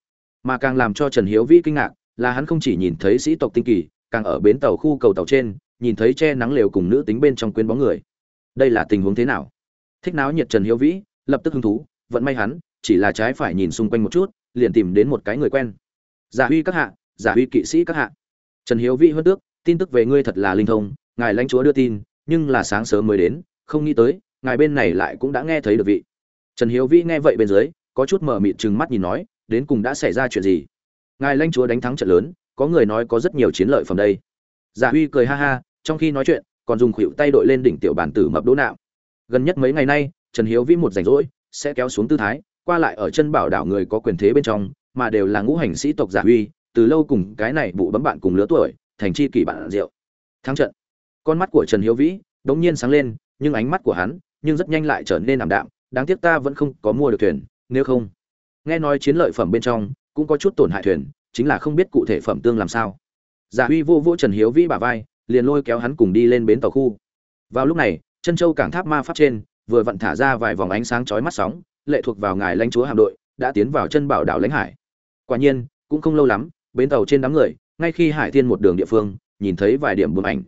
Mà càng làm cho trần hiếu vĩ kinh ngạc, là hắn không chỉ nhìn thấy sĩ tộc tinh kỳ, càng ở bến tàu khu cầu tàu trên, nhìn thấy che nắng lều cùng nữ tính bên trong quyến bóng người. Đây là tình huống thế nào? Thích náo nhiệt trần hiếu vĩ, lập tức hứng thú vẫn may hắn, chỉ là trái phải nhìn xung quanh một chút liền tìm đến một cái người quen. Giả huy các hạ, giả huy kỵ sĩ các hạ. Trần hiếu vĩ hơn tước, tin tức về ngươi thật là linh thông, ngài lãnh chúa đưa tin, nhưng là sáng sớm mới đến, không nghĩ tới, ngài bên này lại cũng đã nghe thấy được vị. Trần hiếu vĩ nghe vậy bên dưới, có chút mở mịt trừng mắt nhìn nói, đến cùng đã xảy ra chuyện gì? Ngài lãnh chúa đánh thắng trận lớn, có người nói có rất nhiều chiến lợi phẩm đây. Giả huy cười ha ha, trong khi nói chuyện, còn dùng khuỷu tay đội lên đỉnh tiểu bản tử mập đỗ nạo. Gần nhất mấy ngày nay, trần hiếu vĩ một rảnh rỗi, sẽ kéo xuống tư thái qua lại ở chân bảo đảo người có quyền thế bên trong, mà đều là ngũ hành sĩ tộc giả huy từ lâu cùng cái này bụ bấm bạn cùng lứa tuổi, thành chi kỷ bạn rượu. Thắng trận. Con mắt của trần hiếu vĩ đống nhiên sáng lên, nhưng ánh mắt của hắn, nhưng rất nhanh lại trở nên ảm đạm, đáng tiếc ta vẫn không có mua được thuyền, nếu không. Nghe nói chiến lợi phẩm bên trong cũng có chút tổn hại thuyền, chính là không biết cụ thể phẩm tương làm sao. Giả huy vô vô trần hiếu vĩ bả vai, liền lôi kéo hắn cùng đi lên bến tàu khu. Vào lúc này, chân châu cảng tháp ma pháp trên, vừa vặn thả ra vài vòng ánh sáng chói mắt sóng lệ thuộc vào ngài lãnh chúa hạm đội, đã tiến vào chân bảo đảo lãnh hải. Quả nhiên, cũng không lâu lắm, bến tàu trên đám người, ngay khi hải thiên một đường địa phương, nhìn thấy vài điểm buồn ảnh.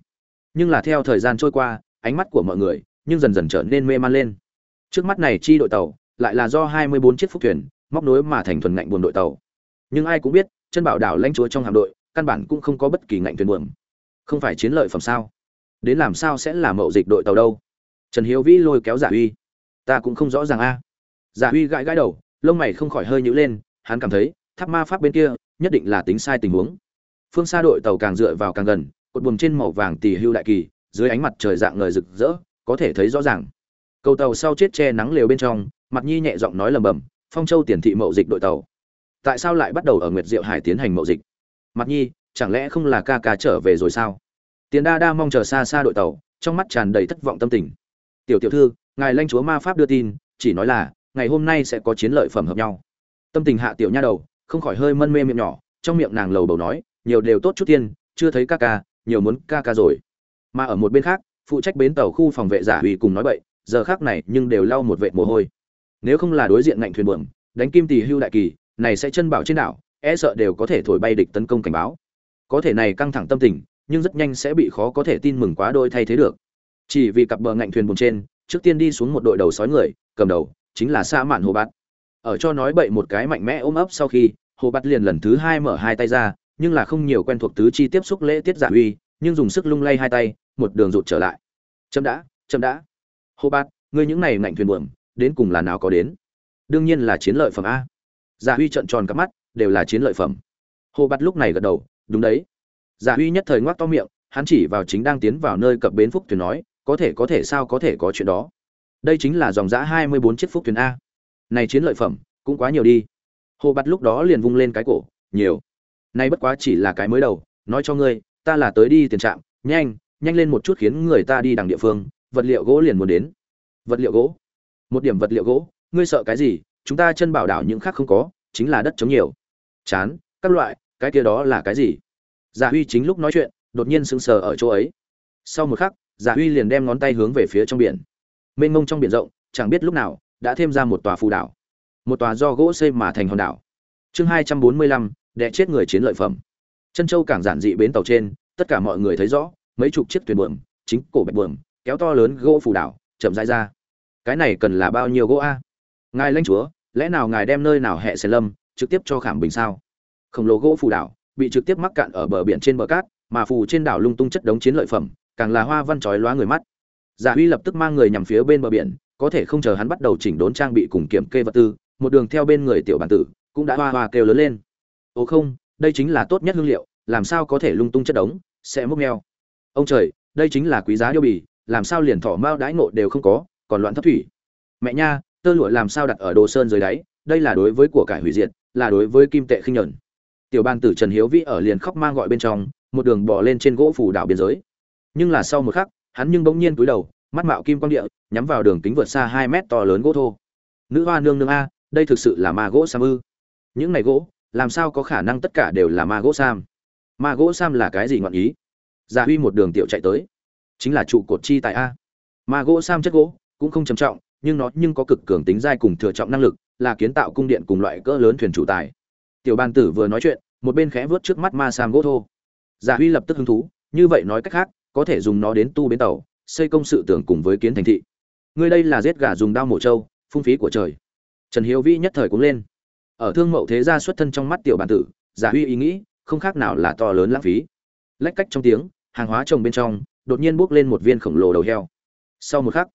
Nhưng là theo thời gian trôi qua, ánh mắt của mọi người, nhưng dần dần trở nên mê man lên. Trước mắt này chi đội tàu, lại là do 24 chiếc phúc thuyền, móc nối mà thành thuần ngạnh buồn đội tàu. Nhưng ai cũng biết, chân bảo đảo lãnh chúa trong hạm đội, căn bản cũng không có bất kỳ ngạnh thuyền buồm. Không phải chiến lợi phẩm sao? Đến làm sao sẽ là mậu dịch đội tàu đâu? Trần hiếu vĩ lôi kéo giả huy ta cũng không rõ ràng a giả huy gãi gãi đầu, lông mày không khỏi hơi nhữ lên, hắn cảm thấy, tháp ma pháp bên kia, nhất định là tính sai tình huống. Phương xa đội tàu càng dựa vào càng gần, cột buồm trên màu vàng tỉ hưu đại kỳ, dưới ánh mặt trời dạng ngời rực rỡ, có thể thấy rõ ràng. Cầu tàu sau chết che nắng lều bên trong mặt nhi nhẹ giọng nói lầm bầm, phong châu tiền thị mậu dịch đội tàu. Tại sao lại bắt đầu ở nguyệt diệu hải tiến hành mậu dịch? Mặt nhi, chẳng lẽ không là ca ca trở về rồi sao? Tiền đa đa mong chờ xa xa đội tàu, trong mắt tràn đầy thất vọng tâm tình. Tiểu tiểu thư, ngài lãnh chúa ma pháp đưa tin, chỉ nói là ngày hôm nay sẽ có chiến lợi phẩm hợp nhau. Tâm tình hạ tiểu nha đầu, không khỏi hơi mân mê miệng nhỏ, trong miệng nàng lầu bầu nói, nhiều đều tốt chút tiên, chưa thấy ca ca, nhiều muốn ca ca rồi. Mà ở một bên khác, phụ trách bến tàu khu phòng vệ giả ủy cùng nói bậy, giờ khác này nhưng đều lau một vệ mồ hôi. Nếu không là đối diện ngạnh thuyền buồm, đánh kim tỷ hưu đại kỳ, này sẽ chân bảo trên đảo e sợ đều có thể thổi bay địch tấn công cảnh báo. Có thể này căng thẳng tâm tình, nhưng rất nhanh sẽ bị khó có thể tin mừng quá đôi thay thế được. Chỉ vì cặp bờ ngạnh thuyền buồm trên, trước tiên đi xuống một đội đầu sói người, cầm đầu chính là xa mạn hồ bát. Ở cho nói bậy một cái mạnh mẽ ôm ấp sau khi, hồ bát liền lần thứ hai mở hai tay ra, nhưng là không nhiều quen thuộc tứ chi tiếp xúc lễ tiết giả uy, nhưng dùng sức lung lay hai tay, một đường rụt trở lại. Chậm đã chậm đã. Hồ bát, ngươi những này ngạnh thuyền buồm, đến cùng là nào có đến? Đương nhiên là chiến lợi phẩm a. Giả uy trợn tròn cắp mắt, đều là chiến lợi phẩm. Hồ bát lúc này gật đầu, đúng đấy. Giả uy nhất thời ngoác to miệng, hắn chỉ vào chính đang tiến vào nơi cập bến phúc thuyền nói, có thể có thể, sao có thể có chuyện đó? Đây chính là dòng giã hai mươi bốn chiếc phúc thuyền a. Này chiến lợi phẩm, cũng quá nhiều đi. Hồ bạt lúc đó liền vung lên cái cổ, nhiều. Nay bất quá chỉ là cái mới đầu, nói cho ngươi, ta là tới đi tiền trạm, nhanh nhanh lên một chút khiến người ta đi đằng địa phương, vật liệu gỗ liền muốn đến. Vật liệu gỗ? Một điểm vật liệu gỗ, ngươi sợ cái gì? Chúng ta chân bảo đảo những khác không có, chính là đất chống nhiều. Chán, các loại, cái kia đó là cái gì? Giả huy chính lúc nói chuyện, đột nhiên sững sờ ở chỗ ấy. Sau một khắc, giả huy liền đem ngón tay hướng về phía trong biển mênh mông trong biển rộng, chẳng biết lúc nào, đã thêm ra một tòa phù đảo. Một tòa do gỗ xây mà thành hòn đảo. Chương hai trăm bốn mươi lăm, đẻ chết người chiến lợi phẩm. Chân châu cảng giản dị bến tàu trên, tất cả mọi người thấy rõ, mấy chục chiếc thuyền buồm, chính cổ bạch buồm, kéo to lớn gỗ phù đảo, chậm rãi ra. Cái này cần là bao nhiêu gỗ a? Ngài lãnh chúa, lẽ nào ngài đem nơi nào hẹ xe lâm, trực tiếp cho khảm bình sao? Khổng lồ gỗ phù đảo, bị trực tiếp mắc cạn ở bờ biển trên bờ cát, mà phù trên đảo lung tung chất đống chiến lợi phẩm, càng là hoa văn trói lóa người mắt giả huy lập tức mang người nhằm phía bên bờ biển, có thể không chờ hắn bắt đầu chỉnh đốn trang bị cùng kiểm kê vật tư, một đường theo bên người tiểu bản tử, cũng đã hoa hoa kêu lớn lên. Ồ không, đây chính là tốt nhất hương liệu, làm sao có thể lung tung chất đống, sẽ múc meo. Ông trời, đây chính là quý giá điêu bì, làm sao liền thỏ mao đãi ngộ đều không có, còn loạn thấp thủy. Mẹ nha, tơ lụa làm sao đặt ở đồ sơn dưới đáy, đây là đối với của cải hủy diệt, là đối với kim tệ khinh nhẫn tiểu ban tử trần hiếu vĩ ở liền khóc mang gọi bên trong, một đường bỏ lên trên gỗ phủ đảo biên giới. Nhưng là sau một khắc hắn nhưng bỗng nhiên túi đầu, mắt mạo kim quang địa, nhắm vào đường kính vượt xa hai mét to lớn gỗ thô. Nữ hoa nương nương a, đây thực sự là ma gỗ sam ư? Những này gỗ, làm sao có khả năng tất cả đều là ma gỗ sam? Ma gỗ sam là cái gì ngọn ý? Giả huy một đường tiểu chạy tới. Chính là trụ cột chi tại a. Ma gỗ sam chất gỗ, cũng không trầm trọng, nhưng nó nhưng có cực cường tính dai cùng thừa trọng năng lực, là kiến tạo cung điện cùng loại cỡ lớn thuyền chủ tài. Tiểu ban tử vừa nói chuyện, một bên khẽ vớt trước mắt ma sam gỗ thô. Giả huy lập tức hứng thú, như vậy nói cách khác có thể dùng nó đến tu bến tàu, xây công sự tưởng cùng với kiến thành thị. Ngươi đây là giết gà dùng đao mổ trâu, phung phí của trời. Trần hiếu vĩ nhất thời cũng lên. Ở thương mậu thế gia xuất thân trong mắt tiểu bản tử, giả huy ý nghĩ, không khác nào là to lớn lãng phí. Lách cách trong tiếng, hàng hóa trồng bên trong, đột nhiên bốc lên một viên khổng lồ đầu heo. Sau một khắc,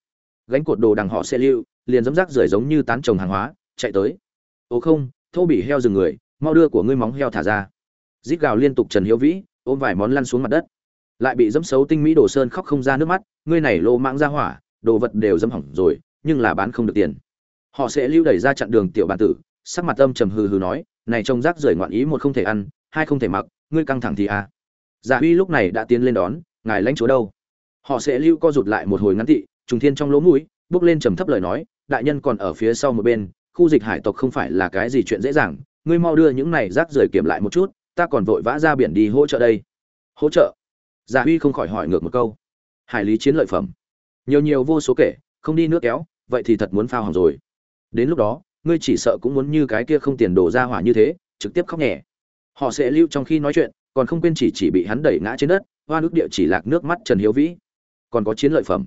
gánh cột đồ đằng họ xe lưu, liền dẫm rác rưởi giống như tán trồng hàng hóa, chạy tới. Ô không, thô bị heo dừng người, mau đưa của ngươi móng heo thả ra. Rít gào liên tục trần hiếu vĩ, ôm vài món lăn xuống mặt đất lại bị dẫm xấu tinh mỹ đồ sơn khóc không ra nước mắt, ngươi này lô mãng ra hỏa, đồ vật đều dẫm hỏng rồi, nhưng là bán không được tiền. Họ sẽ lưu đẩy ra chặn đường tiểu bản tử, sắc mặt âm trầm hừ hừ nói, này trông rác rưởi ngoạn ý một không thể ăn, hai không thể mặc, ngươi căng thẳng thì à. Giả huy lúc này đã tiến lên đón, ngài lãnh chúa đâu? Họ sẽ lưu co rụt lại một hồi ngắn thị trùng thiên trong lỗ mũi, bước lên trầm thấp lời nói, đại nhân còn ở phía sau một bên, khu dịch hải tộc không phải là cái gì chuyện dễ dàng, ngươi mau đưa những này rác rưởi kiểm lại một chút, ta còn vội vã ra biển đi hỗ trợ đây. Hỗ trợ? Giả Huy không khỏi hỏi ngược một câu. Hải lý chiến lợi phẩm, nhiều nhiều vô số kể, không đi nước kéo, vậy thì thật muốn phao hỏng rồi. Đến lúc đó, ngươi chỉ sợ cũng muốn như cái kia không tiền đổ ra hỏa như thế, trực tiếp khóc nhẹ. Họ sẽ lưu trong khi nói chuyện, còn không quên chỉ chỉ bị hắn đẩy ngã trên đất, hoa nước địa chỉ lạc nước mắt Trần Hiếu Vĩ. Còn có chiến lợi phẩm.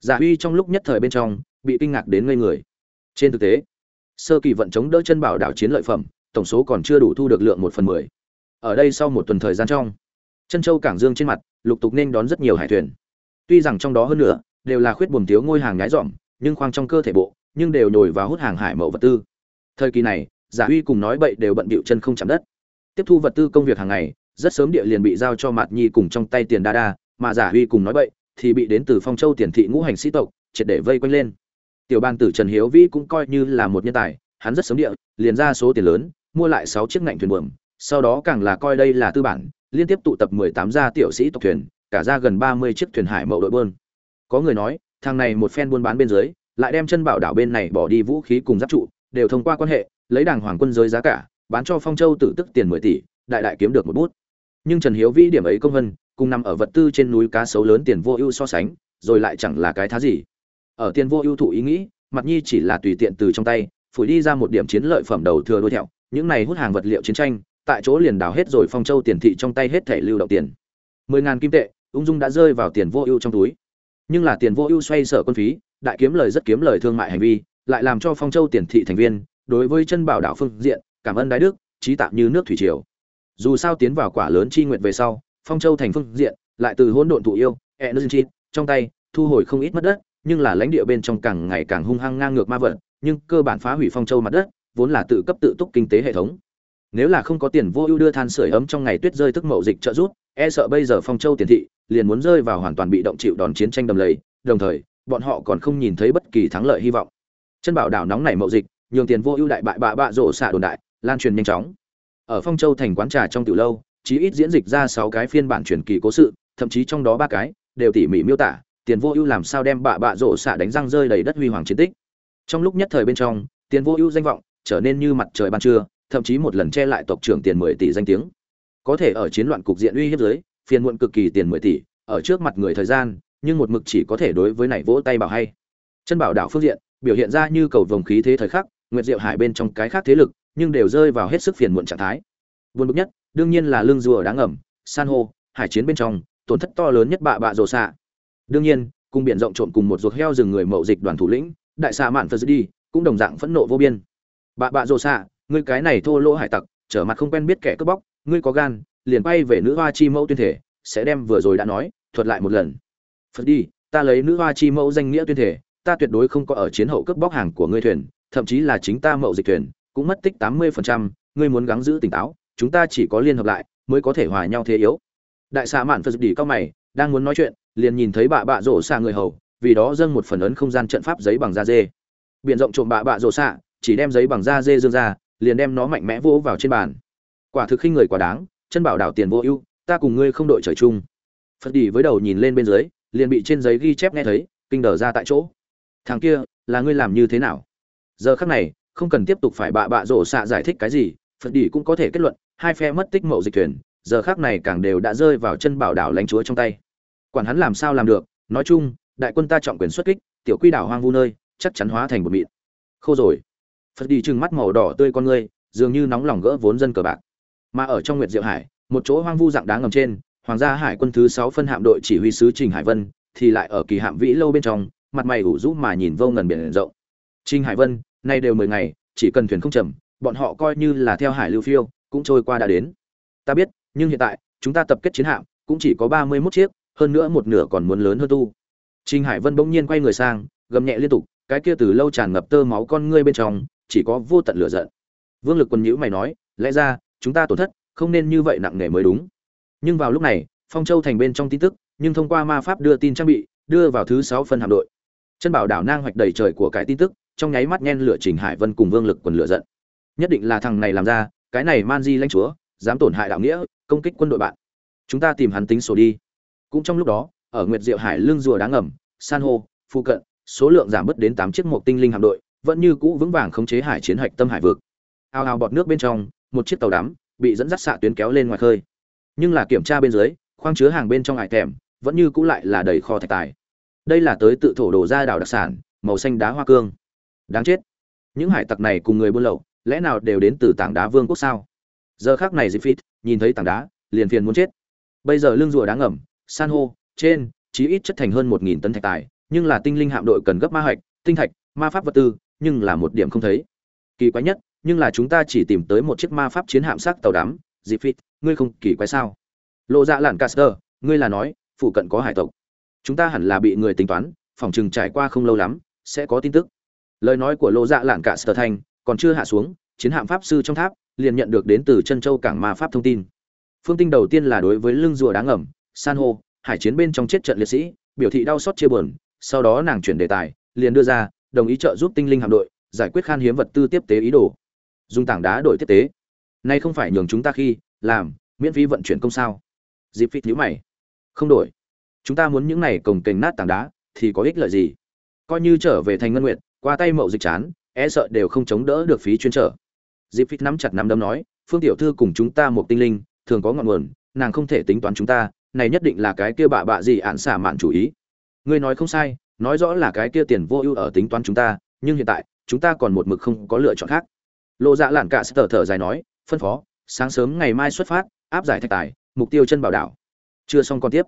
Giả Huy trong lúc nhất thời bên trong, bị kinh ngạc đến ngây người. Trên thực tế, sơ kỳ vận chống đỡ chân bảo đảo chiến lợi phẩm, tổng số còn chưa đủ thu được lượng một phần mười. Ở đây sau một tuần thời gian trong, chân châu cảng dương trên mặt, lục tục nên đón rất nhiều hải thuyền. Tuy rằng trong đó hơn nữa đều là khuyết buồm thiếu ngôi hàng nhái dỏm nhưng khoang trong cơ thể bộ, nhưng đều nhồi vào hút hàng hải mậu vật tư. Thời kỳ này, giả huy cùng nói bậy đều bận bịu chân không chạm đất. Tiếp thu vật tư công việc hàng ngày, rất sớm địa liền bị giao cho mạt nhi cùng trong tay tiền đa đa, mà giả huy cùng nói bậy thì bị đến từ phong châu tiền thị ngũ hành sĩ tộc, triệt để vây quanh lên. Tiểu ban tử trần hiếu vĩ cũng coi như là một nhân tài, hắn rất sớm địa liền ra số tiền lớn, mua lại sáu chiếc ngạnh thuyền buồm, sau đó càng là coi đây là tư bản liên tiếp tụ tập mười tám gia tiểu sĩ tộc thuyền, cả ra gần ba mươi chiếc thuyền hải mậu đội bơn. Có người nói, thằng này một phen buôn bán bên dưới, lại đem chân bảo đảo bên này bỏ đi vũ khí cùng giáp trụ, đều thông qua quan hệ, lấy đàng hoàng quân giới giá cả, bán cho phong châu tử tức tiền mười tỷ, đại đại kiếm được một bút. Nhưng trần hiếu vĩ điểm ấy công vân, cùng nằm ở vật tư trên núi cá sấu lớn tiền vô ưu so sánh, rồi lại chẳng là cái thá gì. Ở tiền vô ưu thụ ý nghĩ, mặt nhi chỉ là tùy tiện từ trong tay, phủi đi ra một điểm chiến lợi phẩm đầu thừa đuôi thẹo, những này hút hàng vật liệu chiến tranh tại chỗ liền đào hết rồi phong châu tiền thị trong tay hết thẻ lưu động tiền. Mười ngàn kim tệ, ung dung đã rơi vào tiền vô ưu trong túi. Nhưng là tiền vô ưu xoay sở quân phí, đại kiếm lời rất kiếm lời thương mại hành vi, lại làm cho phong châu tiền thị thành viên, đối với chân bảo đảo phương diện, cảm ơn đái đức, trí tạm như nước thủy triều. Dù sao tiến vào quả lớn chi nguyện về sau, phong châu thành phương diện, lại từ hỗn độn thụ yêu energy trong tay, thu hồi không ít mất đất, nhưng là lãnh địa bên trong càng ngày càng hung hăng ngang ngược ma vật nhưng cơ bản phá hủy phong châu mặt đất, vốn là tự cấp tự túc kinh tế hệ thống nếu là không có tiền vô ưu đưa than sửa ấm trong ngày tuyết rơi tức mậu dịch trợ rút e sợ bây giờ phong châu tiền thị liền muốn rơi vào hoàn toàn bị động chịu đòn chiến tranh đầm lầy, đồng thời, bọn họ còn không nhìn thấy bất kỳ thắng lợi hy vọng. Chân bảo đảo nóng nảy mậu dịch, nhường tiền vô ưu đại bại bạ bạ rổ xạ đồn đại, lan truyền nhanh chóng. Ở phong châu thành quán trà trong tiểu lâu, chí ít diễn dịch ra sáu cái phiên bản truyền kỳ cố sự, thậm chí trong đó ba cái đều tỉ mỉ miêu tả, tiền vô ưu làm sao đem bạ bạ rổ xạ đánh răng rơi đầy đất huy hoàng chiến tích. Trong lúc nhất thời bên trong, tiền vô ưu danh vọng trở nên như mặt trời ban trưa thậm chí một lần che lại tộc trưởng tiền mười tỷ danh tiếng. Có thể ở chiến loạn cục diện uy hiếp dưới, phiền muộn cực kỳ tiền mười tỷ, ở trước mặt người thời gian, nhưng một mực chỉ có thể đối với này vỗ tay bảo hay. Chân bảo đảo phương diện, biểu hiện ra như cầu vồng khí thế thời khắc, nguyệt diệu hải bên trong cái khác thế lực, nhưng đều rơi vào hết sức phiền muộn trạng thái. Buồn bực nhất, đương nhiên là lương rùa đáng ngầm, san hô, hải chiến bên trong, tổn thất to lớn nhất bạ bạ rồ xạ. Đương nhiên, cùng biển rộng trộn cùng một ruột heo rừng người mậu dịch đoàn thủ lĩnh, đại xạ mạn phật đi, cũng đồng dạng phẫn nộ vô biên. Bạ bạ rồ xạ ngươi cái này thô lỗ hải tặc, trở mặt không quen biết kẻ cướp bóc, ngươi có gan, liền bay về nữ hoa chi mẫu tuyên thể, sẽ đem vừa rồi đã nói, thuật lại một lần. Phật đi, ta lấy nữ hoa chi mẫu danh nghĩa tuyên thể, ta tuyệt đối không có ở chiến hậu cướp bóc hàng của ngươi thuyền, thậm chí là chính ta mậu dịch thuyền, cũng mất tích tám mươi phần trăm, ngươi muốn gắng giữ tỉnh táo, chúng ta chỉ có liên hợp lại, mới có thể hòa nhau thế yếu. Đại xạ mạn phật đi cao mày, đang muốn nói chuyện, liền nhìn thấy bạ bạ rổ xa người hầu, vì đó dâng một phần ấn không gian trận pháp giấy bằng da dê. Biện rộng trộm bạ bạ rổ xạ, chỉ đem giấy bằng da dê dương ra liền đem nó mạnh mẽ vỗ vào trên bàn. Quả thực khinh người quá đáng, chân bảo đảo tiền vô ưu, ta cùng ngươi không đội trời chung. Phật đi với đầu nhìn lên bên dưới, liền bị trên giấy ghi chép nghe thấy, kinh đờ ra tại chỗ. Thằng kia, là ngươi làm như thế nào? Giờ khắc này, không cần tiếp tục phải bạ bạ rổ xạ giải thích cái gì, phật đi cũng có thể kết luận, hai phe mất tích mậu dịch thuyền, giờ khắc này càng đều đã rơi vào chân bảo đảo lãnh chúa trong tay. Quản hắn làm sao làm được, nói chung, đại quân ta trọng quyền xuất kích, tiểu quy đảo hoang vu nơi, chắc chắn hóa thành một mịn. Khô rồi phật đi trừng mắt màu đỏ tươi con ngươi, dường như nóng lòng gỡ vốn dân cờ bạc. Mà ở trong nguyệt diệu hải, một chỗ hoang vu dạng đá ngầm trên, hoàng gia hải quân thứ sáu phân hạm đội chỉ huy sứ trình hải vân thì lại ở kỳ hạm vĩ lâu bên trong, mặt mày ủ rũ mà nhìn vô ngần biển rộng. Trình hải vân, nay đều mười ngày, chỉ cần thuyền không chậm, bọn họ coi như là theo hải lưu phiêu, cũng trôi qua đã đến. Ta biết, nhưng hiện tại, chúng ta tập kết chiến hạm, cũng chỉ có ba mươi 31 chiếc, hơn nữa một nửa còn muốn lớn hơn tu. Trình hải vân bỗng nhiên quay người sang, gầm nhẹ liên tục, cái kia từ lâu tràn ngập tơ máu con ngươi bên trong chỉ có vô tận lửa giận. Vương lực quân nhữ mày nói, lẽ ra, chúng ta tổn thất, không nên như vậy nặng nề mới đúng. Nhưng vào lúc này, phong châu thành bên trong tin tức, nhưng thông qua ma pháp đưa tin trang bị, đưa vào thứ sáu phân hạm đội. Chân bảo đảo nang hoạch đầy trời của cái tin tức, trong nháy mắt nhen lửa trình hải vân cùng vương lực quần lửa giận. Nhất định là thằng này làm ra, cái này man di lãnh chúa, dám tổn hại đạo nghĩa, công kích quân đội bạn. Chúng ta tìm hắn tính sổ đi. Cũng trong lúc đó, ở nguyệt diệu hải lương rùa đá ngầm, san hô phụ cận, số lượng giảm bớt đến tám chiếc một tinh linh hạm đội vẫn như cũ vững vàng khống chế hải chiến hạch tâm hải vực. Ao ao bọt nước bên trong, một chiếc tàu đắm bị dẫn dắt xạ tuyến kéo lên ngoài khơi. Nhưng là kiểm tra bên dưới, khoang chứa hàng bên trong hải thèm vẫn như cũ lại là đầy kho thạch tài. Đây là tới tự thổ đồ ra đảo đặc sản, màu xanh đá hoa cương. Đáng chết. Những hải tặc này cùng người buôn lậu, lẽ nào đều đến từ tảng đá vương quốc sao? Giờ khác này Zipfit nhìn thấy tảng đá, liền phiền muốn chết. Bây giờ lưng rùa đá ngầm, san hô, trên, chí ít chất thành hơn một nghìn tấn thạch tài, nhưng là tinh linh hạm đội cần gấp ma hạch, tinh thạch, ma pháp vật tư nhưng là một điểm không thấy. Kỳ quái nhất, nhưng là chúng ta chỉ tìm tới một chiếc ma pháp chiến hạm sắc tàu đắm dịp phít ngươi không kỳ quái sao? Lộ dạ lạn caster ngươi là nói, phụ cận có hải tộc. Chúng ta hẳn là bị người tính toán, phòng chừng trải qua không lâu lắm, sẽ có tin tức. Lời nói của lộ dạ lạn caster thành, còn chưa hạ xuống, chiến hạm pháp sư trong tháp liền nhận được đến từ chân châu cảng ma pháp thông tin. Phương tinh đầu tiên là đối với lưng rùa đáng ngầm san hô, hải chiến bên trong chết trận liệt sĩ, biểu thị đau xót chia buồn, sau đó nàng chuyển đề tài, liền đưa ra đồng ý trợ giúp tinh linh hạm đội, giải quyết khan hiếm vật tư tiếp tế ý đồ. Dùng tảng đá đổi tiếp tế. Nay không phải nhường chúng ta khi làm, miễn phí vận chuyển công sao? Dịp phí nhữ mày. Không đổi. Chúng ta muốn những này cồng kềnh nát tảng đá, thì có ích lợi gì? Coi như trở về thành ngân nguyện qua tay mậu dịch chán e sợ đều không chống đỡ được phí chuyên trở. Dịp phí nắm chặt nắm đấm nói, phương tiểu thư cùng chúng ta một tinh linh, thường có ngọn nguồn, nàng không thể tính toán chúng ta, này nhất định là cái kia bạ bạ gì ạn xả mạn chủ ý. Ngươi nói không sai nói rõ là cái kia tiền vô ưu ở tính toán chúng ta, nhưng hiện tại, chúng ta còn một mực không có lựa chọn khác. Lộ dạ lản cả sẽ thở dài nói, phân phó, sáng sớm ngày mai xuất phát, áp giải thạch tài, mục tiêu chân bảo đảo. Chưa xong còn tiếp.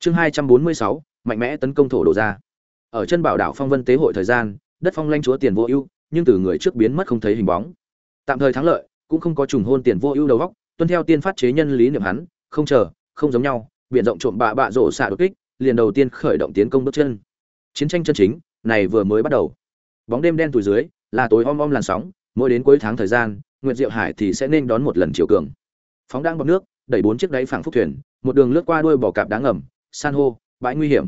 Chương hai trăm bốn mươi sáu, mạnh mẽ tấn công thổ đồ ra ở chân bảo đảo phong vân tế hội thời gian, đất phong lanh chúa tiền vô ưu, nhưng từ người trước biến mất không thấy hình bóng. Tạm thời thắng lợi, cũng không có trùng hôn tiền vô ưu đầu góc tuân theo tiên phát chế nhân lý niệm hắn, không chờ, không giống nhau biện rộng trộm bạ bạ rổ xạ đột kích, liền đầu tiên khởi động tiến công bước chân chiến tranh chân chính này vừa mới bắt đầu. Bóng đêm đen tủi dưới là tối om om làn sóng mỗi đến cuối tháng thời gian nguyệt diệu hải thì sẽ nên đón một lần chiều cường. Phóng đang bọc nước đẩy bốn chiếc đáy phẳng phúc thuyền một đường lướt qua đuôi bò cạp đá ngầm san hô bãi nguy hiểm.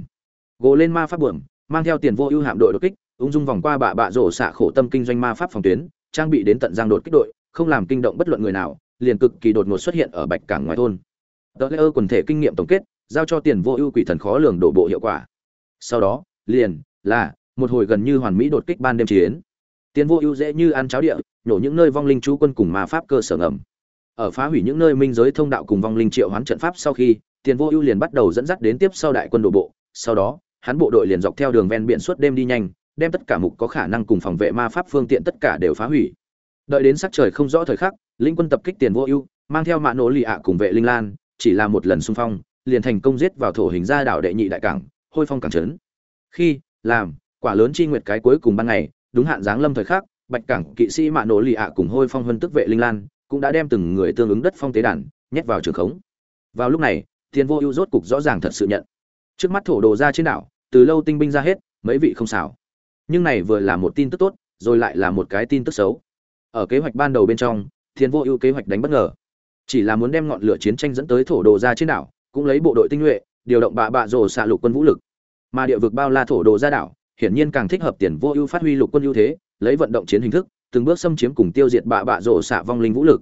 Gồ lên ma pháp buồng, mang theo tiền vô ưu hạm đội đột kích ung dung vòng qua bạ bạ rổ xạ khổ tâm kinh doanh ma pháp phòng tuyến trang bị đến tận giang đột kích đội không làm kinh động bất luận người nào liền cực kỳ đột ngột xuất hiện ở bạch cảng ngoài thôn. Tờ lễ ơ quần thể kinh nghiệm tổng kết giao cho tiền vô ưu quỷ thần khó lường đổ bộ hiệu quả. Sau đó liền, là, một hồi gần như hoàn mỹ đột kích ban đêm chiến. Tiền vô ưu dễ như ăn cháo địa, nhổ những nơi vong linh chú quân cùng ma pháp cơ sở ngầm. Ở phá hủy những nơi minh giới thông đạo cùng vong linh triệu hoán trận pháp sau khi tiền vô ưu liền bắt đầu dẫn dắt đến tiếp sau đại quân đổ bộ. Sau đó, hắn bộ đội liền dọc theo đường ven biển suốt đêm đi nhanh, đem tất cả mục có khả năng cùng phòng vệ ma pháp phương tiện tất cả đều phá hủy. Đợi đến sắc trời không rõ thời khắc, linh quân tập kích tiền vô ưu, mang theo mạ nổ lì ạ cùng vệ linh lan, chỉ là một lần xung phong, liền thành công giết vào thổ hình ra đảo đệ nhị đại cảng, hôi phong cảng trấn khi, làm, quả lớn chi nguyệt cái cuối cùng ban ngày, đúng hạn giáng lâm thời khắc, bạch cảng kỵ sĩ mạ nổ lì ạ cùng hôi phong vân tức vệ linh lan cũng đã đem từng người tương ứng đất phong tế đàn nhét vào trường khống. Vào lúc này, thiên vô ưu rốt cục rõ ràng thật sự nhận. Trước mắt thổ đồ ra trên đảo, từ lâu tinh binh ra hết, mấy vị không xảo. Nhưng này vừa là một tin tức tốt, rồi lại là một cái tin tức xấu. Ở kế hoạch ban đầu bên trong, thiên vô ưu kế hoạch đánh bất ngờ. Chỉ là muốn đem ngọn lửa chiến tranh dẫn tới thổ đồ ra trên đảo, cũng lấy bộ đội tinh nhuệ, điều động bạ bạ rồ xạ lục quân vũ lực mà địa vực bao la thổ đồ ra đảo hiển nhiên càng thích hợp tiền vô ưu phát huy lục quân ưu thế, lấy vận động chiến hình thức, từng bước xâm chiếm cùng tiêu diệt bạ bạ rồ xạ vong linh vũ lực.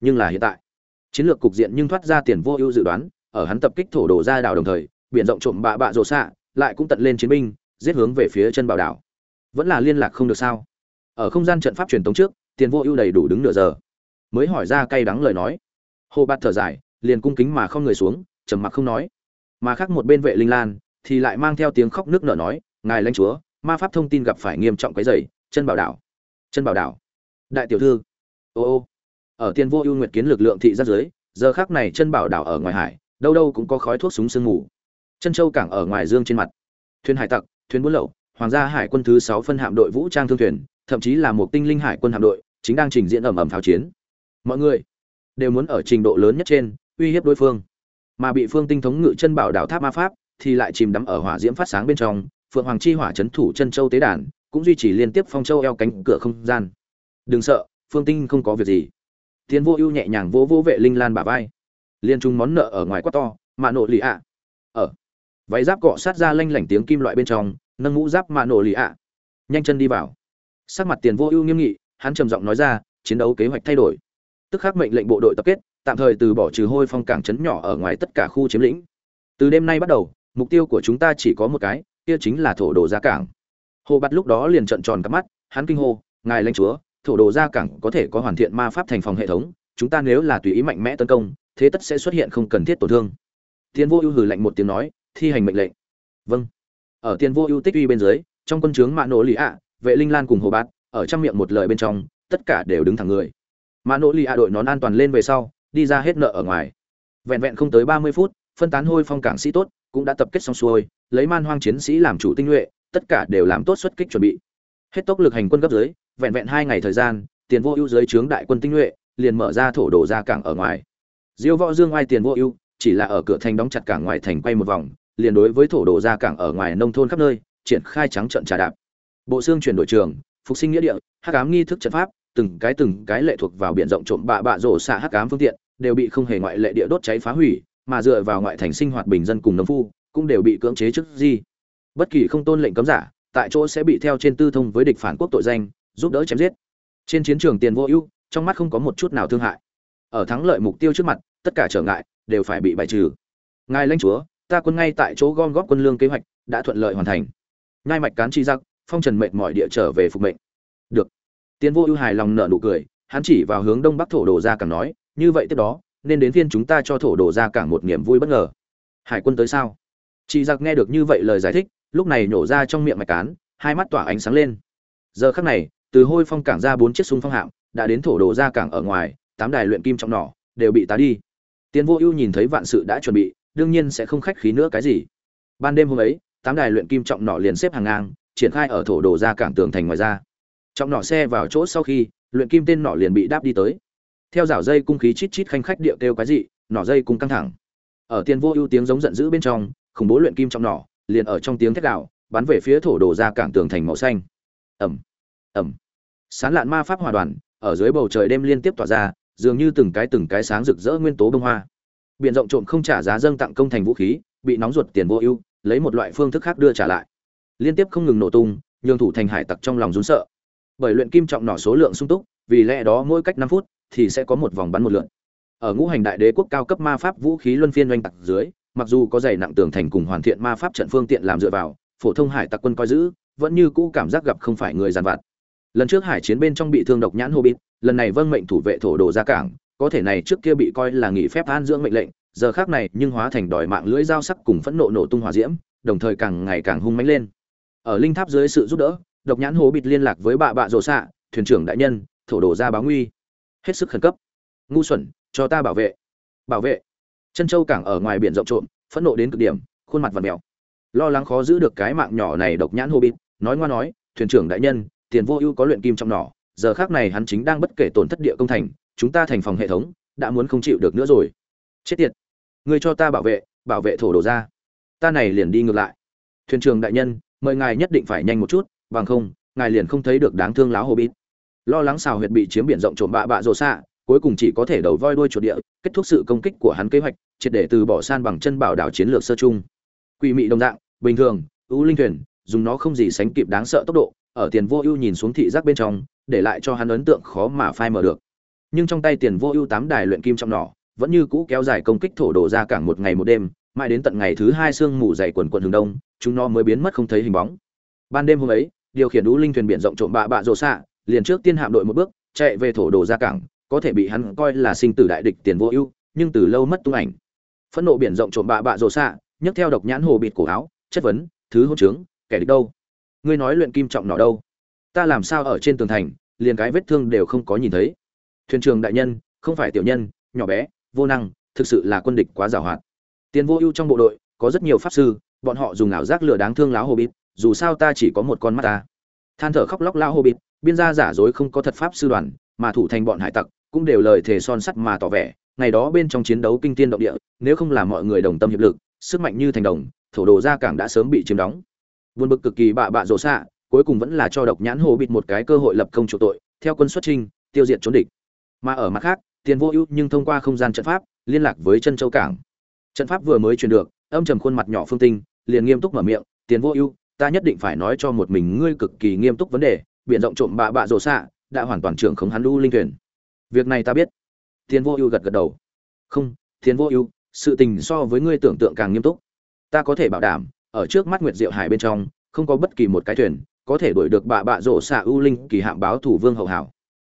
Nhưng là hiện tại, chiến lược cục diện nhưng thoát ra tiền vô ưu dự đoán, ở hắn tập kích thổ đồ ra đảo đồng thời, biển rộng trộm bạ bạ rồ xạ, lại cũng tận lên chiến binh, giết hướng về phía chân bảo đảo. Vẫn là liên lạc không được sao? Ở không gian trận pháp truyền tống trước, tiền vô ưu đầy đủ đứng nửa giờ. Mới hỏi ra cay đắng lời nói. Hồ bạt thở dài, liền cung kính mà không người xuống, trầm mặc không nói. Mà khác một bên vệ linh lan thì lại mang theo tiếng khóc nước nở nói ngài lãnh chúa ma pháp thông tin gặp phải nghiêm trọng cái dày chân bảo đảo chân bảo đảo. Đại tiểu thư ô ô ở tiền vô ưu nguyệt kiến lực lượng thị giác dưới, giờ khác này chân bảo đảo ở ngoài hải đâu đâu cũng có khói thuốc súng sương mù. Chân châu cảng ở ngoài dương trên mặt. Thuyền hải tặc thuyền buôn lậu hoàng gia hải quân thứ sáu phân hạm đội vũ trang thương thuyền thậm chí là một tinh linh hải quân hạm đội chính đang trình diễn ẩm ẩm pháo chiến. Mọi người đều muốn ở trình độ lớn nhất trên uy hiếp đối phương. Mà bị phương tinh thống ngự chân bảo đảo tháp ma pháp thì lại chìm đắm ở hỏa diễm phát sáng bên trong, phượng hoàng chi hỏa chấn thủ chân châu tế đàn cũng duy trì liên tiếp phong châu eo cánh cửa không gian. Đừng sợ, phương tinh không có việc gì. Tiến vô ưu nhẹ nhàng vỗ vỗ vệ linh lan bả vai. Liên trung món nợ ở ngoài quát to, mạ nộ lì ạ. Ở. Váy giáp cọ sát ra lanh lảnh tiếng kim loại bên trong, nâng mũ giáp mạ nộ lì ạ. Nhanh chân đi vào. Sắc mặt tiền vô ưu nghiêm nghị, hắn trầm giọng nói ra, chiến đấu kế hoạch thay đổi. Tức khắc mệnh lệnh bộ đội tập kết, tạm thời từ bỏ trừ hôi phong cảng trấn nhỏ ở ngoài tất cả khu chiếm lĩnh. Từ đêm nay bắt đầu mục tiêu của chúng ta chỉ có một cái, kia chính là thổ đồ ra cảng. Hồ bắt lúc đó liền trợn tròn cắp mắt, hắn kinh hô, ngài lãnh chúa, thổ đồ ra cảng có thể có hoàn thiện ma pháp thành phòng hệ thống, chúng ta nếu là tùy ý mạnh mẽ tấn công, thế tất sẽ xuất hiện không cần thiết tổn thương. Tiên vô ưu hừ lạnh một tiếng nói, thi hành mệnh lệnh. Vâng. Ở tiên vô ưu tích uy bên dưới, trong quân trướng mạ Nỗ lì ạ vệ linh lan cùng hồ bát, ở trong miệng một lời bên trong, tất cả đều đứng thẳng người. Mạ Nỗ lì ạ đội nón an toàn lên về sau, đi ra hết nợ ở ngoài. Vẹn vẹn không tới ba mươi phút, phân tán hôi phong cảng sĩ tốt cũng đã tập kết xong xuôi, lấy man hoang chiến sĩ làm chủ tinh nhuệ, tất cả đều làm tốt xuất kích chuẩn bị. Hết tốc lực hành quân gấp dưới, vẹn vẹn hai ngày thời gian, tiền vô ưu dưới trướng đại quân tinh nhuệ liền mở ra thổ đổ ra cảng ở ngoài. Diêu võ dương ai tiền vô ưu, chỉ là ở cửa thành đóng chặt cảng ngoài thành quay một vòng, liền đối với thổ đồ ra cảng ở ngoài nông thôn khắp nơi, triển khai trắng trận trà đạp. Bộ xương chuyển đổi trường, phục sinh nghĩa địa, hắc ám nghi thức trận pháp, từng cái từng cái lệ thuộc vào biển rộng trộm bạ bạ rổ xạ hắc ám phương tiện, đều bị không hề ngoại lệ địa đốt cháy phá hủy mà dựa vào ngoại thành sinh hoạt bình dân cùng nông phu, cũng đều bị cưỡng chế trước di. Bất kỳ không tôn lệnh cấm giả, tại chỗ sẽ bị theo trên tư thông với địch phản quốc tội danh, giúp đỡ chém giết. Trên chiến trường tiền vô ưu, trong mắt không có một chút nào thương hại. Ở thắng lợi mục tiêu trước mặt, tất cả trở ngại đều phải bị bài trừ. Ngài lãnh chúa, ta quân ngay tại chỗ gom góp quân lương kế hoạch, đã thuận lợi hoàn thành. Ngay mạch cán chi giặc phong trần mệnh mọi địa trở về phục mệnh. Được. Tiền vô ưu hài lòng nở nụ cười, hắn chỉ vào hướng đông bắc thổ đồ ra càng nói, như vậy tiếp đó nên đến phiên chúng ta cho thổ đồ ra cảng một niềm vui bất ngờ. Hải quân tới sao? Chị giặc nghe được như vậy lời giải thích, lúc này nhổ ra trong miệng mạch cán, hai mắt tỏa ánh sáng lên. Giờ khắc này, từ hôi phong cảng ra bốn chiếc súng phong hạm, đã đến thổ đồ ra cảng ở ngoài, tám đài luyện kim trọng nỏ, đều bị tá đi. Tiến vô ưu nhìn thấy vạn sự đã chuẩn bị, đương nhiên sẽ không khách khí nữa cái gì. Ban đêm hôm ấy, tám đài luyện kim trọng nỏ liền xếp hàng ngang, triển khai ở thổ đồ ra cảng tường thành ngoài ra. Trọng nỏ xe vào chỗ sau khi, luyện kim tên nỏ liền bị đáp đi tới theo rảo dây cung khí chít chít khanh khách điệu kêu cái gì nỏ dây cung căng thẳng. Ở tiền vô ưu tiếng giống giận dữ bên trong, khủng bố luyện kim trọng nỏ liền ở trong tiếng thét đạo bắn về phía thổ đồ ra cảng tường thành màu xanh. Ẩm ẩm sán lạn ma pháp hòa đoàn, ở dưới bầu trời đêm liên tiếp tỏa ra, dường như từng cái từng cái sáng rực rỡ nguyên tố bông hoa. Biện rộng trộm không trả giá dâng tặng công thành vũ khí, bị nóng ruột tiền vô ưu, lấy một loại phương thức khác đưa trả lại. Liên tiếp không ngừng nổ tung, nhường thủ thành hải tặc trong lòng rún sợ. Bởi luyện kim trọng nỏ số lượng sung túc, vì lẽ đó mỗi cách năm phút thì sẽ có một vòng bắn một lượn. Ở ngũ hành đại đế quốc cao cấp ma pháp vũ khí luân phiên doanh tặc dưới, mặc dù có dày nặng tường thành cùng hoàn thiện ma pháp trận phương tiện làm dựa vào, phổ thông hải tặc quân coi giữ, vẫn như cũ cảm giác gặp không phải người giàn vặt. Lần trước hải chiến bên trong bị thương độc nhãn hobbit, lần này vâng mệnh thủ vệ thổ đồ ra cảng, có thể này trước kia bị coi là nghỉ phép an dưỡng mệnh lệnh, giờ khác này nhưng hóa thành đòi mạng lưỡi dao sắc cùng phẫn nộ nổ tung hỏa diễm, đồng thời càng ngày càng hung mãnh lên. Ở linh tháp dưới sự giúp đỡ, độc nhãn hồ bịt liên lạc với bạ bạ rồ xạ, thuyền trưởng đại nhân, thổ đồ ra báo nguy hết sức khẩn cấp. Ngu xuẩn, cho ta bảo vệ. Bảo vệ. Chân châu cảng ở ngoài biển rộng trộm, phẫn nộ đến cực điểm, khuôn mặt và mèo lo lắng khó giữ được cái mạng nhỏ này độc nhãn hô bịt nói ngoa nói, thuyền trưởng đại nhân, tiền vô ưu có luyện kim trong nỏ, giờ khác này hắn chính đang bất kể tổn thất địa công thành, chúng ta thành phòng hệ thống, đã muốn không chịu được nữa rồi. Chết tiệt. Người cho ta bảo vệ bảo vệ thổ đồ ra. Ta này liền đi ngược lại. Thuyền trưởng đại nhân, mời ngài nhất định phải nhanh một chút, bằng không, ngài liền không thấy được đáng thương láo hô bít lo lắng xào huyệt bị chiếm biển rộng trộm bạ bạ rồ xạ, cuối cùng chỉ có thể đầu voi đuôi chuột địa, kết thúc sự công kích của hắn kế hoạch, triệt để từ bỏ san bằng chân bảo đảo chiến lược sơ chung quỷ mị đồng dạng, bình thường, ưu linh thuyền, dùng nó không gì sánh kịp đáng sợ tốc độ, ở tiền vô ưu nhìn xuống thị giác bên trong, để lại cho hắn ấn tượng khó mà phai mở được. Nhưng trong tay tiền vô ưu tám đài luyện kim trong nỏ, vẫn như cũ kéo dài công kích thổ đồ ra cảng một ngày một đêm, mãi đến tận ngày thứ hai sương mù dày quần quần hướng đông, chúng nó mới biến mất không thấy hình bóng. Ban đêm hôm ấy, điều khiển ưu linh thuyền biển rộng trộm bạ bạ rồ xạ liền trước tiên hạm đội một bước, chạy về thổ đồ ra cảng, có thể bị hắn coi là sinh tử đại địch tiền vô ưu, nhưng từ lâu mất tung ảnh. Phẫn nộ biển rộng trộm bạ bạ rồ xạ, nhấc theo độc nhãn hồ bịt cổ áo, chất vấn, thứ hỗn trướng, kẻ địch đâu? Ngươi nói luyện kim trọng nọ đâu? Ta làm sao ở trên tường thành, liền cái vết thương đều không có nhìn thấy. Thuyền trưởng đại nhân, không phải tiểu nhân, nhỏ bé, vô năng, thực sự là quân địch quá giàu hoạt tiền vô ưu trong bộ đội, có rất nhiều pháp sư, bọn họ dùng ảo giác lừa đáng thương láo hồ bịt dù sao ta chỉ có một con mắt ta. Than thở khóc lóc lao hồ bịt biên gia giả dối không có thật pháp sư đoàn, mà thủ thành bọn hải tặc, cũng đều lời thề son sắt mà tỏ vẻ, ngày đó bên trong chiến đấu kinh tiên động địa, nếu không là mọi người đồng tâm hiệp lực, sức mạnh như thành đồng, thổ đồ ra cảng đã sớm bị chiếm đóng. Buồn bực cực kỳ bạ bạ rổ xạ, cuối cùng vẫn là cho độc nhãn hồ bịt một cái cơ hội lập công chủ tội, theo quân xuất trinh tiêu diệt trốn địch. Mà ở mặt khác, tiền vô ưu nhưng thông qua không gian trận pháp, liên lạc với chân châu cảng. Trận pháp vừa mới truyền được, âm trầm khuôn mặt nhỏ phương tinh, liền nghiêm túc mở miệng, tiền vô ưu, ta nhất định phải nói cho một mình ngươi cực kỳ nghiêm túc vấn đề biện rộng trộm bạ bạ rồ xạ, đã hoàn toàn trưởng khống hắn lưu linh thuyền. Việc này ta biết. Thiên vô ưu gật gật đầu. Không, thiên vô ưu, sự tình so với ngươi tưởng tượng càng nghiêm túc. Ta có thể bảo đảm, ở trước mắt nguyệt diệu hải bên trong, không có bất kỳ một cái thuyền có thể đuổi được bạ bạ rổ xạ ưu linh kỳ hạm báo thủ vương hậu hảo.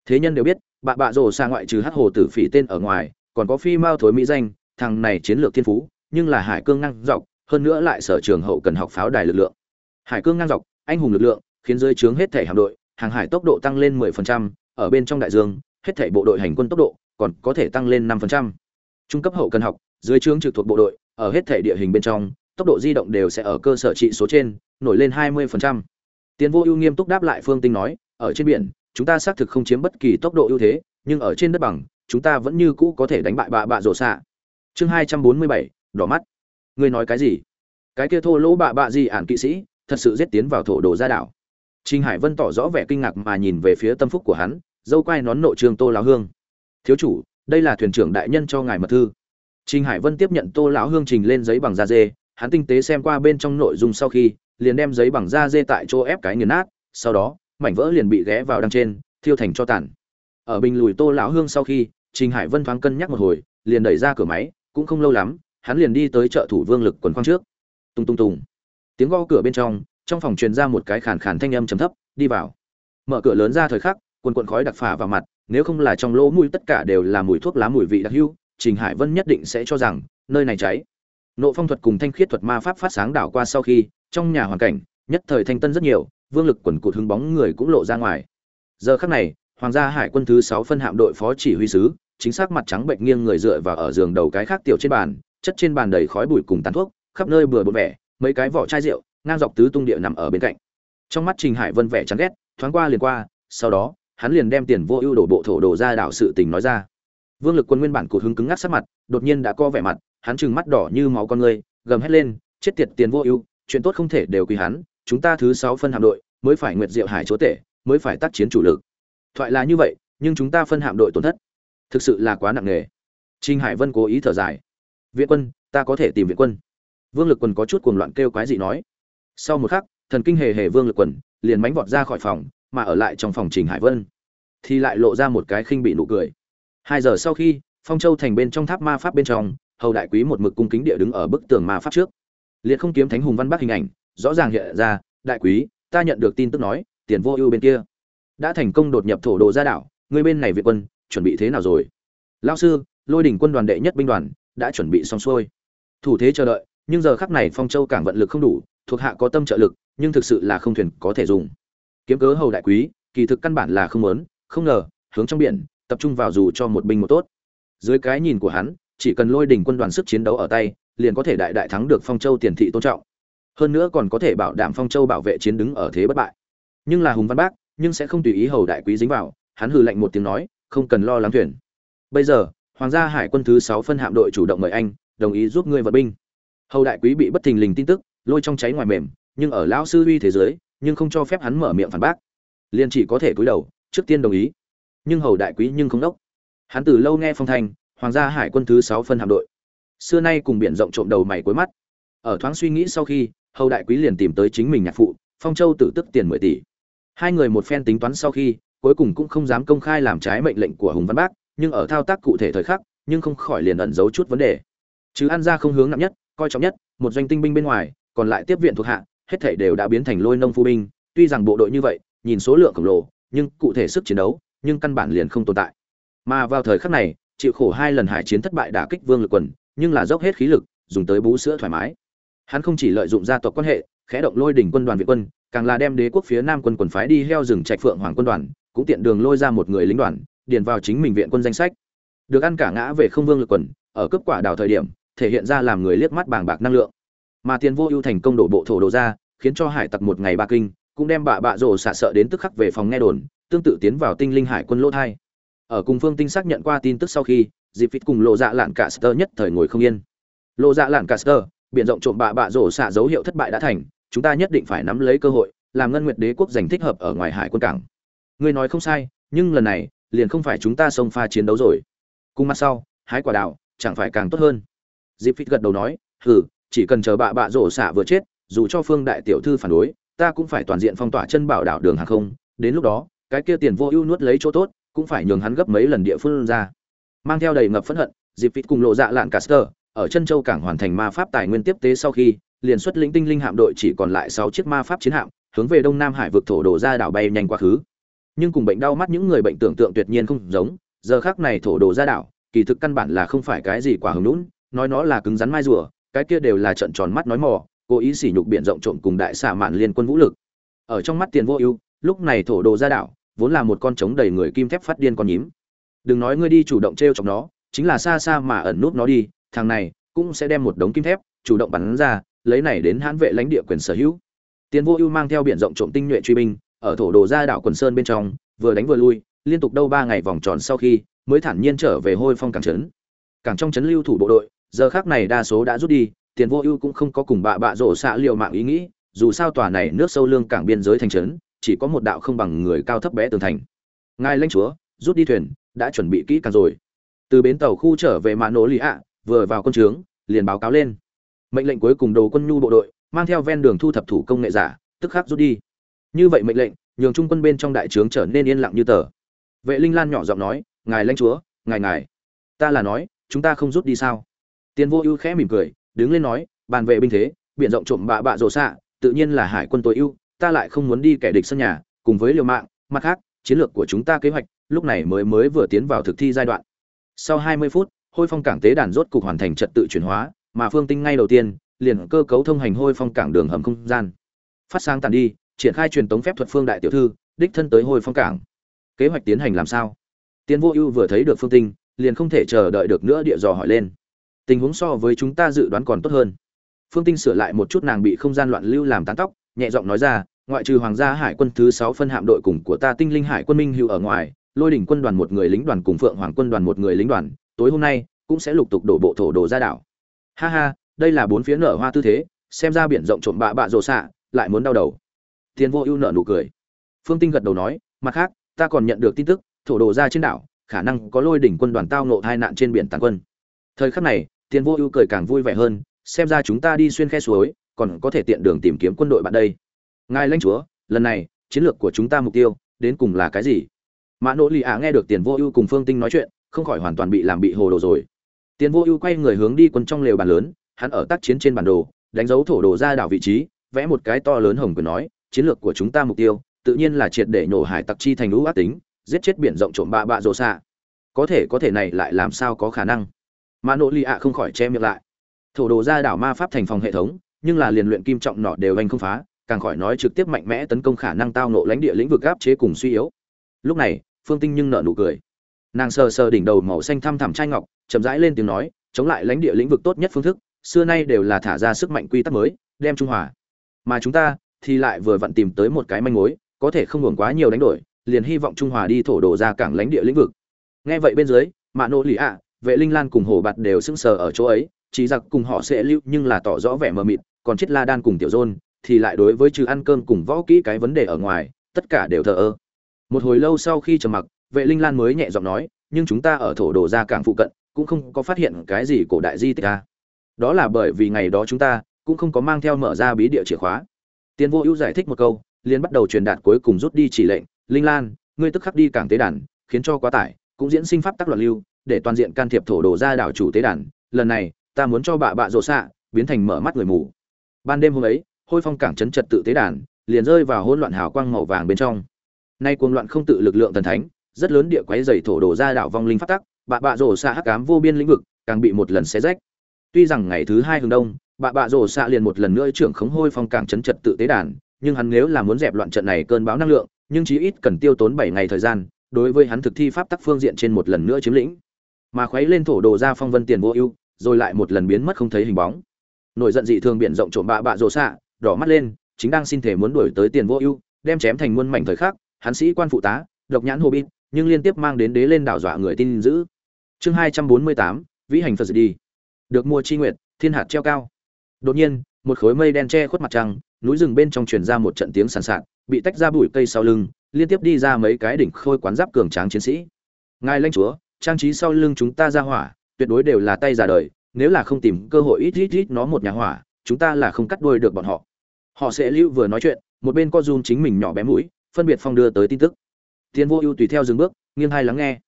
Thế nhân đều biết, bạ bạ rổ xạ ngoại trừ hắc hồ tử phỉ tên ở ngoài, còn có phi mao thối mỹ danh, thằng này chiến lược thiên phú, nhưng là hải cương ngang dọc, hơn nữa lại sở trường hậu cần học pháo đài lực lượng. Hải cương ngang dọc, anh hùng lực lượng, khiến dưới trướng hết thể hạm đội hàng hải tốc độ tăng lên 10%, ở bên trong đại dương hết thảy bộ đội hành quân tốc độ còn có thể tăng lên 5%. trung cấp hậu cần học dưới trướng trực thuộc bộ đội ở hết thảy địa hình bên trong tốc độ di động đều sẽ ở cơ sở trị số trên nổi lên 20%. Tiến Vô Ưu nghiêm túc đáp lại Phương Tinh nói, ở trên biển, chúng ta xác thực không chiếm bất kỳ tốc độ ưu thế, nhưng ở trên đất bằng, chúng ta vẫn như cũ có thể đánh bại bạ bạ rồ xạ. chương hai trăm bốn mươi bảy đỏ mắt ngươi nói cái gì cái kia thô lỗ bạ bạ gì ản kỵ sĩ thật sự giết tiến vào thổ đồ ra đảo Trình Hải Vân tỏ rõ vẻ kinh ngạc mà nhìn về phía tâm phúc của hắn, dâu quai nón nộ trường Tô lão hương. "Thiếu chủ, đây là thuyền trưởng đại nhân cho ngài mật thư." Trình Hải Vân tiếp nhận Tô lão hương trình lên giấy bằng da dê, hắn tinh tế xem qua bên trong nội dung sau khi, liền đem giấy bằng da dê tại chỗ ép cái nghiền nát, sau đó, mảnh vỡ liền bị ghé vào đằng trên, thiêu thành cho tàn. Ở bình lùi Tô lão hương sau khi, Trình Hải Vân thoáng cân nhắc một hồi, liền đẩy ra cửa máy, cũng không lâu lắm, hắn liền đi tới chợ thủ Vương Lực quần khoang trước. Tung tung tung. Tiếng gõ cửa bên trong, trong phòng truyền ra một cái khàn khàn thanh âm trầm thấp, đi vào. Mở cửa lớn ra thời khắc, quần quần khói đặc phả vào mặt, nếu không là trong lỗ mũi tất cả đều là mùi thuốc lá mùi vị đặc hữu, Trình Hải Vân nhất định sẽ cho rằng nơi này cháy. Nộ phong thuật cùng thanh khiết thuật ma pháp phát sáng đảo qua sau khi, trong nhà hoàn cảnh nhất thời thanh tân rất nhiều, vương lực quần cụt hứng bóng người cũng lộ ra ngoài. Giờ khắc này, Hoàng gia Hải quân thứ 6 phân hạm đội phó chỉ huy sứ, chính xác mặt trắng bệnh nghiêng người dựa vào ở giường đầu cái khác tiểu trên bàn, chất trên bàn đầy khói bụi cùng tàn thuốc, khắp nơi bừa bộn vẻ, mấy cái vỏ chai rượu, ngang dọc tứ tung địa nằm ở bên cạnh. Trong mắt Trình Hải Vân vẻ chán ghét, thoáng qua liền qua, sau đó, hắn liền đem tiền vô ưu đổ bộ thổ đồ ra đảo sự tình nói ra. Vương Lực Quân nguyên bản cụt hứng cứng ngắc sát mặt, đột nhiên đã co vẻ mặt, hắn trừng mắt đỏ như máu con người, gầm hét lên, chết tiệt tiền vô ưu, chuyện tốt không thể đều quỳ hắn, chúng ta thứ sáu phân hạm đội, mới phải Nguyệt Diệu Hải chúa tể, mới phải tác chiến chủ lực. Thoại là như vậy, nhưng chúng ta phân hạm đội tổn thất, thực sự là quá nặng nề. Trình Hải Vân cố ý thở dài. Viện quân, ta có thể tìm viện quân. Vương Lực Quân có chút cuồng loạn kêu quái gì nói. Sau một khắc, thần kinh hề hề Vương Lực quần liền mánh vọt ra khỏi phòng, mà ở lại trong phòng Trình Hải Vân thì lại lộ ra một cái khinh bị nụ cười. Hai giờ sau khi, Phong Châu thành bên trong tháp ma pháp bên trong, hầu đại quý một mực cung kính địa đứng ở bức tường ma pháp trước. Liệt không kiếm thánh hùng văn bắc hình ảnh, rõ ràng hiện ra, đại quý, ta nhận được tin tức nói, tiền vô ưu bên kia đã thành công đột nhập thổ đồ gia đảo, người bên này Việt quân chuẩn bị thế nào rồi? Lão sư, Lôi đỉnh quân đoàn đệ nhất binh đoàn đã chuẩn bị xong xuôi. Thủ thế chờ đợi, nhưng giờ khắc này Phong Châu cảng vận lực không đủ, thuộc hạ có tâm trợ lực, nhưng thực sự là không thuyền có thể dùng. Kiếm cớ hầu đại quý, kỳ thực căn bản là không lớn, không ngờ, hướng trong biển, tập trung vào dù cho một binh một tốt. Dưới cái nhìn của hắn, chỉ cần lôi đỉnh quân đoàn sức chiến đấu ở tay, liền có thể đại đại thắng được Phong Châu tiền thị tôn trọng. Hơn nữa còn có thể bảo đảm Phong Châu bảo vệ chiến đứng ở thế bất bại. Nhưng là Hùng Văn Bác, nhưng sẽ không tùy ý hầu đại quý dính vào, hắn hừ lạnh một tiếng nói, không cần lo lắng thuyền. Bây giờ, Hoàng gia Hải quân thứ sáu phân hạm đội chủ động mời anh, đồng ý giúp ngươi vận binh. Hầu đại quý bị bất thình lình tin tức, lôi trong cháy ngoài mềm, nhưng ở lão sư uy thế giới, nhưng không cho phép hắn mở miệng phản bác. Liên chỉ có thể cúi đầu, trước tiên đồng ý. Nhưng hầu đại quý nhưng không đốc. Hắn từ lâu nghe phong thanh, Hoàng gia Hải quân thứ sáu phân hạm đội. Xưa nay cùng biển rộng trộm đầu mày cuối mắt. Ở thoáng suy nghĩ sau khi, hầu đại quý liền tìm tới chính mình nhạc phụ, Phong Châu tử tức tiền 10 tỷ. Hai người một phen tính toán sau khi, cuối cùng cũng không dám công khai làm trái mệnh lệnh của Hùng Văn Bác, nhưng ở thao tác cụ thể thời khắc, nhưng không khỏi liền ẩn giấu chút vấn đề. Chứ ăn ra không hướng nặng nhất, coi trọng nhất, một doanh tinh binh bên ngoài, còn lại tiếp viện thuộc hạ, hết thảy đều đã biến thành lôi nông phu binh, tuy rằng bộ đội như vậy, nhìn số lượng khổng lồ, nhưng cụ thể sức chiến đấu, nhưng căn bản liền không tồn tại. Mà vào thời khắc này, chịu khổ hai lần hải chiến thất bại đả kích Vương Lực Quần, nhưng là dốc hết khí lực, dùng tới bú sữa thoải mái. Hắn không chỉ lợi dụng gia tộc quan hệ, khẽ động lôi đỉnh quân đoàn Việt quân, càng là đem đế quốc phía Nam quân quần phái đi heo rừng trạch phượng hoàng quân đoàn, cũng tiện đường lôi ra một người lính đoàn, điền vào chính mình viện quân danh sách. Được ăn cả ngã về không Vương Lực Quần, ở cấp quả đào thời điểm, thể hiện ra làm người liếc mắt bàng bạc năng lượng. Mà tiền vô ưu thành công đổ bộ thổ đồ ra, khiến cho hải tặc một ngày ba kinh, cũng đem bạ bạ rồ xả sợ đến tức khắc về phòng nghe đồn, tương tự tiến vào tinh linh hải quân lỗ thai. Ở cùng phương tinh xác nhận qua tin tức sau khi, dịp phít cùng lộ dạ lạn cả sơ nhất thời ngồi không yên. Lộ dạ lạn cả sơ, biện rộng trộm bạ bạ rồ xả dấu hiệu thất bại đã thành, chúng ta nhất định phải nắm lấy cơ hội, làm ngân nguyệt đế quốc giành thích hợp ở ngoài hải quân cảng. Ngươi nói không sai, nhưng lần này, liền không phải chúng ta xông pha chiến đấu rồi. Cùng mặt sau, hái quả đào, chẳng phải càng tốt hơn. Dịp phít gật đầu nói, hừ, chỉ cần chờ bạ bạ rổ xạ vừa chết, dù cho phương đại tiểu thư phản đối, ta cũng phải toàn diện phong tỏa chân bảo đảo đường hàng không. Đến lúc đó, cái kia tiền vô ưu nuốt lấy chỗ tốt, cũng phải nhường hắn gấp mấy lần địa phương ra. Mang theo đầy ngập phẫn hận dịp vịt cùng lộ dạ lạn caster, ở chân châu cảng hoàn thành ma pháp tài nguyên tiếp tế sau khi, liền xuất lĩnh tinh linh hạm đội chỉ còn lại sáu chiếc ma pháp chiến hạm, hướng về đông nam hải vực thổ đổ ra đảo bay nhanh quá khứ. Nhưng cùng bệnh đau mắt những người bệnh tưởng tượng tuyệt nhiên không giống, giờ khác này thổ đổ ra đảo, kỳ thực căn bản là không phải cái gì quả hứng lũn nói nó là cứng rắn mai rùa cái kia đều là trận tròn mắt nói mò, cố ý sỉ nhục biển rộng trộm cùng đại xạ mạn liên quân vũ lực. Ở trong mắt tiền vô ưu, lúc này thổ đồ ra đảo, vốn là một con trống đầy người kim thép phát điên con nhím. Đừng nói ngươi đi chủ động t r chọc nó, chính là xa xa mà ẩn nút nó đi, thằng này cũng sẽ đem một đống kim thép chủ động bắn ra, lấy này đến hãn vệ lãnh địa quyền sở hữu. Tiền vô ưu mang theo biển rộng trộm tinh nhuệ truy binh, ở thổ đồ ra đảo quần sơn bên trong, vừa đánh vừa lui, liên tục đâu ba ngày vòng tròn sau khi mới thản nhiên trở về hôi phong cảng trấn. Cảng trong trấn lưu thủ bộ đội giờ khác này đa số đã rút đi, tiền vô ưu cũng không có cùng bạ bạ rổ xạ liều mạng ý nghĩ, dù sao tòa này nước sâu lương cảng biên giới thành trấn, chỉ có một đạo không bằng người cao thấp bé tường thành. Ngài lãnh chúa, rút đi thuyền, đã chuẩn bị kỹ càng rồi. Từ bến tàu khu trở về mạ nổ lì ạ, vừa vào quân trướng, liền báo cáo lên. Mệnh lệnh cuối cùng đầu quân nhu bộ đội, mang theo ven đường thu thập thủ công nghệ giả, tức khắc rút đi. Như vậy mệnh lệnh, nhường trung quân bên trong đại trướng trở nên yên lặng như tờ. Vệ linh lan nhỏ giọng nói, ngài lãnh chúa, ngài ngài, ta là nói, chúng ta không rút đi sao? Tiền vô ưu khẽ mỉm cười, đứng lên nói, bàn về binh thế, biển rộng trộm bạ bạ rồ xạ, tự nhiên là hải quân tối ưu, ta lại không muốn đi kẻ địch sân nhà, cùng với liều mạng, mặt khác, chiến lược của chúng ta kế hoạch, lúc này mới mới vừa tiến vào thực thi giai đoạn. Sau 20 phút, hôi phong cảng tế đàn rốt cục hoàn thành trật tự chuyển hóa, mà phương tinh ngay đầu tiên, liền cơ cấu thông hành hôi phong cảng đường hầm không gian. Phát sáng tàn đi, triển khai truyền tống phép thuật phương đại tiểu thư, đích thân tới hôi phong cảng. Kế hoạch tiến hành làm sao? Tiến vô ưu vừa thấy được phương tinh, liền không thể chờ đợi được nữa địa dò hỏi lên tình huống so với chúng ta dự đoán còn tốt hơn. Phương tinh sửa lại một chút nàng bị không gian loạn lưu làm tán tóc, nhẹ giọng nói ra, ngoại trừ hoàng gia hải quân thứ sáu phân hạm đội cùng của ta tinh linh hải quân minh hữu ở ngoài, lôi đỉnh quân đoàn một người lính đoàn cùng phượng hoàng quân đoàn một người lính đoàn, tối hôm nay cũng sẽ lục tục đổ bộ thổ đồ ra đảo. Ha ha, đây là bốn phía nở hoa tư thế, xem ra biển rộng trộm bạ bạ rồ xạ, lại muốn đau đầu. Tiền vô ưu nợ nụ cười. Phương tinh gật đầu nói, mặt khác, ta còn nhận được tin tức, thổ đồ ra trên đảo, khả năng có lôi đỉnh quân đoàn tao nộ hai nạn trên biển tàn quân thời khắc này tiền vô ưu cười càng vui vẻ hơn, xem ra chúng ta đi xuyên khe suối, còn có thể tiện đường tìm kiếm quân đội bạn đây. Ngài lãnh chúa, lần này, chiến lược của chúng ta mục tiêu, đến cùng là cái gì? Mã nỗ lì ạ nghe được tiền vô ưu cùng phương tinh nói chuyện, không khỏi hoàn toàn bị làm bị hồ đồ rồi. Tiền vô ưu quay người hướng đi quân trong lều bàn lớn, hắn ở tác chiến trên bản đồ, đánh dấu thổ đồ ra đảo vị trí, vẽ một cái to lớn hồng quyền nói, chiến lược của chúng ta mục tiêu, tự nhiên là triệt để nổ hải tặc chi thành lũ ác tính, giết chết biển rộng trộm bạ bạ rồ xạ. Có thể có thể này lại làm sao có khả năng? Mã nỗ lì ạ không khỏi che miệng lại. Thổ đồ ra đảo ma pháp thành phòng hệ thống, nhưng là liền luyện kim trọng nọ đều anh không phá, càng khỏi nói trực tiếp mạnh mẽ tấn công khả năng tao nộ lãnh địa lĩnh vực áp chế cùng suy yếu. Lúc này, phương tinh nhưng nợ nụ cười. Nàng sờ sờ đỉnh đầu màu xanh thăm thẳm trai ngọc, chậm rãi lên tiếng nói, chống lại lãnh địa lĩnh vực tốt nhất phương thức, xưa nay đều là thả ra sức mạnh quy tắc mới, đem trung hòa. Mà chúng ta thì lại vừa vặn tìm tới một cái manh mối, có thể không hưởng quá nhiều đánh đổi, liền hy vọng trung hòa đi thổ đồ ra cảng lãnh địa lĩnh vực. Nghe vậy bên dưới mạ nỗ lì ạ vệ linh lan cùng hồ bạt đều sững sờ ở chỗ ấy, chỉ giặc cùng họ sẽ lưu nhưng là tỏ rõ vẻ mờ mịt, còn chết la đan cùng tiểu dôn, thì lại đối với trừ ăn cơm cùng võ kỹ cái vấn đề ở ngoài, tất cả đều thờ ơ. Một hồi lâu sau khi trầm mặc, vệ linh lan mới nhẹ giọng nói, nhưng chúng ta ở thổ đồ ra cảng phụ cận, cũng không có phát hiện cái gì cổ đại di tích ta đó là bởi vì ngày đó chúng ta, cũng không có mang theo mở ra bí địa chìa khóa. Tiên vô ưu giải thích một câu, liền bắt đầu truyền đạt cuối cùng rút đi chỉ lệnh, linh lan, ngươi tức khắc đi cảng tế đàn, khiến cho quá tải, cũng diễn sinh pháp tắc loạn lưu để toàn diện can thiệp thổ đồ ra đảo chủ tế đàn, lần này, ta muốn cho bạ bạ rộ xạ biến thành mở mắt người mù. Ban đêm hôm ấy, hôi phong cảng trấn trật tự tế đàn, liền rơi vào hỗn loạn hào quang màu vàng bên trong. Nay cuồng loạn không tự lực lượng thần thánh, rất lớn địa quái dày thổ đồ ra đảo vong linh phát tắc bạ bạ rổ xạ hắc cám vô biên lĩnh vực, càng bị một lần xé rách. Tuy rằng ngày thứ hai hướng đông bạ bạ rổ xạ liền một lần nữa trưởng khống hôi phong cảng trấn trật tự tế đàn, nhưng hắn nếu là muốn dẹp loạn trận này cơn bão năng lượng, nhưng chí ít cần tiêu tốn bảy ngày thời gian, đối với hắn thực thi pháp tắc phương diện trên một lần nữa chiếm lĩnh mà khuấy lên thổ đồ ra phong vân tiền vô ưu rồi lại một lần biến mất không thấy hình bóng. Nổi giận dị thường biển rộng trộm bạ bạ rồ xạ đỏ mắt lên chính đang xin thể muốn đuổi tới tiền vô ưu đem chém thành muôn mảnh thời khắc hắn sĩ quan phụ tá độc nhãn hồ bin, nhưng liên tiếp mang đến đế lên đảo dọa người tin giữ chương hai trăm bốn mươi tám vĩ hành phật đi. Được mua chi nguyệt thiên hạt treo cao. Đột nhiên một khối mây đen che khuất mặt trăng núi rừng bên trong truyền ra một trận tiếng sàn sạt bị tách ra bụi cây sau lưng liên tiếp đi ra mấy cái đỉnh khôi quán giáp cường tráng chiến sĩ. Ngài lãnh chúa trang trí sau lưng chúng ta ra hỏa, tuyệt đối đều là tay già đời, nếu là không tìm cơ hội ít ít ít nó một nhà hỏa, chúng ta là không cắt đuôi được bọn họ. Họ sẽ lưu vừa nói chuyện, một bên co run chính mình nhỏ bé mũi, phân biệt phong đưa tới tin tức. Tiến vô ưu tùy theo dừng bước, nghiêng hai lắng nghe.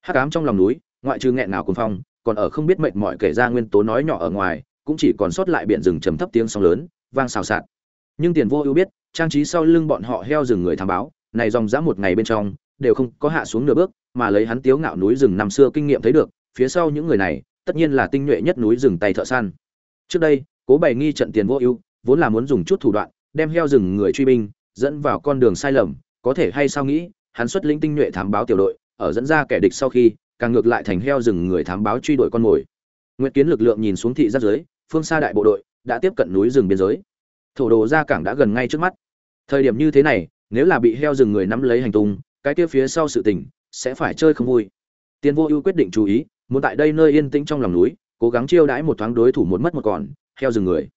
Hắc ám trong lòng núi, ngoại trừ nghẹn nào cùng phong, còn ở không biết mệnh mọi kể ra nguyên tố nói nhỏ ở ngoài, cũng chỉ còn sót lại biển rừng trầm thấp tiếng sóng lớn, vang xào xạc. Nhưng tiền vô ưu biết, trang trí sau lưng bọn họ heo rừng người thám báo, này dòng dã một ngày bên trong, đều không có hạ xuống nửa bước mà lấy hắn tiếu ngạo núi rừng năm xưa kinh nghiệm thấy được, phía sau những người này, tất nhiên là tinh nhuệ nhất núi rừng tay thợ săn. Trước đây, cố bày nghi trận tiền vô ưu, vốn là muốn dùng chút thủ đoạn, đem heo rừng người truy binh, dẫn vào con đường sai lầm, có thể hay sao nghĩ, hắn xuất lĩnh tinh nhuệ thám báo tiểu đội, ở dẫn ra kẻ địch sau khi, càng ngược lại thành heo rừng người thám báo truy đuổi con mồi. Nguyệt kiến lực lượng nhìn xuống thị giáp dưới phương xa đại bộ đội, đã tiếp cận núi rừng biên giới. Thổ đồ ra cảng đã gần ngay trước mắt. Thời điểm như thế này, nếu là bị heo rừng người nắm lấy hành tung, cái kia phía sau sự tình sẽ phải chơi không vui. Tiền vô ưu quyết định chú ý, muốn tại đây nơi yên tĩnh trong lòng núi, cố gắng chiêu đãi một thoáng đối thủ một mất một còn theo rừng người.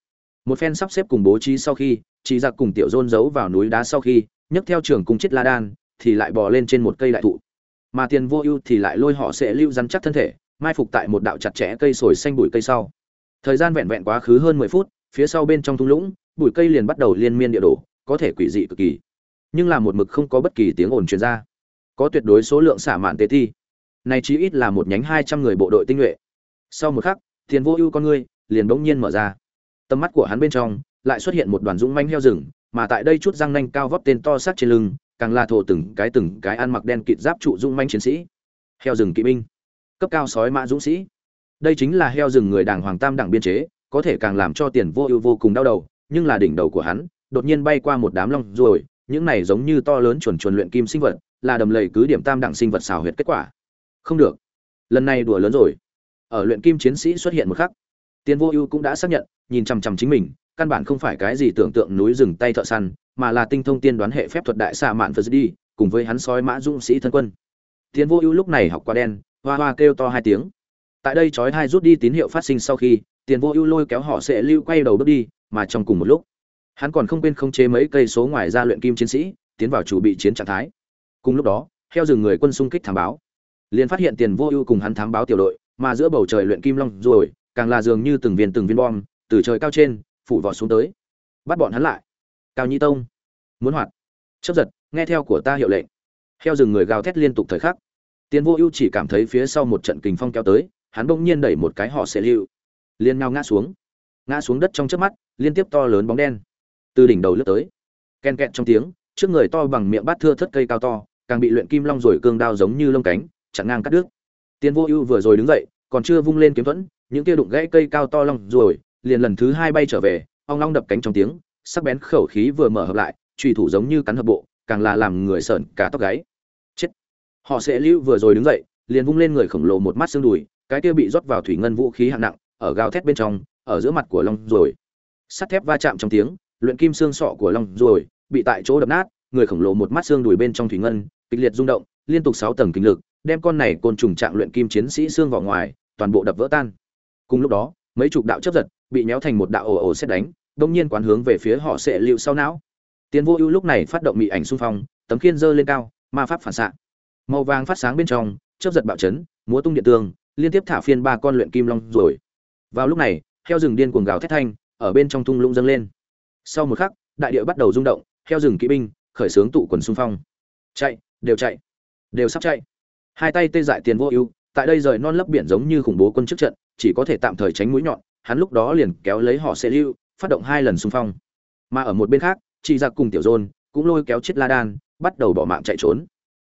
Một phen sắp xếp cùng bố trí sau khi chị giặc cùng tiểu dôn giấu vào núi đá sau khi, nhấc theo trường cung chết la đan, thì lại bò lên trên một cây đại thụ. Mà tiền vô ưu thì lại lôi họ sẽ lưu rắn chắc thân thể, mai phục tại một đạo chặt chẽ cây sồi xanh bụi cây sau. Thời gian vẹn vẹn quá khứ hơn mười phút, phía sau bên trong thung lũng, bụi cây liền bắt đầu liên miên địa đổ, có thể quỷ dị cực kỳ. Nhưng là một mực không có bất kỳ tiếng ồn truyền ra có tuyệt đối số lượng xả mạn tế thi. Này chí ít là một nhánh hai trăm người bộ đội tinh nhuệ. Sau một khắc tiền vô ưu con ngươi liền bỗng nhiên mở ra. Tầm mắt của hắn bên trong lại xuất hiện một đoàn dũng manh heo rừng, mà tại đây chút răng nanh cao vóc tên to sát trên lưng, càng là thổ từng cái từng cái ăn mặc đen kịt giáp trụ dũng manh chiến sĩ. Heo rừng kỵ binh, cấp cao sói mã dũng sĩ. Đây chính là heo rừng người đảng hoàng tam đảng biên chế, có thể càng làm cho tiền vô ưu vô cùng đau đầu, nhưng là đỉnh đầu của hắn đột nhiên bay qua một đám long rồi những này giống như to lớn chuẩn chuẩn luyện kim sinh vật, là đầm lầy cứ điểm tam đẳng sinh vật xào huyệt kết quả. Không được. Lần này đùa lớn rồi. Ở luyện kim chiến sĩ xuất hiện một khắc, tiên vô ưu cũng đã xác nhận, nhìn chằm chằm chính mình, căn bản không phải cái gì tưởng tượng núi rừng tay thợ săn, mà là tinh thông tiên đoán hệ phép thuật đại xạ mạn phật đi cùng với hắn sói mã dũng sĩ thân quân. Tiên vô ưu lúc này học qua đen, hoa hoa kêu to hai tiếng. Tại đây chói hai rút đi tín hiệu phát sinh sau khi tiền vô ưu lôi kéo họ sẽ lưu quay đầu bước đi, mà trong cùng một lúc hắn còn không quên không chế mấy cây số ngoài ra luyện kim chiến sĩ, tiến vào chủ bị chiến trạng thái. Cùng lúc đó theo rừng người quân xung kích thám báo. Liền phát hiện tiền vô ưu cùng hắn thám báo tiểu đội, mà giữa bầu trời luyện kim long rồi, càng là dường như từng viên từng viên bom, từ trời cao trên, phủ vọt xuống tới. Bắt bọn hắn lại. Cao nhi tông. Muốn hoạt. Chấp giật, nghe theo của ta hiệu lệnh. Theo rừng người gào thét liên tục thời khắc. Tiền vô ưu chỉ cảm thấy phía sau một trận kình phong kéo tới, hắn bỗng nhiên đẩy một cái họ sẽ lưu. Liền ngao ngã xuống. Ngã xuống đất trong chớp mắt, liên tiếp to lớn bóng đen từ đỉnh đầu lướt tới. Ken kẹt trong tiếng, trước người to bằng miệng bát thưa thất cây cao to, càng bị luyện kim long rồi cương đao giống như lông cánh, chặn ngang cắt đứt. Tiên vô ưu vừa rồi đứng dậy, còn chưa vung lên kiếm thuẫn, những kia đụng gãy cây cao to long rồi, liền lần thứ hai bay trở về, ong long đập cánh trong tiếng, sắc bén khẩu khí vừa mở hợp lại, trùy thủ giống như cắn hợp bộ, càng là làm người sợn cả tóc gáy. Chết! Họ sẽ lưu vừa rồi đứng dậy, liền vung lên người khổng lồ một mắt xương đùi, cái kia bị rót vào thủy ngân vũ khí hạng nặng, ở gào thét bên trong, ở giữa mặt của long rồi. Sắt thép va chạm trong tiếng luyện kim xương sọ của long rồi, bị tại chỗ đập nát, người khổng lồ một mắt xương đùi bên trong thủy ngân, kịch liệt rung động, liên tục sáu tầng kinh lực, đem con này côn trùng trạng luyện kim chiến sĩ xương vào ngoài, toàn bộ đập vỡ tan. Cùng lúc đó, mấy chục đạo chấp giật bị méo thành một đạo ồ ồ xét đánh, đông nhiên quán hướng về phía họ sẽ liệu sau não. Tiến vô ưu lúc này phát động mị ảnh xung phong, tấm khiên dơ lên cao, ma pháp phản xạ. Màu vàng phát sáng bên trong, chớp giật bạo chấn, múa tung điện tương liên tiếp thả phiên ba con luyện kim long rồi. Vào lúc này, heo rừng điên cuồng gào thét thanh, ở bên trong thung lũng dâng lên sau một khắc, đại địa bắt đầu rung động theo rừng kỵ binh, khởi xướng tụ quần xung phong. Chạy, đều chạy, đều sắp chạy. Hai tay tê dại tiền vô ưu, tại đây rời non lấp biển giống như khủng bố quân trước trận, chỉ có thể tạm thời tránh mũi nhọn, hắn lúc đó liền kéo lấy họ xe lưu, phát động hai lần xung phong. Mà ở một bên khác chị giặc cùng tiểu dôn cũng lôi kéo chiếc la đan, bắt đầu bỏ mạng chạy trốn.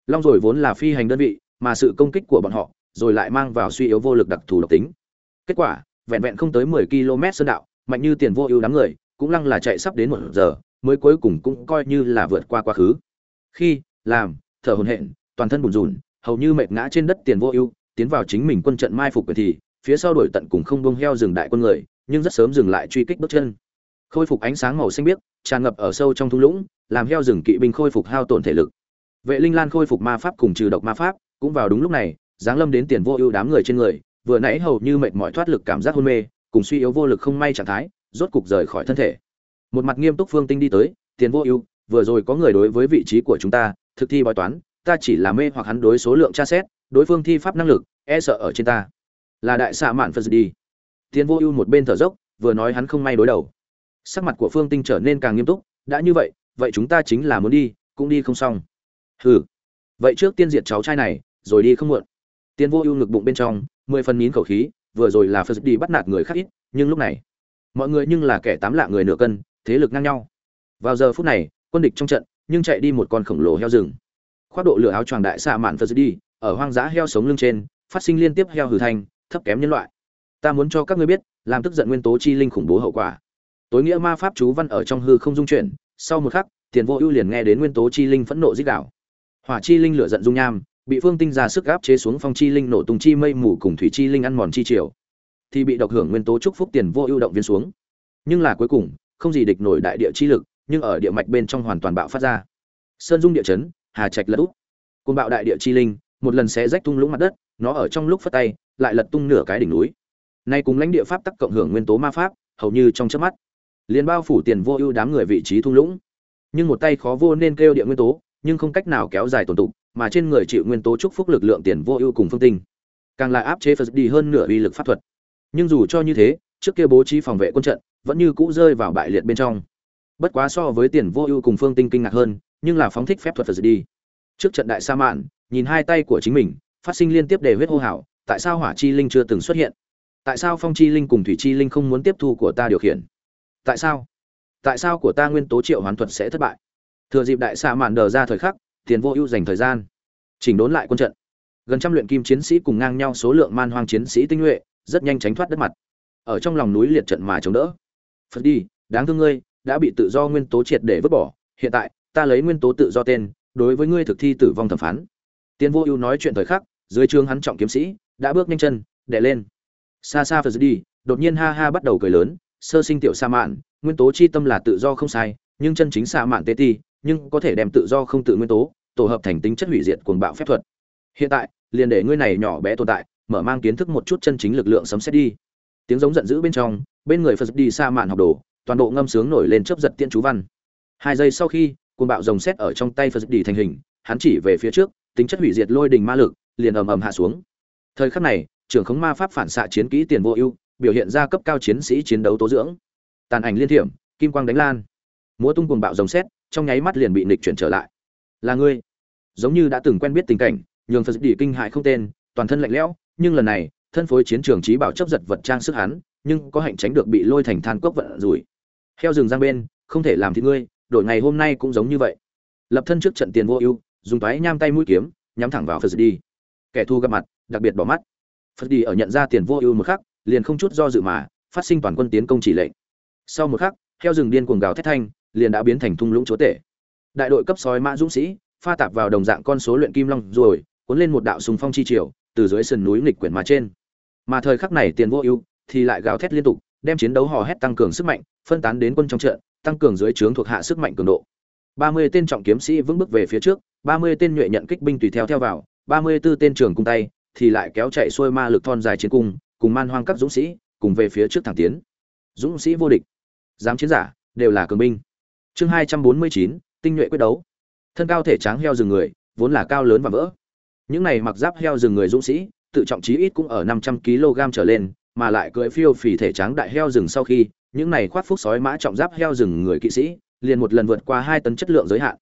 Long rồi vốn là phi hành đơn vị, mà sự công kích của bọn họ, rồi lại mang vào suy yếu vô lực đặc thù độc tính. Kết quả, vẹn vẹn không tới 10 km sơn đạo, mạnh như tiền vô ưu đám người cũng lăng là chạy sắp đến một giờ, mới cuối cùng cũng coi như là vượt qua quá khứ. Khi, làm, thở hổn hển, toàn thân bùn rùn, hầu như mệt ngã trên đất tiền vô ưu, tiến vào chính mình quân trận mai phục thì, phía sau đuổi tận cùng không bông heo dừng đại quân người, nhưng rất sớm dừng lại truy kích bước chân. Khôi phục ánh sáng màu xanh biếc, tràn ngập ở sâu trong thung lũng, làm heo rừng kỵ binh khôi phục hao tổn thể lực. Vệ linh lan khôi phục ma pháp cùng trừ độc ma pháp, cũng vào đúng lúc này, giáng lâm đến tiền vô ưu đám người trên người, vừa nãy hầu như mệt mỏi thoát lực cảm giác hôn mê, cùng suy yếu vô lực không may trạng thái rốt cục rời khỏi thân thể. Một mặt nghiêm túc phương tinh đi tới, tiền vô ưu, vừa rồi có người đối với vị trí của chúng ta, thực thi bói toán, ta chỉ là mê hoặc hắn đối số lượng tra xét, đối phương thi pháp năng lực e sợ ở trên ta. Là đại xạ mạn phật đi tiền vô ưu một bên thở dốc, vừa nói hắn không may đối đầu. Sắc mặt của phương tinh trở nên càng nghiêm túc, đã như vậy vậy chúng ta chính là muốn đi, cũng đi không xong. Hừ, vậy trước tiên diệt cháu trai này, rồi đi không muộn. Tiền vô ưu ngực bụng bên trong, mười phần nín khẩu khí, vừa rồi là phật đi bắt nạt người khác ít, nhưng lúc này mọi người nhưng là kẻ tám lạ người nửa cân, thế lực ngang nhau. Vào giờ phút này, quân địch trong trận, nhưng chạy đi một con khổng lồ heo rừng. Khoác độ lửa áo choàng đại xạ mạn phật đi, ở hoang dã heo sống lưng trên, phát sinh liên tiếp heo hử thành thấp kém nhân loại. Ta muốn cho các ngươi biết, làm tức giận nguyên tố chi linh khủng bố hậu quả. Tối nghĩa ma pháp chú văn ở trong hư không dung chuyển, sau một khắc, tiền vô ưu liền nghe đến nguyên tố chi linh phẫn nộ dích đảo hỏa chi linh lửa giận dung nham, bị phương tinh ra sức gáp chế xuống phong chi linh nổ tung chi mây mù cùng thủy chi linh ăn mòn chi triều thì bị độc hưởng nguyên tố chúc phúc tiền vô ưu động viên xuống. Nhưng là cuối cùng, không gì địch nổi đại địa chi lực, nhưng ở địa mạch bên trong hoàn toàn bạo phát ra. Sơn dung địa chấn, hà trạch lật úp. Côn bạo đại địa chi linh, một lần sẽ rách tung lũng mặt đất, nó ở trong lúc phất tay, lại lật tung nửa cái đỉnh núi. Nay cùng lãnh địa pháp tắc cộng hưởng nguyên tố ma pháp, hầu như trong chớp mắt, liền bao phủ tiền vô ưu đám người vị trí thung lũng. Nhưng một tay khó vô nên kêu địa nguyên tố, nhưng không cách nào kéo dài tồn tụ, mà trên người chịu nguyên tố chúc phúc lực lượng tiền vô ưu cùng phương tinh. Càng lại áp chế phật đi hơn nửa uy lực pháp thuật nhưng dù cho như thế, trước kia bố trí phòng vệ quân trận vẫn như cũ rơi vào bại liệt bên trong. Bất quá so với tiền vô ưu cùng phương tinh kinh ngạc hơn, nhưng là phóng thích phép thuật phật đi. Trước trận đại sa mạn, nhìn hai tay của chính mình, phát sinh liên tiếp đề huyết hô hào, tại sao hỏa chi linh chưa từng xuất hiện? Tại sao phong chi linh cùng thủy chi linh không muốn tiếp thu của ta điều khiển? Tại sao? Tại sao của ta nguyên tố triệu hoán thuật sẽ thất bại? Thừa dịp đại sa mạn đờ ra thời khắc, tiền vô ưu dành thời gian, chỉnh đốn lại quân trận. Gần trăm luyện kim chiến sĩ cùng ngang nhau số lượng man hoang chiến sĩ tinh nhuệ rất nhanh tránh thoát đất mặt. Ở trong lòng núi liệt trận mà chống đỡ. Phật đi, đáng thương ngươi, đã bị tự do nguyên tố triệt để vứt bỏ, hiện tại, ta lấy nguyên tố tự do tên, đối với ngươi thực thi tử vong thẩm phán. Tiên vô ưu nói chuyện thời khắc, dưới trường hắn trọng kiếm sĩ, đã bước nhanh chân, đè lên. Xa xa phật đi, đột nhiên ha ha bắt đầu cười lớn, sơ sinh tiểu sa mạn, nguyên tố chi tâm là tự do không sai, nhưng chân chính sa mạn tê ti, nhưng có thể đem tự do không tự nguyên tố, tổ hợp thành tính chất hủy diệt cuồng bạo phép thuật. Hiện tại, liền để ngươi này nhỏ bé tồn tại mở mang kiến thức một chút chân chính lực lượng sấm xét đi. Tiếng giống giận dữ bên trong, bên người phật đi xa mạn học đồ, toàn bộ ngâm sướng nổi lên chớp giật tiên chú văn. Hai giây sau khi, cuồng bạo rồng xét ở trong tay phật đi thành hình, hắn chỉ về phía trước, tính chất hủy diệt lôi đình ma lực, liền ầm ầm hạ xuống. Thời khắc này, trưởng khống ma pháp phản xạ chiến kỹ tiền vô ưu, biểu hiện ra cấp cao chiến sĩ chiến đấu tố dưỡng. Tàn ảnh liên thiểm, kim quang đánh lan. Múa tung cuồng bạo rồng xét trong nháy mắt liền bị nịch chuyển trở lại. Là ngươi. Giống như đã từng quen biết tình cảnh, nhường phật đi kinh hại không tên, toàn thân lạnh lẽo nhưng lần này, thân phối chiến trường trí bảo chấp giật vật trang sức hắn, nhưng có hạnh tránh được bị lôi thành than cốc vận rủi. Heo rừng giang bên, không thể làm thì ngươi, đổi ngày hôm nay cũng giống như vậy. Lập thân trước trận tiền vô ưu, dùng toái nham tay mũi kiếm, nhắm thẳng vào phật đi kẻ thù gặp mặt, đặc biệt bỏ mắt. Phật đi ở nhận ra tiền vô ưu một khắc, liền không chút do dự mà, phát sinh toàn quân tiến công chỉ lệnh. Sau một khắc, heo rừng điên cuồng gào thét thanh, liền đã biến thành thung lũng chúa tể. Đại đội cấp sói mã dũng sĩ, pha tạp vào đồng dạng con số luyện kim long rồi, cuốn lên một đạo sùng phong chi triều từ dưới sườn núi nghịch quyển mà trên. Mà thời khắc này tiền vô ưu, thì lại gào thét liên tục, đem chiến đấu hò hét tăng cường sức mạnh, phân tán đến quân trong trận, tăng cường dưới trướng thuộc hạ sức mạnh cường độ. Ba mươi tên trọng kiếm sĩ vững bước về phía trước, ba mươi tên nhuệ nhận kích binh tùy theo theo vào, ba mươi 34 tên trường cung tay, thì lại kéo chạy xuôi ma lực thon dài chiến cung, cùng man hoang các dũng sĩ, cùng về phía trước thẳng tiến. Dũng sĩ vô địch. Dám chiến giả, đều là cường binh. Chương hai trăm bốn mươi chín, tinh nhuệ quyết đấu. Thân cao thể tráng heo rừng người, vốn là cao lớn và vỡ những này mặc giáp heo rừng người dũng sĩ, tự trọng chí ít cũng ở năm trăm kg trở lên, mà lại cưỡi phiêu phì thể tráng đại heo rừng sau khi, những này khoát phúc sói mã trọng giáp heo rừng người kỵ sĩ, liền một lần vượt qua hai tấn chất lượng giới hạn.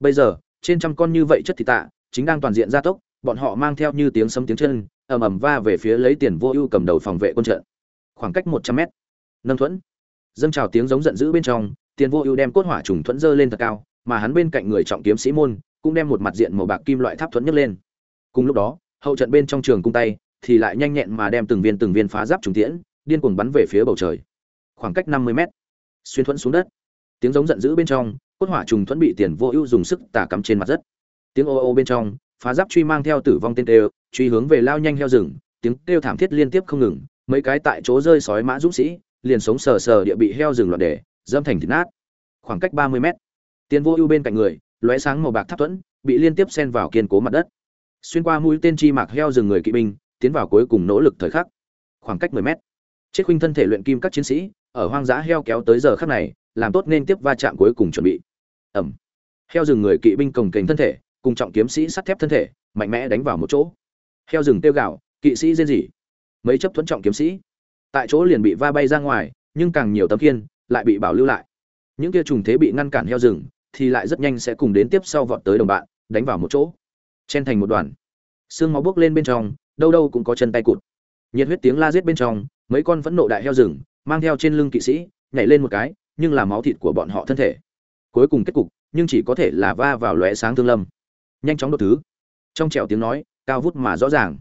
Bây giờ, trên trăm con như vậy chất thịt tạ, chính đang toàn diện gia tốc, bọn họ mang theo như tiếng sấm tiếng chân, ầm ầm va về phía lấy tiền vô ưu cầm đầu phòng vệ quân trận. Khoảng cách một trăm mét. Nâng thuẫn. Dâng trào tiếng giống giận dữ bên trong, tiền vô ưu đem cốt hỏa trùng thuẫn dơ lên thật cao, mà hắn bên cạnh người trọng kiếm sĩ môn, cũng đem một mặt diện màu bạc kim loại tháp thuẫn nhấc lên cùng lúc đó, hậu trận bên trong trường cung tay thì lại nhanh nhẹn mà đem từng viên từng viên phá giáp trùng tiễn, điên cuồng bắn về phía bầu trời. Khoảng cách năm mươi mét, xuyên thuẫn xuống đất. Tiếng giống giận dữ bên trong, cốt hỏa trùng thuẫn bị tiền vô ưu dùng sức tà cắm trên mặt đất. Tiếng ô ô bên trong, phá giáp truy mang theo tử vong tên tê truy hướng về lao nhanh heo rừng, tiếng kêu thảm thiết liên tiếp không ngừng, mấy cái tại chỗ rơi sói mã dũng sĩ, liền sống sờ sờ địa bị heo rừng loạn để dâm thành thịt nát. Khoảng cách ba mươi mét, tiền vô ưu bên cạnh người, lóe sáng màu bạc tháp thuẫn, bị liên tiếp xen vào kiên cố mặt đất xuyên qua mũi tên chi mạc heo rừng người kỵ binh, tiến vào cuối cùng nỗ lực thời khắc. Khoảng cách 10 mét. Chết khuynh thân thể luyện kim các chiến sĩ, ở hoang dã heo kéo tới giờ khắc này, làm tốt nên tiếp va chạm cuối cùng chuẩn bị. Ẩm. Heo rừng người kỵ binh cồng kềnh thân thể, cùng trọng kiếm sĩ sắt thép thân thể, mạnh mẽ đánh vào một chỗ. Heo rừng tiêu gạo kỵ sĩ rên rỉ. Mấy chấp thuẫn trọng kiếm sĩ. Tại chỗ liền bị va bay ra ngoài, nhưng càng nhiều tấm kiên lại bị bảo lưu lại. Những kia trùng thế bị ngăn cản heo rừng thì lại rất nhanh sẽ cùng đến tiếp sau vọt tới đồng bạn, đánh vào một chỗ chen thành một đoàn. Xương máu bước lên bên trong, đâu đâu cũng có chân tay cụt. Nhiệt huyết tiếng la giết bên trong, mấy con vẫn nộ đại heo rừng, mang theo trên lưng kỵ sĩ, nhảy lên một cái, nhưng là máu thịt của bọn họ thân thể. Cuối cùng kết cục, nhưng chỉ có thể là va vào lóe sáng thương lâm. Nhanh chóng đột thứ. Trong trẻo tiếng nói, cao vút mà rõ ràng.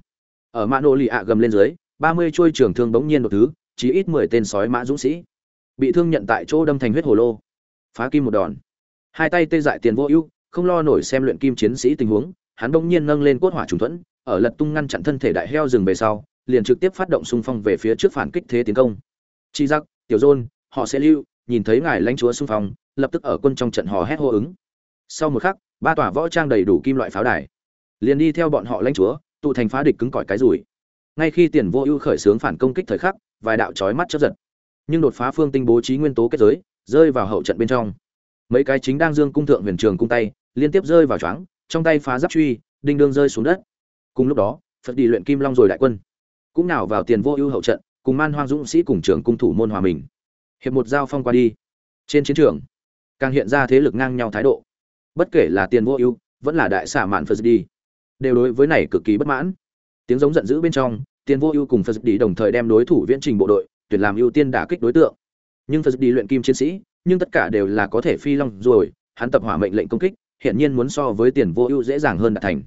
Ở mã nô lì ạ gầm lên dưới, ba mươi chuôi trường thương bỗng nhiên đột thứ chỉ ít mười tên sói mã dũng sĩ. Bị thương nhận tại chỗ đâm thành huyết hồ lô. Phá kim một đòn. Hai tay tê dại tiền vô ưu, không lo nổi xem luyện kim chiến sĩ tình huống hắn bỗng nhiên nâng lên cốt hỏa trùng thuẫn, ở lật tung ngăn chặn thân thể đại heo rừng về sau, liền trực tiếp phát động xung phong về phía trước phản kích thế tiến công. Chi Giác, Tiểu Dôn, họ sẽ lưu, nhìn thấy ngài lãnh chúa xung phong, lập tức ở quân trong trận hò hét hô ứng. Sau một khắc, ba tòa võ trang đầy đủ kim loại pháo đài, liền đi theo bọn họ lãnh chúa, tụ thành phá địch cứng cỏi cái rủi. ngay khi tiền vô ưu khởi xướng phản công kích thời khắc vài đạo chói mắt chớp giật nhưng đột phá phương tinh bố trí nguyên tố kết giới rơi vào hậu trận bên trong mấy cái chính đang dương cung thượng huyền trường cung tay, liên tiếp rơi vào choáng, trong tay phá giáp truy, đinh đương rơi xuống đất. Cùng lúc đó, phật đi luyện kim long rồi đại quân. Cũng nào vào tiền vô ưu hậu trận, cùng man hoang dũng sĩ cùng trường cung thủ môn hòa mình. Hiệp một giao phong qua đi. Trên chiến trường, càng hiện ra thế lực ngang nhau thái độ. Bất kể là tiền vô ưu, vẫn là đại xả mạn phật đi, đều đối với này cực kỳ bất mãn. Tiếng giống giận dữ bên trong, tiền vô ưu cùng phật đi đồng thời đem đối thủ viễn trình bộ đội, tuyển làm ưu tiên đả kích đối tượng. Nhưng phật đi luyện kim chiến sĩ nhưng tất cả đều là có thể phi long rồi, hắn tập hỏa mệnh lệnh công kích hiện nhiên muốn so với tiền vô ưu dễ dàng hơn đạt thành.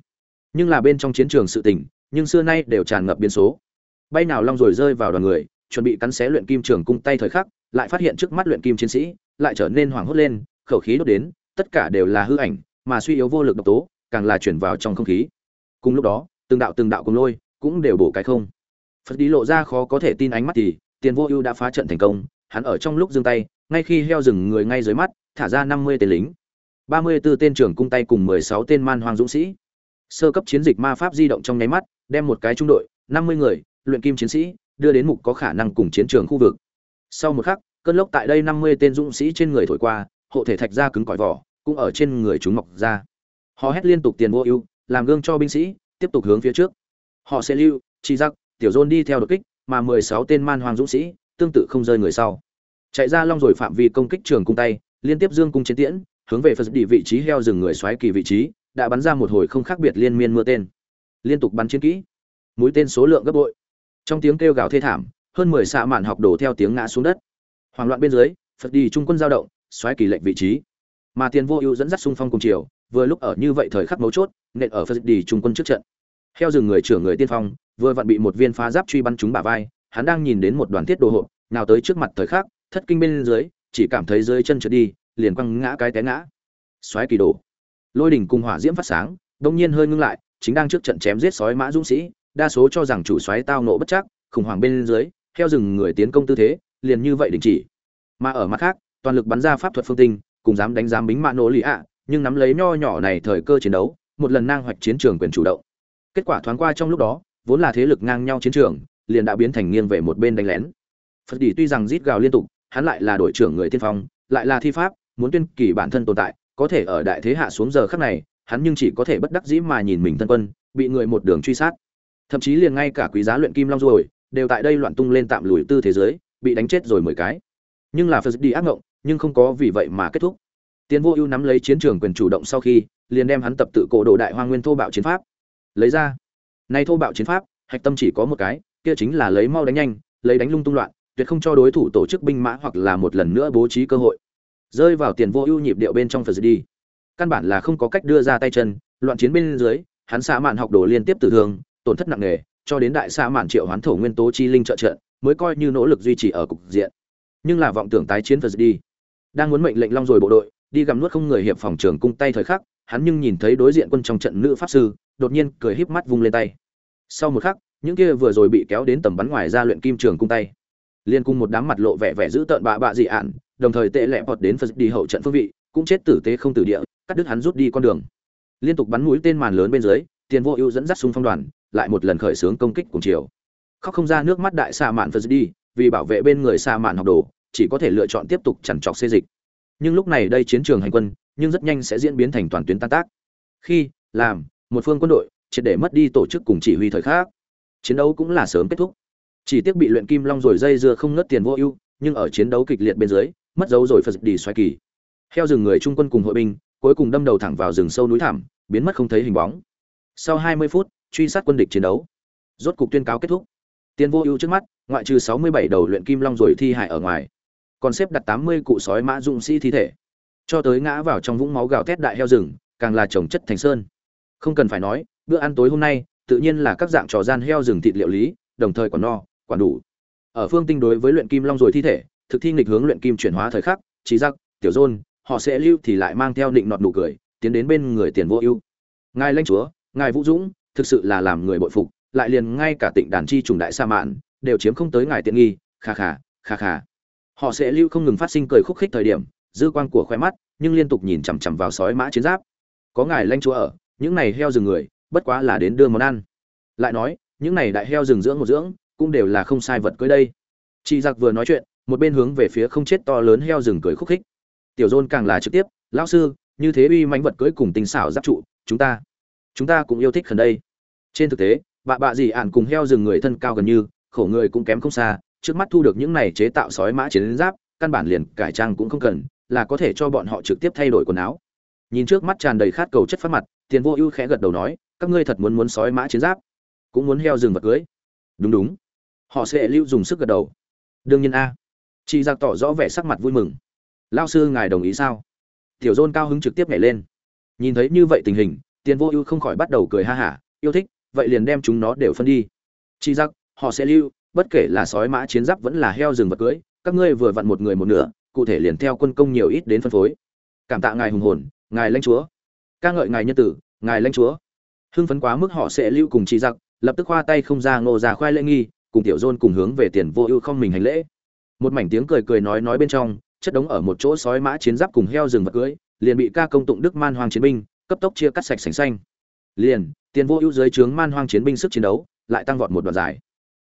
Nhưng là bên trong chiến trường sự tình, nhưng xưa nay đều tràn ngập biến số. Bay nào long rồi rơi vào đoàn người, chuẩn bị cắn xé luyện kim trường cung tay thời khắc, lại phát hiện trước mắt luyện kim chiến sĩ, lại trở nên hoảng hốt lên, khẩu khí đốt đến, tất cả đều là hư ảnh, mà suy yếu vô lực độc tố, càng là chuyển vào trong không khí. Cùng lúc đó, từng đạo từng đạo cùng lôi, cũng đều bổ cái không. Phật đi lộ ra khó có thể tin ánh mắt thì, tiền vô ưu đã phá trận thành công, hắn ở trong lúc giương tay ngay khi heo rừng người ngay dưới mắt, thả ra năm mươi tên lính. ba mươi 34 tên trưởng cung tay cùng mười sáu tên man hoang dũng sĩ. Sơ cấp chiến dịch ma pháp di động trong nháy mắt, đem một cái trung đội, năm mươi người, luyện kim chiến sĩ, đưa đến mục có khả năng cùng chiến trường khu vực. Sau một khắc, cơn lốc tại đây năm mươi tên dũng sĩ trên người thổi qua, hộ thể thạch ra cứng cỏi vỏ, cũng ở trên người chúng mọc ra. Họ hét liên tục tiền vô ưu, làm gương cho binh sĩ, tiếp tục hướng phía trước. Họ sẽ lưu, chi giặc tiểu dôn đi theo đột kích, mà mười sáu tên man hoang dũng sĩ tương tự không rơi người sau chạy ra long rồi phạm vi công kích trường cung tay, liên tiếp dương cung chiến tiễn, hướng về phật đi vị trí heo rừng người xoáy kỳ vị trí, đã bắn ra một hồi không khác biệt liên miên mưa tên. Liên tục bắn chiến kỹ. Mũi tên số lượng gấp bội. Trong tiếng kêu gào thê thảm, hơn mười xạ mạn học đổ theo tiếng ngã xuống đất. Hoảng loạn bên dưới, phật đi trung quân giao động, xoáy kỳ lệnh vị trí. Mà tiền vô ưu dẫn dắt xung phong cùng chiều vừa lúc ở như vậy thời khắc mấu chốt, nện ở phật đi trung quân trước trận. Heo rừng người trưởng người tiên phong, vừa vặn bị một viên phá giáp truy bắn trúng bả vai, hắn đang nhìn đến một đoàn thiết đồ hộp nào tới trước mặt thời khắc thất kinh bên dưới, chỉ cảm thấy dưới chân trượt đi, liền quăng ngã cái té ngã. Xoáy kỳ đồ lôi đỉnh cùng hỏa diễm phát sáng, đông nhiên hơi ngưng lại, chính đang trước trận chém giết sói mã dũng sĩ, đa số cho rằng chủ xoáy tao nộ bất chắc, khủng hoảng bên dưới, theo rừng người tiến công tư thế, liền như vậy đình chỉ. Mà ở mặt khác, toàn lực bắn ra pháp thuật phương tinh, cùng dám đánh giám bính mạ nổ lì ạ, nhưng nắm lấy nho nhỏ này thời cơ chiến đấu, một lần nang hoạch chiến trường quyền chủ động. Kết quả thoáng qua trong lúc đó, vốn là thế lực ngang nhau chiến trường, liền đã biến thành nghiêng về một bên đánh lén. Phật tỷ tuy rằng rít gào liên tục hắn lại là đội trưởng người tiên phong, lại là thi pháp, muốn tuyên kỳ bản thân tồn tại, có thể ở đại thế hạ xuống giờ khắc này, hắn nhưng chỉ có thể bất đắc dĩ mà nhìn mình thân quân, bị người một đường truy sát. Thậm chí liền ngay cả quý giá luyện kim long rồi, đều tại đây loạn tung lên tạm lùi tư thế giới, bị đánh chết rồi mười cái. Nhưng là phật đi ác ngộng, nhưng không có vì vậy mà kết thúc. Tiến vô ưu nắm lấy chiến trường quyền chủ động sau khi, liền đem hắn tập tự cổ đồ đại hoa nguyên thô bạo chiến pháp. Lấy ra. Nay thô bạo chiến pháp, hạch tâm chỉ có một cái, kia chính là lấy mau đánh nhanh, lấy đánh lung tung loạn tuyệt không cho đối thủ tổ chức binh mã hoặc là một lần nữa bố trí cơ hội. Rơi vào tiền vô ưu nhịp điệu bên trong phật đi căn bản là không có cách đưa ra tay chân, loạn chiến bên dưới, hắn xạ mạn học đồ liên tiếp tử thương, tổn thất nặng nề, cho đến đại xạ mạn triệu hoán thổ nguyên tố chi linh trợ trận mới coi như nỗ lực duy trì ở cục diện. Nhưng là vọng tưởng tái chiến phật đi đang muốn mệnh lệnh long rồi bộ đội, đi gặm nuốt không người hiệp phòng trường cung tay thời khắc, hắn nhưng nhìn thấy đối diện quân trong trận nữ pháp sư, đột nhiên cười híp mắt vung lên tay. Sau một khắc, những kia vừa rồi bị kéo đến tầm bắn ngoài ra luyện kim trường cung tay liên cung một đám mặt lộ vẻ vẻ giữ tợn bạ bạ dị ạn, đồng thời tệ lẹ bọt đến phật đi hậu trận phương vị, cũng chết tử tế không tử địa, cắt đứt hắn rút đi con đường. Liên tục bắn mũi tên màn lớn bên dưới, tiền vô ưu dẫn dắt xung phong đoàn, lại một lần khởi xướng công kích cùng chiều. Khóc không ra nước mắt đại xa mạn phật đi, vì bảo vệ bên người xa mạn học đồ, chỉ có thể lựa chọn tiếp tục chằn trọc xê dịch. Nhưng lúc này đây chiến trường hành quân, nhưng rất nhanh sẽ diễn biến thành toàn tuyến tan tác. Khi, làm, một phương quân đội, triệt để mất đi tổ chức cùng chỉ huy thời khác chiến đấu cũng là sớm kết thúc chỉ tiếc bị luyện kim long rồi dây dưa không ngớt tiền vô ưu, nhưng ở chiến đấu kịch liệt bên dưới, mất dấu rồi phật đi xoay kỳ. Theo rừng người trung quân cùng hội binh, cuối cùng đâm đầu thẳng vào rừng sâu núi thảm biến mất không thấy hình bóng. Sau 20 phút, truy sát quân địch chiến đấu. Rốt cục tuyên cáo kết thúc. Tiền vô ưu trước mắt, ngoại trừ 67 đầu luyện kim long rồi thi hại ở ngoài. Còn xếp đặt 80 cụ sói mã dụng sĩ thi thể. Cho tới ngã vào trong vũng máu gào thét đại heo rừng, càng là trồng chất thành sơn. Không cần phải nói, bữa ăn tối hôm nay, tự nhiên là các dạng trò gian heo rừng thịt liệu lý, đồng thời còn no quản đủ. Ở phương tinh đối với luyện kim long rồi thi thể, thực thi nghịch hướng luyện kim chuyển hóa thời khắc trí giác, tiểu dôn, họ sẽ lưu thì lại mang theo định nọt nụ cười, tiến đến bên người tiền vô ưu. Ngài lãnh chúa, ngài vũ dũng, thực sự là làm người bội phục, lại liền ngay cả tịnh đàn chi trùng đại sa mạn, đều chiếm không tới ngài tiện nghi, kha kha kha kha. Họ sẽ lưu không ngừng phát sinh cười khúc khích thời điểm, dư quang của khoe mắt, nhưng liên tục nhìn chằm chằm vào sói mã chiến giáp. Có ngài lãnh chúa ở, những này heo rừng người, bất quá là đến đưa món ăn. Lại nói, những này đại heo rừng dưỡng một dưỡng cũng đều là không sai vật cưới đây. Chị giặc vừa nói chuyện, một bên hướng về phía không chết to lớn heo rừng cưới khúc khích. Tiểu dôn càng là trực tiếp, lão sư, như thế uy mánh vật cưới cùng tinh xảo giáp trụ, chúng ta chúng ta cũng yêu thích khẩn đây. Trên thực tế bạ bạ gì ạn cùng heo rừng người thân cao gần như, khổ người cũng kém không xa, trước mắt thu được những này chế tạo sói mã chiến giáp, căn bản liền cải trang cũng không cần, là có thể cho bọn họ trực tiếp thay đổi quần áo. Nhìn trước mắt tràn đầy khát cầu chất phát mặt, tiền vô ưu khẽ gật đầu nói, các ngươi thật muốn muốn sói mã chiến giáp, cũng muốn heo rừng vật cưới. Đúng đúng họ sẽ lưu dùng sức gật đầu. Đương nhiên a. Chị giặc tỏ rõ vẻ sắc mặt vui mừng. Lao sư ngài đồng ý sao? Tiểu dôn cao hứng trực tiếp nhảy lên. Nhìn thấy như vậy tình hình, tiền vô ưu không khỏi bắt đầu cười ha hả. Yêu thích, vậy liền đem chúng nó đều phân đi. Chị giặc, họ sẽ lưu, bất kể là sói mã chiến giáp vẫn là heo rừng vật cưới, các ngươi vừa vặn một người một nửa, cụ thể liền theo quân công nhiều ít đến phân phối. Cảm tạ ngài hùng hồn, ngài lãnh chúa. Ca ngợi ngài nhân tử, ngài lãnh chúa. Hưng phấn quá mức họ sẽ lưu cùng chị giặc, lập tức khoa tay không ra ngộ ra khoai lễ nghi cùng tiểu dôn cùng hướng về tiền vô ưu không mình hành lễ. Một mảnh tiếng cười cười nói nói bên trong, chất đống ở một chỗ sói mã chiến giáp cùng heo rừng vật cưới, liền bị ca công tụng đức man hoang chiến binh, cấp tốc chia cắt sạch sành xanh. Liền, tiền vô ưu dưới trướng man hoang chiến binh sức chiến đấu, lại tăng vọt một đoạn dài.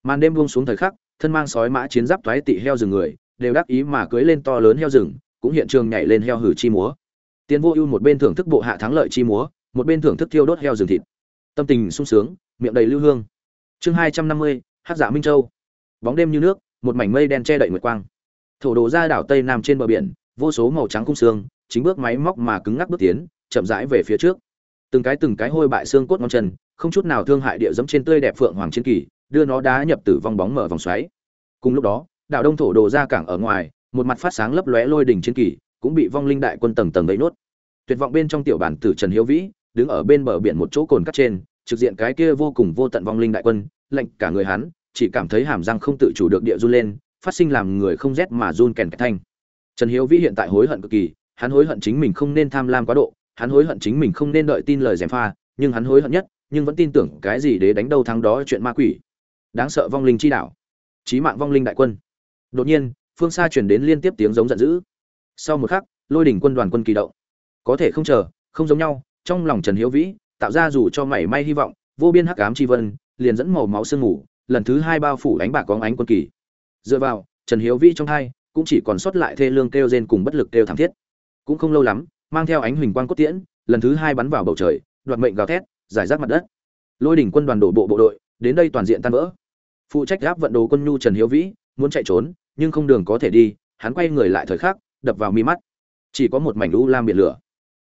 Màn đêm buông xuống thời khắc, thân mang sói mã chiến giáp thoái tị heo rừng người, đều đắc ý mà cưới lên to lớn heo rừng, cũng hiện trường nhảy lên heo hử chi múa. Tiền vô ưu một bên thưởng thức bộ hạ thắng lợi chi múa, một bên thưởng thức thiêu đốt heo rừng thịt. Tâm tình sung sướng, miệng đầy lưu hương. Chương hai trăm năm mươi hát giả minh châu. Bóng đêm như nước, một mảnh mây đen che đậy nguyệt quang. Thổ đồ ra đảo tây nam trên bờ biển, vô số màu trắng cung xương, chính bước máy móc mà cứng ngắc bước tiến, chậm rãi về phía trước. Từng cái từng cái hôi bại xương cốt ngón chân, không chút nào thương hại địa dẫm trên tươi đẹp phượng hoàng chiến kỳ, đưa nó đá nhập tử vong bóng mở vòng xoáy. Cùng lúc đó, đảo đông thổ đồ ra cảng ở ngoài, một mặt phát sáng lấp lóe lôi đỉnh chiến kỳ, cũng bị vong linh đại quân tầng tầng gây nốt. Tuyệt vọng bên trong tiểu bản tử trần hiếu vĩ, đứng ở bên bờ biển một chỗ cồn cắt trên, trực diện cái kia vô cùng vô tận vong linh đại quân lạnh cả người hắn, chỉ cảm thấy hàm răng không tự chủ được địa run lên, phát sinh làm người không rét mà run kèn cái thanh. Trần hiếu vĩ hiện tại hối hận cực kỳ, hắn hối hận chính mình không nên tham lam quá độ, hắn hối hận chính mình không nên đợi tin lời gièm pha, nhưng hắn hối hận nhất, nhưng vẫn tin tưởng cái gì để đánh đâu thắng đó chuyện ma quỷ. Đáng sợ vong linh chi đảo chí mạng vong linh đại quân. Đột nhiên, phương xa truyền đến liên tiếp tiếng giống giận dữ. Sau một khắc, lôi đỉnh quân đoàn quân kỳ động. Có thể không chờ, không giống nhau, trong lòng trần hiếu vĩ, tạo ra dù cho mảy may hy vọng, vô biên hắc ám chi vân liền dẫn màu máu sương ngủ lần thứ hai bao phủ ánh bạc có ánh quân kỳ. Dựa vào, trần hiếu vĩ trong hai cũng chỉ còn sót lại thê lương kêu rên cùng bất lực kêu thảm thiết. Cũng không lâu lắm, mang theo ánh huỳnh quang cốt tiễn, lần thứ hai bắn vào bầu trời, đoạt mệnh gào thét, giải rác mặt đất. Lôi đỉnh quân đoàn đổ bộ bộ đội, đến đây toàn diện tan vỡ. Phụ trách gáp vận đồ quân nhu trần hiếu vĩ muốn chạy trốn, nhưng không đường có thể đi, hắn quay người lại thời khắc, đập vào mi mắt. Chỉ có một mảnh u lam biển lửa.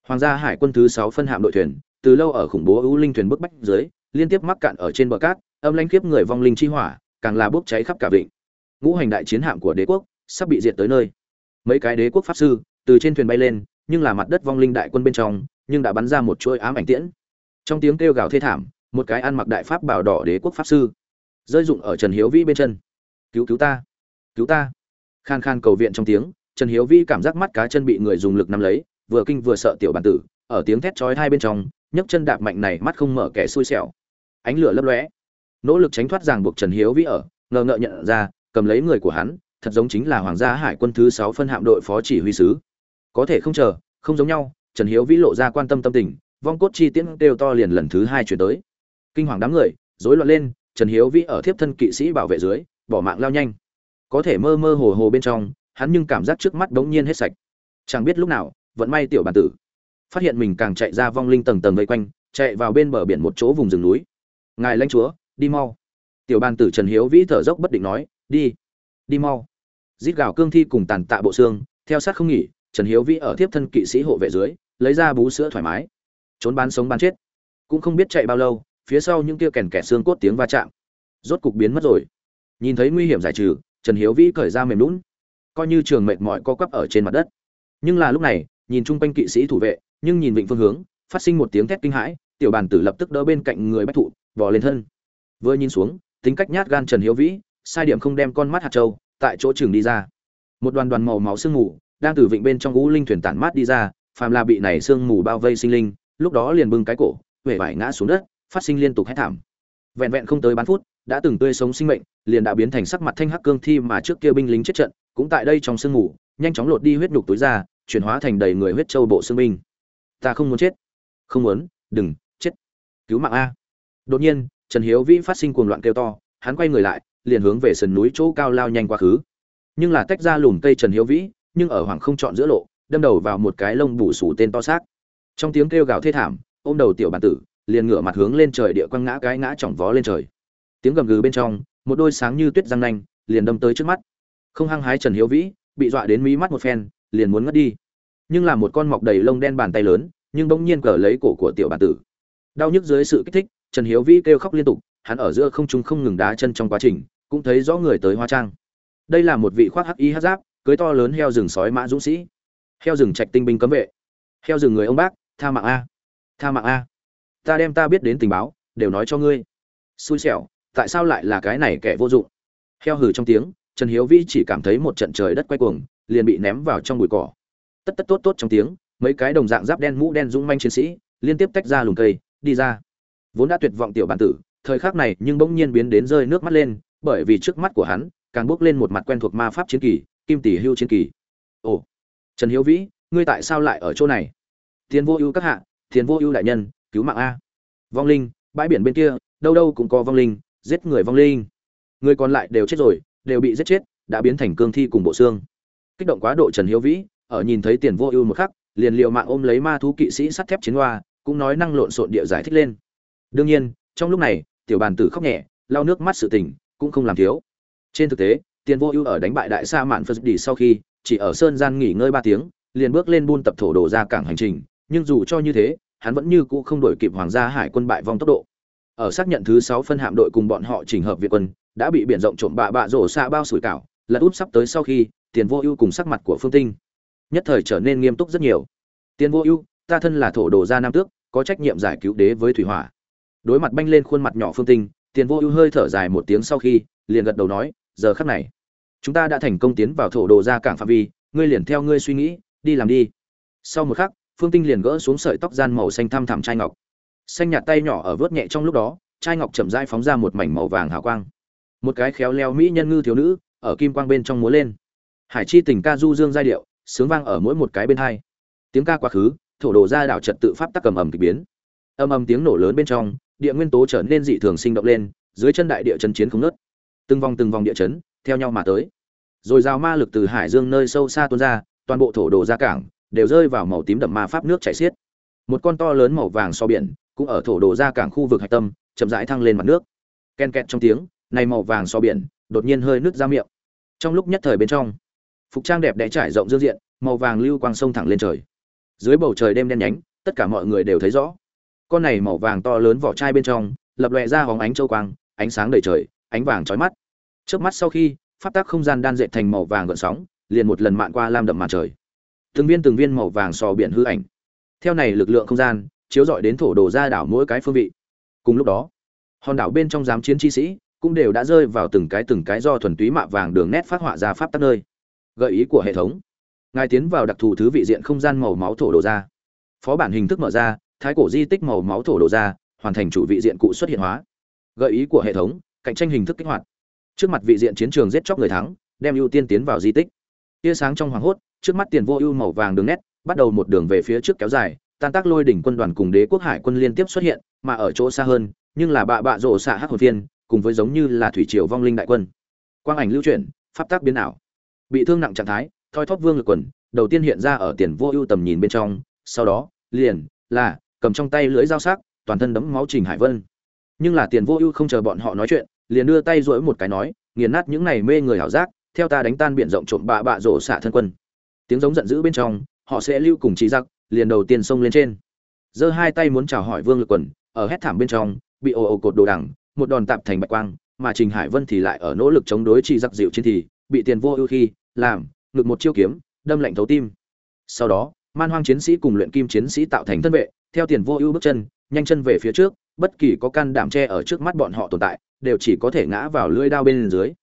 Hoàng gia hải quân thứ sáu phân hạm đội thuyền, từ lâu ở khủng bố u linh thuyền bức bách dưới liên tiếp mắc cạn ở trên bờ cát, âm lãnh kiếp người vong linh chi hỏa, càng là bốc cháy khắp cả vịnh. Ngũ hành đại chiến hạm của đế quốc sắp bị diệt tới nơi. Mấy cái đế quốc pháp sư từ trên thuyền bay lên, nhưng là mặt đất vong linh đại quân bên trong, nhưng đã bắn ra một chuỗi ám ảnh tiễn. Trong tiếng kêu gào thê thảm, một cái ăn mặc đại pháp bảo đỏ đế quốc pháp sư rơi dụng ở trần hiếu vĩ bên chân. Cứu cứu ta cứu ta. Khan khan cầu viện trong tiếng, trần hiếu vĩ cảm giác mắt cá chân bị người dùng lực nắm lấy, vừa kinh vừa sợ tiểu bản tử ở tiếng thét chói hai bên trong, nhấc chân đạp mạnh này mắt không mở kẻ xui xẻo. Ánh lửa lấp lóe. Nỗ lực tránh thoát ràng buộc trần hiếu vĩ ở, ngờ ngợ nhận ra, cầm lấy người của hắn, thật giống chính là hoàng gia hải quân thứ sáu phân hạm đội phó chỉ huy sứ. Có thể không chờ, không giống nhau, trần hiếu vĩ lộ ra quan tâm tâm tình, vong cốt chi tiễn đều to liền lần thứ hai chuyển tới. Kinh hoàng đám người, rối loạn lên, trần hiếu vĩ ở thiếp thân kỵ sĩ bảo vệ dưới, bỏ mạng lao nhanh. Có thể mơ mơ hồ hồ bên trong, hắn nhưng cảm giác trước mắt đống nhiên hết sạch. Chẳng biết lúc nào vẫn may tiểu bản tử phát hiện mình càng chạy ra vong linh tầng tầng vây quanh, chạy vào bên bờ biển một chỗ vùng rừng núi. Ngài lãnh chúa, đi mau. Tiểu bàn tử trần hiếu vĩ thở dốc bất định nói, đi đi mau. Rít gào cương thi cùng tàn tạ bộ xương, theo sát không nghỉ, trần hiếu vĩ ở tiếp thân kỵ sĩ hộ vệ dưới, lấy ra bú sữa thoải mái. Trốn bán sống bán chết. Cũng không biết chạy bao lâu, phía sau những kia kèn kẹt xương cốt tiếng va chạm. Rốt cục biến mất rồi. Nhìn thấy nguy hiểm giải trừ, trần hiếu vĩ cởi ra mềm lún. Coi như trường mệt mỏi co quắp ở trên mặt đất. Nhưng là lúc này, nhìn chung quanh kỵ sĩ thủ vệ nhưng nhìn vịnh phương hướng, phát sinh một tiếng thét kinh hãi, tiểu bàn tử lập tức đỡ bên cạnh người bách thụ, vò lên thân. Vừa nhìn xuống, tính cách nhát gan trần hiếu vĩ, sai điểm không đem con mắt hạt trâu tại chỗ trường đi ra. Một đoàn đoàn màu máu sương mù, đang từ vịnh bên trong ngũ linh thuyền tản mát đi ra, phàm là bị này sương mù bao vây sinh linh, lúc đó liền bưng cái cổ, huệ vải ngã xuống đất, phát sinh liên tục hét thảm. Vẹn vẹn không tới bán phút, đã từng tươi sống sinh mệnh, liền đã biến thành sắc mặt thanh hắc cương thi mà trước kia binh lính chết trận, cũng tại đây trong sương mù, nhanh chóng lột đi huyết nhục túi ra, chuyển hóa thành đầy người huyết châu bộ xương binh ta không muốn chết. Không muốn, đừng, chết. Cứu mạng a. Đột nhiên, trần hiếu vĩ phát sinh cuồng loạn kêu to, hắn quay người lại, liền hướng về sườn núi chỗ cao lao nhanh quá khứ. Nhưng là tách ra lùm cây trần hiếu vĩ, nhưng ở hoàng không chọn giữa lộ, đâm đầu vào một cái lông bù sủ tên to xác. Trong tiếng kêu gào thê thảm, ôm đầu tiểu bản tử, liền ngửa mặt hướng lên trời địa quăng ngã cái ngã chỏng vó lên trời. Tiếng gầm gừ bên trong, một đôi sáng như tuyết răng nanh, liền đâm tới trước mắt. Không hăng hái trần hiếu vĩ, bị dọa đến mí mắt một phen, liền muốn ngất đi nhưng là một con mọc đầy lông đen bàn tay lớn, nhưng bỗng nhiên cờ lấy cổ của tiểu bản tử. Đau nhức dưới sự kích thích, trần hiếu vĩ kêu khóc liên tục, hắn ở giữa không trung không ngừng đá chân trong quá trình, cũng thấy rõ người tới hoa trang. Đây là một vị khoác hắc y hát giáp, cưới to lớn heo rừng sói mã dũng sĩ. Heo rừng trạch tinh binh cấm vệ. Heo rừng người ông bác, tha mạng a. Tha mạng a. Ta đem ta biết đến tình báo, đều nói cho ngươi. Xui xẻo, tại sao lại là cái này kẻ vô dụng? Heo hừ trong tiếng, trần hiếu vĩ chỉ cảm thấy một trận trời đất quay cuồng, liền bị ném vào trong bụi cỏ tất tất tốt tốt trong tiếng, mấy cái đồng dạng giáp đen mũ đen dũng manh chiến sĩ, liên tiếp tách ra lùm cây, đi ra. Vốn đã tuyệt vọng tiểu bản tử, thời khắc này nhưng bỗng nhiên biến đến rơi nước mắt lên, bởi vì trước mắt của hắn, càng bước lên một mặt quen thuộc ma pháp chiến kỳ, kim tỷ hưu chiến kỳ. Ồ, trần hiếu vĩ, ngươi tại sao lại ở chỗ này? Tiền vô ưu các hạ tiền vô ưu đại nhân, cứu mạng a. Vong linh, bãi biển bên kia, đâu đâu cũng có vong linh, giết người vong linh. Người còn lại đều chết rồi, đều bị giết chết, đã biến thành cương thi cùng bộ xương. Kích động quá độ trần hiếu vĩ ở nhìn thấy tiền vô ưu một khắc, liền liều mạng ôm lấy ma thú kỵ sĩ sắt thép chiến hoa, cũng nói năng lộn xộn địa giải thích lên. Đương nhiên, trong lúc này, tiểu bàn tử khóc nhẹ, lau nước mắt sự tình, cũng không làm thiếu. Trên thực tế, tiền vô ưu ở đánh bại đại sa mạn phật đi sau khi, chỉ ở sơn gian nghỉ ngơi ba tiếng, liền bước lên buôn tập thổ đồ ra cảng hành trình, nhưng dù cho như thế, hắn vẫn như cũ không đổi kịp hoàng gia hải quân bại vong tốc độ. Ở xác nhận thứ sáu phân hạm đội cùng bọn họ chỉnh hợp việt quân, đã bị biển rộng trộm bạ bạ rổ xa bao sủi cảo, lật út sắp tới sau khi, tiền vô ưu cùng sắc mặt của phương tinh nhất thời trở nên nghiêm túc rất nhiều. Tiền vô ưu, ta thân là thổ đồ gia nam tước, có trách nhiệm giải cứu đế với thủy hỏa. Đối mặt banh lên khuôn mặt nhỏ phương tinh tiền vô ưu hơi thở dài một tiếng sau khi, liền gật đầu nói, giờ khắc này, chúng ta đã thành công tiến vào thổ đồ gia cảng phạm vi, ngươi liền theo ngươi suy nghĩ, đi làm đi. Sau một khắc, phương tinh liền gỡ xuống sợi tóc gian màu xanh thăm thẳm chai ngọc. Xanh nhạt tay nhỏ ở vớt nhẹ trong lúc đó, chai ngọc chậm rãi phóng ra một mảnh màu vàng hào quang. Một cái khéo leo mỹ nhân ngư thiếu nữ, ở kim quang bên trong múa lên. Hải chi tình ca du dương giai điệu sướng vang ở mỗi một cái bên hai. Tiếng ca quá khứ, thổ đồ ra đảo trật tự pháp tắc cầm ầm kịch biến. Âm âm tiếng nổ lớn bên trong, địa nguyên tố trở nên dị thường sinh động lên, dưới chân đại địa chấn chiến không nớt từng vòng từng vòng địa chấn, theo nhau mà tới. Rồi giao ma lực từ hải dương nơi sâu xa tuôn ra, toàn bộ thổ đồ ra cảng đều rơi vào màu tím đậm ma pháp nước chảy xiết. Một con to lớn màu vàng so biển, cũng ở thổ đồ ra cảng khu vực hạch tâm, chậm rãi thăng lên mặt nước. Ken kẹt trong tiếng, này màu vàng so biển, đột nhiên hơi nứt ra miệng. Trong lúc nhất thời bên trong phục trang đẹp đẽ trải rộng dương diện, màu vàng lưu quang sông thẳng lên trời. Dưới bầu trời đêm đen nhánh, tất cả mọi người đều thấy rõ. Con này màu vàng to lớn vỏ chai bên trong, lập lòe ra hóng ánh châu quang, ánh sáng đầy trời, ánh vàng trói mắt. Trước mắt sau khi, pháp tác không gian đan dệt thành màu vàng gợn sóng, liền một lần mạn qua lam đậm màn trời. Từng viên từng viên màu vàng sò biển hư ảnh. Theo này lực lượng không gian, chiếu rọi đến thổ đồ ra đảo mỗi cái phương vị. Cùng lúc đó, hòn đảo bên trong giám chiến chi sĩ cũng đều đã rơi vào từng cái từng cái do thuần túy mạ vàng đường nét phát họa ra pháp tắc nơi gợi ý của hệ thống. Ngài tiến vào đặc thù thứ vị diện không gian màu máu thổ đồ ra. Phó bản hình thức mở ra, thái cổ di tích màu máu thổ đồ ra, hoàn thành chủ vị diện cụ xuất hiện hóa. Gợi ý của hệ thống, cạnh tranh hình thức kích hoạt. Trước mặt vị diện chiến trường giết chóc người thắng, đem ưu tiên tiến vào di tích. Tia sáng trong hoàng hốt, trước mắt tiền vô ưu màu vàng đường nét, bắt đầu một đường về phía trước kéo dài, tan tác lôi đỉnh quân đoàn cùng đế quốc hải quân liên tiếp xuất hiện, mà ở chỗ xa hơn, nhưng là bạ bạ rộ xạ hắc hồn phiên, cùng với giống như là thủy triều vong linh đại quân. Quang ảnh lưu chuyển, pháp tác biến ảo bị thương nặng trạng thái, thoi thóp vương lực quần, đầu tiên hiện ra ở tiền vô ưu tầm nhìn bên trong, sau đó, liền, là, cầm trong tay lưới dao sắc, toàn thân đấm máu trình hải vân. Nhưng là tiền vô ưu không chờ bọn họ nói chuyện, liền đưa tay rỗi một cái nói, nghiền nát những này mê người hảo giác, theo ta đánh tan biển rộng trộm bạ bạ rổ xạ thân quân. Tiếng giống giận dữ bên trong, họ sẽ lưu cùng trí giặc, liền đầu tiên xông lên trên. Giơ hai tay muốn chào hỏi vương lực quần, ở hét thảm bên trong, bị ồ ồ cột đồ đằng, một đòn tạp thành bạch quang, mà trình hải vân thì lại ở nỗ lực chống đối chi giặc dịu trên thì bị tiền vô ưu khi, làm, ngực một chiêu kiếm, đâm lạnh thấu tim. Sau đó, man hoang chiến sĩ cùng luyện kim chiến sĩ tạo thành thân vệ, theo tiền vô ưu bước chân, nhanh chân về phía trước, bất kỳ có can đảm che ở trước mắt bọn họ tồn tại, đều chỉ có thể ngã vào lưỡi đao bên dưới.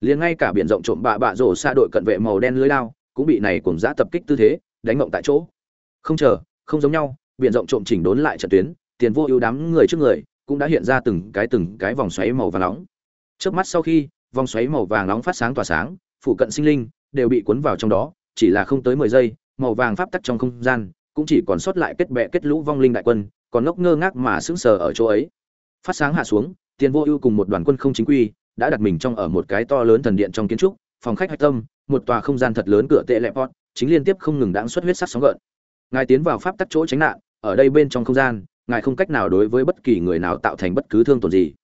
Liền ngay cả biển rộng trộm bạ bạ rổ xa đội cận vệ màu đen lưỡi đao, cũng bị này cùng giã tập kích tư thế, đánh ngộng tại chỗ. Không chờ, không giống nhau, biển rộng trộm chỉnh đốn lại trận tuyến, tiền vô ưu đám người trước người, cũng đã hiện ra từng cái từng cái vòng xoáy màu vàng nóng. Trước mắt sau khi vòng xoáy màu vàng nóng phát sáng tỏa sáng phụ cận sinh linh đều bị cuốn vào trong đó, chỉ là không tới mười giây, màu vàng pháp tắc trong không gian cũng chỉ còn sót lại kết bè kết lũ vong linh đại quân, còn ngốc ngơ ngác mà sững sờ ở chỗ ấy. Phát sáng hạ xuống, tiền vô ưu cùng một đoàn quân không chính quy đã đặt mình trong ở một cái to lớn thần điện trong kiến trúc, phòng khách hạch tâm, một tòa không gian thật lớn cửa tệ lẹ pot chính liên tiếp không ngừng đãng xuất huyết sắc sóng gợn. Ngài tiến vào pháp tắc chỗ tránh nạn, ở đây bên trong không gian, ngài không cách nào đối với bất kỳ người nào tạo thành bất cứ thương tổn gì.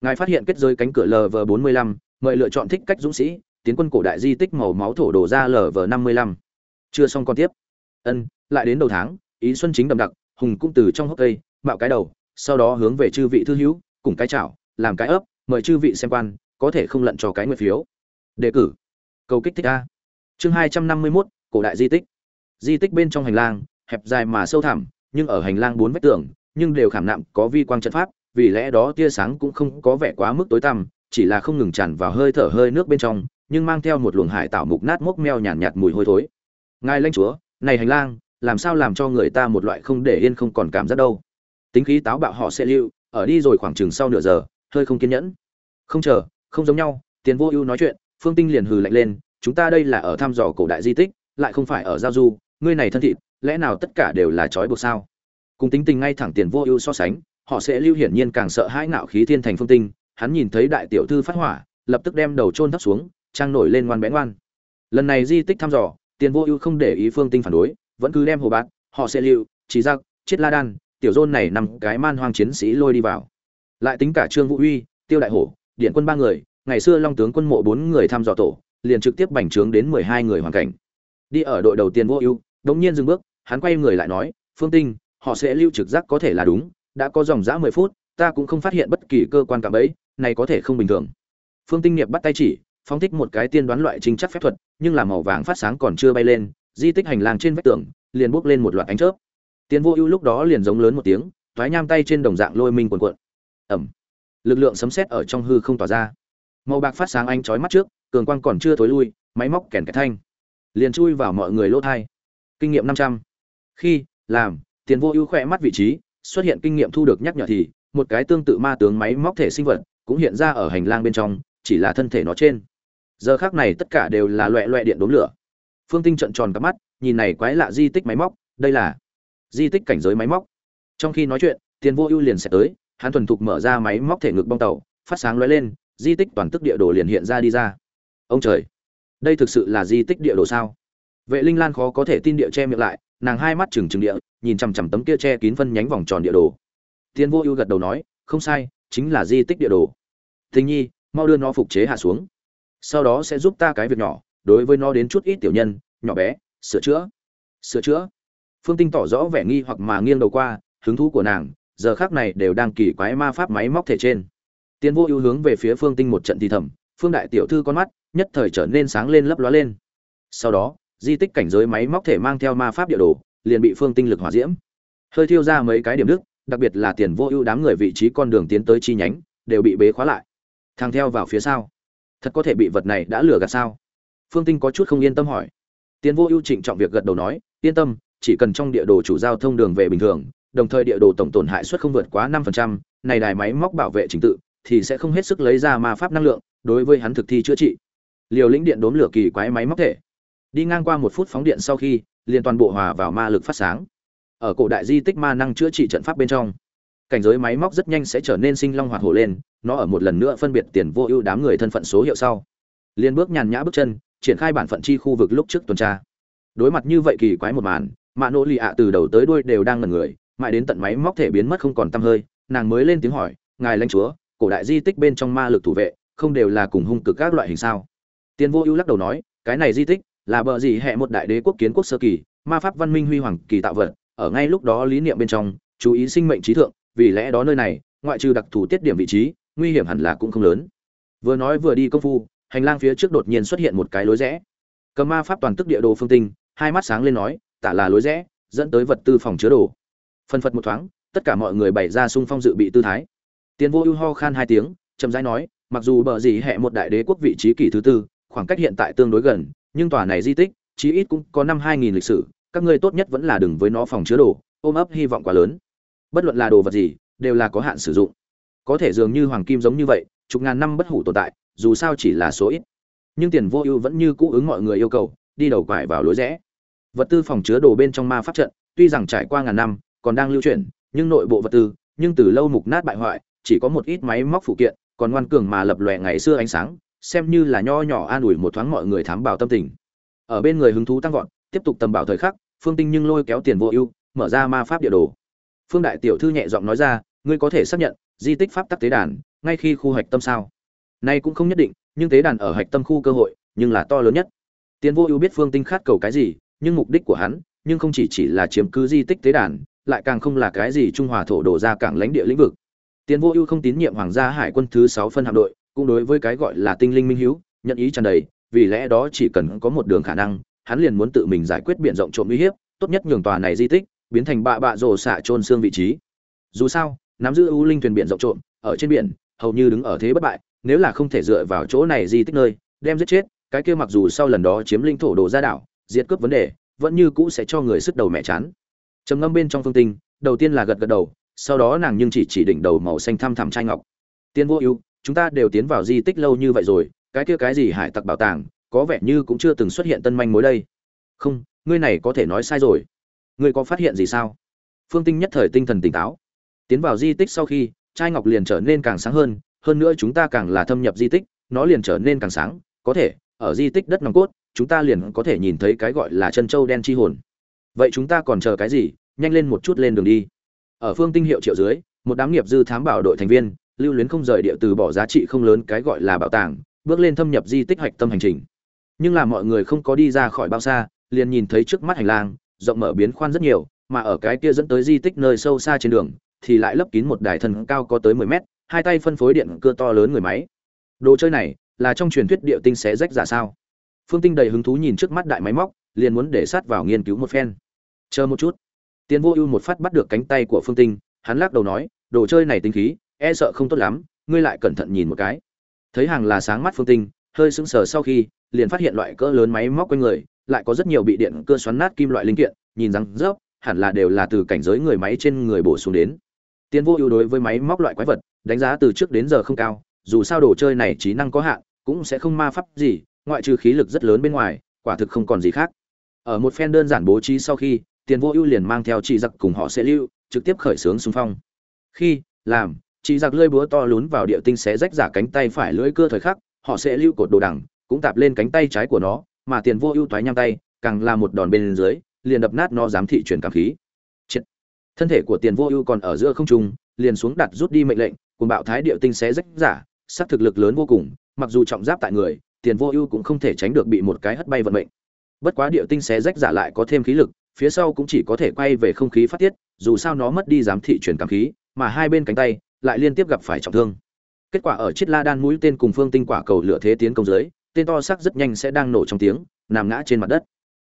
Ngài phát hiện kết giới cánh cửa lv 45 mời lựa chọn thích cách dũng sĩ, tiến quân cổ đại di tích màu máu thổ đổ ra lv 55 chưa xong con tiếp. Ân, lại đến đầu tháng, ý xuân chính đậm đặc, hùng cũng từ trong hốc cây, mạo cái đầu, sau đó hướng về chư vị thư hữu, cùng cái chảo, làm cái ấp, mời chư vị xem quan, có thể không lận cho cái nguyện phiếu. Đề cử. Câu kích thích a. Chương hai trăm năm mươi mốt, cổ đại di tích. Di tích bên trong hành lang, hẹp dài mà sâu thẳm, nhưng ở hành lang bốn vách tường, nhưng đều khảm nạm, có vi quang trận pháp, vì lẽ đó tia sáng cũng không có vẻ quá mức tối tăm chỉ là không ngừng tràn vào hơi thở hơi nước bên trong nhưng mang theo một luồng hải tạo mục nát mốc meo nhàn nhạt, nhạt mùi hôi thối. Ngài lãnh chúa này hành lang làm sao làm cho người ta một loại không để yên không còn cảm giác đâu? Tính khí táo bạo họ sẽ lưu ở đi rồi khoảng chừng sau nửa giờ hơi không kiên nhẫn. Không chờ không giống nhau tiền vô ưu nói chuyện phương tinh liền hừ lạnh lên chúng ta đây là ở thăm dò cổ đại di tích lại không phải ở giao du ngươi này thân thịt lẽ nào tất cả đều là trói buộc sao? Cùng tính tình ngay thẳng tiền vô ưu so sánh họ sẽ lưu hiển nhiên càng sợ hãi ngạo khí thiên thành phương tinh hắn nhìn thấy đại tiểu thư phát hỏa, lập tức đem đầu chôn thấp xuống, trang nổi lên ngoan bẽ ngoan. Lần này di tích thăm dò, tiền vô ưu không để ý phương tinh phản đối, vẫn cứ đem hồ bát họ sẽ lưu chỉ giặc, chết la đan, tiểu dôn này nằm cái man hoang chiến sĩ lôi đi vào. Lại tính cả trương vũ uy, tiêu đại hổ, điện quân ba người, ngày xưa long tướng quân mộ bốn người thăm dò tổ, liền trực tiếp bành trướng đến mười hai người hoàn cảnh. Đi ở đội đầu tiên vô ưu, đống nhiên dừng bước, hắn quay người lại nói, phương tinh, họ sẽ lưu trực giác có thể là đúng, đã có dòng dã mười phút, ta cũng không phát hiện bất kỳ cơ quan cảm ấy này có thể không bình thường. Phương tinh nghiệp bắt tay chỉ, phóng thích một cái tiên đoán loại chính chắc phép thuật, nhưng là màu vàng phát sáng còn chưa bay lên, di tích hành lang trên vách tường, liền bốc lên một loạt ánh chớp. Tiến vô ưu lúc đó liền giống lớn một tiếng thoái nham tay trên đồng dạng lôi mình cuồn cuộn. Ẩm. Lực lượng sấm sét ở trong hư không tỏa ra. Màu bạc phát sáng ánh chói mắt trước, cường quang còn chưa thối lui, máy móc kèn kẹt thanh. Liền chui vào mọi người lỗ thai. Kinh nghiệm năm trăm. Khi, làm tiền vô ưu khỏe mắt vị trí, xuất hiện kinh nghiệm thu được nhắc nhở thì, một cái tương tự ma tướng máy móc thể sinh vật cũng hiện ra ở hành lang bên trong, chỉ là thân thể nó trên. Giờ khác này tất cả đều là loẹ loẹ điện đốm lửa. Phương tinh trận tròn cắp mắt, nhìn này quái lạ di tích máy móc, đây là di tích cảnh giới máy móc. Trong khi nói chuyện, tiền vô ưu liền sẽ tới, hắn thuần thục mở ra máy móc thể ngực bong tàu, phát sáng lóe lên, di tích toàn tức địa đồ liền hiện ra đi ra. Ông trời, đây thực sự là di tích địa đồ sao? Vệ linh lan khó có thể tin địa che miệng lại, nàng hai mắt trừng trừng địa, nhìn chằm chằm tấm kia che kín phân nhánh vòng tròn địa đồ. Tiền vô ưu gật đầu nói, không sai chính là di tích địa đồ. Thình nhi, mau đưa nó phục chế hạ xuống. Sau đó sẽ giúp ta cái việc nhỏ, đối với nó đến chút ít tiểu nhân, nhỏ bé, sửa chữa. Sửa chữa. Phương tinh tỏ rõ vẻ nghi hoặc mà nghiêng đầu qua, hứng thú của nàng, giờ khác này đều đang kỳ quái ma pháp máy móc thể trên. Tiến vô ưu hướng về phía phương tinh một trận thì thầm, phương đại tiểu thư con mắt, nhất thời trở nên sáng lên lấp lóa lên. Sau đó, di tích cảnh giới máy móc thể mang theo ma pháp địa đồ, liền bị phương tinh lực hỏa diễm. Hơi thiêu ra mấy cái điểm đức đặc biệt là tiền vô ưu đám người vị trí con đường tiến tới chi nhánh đều bị bế khóa lại thang theo vào phía sau thật có thể bị vật này đã lừa gạt sao phương tinh có chút không yên tâm hỏi tiền vô ưu trịnh trọng việc gật đầu nói yên tâm chỉ cần trong địa đồ chủ giao thông đường về bình thường đồng thời địa đồ tổng tổn hại suất không vượt quá năm này đài máy móc bảo vệ trình tự thì sẽ không hết sức lấy ra ma pháp năng lượng đối với hắn thực thi chữa trị. Liều lĩnh điện đốn lửa kỳ quái máy móc thể. Đi ngang qua một phút phóng điện sau khi, liền toàn bộ hòa vào ma lực phát sáng. Ở cổ đại di tích ma năng chữa trị trận pháp bên trong, cảnh giới máy móc rất nhanh sẽ trở nên sinh long hoạt hổ lên, nó ở một lần nữa phân biệt tiền vô ưu đám người thân phận số hiệu sau. Liên bước nhàn nhã bước chân, triển khai bản phận chi khu vực lúc trước tuần tra. Đối mặt như vậy kỳ quái một màn, mạ Nỗ Lì ạ từ đầu tới đuôi đều đang ngẩn người, mãi đến tận máy móc thể biến mất không còn tăm hơi nàng mới lên tiếng hỏi ngài lãnh chúa cổ đại di tích bên trong ma lực thủ vệ không đều là cùng hung cực các loại hình sao tiên vô ưu lắc đầu nói cái này di tích là bờ gì hệ một đại đế quốc kiến quốc sơ kỳ ma pháp văn minh huy hoàng kỳ tạo vật ở ngay lúc đó lý niệm bên trong, chú ý sinh mệnh trí thượng, vì lẽ đó nơi này, ngoại trừ đặc thù tiết điểm vị trí, nguy hiểm hẳn là cũng không lớn. Vừa nói vừa đi công phu, hành lang phía trước đột nhiên xuất hiện một cái lối rẽ. Cầm ma pháp toàn tức địa đồ phương tinh, hai mắt sáng lên nói, tả là lối rẽ, dẫn tới vật tư phòng chứa đồ. Phân phật một thoáng, tất cả mọi người bày ra xung phong dự bị tư thái. Tiến vô ưu ho khan hai tiếng, chậm rãi nói, mặc dù bờ gì hệ một đại đế quốc vị trí kỷ thứ tư, khoảng cách hiện tại tương đối gần, nhưng tòa này di tích, chí ít cũng có năm hai nghìn lịch sử các ngươi tốt nhất vẫn là đừng với nó phòng chứa đồ, ôm ấp hy vọng quá lớn. Bất luận là đồ vật gì, đều là có hạn sử dụng. Có thể dường như hoàng kim giống như vậy, chục ngàn năm bất hủ tồn tại, dù sao chỉ là số ít. Nhưng tiền vô ưu vẫn như cũ ứng mọi người yêu cầu, đi đầu quải vào lối rẽ. Vật tư phòng chứa đồ bên trong ma pháp trận, tuy rằng trải qua ngàn năm, còn đang lưu chuyển, nhưng nội bộ vật tư, nhưng từ lâu mục nát bại hoại, chỉ có một ít máy móc phụ kiện, còn ngoan cường mà lập lòe ngày xưa ánh sáng, xem như là nho nhỏ an ủi một thoáng mọi người thám bảo tâm tình. Ở bên người hứng thú tăng vọt, tiếp tục tầm bảo thời khắc phương tinh nhưng lôi kéo tiền vô ưu, mở ra ma pháp địa đồ. Phương đại tiểu thư nhẹ giọng nói ra, ngươi có thể xác nhận, di tích pháp tắc tế đàn, ngay khi khu hạch tâm sao? Nay cũng không nhất định, nhưng tế đàn ở hạch tâm khu cơ hội, nhưng là to lớn nhất. Tiền vô ưu biết phương tinh khát cầu cái gì, nhưng mục đích của hắn, nhưng không chỉ chỉ là chiếm cứ di tích tế đàn, lại càng không là cái gì trung hòa thổ đổ ra cảng lãnh địa lĩnh vực. Tiền vô ưu không tín nhiệm hoàng gia hải quân thứ sáu phân hạm đội, cũng đối với cái gọi là tinh linh minh hiếu, nhận ý tràn đầy, vì lẽ đó chỉ cần có một đường khả năng hắn liền muốn tự mình giải quyết biển rộng trộm uy hiếp, tốt nhất nhường tòa này di tích biến thành bạ bạ rồ xạ trôn xương vị trí. Dù sao, nắm giữ ưu linh thuyền biển rộng trộm, ở trên biển, hầu như đứng ở thế bất bại, nếu là không thể dựa vào chỗ này di tích nơi, đem giết chết, cái kia mặc dù sau lần đó chiếm linh thổ đồ ra đảo, diệt cướp vấn đề, vẫn như cũ sẽ cho người sức đầu mẹ chán. Trầm ngâm bên trong phương tinh, đầu tiên là gật gật đầu, sau đó nàng nhưng chỉ chỉ đỉnh đầu màu xanh thăm thẳm trai ngọc. Tiên vô ưu, chúng ta đều tiến vào di tích lâu như vậy rồi, cái kia cái gì hải tặc bảo tàng có vẻ như cũng chưa từng xuất hiện tân manh mối đây. Không, ngươi này có thể nói sai rồi. Ngươi có phát hiện gì sao? Phương tinh nhất thời tinh thần tỉnh táo. Tiến vào di tích sau khi, trai ngọc liền trở nên càng sáng hơn hơn nữa chúng ta càng là thâm nhập di tích, nó liền trở nên càng sáng. Có thể, ở di tích đất nòng cốt, chúng ta liền có thể nhìn thấy cái gọi là chân châu đen chi hồn. Vậy chúng ta còn chờ cái gì? Nhanh lên một chút lên đường đi. Ở phương tinh hiệu triệu dưới, một đám nghiệp dư thám bảo đội thành viên, lưu luyến không rời địa từ bỏ giá trị không lớn cái gọi là bảo tàng, bước lên thâm nhập di tích hoạch tâm hành trình nhưng là mọi người không có đi ra khỏi bao xa, liền nhìn thấy trước mắt hành lang, rộng mở biến khoan rất nhiều, mà ở cái kia dẫn tới di tích nơi sâu xa trên đường, thì lại lấp kín một đài thần cao có tới 10 mét, hai tay phân phối điện cơ to lớn người máy. Đồ chơi này là trong truyền thuyết địa tinh xé rách giả sao? Phương tinh đầy hứng thú nhìn trước mắt đại máy móc, liền muốn để sát vào nghiên cứu một phen. Chờ một chút. Tiến vô ưu một phát bắt được cánh tay của phương tinh, hắn lắc đầu nói, đồ chơi này tinh khí e sợ không tốt lắm, ngươi lại cẩn thận nhìn một cái. Thấy hàng là sáng mắt phương tinh, hơi sững sờ sau khi liền phát hiện loại cỡ lớn máy móc quanh người, lại có rất nhiều bị điện cơ xoắn nát kim loại linh kiện, nhìn rằng rớp, hẳn là đều là từ cảnh giới người máy trên người bổ xuống đến. Tiến vô ưu đối với máy móc loại quái vật, đánh giá từ trước đến giờ không cao, dù sao đồ chơi này trí năng có hạn, cũng sẽ không ma pháp gì, ngoại trừ khí lực rất lớn bên ngoài, quả thực không còn gì khác. Ở một phen đơn giản bố trí sau khi tiền vô ưu liền mang theo chị giặc cùng họ sẽ lưu, trực tiếp khởi xướng xung phong. Khi, làm chị giặc lơi búa to lún vào địa tinh xé rách giả cánh tay phải lưỡi cưa thời khắc, họ sẽ lưu cột đồ đằng cũng tạp lên cánh tay trái của nó, mà tiền vô ưu toái nhang tay, càng là một đòn bên dưới, liền đập nát nó giám thị truyền cảm khí. Chết. thân thể của tiền vô ưu còn ở giữa không trung, liền xuống đặt rút đi mệnh lệnh cùng bạo thái địa tinh xé rách giả, sát thực lực lớn vô cùng, mặc dù trọng giáp tại người, tiền vô ưu cũng không thể tránh được bị một cái hất bay vận mệnh. Bất quá địa tinh xé rách giả lại có thêm khí lực, phía sau cũng chỉ có thể quay về không khí phát tiết, dù sao nó mất đi giám thị truyền cảm khí, mà hai bên cánh tay lại liên tiếp gặp phải trọng thương. Kết quả ở chiết la đan mũi tên cùng phương tinh quả cầu lửa thế tiến công dưới tên to sắc rất nhanh sẽ đang nổ trong tiếng, nằm ngã trên mặt đất.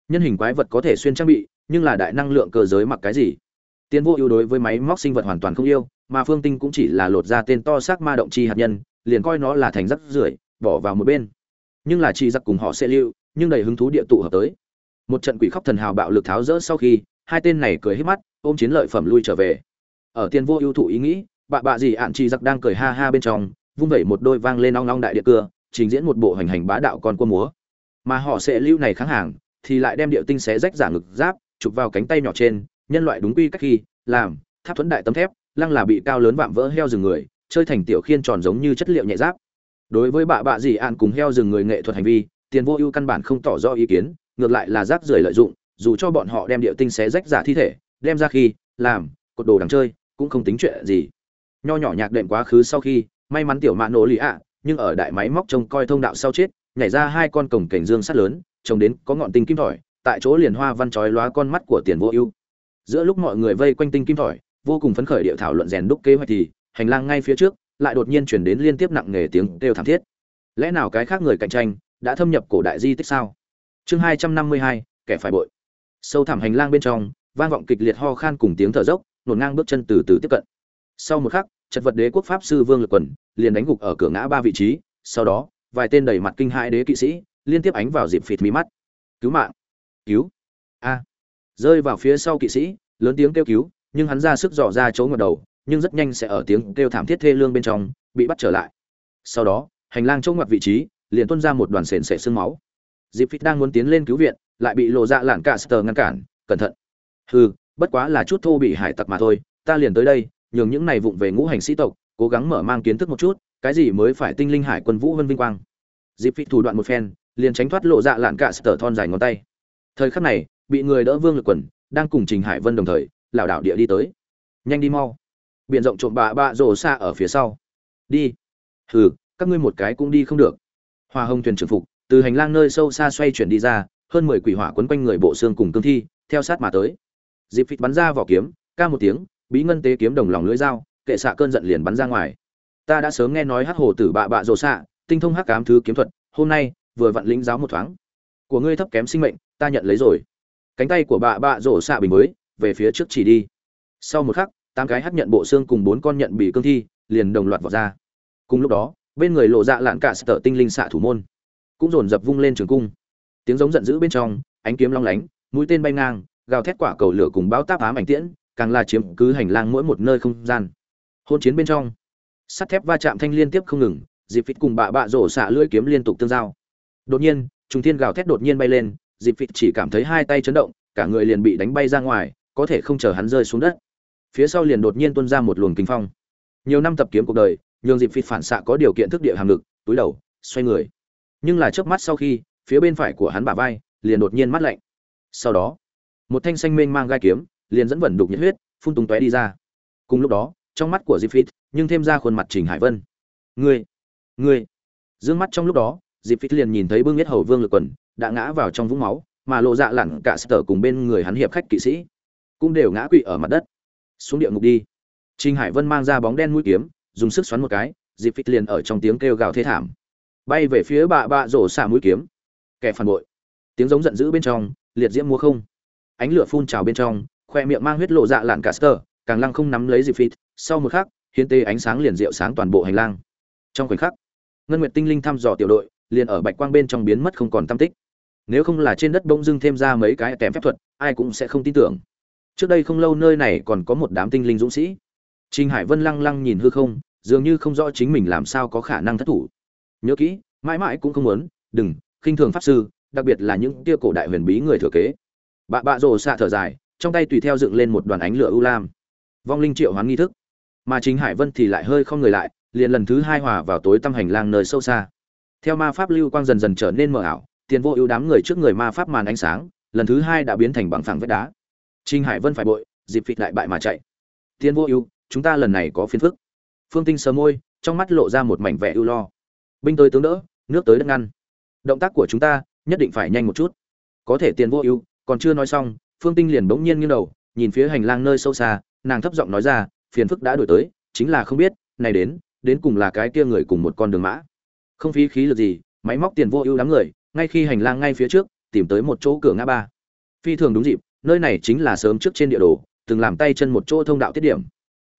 Nhân hình quái vật có thể xuyên trang bị, nhưng là đại năng lượng cơ giới mặc cái gì? Tiến vô ưu đối với máy móc sinh vật hoàn toàn không yêu, mà phương tinh cũng chỉ là lột ra tên to xác ma động chi hạt nhân, liền coi nó là thành rắc rưởi, bỏ vào một bên. Nhưng là chi giặc cùng họ sẽ lưu, nhưng đầy hứng thú địa tụ hợp tới. Một trận quỷ khóc thần hào bạo lực tháo rỡ sau khi, hai tên này cười hết mắt, ôm chiến lợi phẩm lui trở về. Ở tiên vô ưu thụ ý nghĩ, bạ bạ gì ạn chi giặc đang cười ha ha bên trong, vung vẩy một đôi vang lên ong ong đại địa cưa trình diễn một bộ hành hành bá đạo con cua múa. Mà họ sẽ lưu này kháng hàng, thì lại đem điệu tinh xé rách giả ngực giáp, chụp vào cánh tay nhỏ trên, nhân loại đúng quy cách khi, làm, tháp thuẫn đại tấm thép, lăng là bị cao lớn vạm vỡ heo rừng người, chơi thành tiểu khiên tròn giống như chất liệu nhẹ giáp. Đối với bạ bạ gì ạn cùng heo rừng người nghệ thuật hành vi, tiền vô ưu căn bản không tỏ rõ ý kiến, ngược lại là rác rưởi lợi dụng, dù cho bọn họ đem điệu tinh xé rách giả thi thể, đem ra khi, làm, cột đồ đằng chơi, cũng không tính chuyện gì. Nho nhỏ nhạc đệm quá khứ sau khi, may mắn tiểu mạ nổ lì ạ nhưng ở đại máy móc trông coi thông đạo sau chết, nhảy ra hai con cổng cảnh dương sắt lớn, trông đến có ngọn tinh kim thỏi, tại chỗ liền hoa văn chói lóa con mắt của tiền vô ưu. Giữa lúc mọi người vây quanh tinh kim thỏi, vô cùng phấn khởi điệu thảo luận rèn đúc kế hoạch thì, hành lang ngay phía trước, lại đột nhiên chuyển đến liên tiếp nặng nề tiếng kêu thảm thiết. Lẽ nào cái khác người cạnh tranh đã thâm nhập cổ đại di tích sao? Chương hai trăm năm mươi hai, kẻ phải bội. Sâu thẳm hành lang bên trong, vang vọng kịch liệt ho khan cùng tiếng thở dốc, nổn ngang bước chân từ từ tiếp cận. Sau một khắc chật vật đế quốc pháp sư vương lực quần liền đánh gục ở cửa ngã ba vị trí, sau đó, vài tên đầy mặt kinh hãi đế kỵ sĩ liên tiếp ánh vào dịp phịt mí mắt. Cứu mạng! Cứu! A! Rơi vào phía sau kỵ sĩ, lớn tiếng kêu cứu, nhưng hắn ra sức dò ra chỗ ngập đầu, nhưng rất nhanh sẽ ở tiếng kêu thảm thiết thê lương bên trong, bị bắt trở lại. Sau đó, hành lang chỗ ngập vị trí liền tuôn ra một đoàn sền sẻ xương máu. Dịp phịt đang muốn tiến lên cứu viện, lại bị lộ dạ lản cả sờ ngăn cản, cẩn thận. Hừ, bất quá là chút thô bị hải tặc mà thôi, ta liền tới đây nhường những này vụng về ngũ hành sĩ tộc, cố gắng mở mang kiến thức một chút, cái gì mới phải tinh linh hải quân vũ vân vinh quang. Dịp vị thủ đoạn một phen, liền tránh thoát lộ dạ lạn cả sở thon dài ngón tay. Thời khắc này, bị người đỡ vương lực quần, đang cùng trình hải vân đồng thời, lảo đảo địa đi tới. Nhanh đi mau. Biển rộng trộm bạ bạ rồ xa ở phía sau. Đi. Hừ, các ngươi một cái cũng đi không được. Hoa hồng thuyền trưởng phục, từ hành lang nơi sâu xa xoay chuyển đi ra, hơn mười quỷ hỏa quấn quanh người bộ xương cùng cương thi, theo sát mà tới. Dịp phịch bắn ra vỏ kiếm, ca một tiếng bí ngân tế kiếm đồng lòng lưỡi dao, kệ xạ cơn giận liền bắn ra ngoài. Ta đã sớm nghe nói hắc hồ tử bạ bạ rồ xạ, tinh thông hắc cám thứ kiếm thuật, hôm nay, vừa vặn lĩnh giáo một thoáng. Của ngươi thấp kém sinh mệnh, ta nhận lấy rồi. Cánh tay của bạ bạ rổ xạ bình mới, về phía trước chỉ đi. Sau một khắc, tám cái hắc nhận bộ xương cùng bốn con nhận bị cương thi, liền đồng loạt vào ra. Cùng lúc đó, bên người lộ dạ lạn cả sợ tinh linh xạ thủ môn, cũng dồn dập vung lên trường cung. Tiếng giống giận dữ bên trong, ánh kiếm long lánh, mũi tên bay ngang, gào thét quả cầu lửa cùng báo táp ám ảnh tiễn càng là chiếm cứ hành lang mỗi một nơi không gian. Hôn chiến bên trong, sắt thép va chạm thanh liên tiếp không ngừng, dịp phịt cùng bạ bạ rổ xạ lưỡi kiếm liên tục tương giao. Đột nhiên, trùng thiên gào thét đột nhiên bay lên, dịp phịt chỉ cảm thấy hai tay chấn động, cả người liền bị đánh bay ra ngoài, có thể không chờ hắn rơi xuống đất. Phía sau liền đột nhiên tuôn ra một luồng kinh phong. Nhiều năm tập kiếm cuộc đời, nhường dịp phịt phản xạ có điều kiện thức địa hàm lực, túi đầu, xoay người. Nhưng là chớp mắt sau khi, phía bên phải của hắn bả vai, liền đột nhiên mắt lạnh. Sau đó, một thanh xanh mênh mang gai kiếm liền dẫn vẩn đục nhiệt huyết, phun tung tóe đi ra. Cùng lúc đó, trong mắt của Diệp phít nhưng thêm ra khuôn mặt trình hải vân. Ngươi ngươi. Dương mắt trong lúc đó Diệp phít liền nhìn thấy bưng nhất hầu vương lực quần, đã ngã vào trong vũng máu, mà lộ dạ lặn cả sở cùng bên người hắn hiệp khách kỵ sĩ cũng đều ngã quỵ ở mặt đất. Xuống địa ngục đi. Trình hải vân mang ra bóng đen mũi kiếm, dùng sức xoắn một cái Diệp phít liền ở trong tiếng kêu gào thế thảm. Bay về phía bạ bạ rổ xả mũi kiếm. Kẻ phản bội. Tiếng giống giận dữ bên trong, liệt diễm múa không. Ánh lửa phun trào bên trong khoe miệng mang huyết lộ dạ lạn cả sơ càng lăng không nắm lấy dịp phít. Sau một khắc hiến tê ánh sáng liền rượu sáng toàn bộ hành lang. Trong khoảnh khắc ngân nguyệt tinh linh thăm dò tiểu đội liền ở bạch quang bên trong biến mất không còn tâm tích. Nếu không là trên đất bỗng dưng thêm ra mấy cái kém phép thuật ai cũng sẽ không tin tưởng. Trước đây không lâu nơi này còn có một đám tinh linh dũng sĩ. Trình Hải Vân lăng lăng nhìn hư không, dường như không rõ chính mình làm sao có khả năng thất thủ. Nhớ kỹ, mãi mãi cũng không muốn, đừng khinh thường pháp sư, đặc biệt là những kia cổ đại huyền bí người thừa kế. Bạ bạ rồ xạ thở dài, trong tay tùy theo dựng lên một đoàn ánh lửa u lam. Vong linh triệu hoán nghi thức. Mà chính Hải Vân thì lại hơi không người lại, liền lần thứ hai hòa vào tối tăm hành lang nơi sâu xa. Theo ma pháp lưu quang dần dần trở nên mờ ảo, tiền vô ưu đám người trước người ma pháp màn ánh sáng, lần thứ hai đã biến thành bằng phẳng vách đá. trinh Hải Vân phải bội, dịp phịch lại bại mà chạy. Tiền vô ưu, chúng ta lần này có phiền phức phương tinh sờ môi trong mắt lộ ra một mảnh vẻ ưu lo binh tới tướng đỡ nước tới đất ngăn động tác của chúng ta nhất định phải nhanh một chút có thể tiền vô ưu còn chưa nói xong phương tinh liền bỗng nhiên nghiêng đầu nhìn phía hành lang nơi sâu xa nàng thấp giọng nói ra phiền phức đã đổi tới chính là không biết này đến đến cùng là cái kia người cùng một con đường mã. Không phí khí lực gì máy móc tiền vô ưu đám người ngay khi hành lang ngay phía trước tìm tới một chỗ cửa ngã ba. Phi thường đúng dịp nơi này chính là sớm trước trên địa đồ từng làm tay chân một chỗ thông đạo tiết điểm.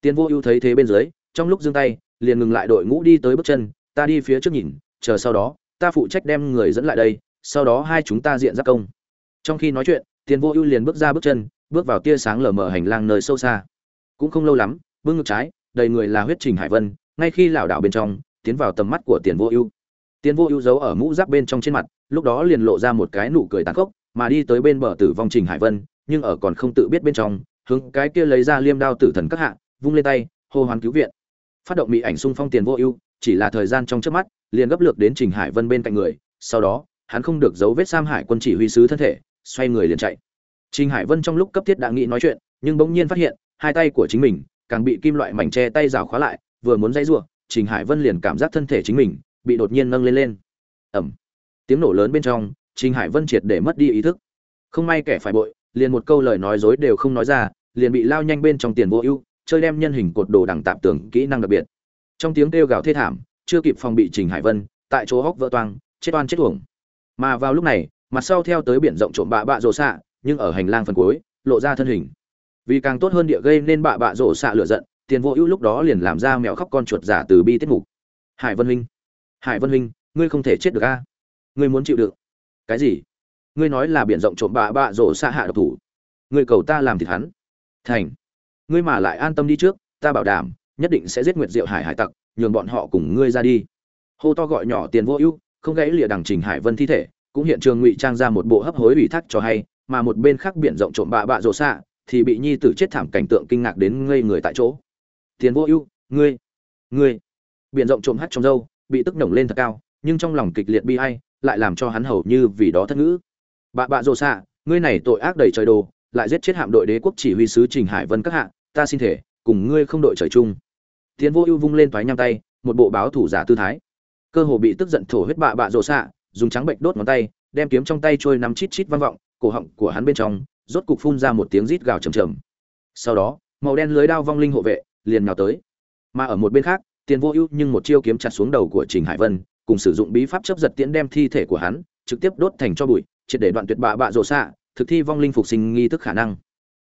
Tiền Vô Ưu thấy thế bên dưới, trong lúc giương tay, liền ngừng lại đội ngũ đi tới bước chân, ta đi phía trước nhìn, chờ sau đó, ta phụ trách đem người dẫn lại đây, sau đó hai chúng ta diện giáp công. Trong khi nói chuyện, Tiền Vô Ưu liền bước ra bước chân, bước vào tia sáng lờ mờ hành lang nơi sâu xa. Cũng không lâu lắm, bước ngược trái, đầy người là huyết trình hải vân, ngay khi lão đạo bên trong, tiến vào tầm mắt của Tiền Vô Ưu. Tiền Vô Ưu giấu ở mũ giáp bên trong trên mặt, lúc đó liền lộ ra một cái nụ cười tàn khốc, mà đi tới bên bờ tử vong Trình Hải Vân, nhưng ở còn không tự biết bên trong, hướng cái kia lấy ra liêm đao tử thần các hạ, vung lên tay hô hoán cứu viện phát động mỹ ảnh xung phong tiền vô ưu chỉ là thời gian trong trước mắt liền gấp lược đến trình hải vân bên cạnh người sau đó hắn không được giấu vết sam hải quân chỉ huy sứ thân thể xoay người liền chạy. Trình hải vân trong lúc cấp thiết đã nghĩ nói chuyện nhưng bỗng nhiên phát hiện hai tay của chính mình càng bị kim loại mảnh tre tay rào khóa lại vừa muốn dây rủa, trình hải vân liền cảm giác thân thể chính mình bị đột nhiên nâng lên lên. Ẩm tiếng nổ lớn bên trong trình hải vân triệt để mất đi ý thức. Không may kẻ phải bội liền một câu lời nói dối đều không nói ra liền bị lao nhanh bên trong tiền vô ưu chơi đem nhân hình cột đồ đằng tạm tưởng kỹ năng đặc biệt. Trong tiếng kêu gào thê thảm chưa kịp phòng bị trình hải vân tại chỗ hốc vỡ toang chết oan chết uổng. Mà vào lúc này mặt sau theo tới biển rộng trộm bạ bạ rổ xạ, nhưng ở hành lang phần cuối, lộ ra thân hình. Vì càng tốt hơn địa gây nên bạ bạ rổ xạ lửa giận, tiền vô ưu lúc đó liền làm ra mèo khóc con chuột giả từ bi tiết mục. Hải vân huynh, hải vân huynh, ngươi không thể chết được a. Ngươi muốn chịu được cái gì? Ngươi nói là biển rộng trộm bạ bạ rổ xạ hạ độc thủ. Ngươi cầu ta làm thịt hắn. Thành. Ngươi mà lại an tâm đi trước, ta bảo đảm, nhất định sẽ giết nguyệt diệu hải hải tặc, nhường bọn họ cùng ngươi ra đi. Hô to gọi nhỏ tiền vô ưu, không gãy lìa đằng trình hải vân thi thể cũng hiện trường ngụy trang ra một bộ hấp hối ủy thác cho hay, mà một bên khác biển rộng trộm bạ bạ rộ xạ, thì bị nhi tử chết thảm cảnh tượng kinh ngạc đến ngây người tại chỗ. Tiền vô ưu, ngươi ngươi. Biển rộng trộm hắt trong dâu bị tức nổng lên thật cao, nhưng trong lòng kịch liệt bi ai, lại làm cho hắn hầu như vì đó thất ngữ. Bạ bạ rộ xạ, ngươi này tội ác đầy trời đồ, lại giết chết hạm đội đế quốc chỉ huy sứ trình hải vân các hạ, ta xin thể, cùng ngươi không đội trời chung. Tiến vô ưu vung lên thoái nhang tay, một bộ báo thủ giả tư thái. Cơ hồ bị tức giận thổ huyết bạ bạ rộ xạ dùng trắng bệnh đốt ngón tay, đem kiếm trong tay trôi nắm chít chít vang vọng, cổ họng của hắn bên trong, rốt cục phun ra một tiếng rít gào trầm trầm sau đó, màu đen lưới đao vong linh hộ vệ liền nhào tới. Mà ở một bên khác, tiền vô ưu nhưng một chiêu kiếm chặt xuống đầu của trình hải vân, cùng sử dụng bí pháp chấp giật tiễn đem thi thể của hắn, trực tiếp đốt thành cho bụi, triệt để đoạn tuyệt bạ bạ rồ xạ, thực thi vong linh phục sinh nghi thức khả năng.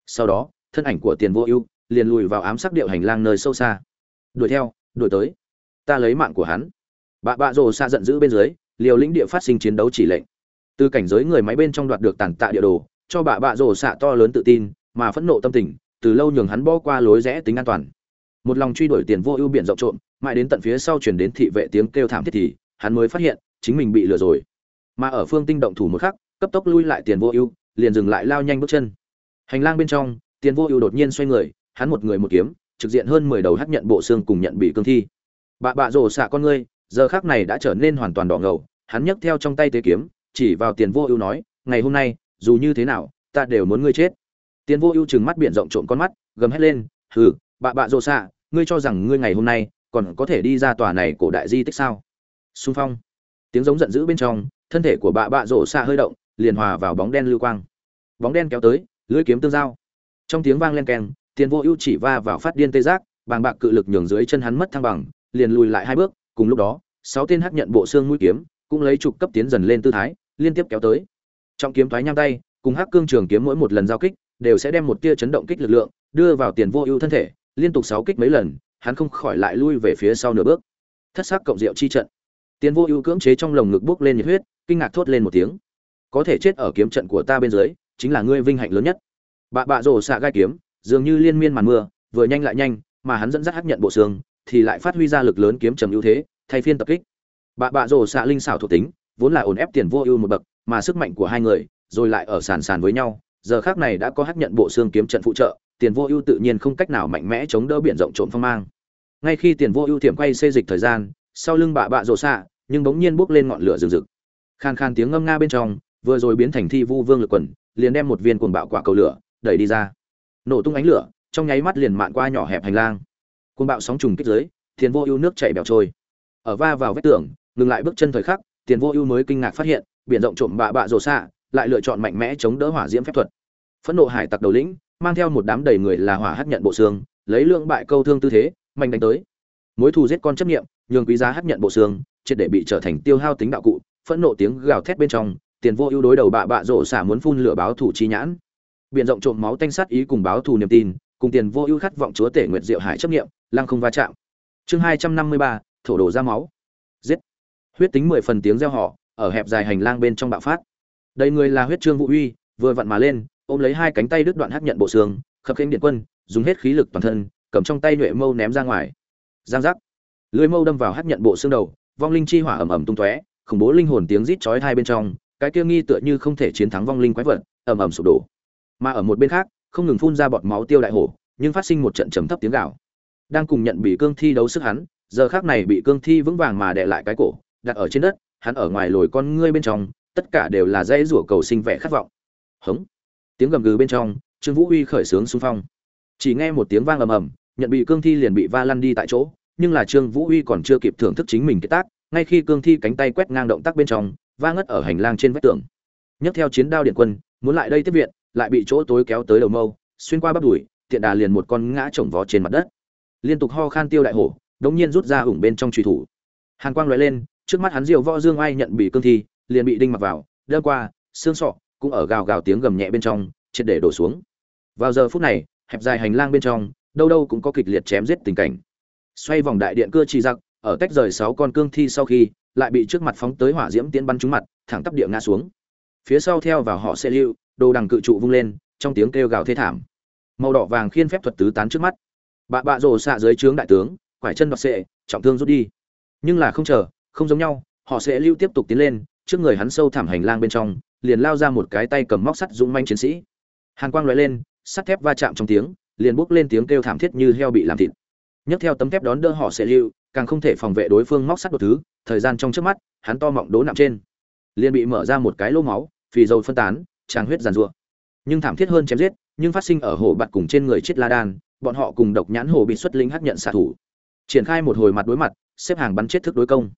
Sau đó, thân ảnh của tiền vô ưu liền lùi vào ám sắc điệu hành lang nơi sâu xa. Đuổi theo, đuổi tới. Ta lấy mạng của hắn. Bạ bạ rồ xạ giận dữ bên dưới liều lĩnh địa phát sinh chiến đấu chỉ lệnh. Từ cảnh giới người máy bên trong đoạt được tàn tạ địa đồ, cho bà bạ rồ xạ to lớn tự tin, mà phẫn nộ tâm tình, từ lâu nhường hắn bỏ qua lối rẽ tính an toàn. Một lòng truy đuổi tiền vô ưu biển rộng trộm, mãi đến tận phía sau chuyển đến thị vệ tiếng kêu thảm thiết thì, hắn mới phát hiện, chính mình bị lừa rồi. Mà ở phương tinh động thủ một khắc, cấp tốc lui lại tiền vô ưu, liền dừng lại lao nhanh bước chân. Hành lang bên trong, tiền vô ưu đột nhiên xoay người, hắn một người một kiếm, trực diện hơn mười đầu hắc nhận bộ xương cùng nhận bị cương thi. Bà bạ rồ xạ con ngươi giờ khác này đã trở nên hoàn toàn đỏ ngầu, hắn nhấc theo trong tay tế kiếm, chỉ vào tiền vô ưu nói, ngày hôm nay, dù như thế nào, ta đều muốn ngươi chết. Tiền vô ưu chừng mắt biển rộng trộm con mắt, gầm hét lên, hừ, bạ bạ rồ xạ, ngươi cho rằng ngươi ngày hôm nay còn có thể đi ra tòa này cổ đại di tích sao? Xung phong. Tiếng giống giận dữ bên trong, thân thể của bạ bạ rộ xạ hơi động, liền hòa vào bóng đen lưu quang. Bóng đen kéo tới, lưỡi kiếm tương giao. Trong tiếng vang len keng, tiền vô ưu chỉ va vào phát điên tê giác, bàng bạc cự lực nhường dưới chân hắn mất thăng bằng, liền lùi lại hai bước cùng lúc đó, sáu tên hắc nhận bộ xương mũi kiếm cũng lấy trục cấp tiến dần lên tư thái, liên tiếp kéo tới. Trong kiếm thoái nhang tay, cùng hắc cương trường kiếm mỗi một lần giao kích đều sẽ đem một tia chấn động kích lực lượng đưa vào tiền vô ưu thân thể, liên tục sáu kích mấy lần, hắn không khỏi lại lui về phía sau nửa bước. Thất sắc cộng diệu chi trận. Tiền vô ưu cưỡng chế trong lồng ngực bước lên nhiệt huyết, kinh ngạc thốt lên một tiếng. Có thể chết ở kiếm trận của ta bên dưới, chính là ngươi vinh hạnh lớn nhất. Bạ bạ rồ xạ gai kiếm, dường như liên miên màn mưa, vừa nhanh lại nhanh, mà hắn dẫn dắt hắc nhận bộ xương thì lại phát huy ra lực lớn kiếm trầm ưu thế, thay phiên tập kích. Bạ bạ rồ xạ linh xảo thuộc tính, vốn là ổn ép tiền vô ưu một bậc, mà sức mạnh của hai người, rồi lại ở sàn sàn với nhau, giờ khác này đã có hắc nhận bộ xương kiếm trận phụ trợ, tiền vô ưu tự nhiên không cách nào mạnh mẽ chống đỡ biển rộng trộm phong mang. Ngay khi tiền vô ưu tiệm quay xê dịch thời gian, sau lưng bạ bạ rồ xạ, nhưng bỗng nhiên bốc lên ngọn lửa rừng rực. Khan khan tiếng ngâm nga bên trong, vừa rồi biến thành thi vu vương lực quần, liền đem một viên cuồng bạo quả cầu lửa, đẩy đi ra. Nổ tung ánh lửa, trong nháy mắt liền mạn qua nhỏ hẹp hành lang cuồng bạo sóng trùng kích dưới tiền vô ưu nước chảy bèo trôi. Ở va vào vách tường, ngừng lại bước chân thời khắc tiền vô ưu mới kinh ngạc phát hiện, biển rộng trộm bạ bạ rồ xạ, lại lựa chọn mạnh mẽ chống đỡ hỏa diễm phép thuật. Phẫn nộ hải tặc đầu lĩnh, mang theo một đám đầy người là hỏa hấp nhận bộ xương, lấy lượng bại câu thương tư thế, mạnh đánh tới. Mối thù giết con chấp nghiệm nhường quý giá hấp nhận bộ xương, triệt để bị trở thành tiêu hao tính đạo cụ, phẫn nộ tiếng gào thét bên trong tiền vô ưu đối đầu bạ bạ rộ xả muốn phun lửa báo thủ chi nhãn. Biện rộng trộm máu tanh sát ý cùng báo thù niềm tin cùng tiền vô ưu khát vọng chúa tể nguyệt diệu hải chấp nghiệm, lăng không va chạm. Chương hai trăm năm mươi ba, thổ đồ ra máu. Giết. Huyết tính mười phần tiếng reo họ, ở hẹp dài hành lang bên trong bạo phát. Đầy người là huyết trương vũ uy, vừa vặn mà lên, ôm lấy hai cánh tay đứt đoạn hắc nhận bộ xương, khập khênh điện quân, dùng hết khí lực toàn thân, cầm trong tay nhuệ mâu ném ra ngoài. Giang giác. Lưới mâu đâm vào hắc nhận bộ xương đầu, vong linh chi hỏa ầm ầm tung tóe, khủng bố linh hồn tiếng rít chói hai bên trong, cái kia nghi tựa như không thể chiến thắng vong linh quái vật, ầm ầm sụp đổ. Mà ở một bên khác không ngừng phun ra bọt máu tiêu đại hổ, nhưng phát sinh một trận trầm thấp tiếng gào. Đang cùng nhận bị cương thi đấu sức hắn, giờ khác này bị cương thi vững vàng mà đè lại cái cổ, đặt ở trên đất, hắn ở ngoài lồi con ngươi bên trong, tất cả đều là dãy rủa cầu sinh vẻ khát vọng. Hống! Tiếng gầm gừ bên trong, trương vũ uy khởi sướng xung phong. Chỉ nghe một tiếng vang ầm ầm, nhận bị cương thi liền bị va lăn đi tại chỗ, nhưng là trương vũ uy còn chưa kịp thưởng thức chính mình cái tác, ngay khi cương thi cánh tay quét ngang động tác bên trong, va ngất ở hành lang trên vách tường. Nhấc theo chiến đao điện quân, muốn lại đây tiếp viện lại bị chỗ tối kéo tới đầu mâu, xuyên qua bắp đùi, tiện đà liền một con ngã chồng vó trên mặt đất. Liên tục ho khan tiêu đại hổ, đống nhiên rút ra ủng bên trong truy thủ. Hàn quang lóe lên, trước mắt hắn diều võ dương ai nhận bị cương thi, liền bị đinh mặc vào, đâm qua, xương sọ cũng ở gào gào tiếng gầm nhẹ bên trong, triệt để đổ xuống. Vào giờ phút này, hẹp dài hành lang bên trong, đâu đâu cũng có kịch liệt chém giết tình cảnh. Xoay vòng đại điện cưa trì giặc, ở tách rời sáu con cương thi sau khi, lại bị trước mặt phóng tới hỏa diễm tiến bắn trúng mặt, thẳng tắp địa ngã xuống. Phía sau theo vào họ sẽ lưu đồ đằng cự trụ vung lên, trong tiếng kêu gào thê thảm. Màu đỏ vàng khiên phép thuật tứ tán trước mắt. Bạ bạ rồ xạ dưới trướng đại tướng, quải chân đoạt sệ trọng thương rút đi. Nhưng là không chờ, không giống nhau, họ sẽ lưu tiếp tục tiến lên, trước người hắn sâu thảm hành lang bên trong, liền lao ra một cái tay cầm móc sắt dũng manh chiến sĩ. Hàn quang loại lên, sắt thép va chạm trong tiếng, liền bốc lên tiếng kêu thảm thiết như heo bị làm thịt. Nhấc theo tấm thép đón đỡ họ sẽ lưu, càng không thể phòng vệ đối phương móc sắt đột thứ, thời gian trong trước mắt, hắn to mọng đố nặng trên. Liền bị mở ra một cái lỗ máu, phì dầu phân tán tràng huyết giàn rủa nhưng thảm thiết hơn chém giết, nhưng phát sinh ở hồ bạt cùng trên người chết la đan, bọn họ cùng độc nhãn hồ bị xuất linh hắc nhận xạ thủ. Triển khai một hồi mặt đối mặt, xếp hàng bắn chết thức đối công.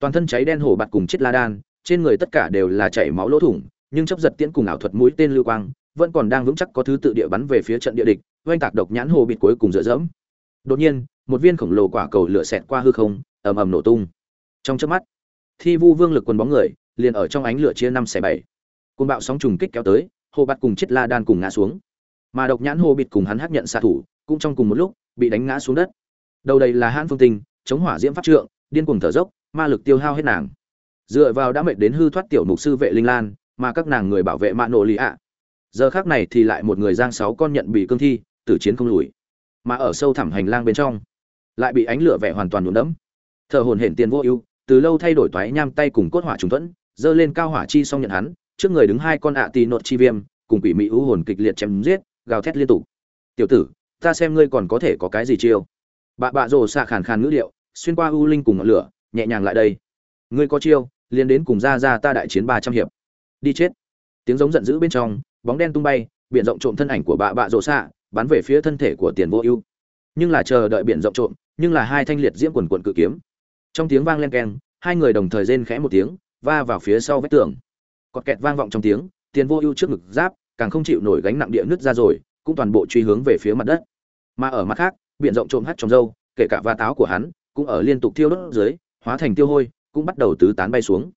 Toàn thân cháy đen hồ bạt cùng chết la đan, trên người tất cả đều là chảy máu lỗ thủng, nhưng chấp giật tiễn cùng ảo thuật mũi tên lưu quang, vẫn còn đang vững chắc có thứ tự địa bắn về phía trận địa địch, oanh tạc độc nhãn hồ bịt cuối cùng dựa dẫm. Đột nhiên, một viên khổng lồ quả cầu lửa xẹt qua hư không, ầm ầm nổ tung. Trong chớp mắt, thi vu vương lực quần bóng người, liền ở trong ánh lửa chia năm xẻ bảy côn bạo sóng trùng kích kéo tới, hồ bạt cùng chết la đan cùng ngã xuống. Mà độc nhãn hồ bịt cùng hắn hát nhận xạ thủ, cũng trong cùng một lúc, bị đánh ngã xuống đất. Đầu đây là hãn phương tinh, chống hỏa diễm pháp trượng, điên cuồng thở dốc, ma lực tiêu hao hết nàng. Dựa vào đã mệt đến hư thoát tiểu mục sư vệ linh lan, mà các nàng người bảo vệ mạ nổ lì ạ. Giờ khác này thì lại một người giang sáu con nhận bị cương thi, tử chiến không lùi. Mà ở sâu thẳm hành lang bên trong, lại bị ánh lửa vẻ hoàn toàn nhuộm đẫm. Thở hồn hển tiền vô ưu, từ lâu thay đổi toái nham tay cùng cốt hỏa trùng thuẫn dơ lên cao hỏa chi xong nhận hắn trước người đứng hai con ạ tì nột chi viêm, cùng quỷ mỹ ưu hồn kịch liệt chém giết, gào thét liên tục. Tiểu tử, ta xem ngươi còn có thể có cái gì chiêu? Bạ bạ rồ xạ khàn khàn ngữ điệu, xuyên qua ưu linh cùng ngọn lửa, nhẹ nhàng lại đây. Ngươi có chiêu, liền đến cùng ra ra ta đại chiến ba trăm hiệp. Đi chết. Tiếng giống giận dữ bên trong, bóng đen tung bay, biển rộng trộm thân ảnh của bạ bạ rồ xạ, bắn về phía thân thể của tiền vô ưu. Nhưng là chờ đợi biển rộng trộm, nhưng là hai thanh liệt diễm quần quần cự kiếm. Trong tiếng vang len keng, hai người đồng thời rên khẽ một tiếng, va vào phía sau vách tường cọt kẹt vang vọng trong tiếng, tiền vô ưu trước ngực giáp, càng không chịu nổi gánh nặng địa nứt ra rồi, cũng toàn bộ truy hướng về phía mặt đất. Mà ở mặt khác, biển rộng trộm hắt trong dâu, kể cả va táo của hắn, cũng ở liên tục thiêu đốt dưới, hóa thành tiêu hôi, cũng bắt đầu tứ tán bay xuống.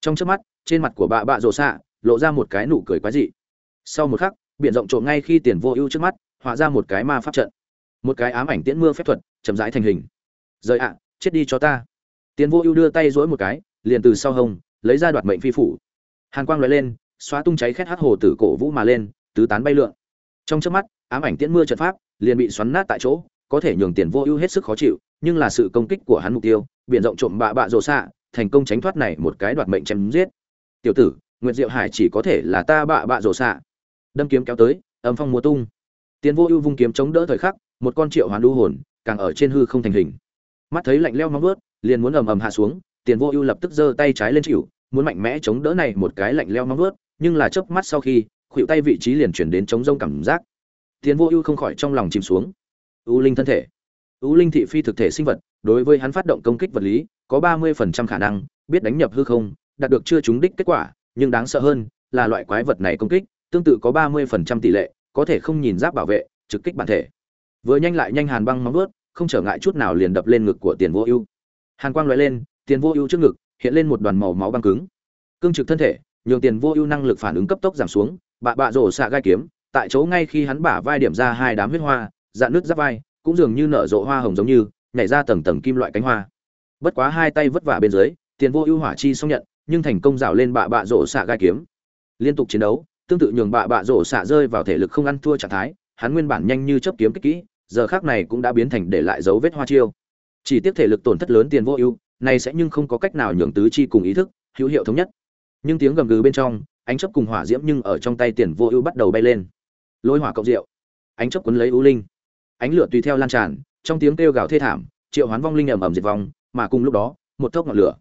Trong trước mắt, trên mặt của bà bạ rộ xạ, lộ ra một cái nụ cười quái dị. Sau một khắc, biển rộng trộm ngay khi tiền vô ưu trước mắt hóa ra một cái ma pháp trận. Một cái ám ảnh tiễn mưa phép thuật, chậm rãi thành hình. Rời ạ, chết đi cho ta. Tiền vô ưu đưa tay dỗi một cái, liền từ sau hông, lấy ra đoạt mệnh phi phủ hàn quang lóe lên, xóa tung cháy khét hắt hồ tử cổ vũ mà lên, tứ tán bay lượn. Trong trước mắt, ám ảnh tiễn mưa trận pháp liền bị xoắn nát tại chỗ, có thể nhường tiền vô ưu hết sức khó chịu, nhưng là sự công kích của hắn mục tiêu, biển rộng trộm bạ bạ rồ xạ, thành công tránh thoát này một cái đoạt mệnh chém giết. Tiểu tử, nguyệt diệu hải chỉ có thể là ta bạ bạ rồ xạ. Đâm kiếm kéo tới, âm phong mùa tung. Tiền vô ưu vung kiếm chống đỡ thời khắc, một con triệu hoàn đu hồn càng ở trên hư không thành hình. Mắt thấy lạnh leo nóng vớt liền muốn ầm ầm hạ xuống, tiền vô ưu lập tức giơ tay trái lên chịu muốn mạnh mẽ chống đỡ này một cái lạnh leo nóng vớt nhưng là chớp mắt sau khi khuỵu tay vị trí liền chuyển đến chống rông cảm giác. Tiền vô ưu không khỏi trong lòng chìm xuống. U linh thân thể. U linh thị phi thực thể sinh vật, đối với hắn phát động công kích vật lý, có ba mươi phần trăm khả năng, biết đánh nhập hư không, đạt được chưa trúng đích kết quả, nhưng đáng sợ hơn là loại quái vật này công kích, tương tự có ba mươi phần trăm tỷ lệ, có thể không nhìn giáp bảo vệ, trực kích bản thể. Vừa nhanh lại nhanh hàn băng móng vớt không trở ngại chút nào liền đập lên ngực của tiền vô ưu. Hàn quang loại lên, tiền vô ưu trước ngực hiện lên một đoàn màu máu băng cứng. Cương trực thân thể, nhường tiền vô ưu năng lực phản ứng cấp tốc giảm xuống, bạ bạ rổ xạ gai kiếm, tại chỗ ngay khi hắn bả vai điểm ra hai đám huyết hoa dạn nước giáp vai, cũng dường như nở rộ hoa hồng giống như, nhảy ra tầng tầng kim loại cánh hoa. Bất quá hai tay vất vả bên dưới, tiền vô ưu hỏa chi xong nhận, nhưng thành công rào lên bạ bạ rổ xạ gai kiếm. Liên tục chiến đấu, tương tự nhường bạ bạ rổ xạ rơi vào thể lực không ăn thua trạng thái, hắn nguyên bản nhanh như chớp kiếm kích kỹ, giờ khác này cũng đã biến thành để lại dấu vết hoa chiêu. Chỉ tiếp thể lực tổn thất lớn tiền vô ưu này sẽ nhưng không có cách nào nhường tứ chi cùng ý thức, hữu hiệu thống nhất. Nhưng tiếng gầm gừ bên trong, ánh chấp cùng hỏa diễm nhưng ở trong tay tiền vô ưu bắt đầu bay lên. Lôi hỏa cộng rượu ánh chấp quấn lấy ưu linh. Ánh lửa tùy theo lan tràn, trong tiếng kêu gào thê thảm, triệu hoán vong linh ầm ầm diệt vong, mà cùng lúc đó, một thốc ngọn lửa.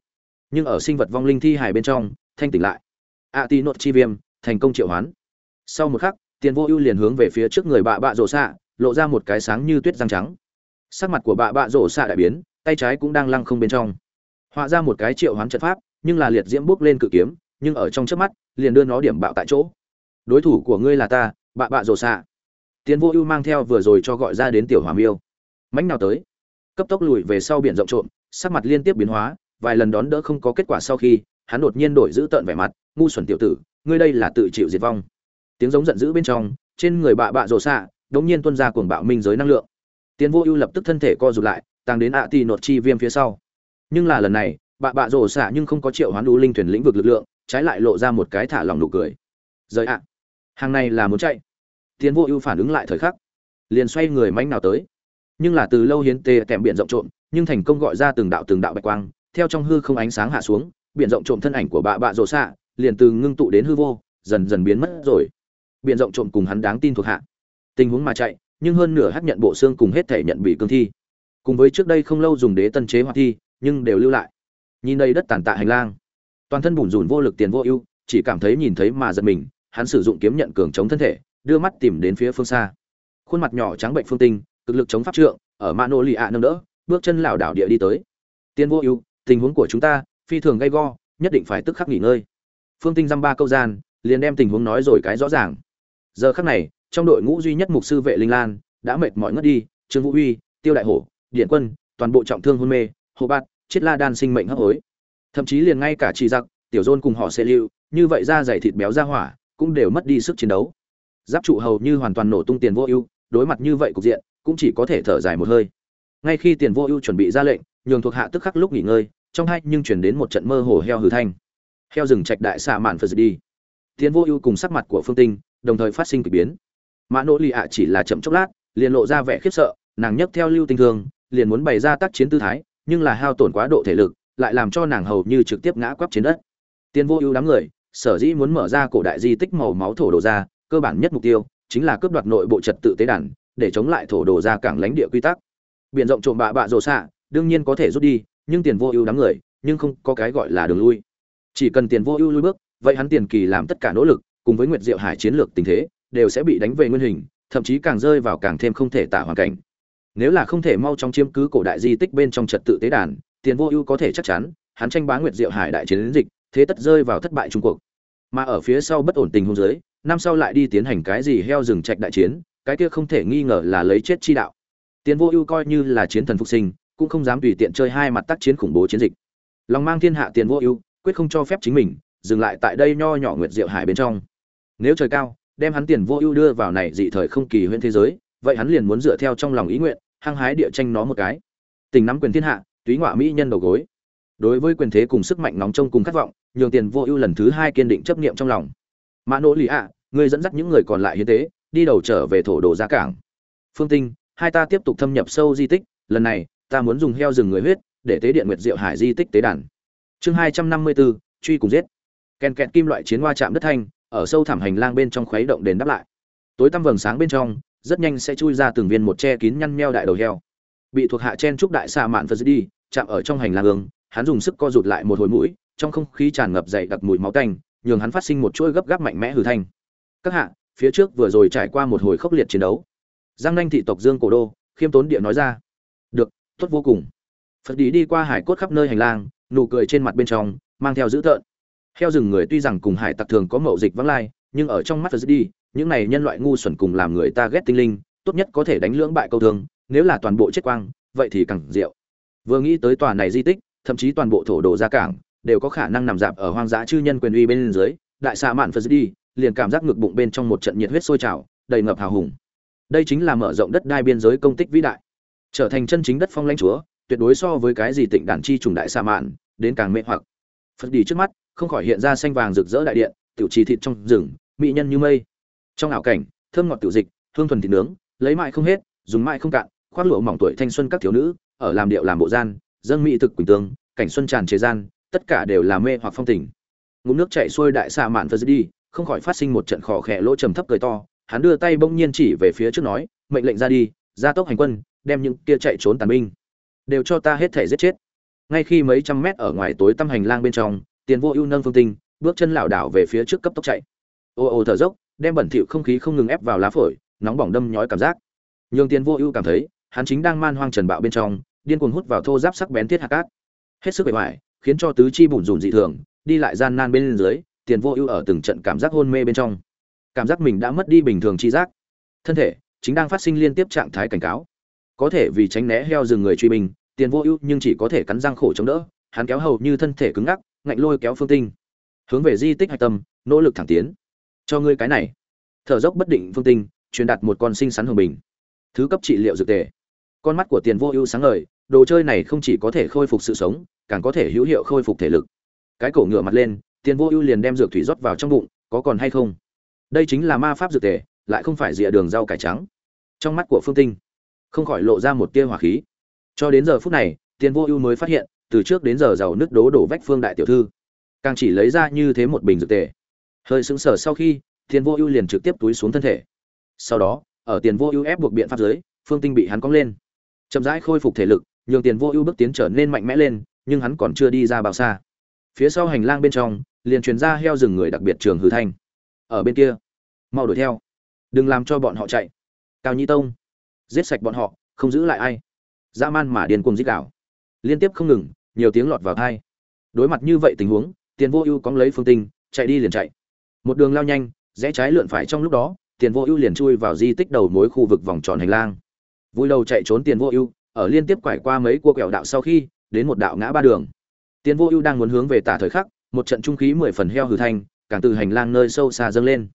Nhưng ở sinh vật vong linh thi hài bên trong, thanh tỉnh lại. A ti nốt chi viêm, thành công triệu hoán. Sau một khắc, tiền vô ưu liền hướng về phía trước người bạ bạ rổ xạ, lộ ra một cái sáng như tuyết răng trắng. Sắc mặt của bạ bạ rổ xạ đại biến, tay trái cũng đang lăng không bên trong họa ra một cái triệu hoán trận pháp, nhưng là liệt diễm bước lên cự kiếm, nhưng ở trong trước mắt, liền đưa nó điểm bạo tại chỗ. Đối thủ của ngươi là ta, bạ bạ rồ xạ. Tiến vô ưu mang theo vừa rồi cho gọi ra đến tiểu hòa miêu. Mãnh nào tới. Cấp tốc lùi về sau biển rộng trộm, sắc mặt liên tiếp biến hóa, vài lần đón đỡ không có kết quả sau khi, hắn đột nhiên đổi giữ tợn vẻ mặt, ngu xuẩn tiểu tử, ngươi đây là tự chịu diệt vong. Tiếng giống giận dữ bên trong, trên người bạ bạ rồ xạ, đống nhiên tuôn ra cuồng bạo minh giới năng lượng. Tiến vô ưu lập tức thân thể co rụt lại tăng đến ạ tì nột chi viêm phía sau nhưng là lần này, bạ bạ rổ xạ nhưng không có triệu hoán đu linh thuyền lĩnh vực lực lượng, trái lại lộ ra một cái thả lòng nụ cười. Rời ạ. Hàng này là muốn chạy. Tiến vô ưu phản ứng lại thời khắc. Liền xoay người manh nào tới. Nhưng là từ lâu hiến tê kèm biển rộng trộm, nhưng thành công gọi ra từng đạo từng đạo bạch quang, theo trong hư không ánh sáng hạ xuống, biển rộng trộm thân ảnh của bạ bạ rổ xạ liền từ ngưng tụ đến hư vô, dần dần biến mất rồi. Biển rộng trộm cùng hắn đáng tin thuộc hạ. Tình huống mà chạy, nhưng hơn nửa hát nhận bộ xương cùng hết thể nhận bị cương thi. Cùng với trước đây không lâu dùng đế tân chế hoạt thi nhưng đều lưu lại. Nhìn đây đất tàn tạ hành lang, toàn thân bùn rùn vô lực tiền vô ưu, chỉ cảm thấy nhìn thấy mà giật mình, hắn sử dụng kiếm nhận cường chống thân thể, đưa mắt tìm đến phía phương xa. Khuôn mặt nhỏ trắng bệnh phương tinh, cực lực chống pháp trượng, ở mã nô lì ạ nâng đỡ, bước chân lảo đảo địa đi tới. Tiên vô ưu, tình huống của chúng ta, phi thường gay go, nhất định phải tức khắc nghỉ ngơi. Phương tinh dăm ba câu gian, liền đem tình huống nói rồi cái rõ ràng. Giờ khắc này, trong đội ngũ duy nhất mục sư vệ linh lan, đã mệt mỏi ngất đi, trương vũ huy, tiêu đại hổ, điện quân, toàn bộ trọng thương hôn mê hồ bạt, chiết la đan sinh mệnh hấp hối. Thậm chí liền ngay cả chị giặc tiểu dôn cùng họ sẽ lưu như vậy da dày thịt béo ra hỏa cũng đều mất đi sức chiến đấu. Giáp trụ hầu như hoàn toàn nổ tung tiền vô ưu đối mặt như vậy cục diện cũng chỉ có thể thở dài một hơi. Ngay khi tiền vô ưu chuẩn bị ra lệnh nhường thuộc hạ tức khắc lúc nghỉ ngơi trong hai nhưng chuyển đến một trận mơ hồ heo hử thanh. Heo rừng trạch đại xạ mạn phật đi tiền vô ưu cùng sắc mặt của phương tinh đồng thời phát sinh k ỳ biến. Mã nỗ lì ạ chỉ là chậm chốc lát liền lộ ra vẻ khiếp sợ nàng nhấc theo lưu tinh thường liền muốn bày ra tác chiến tư thái nhưng là hao tổn quá độ thể lực, lại làm cho nàng hầu như trực tiếp ngã quắp trên đất. Tiền vô ưu đám người, sở dĩ muốn mở ra cổ đại di tích màu máu thổ đồ ra, cơ bản nhất mục tiêu chính là cướp đoạt nội bộ trật tự tế đàn, để chống lại thổ đồ ra cảng lãnh địa quy tắc. Biển rộng trộm bạ bạ rồ xạ, đương nhiên có thể rút đi, nhưng tiền vô ưu đám người, nhưng không có cái gọi là đường lui. Chỉ cần tiền vô ưu lui bước, vậy hắn tiền kỳ làm tất cả nỗ lực, cùng với nguyệt diệu hải chiến lược tình thế, đều sẽ bị đánh về nguyên hình, thậm chí càng rơi vào càng thêm không thể tả hoàn cảnh nếu là không thể mau chóng chiếm cứ cổ đại di tích bên trong trật tự tế đàn, tiền vô ưu có thể chắc chắn, hắn tranh bá nguyệt diệu hải đại chiến dịch, thế tất rơi vào thất bại trung cuộc. Mà ở phía sau bất ổn tình hôn giới năm sau lại đi tiến hành cái gì heo rừng trạch đại chiến, cái kia không thể nghi ngờ là lấy chết chi đạo. Tiền vô ưu coi như là chiến thần phục sinh, cũng không dám tùy tiện chơi hai mặt tác chiến khủng bố chiến dịch. Lòng mang thiên hạ tiền vô ưu, quyết không cho phép chính mình, dừng lại tại đây nho nhỏ nguyệt diệu hải bên trong. Nếu trời cao, đem hắn tiền vô ưu đưa vào này dị thời không kỳ huyễn thế giới, vậy hắn liền muốn dựa theo trong lòng ý nguyện hăng hái địa tranh nó một cái. Tình nắm quyền thiên hạ, túy ngọa mỹ nhân đầu gối. Đối với quyền thế cùng sức mạnh nóng trong cùng khát vọng, nhường tiền vô ưu lần thứ hai kiên định chấp niệm trong lòng. Mã nỗ lì ạ, ngươi dẫn dắt những người còn lại hiến tế, đi đầu trở về thổ đồ giá cảng. Phương tinh, hai ta tiếp tục thâm nhập sâu di tích, lần này, ta muốn dùng heo rừng người huyết, để tế điện nguyệt diệu hải di tích tế đàn. Chương hai trăm năm mươi bốn truy cùng giết. Kèn kẹt kim loại chiến hoa chạm đất thanh, ở sâu thẳm hành lang bên trong khuấy động đền đáp lại. Tối tăm vầng sáng bên trong rất nhanh sẽ chui ra từng viên một che kín nhăn meo đại đầu heo. Bị thuộc hạ chen trúc đại xạ mạn phật đi chạm ở trong hành lang hướng hắn dùng sức co rụt lại một hồi mũi, trong không khí tràn ngập dày đặc mùi máu tanh, nhường hắn phát sinh một chuỗi gấp gáp mạnh mẽ hử thanh. Các hạ, phía trước vừa rồi trải qua một hồi khốc liệt chiến đấu. Giang nanh thị tộc dương cổ đô, khiêm tốn địa nói ra. Được, tốt vô cùng. Phật đi đi qua hải cốt khắp nơi hành lang, nụ cười trên mặt bên trong, mang theo dữ tợn. Heo rừng người tuy rằng cùng hải tặc thường có mậu dịch vắng lai, nhưng ở trong mắt phật đi những này nhân loại ngu xuẩn cùng làm người ta ghét tinh linh, tốt nhất có thể đánh lưỡng bại câu thương, nếu là toàn bộ chết quang, vậy thì càng diệu. Vừa nghĩ tới tòa này di tích, thậm chí toàn bộ thổ đồ ra cảng đều có khả năng nằm dạp ở hoang dã chư nhân quyền uy bên dưới, đại xạ mạn phật đi, liền cảm giác ngực bụng bên trong một trận nhiệt huyết sôi trào, đầy ngập hào hùng. Đây chính là mở rộng đất đai biên giới công tích vĩ đại. Trở thành chân chính đất phong lãnh chúa, tuyệt đối so với cái gì tịnh đàn chi trùng đại xạ mạn, đến càng mê hoặc. Phật đi trước mắt, không khỏi hiện ra xanh vàng rực rỡ đại điện, tiểu trì thịt trong rừng, mỹ nhân như mây trong ảo cảnh, thơm ngọt tiểu dịch, hương thuần thịt nướng, lấy mãi không hết, dùng mãi không cạn, khoác lụa mỏng tuổi thanh xuân các thiếu nữ, ở làm điệu làm bộ gian, dâng mỹ thực quỳnh tương, cảnh xuân tràn chế gian, tất cả đều là mê hoặc phong tình. Ngụm nước chảy xuôi đại xạ mạn phật đi, không khỏi phát sinh một trận khò khẽ lỗ trầm thấp cười to, hắn đưa tay bỗng nhiên chỉ về phía trước nói, mệnh lệnh ra đi ra tốc hành quân, đem những kia chạy trốn tàn binh, đều cho ta hết thể giết chết. Ngay khi mấy trăm mét ở ngoài tối tăm hành lang bên trong, tiền vô ưu nâng phương tinh, bước chân lảo đảo về phía trước cấp tốc chạy. Ô ô thở dốc đem bẩn thỉu không khí không ngừng ép vào lá phổi nóng bỏng đâm nhói cảm giác. Nhường tiền vô ưu cảm thấy hắn chính đang man hoang trần bạo bên trong điên cuồng hút vào thô giáp sắc bén thiết hạt cát. Hết sức bề ngoài khiến cho tứ chi bủn rủn dị thường đi lại gian nan bên dưới tiền vô ưu ở từng trận cảm giác hôn mê bên trong. Cảm giác mình đã mất đi bình thường chi giác. Thân thể chính đang phát sinh liên tiếp trạng thái cảnh cáo. Có thể vì tránh né heo rừng người truy mình, tiền vô ưu nhưng chỉ có thể cắn răng khổ chống đỡ hắn kéo hầu như thân thể cứng ngắc ngạnh lôi kéo phương tinh. Hướng về di tích hạch tâm nỗ lực thẳng tiến cho ngươi cái này. Thở dốc bất định phương tinh, truyền đạt một con sinh sắn hồng bình. Thứ cấp trị liệu dược tề. Con mắt của tiền vô ưu sáng ngời, đồ chơi này không chỉ có thể khôi phục sự sống, càng có thể hữu hiệu khôi phục thể lực. Cái cổ ngựa mặt lên, tiền vô ưu liền đem dược thủy rót vào trong bụng, có còn hay không? Đây chính là ma pháp dược tề, lại không phải rìa đường rau cải trắng. Trong mắt của phương tinh, không khỏi lộ ra một tia hỏa khí. Cho đến giờ phút này, tiền vô ưu mới phát hiện, từ trước đến giờ giàu nứt đố đổ vách phương đại tiểu thư, càng chỉ lấy ra như thế một bình dược tề hơi sững sờ sau khi tiền vô ưu liền trực tiếp túi xuống thân thể. Sau đó, ở tiền vô ưu ép buộc biện pháp dưới, phương tinh bị hắn cong lên. Chậm rãi khôi phục thể lực, nhường tiền vô ưu bước tiến trở nên mạnh mẽ lên, nhưng hắn còn chưa đi ra bao xa. Phía sau hành lang bên trong, liền truyền ra heo rừng người đặc biệt trường hư thanh. Ở bên kia, mau đuổi theo. Đừng làm cho bọn họ chạy. Cao nhĩ tông, giết sạch bọn họ, không giữ lại ai. Dã man mà điên cuồng giết đảo liên tiếp không ngừng, nhiều tiếng lọt vào thai đối mặt như vậy tình huống, tiền vô ưu cóng lấy phương tinh, chạy đi liền chạy một đường lao nhanh, rẽ trái lượn phải trong lúc đó, tiền vô ưu liền chui vào di tích đầu mối khu vực vòng tròn hành lang. Vui đầu chạy trốn tiền vô ưu, ở liên tiếp quải qua mấy cua kẹo đạo sau khi, đến một đạo ngã ba đường. Tiền vô ưu đang muốn hướng về tả thời khắc, một trận trung khí mười phần heo hử thanh, càng từ hành lang nơi sâu xa dâng lên.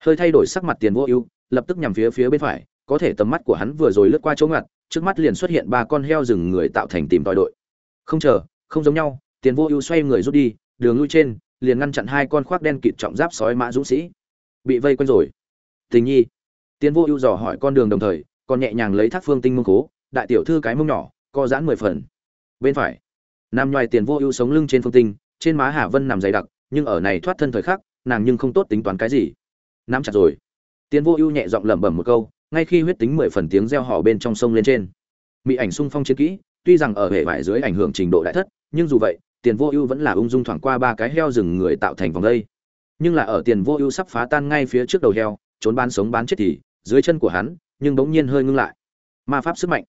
Hơi thay đổi sắc mặt tiền vô ưu, lập tức nhằm phía phía bên phải, có thể tầm mắt của hắn vừa rồi lướt qua chỗ ngặt trước mắt liền xuất hiện ba con heo rừng người tạo thành tìm tòi đội. Không chờ, không giống nhau, tiền vô ưu xoay người rút đi, đường lui trên liền ngăn chặn hai con khoác đen kịt trọng giáp sói mã dũng sĩ. Bị vây quanh rồi. Tình nhi. Tiến vô ưu dò hỏi con đường đồng thời, còn nhẹ nhàng lấy thác phương tinh mông cố, đại tiểu thư cái mông nhỏ, co giãn mười phần. Bên phải, nam nhoài tiền vô ưu sống lưng trên phương tinh, trên má hà vân nằm dày đặc, nhưng ở này thoát thân thời khắc, nàng nhưng không tốt tính toán cái gì. Nắm chặt rồi. Tiến vô ưu nhẹ giọng lẩm bẩm một câu, ngay khi huyết tính mười phần tiếng reo hò bên trong sông lên trên. Mỹ ảnh sung phong chiến kỹ, tuy rằng ở hệ vải dưới ảnh hưởng trình độ đại thất, nhưng dù vậy tiền vô ưu vẫn là ung dung thoảng qua ba cái heo rừng người tạo thành vòng đây. Nhưng là ở tiền vô ưu sắp phá tan ngay phía trước đầu heo, trốn bán sống bán chết thì, dưới chân của hắn, nhưng bỗng nhiên hơi ngưng lại. Ma pháp sức mạnh,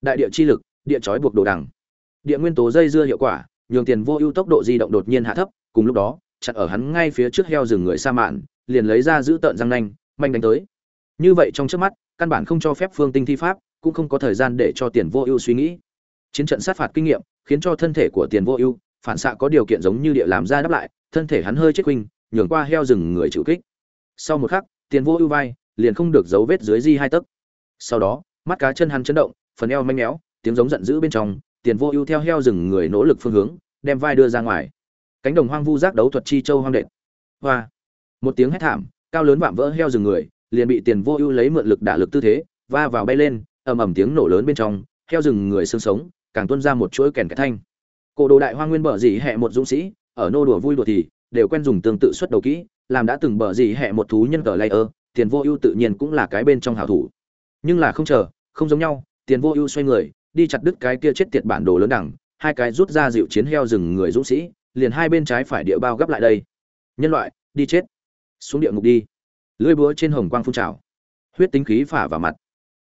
đại địa chi lực, địa chói buộc đồ đằng. Địa nguyên tố dây dưa hiệu quả, nhường tiền vô ưu tốc độ di động đột nhiên hạ thấp, cùng lúc đó chặt ở hắn ngay phía trước heo rừng người sa mạn, liền lấy ra giữ tợn răng nanh, manh đánh tới. Như vậy trong trước mắt, căn bản không cho phép phương tinh thi pháp, cũng không có thời gian để cho tiền vô ưu suy nghĩ. Chiến trận sát phạt kinh nghiệm, khiến cho thân thể của tiền vô ưu phản xạ có điều kiện giống như địa làm ra đáp lại, thân thể hắn hơi chết quinh nhường qua heo rừng người chịu kích. Sau một khắc, tiền vô ưu vai, liền không được dấu vết dưới di hai tấc. Sau đó, mắt cá chân hắn chấn động, phần eo manh méo, tiếng giống giận dữ bên trong, tiền vô ưu theo heo rừng người nỗ lực phương hướng, đem vai đưa ra ngoài. Cánh đồng hoang vu giác đấu thuật chi châu hoang đệt. Hoa. Một tiếng hét thảm, cao lớn vạm vỡ heo rừng người, liền bị tiền vô ưu lấy mượn lực đả lực tư thế, va vào bay lên, ầm ầm tiếng nổ lớn bên trong, heo rừng người xương sống, càng tuôn ra một chuỗi kèn cái thanh cổ đồ đại hoa nguyên bờ dì hẹ một dũng sĩ, ở nô đùa vui đùa thì, đều quen dùng tương tự xuất đầu kỹ, làm đã từng bờ dì hẹ một thú nhân cờ layer, tiền vô ưu tự nhiên cũng là cái bên trong hảo thủ. Nhưng là không chờ, không giống nhau, tiền vô ưu xoay người, đi chặt đứt cái kia chết tiệt bản đồ lớn đẳng, hai cái rút ra dịu chiến heo rừng người dũng sĩ, liền hai bên trái phải địa bao gấp lại đây. Nhân loại, đi chết. Xuống địa ngục đi. Lưỡi búa trên hồng quang phun trào. Huyết tính khí phả vào mặt.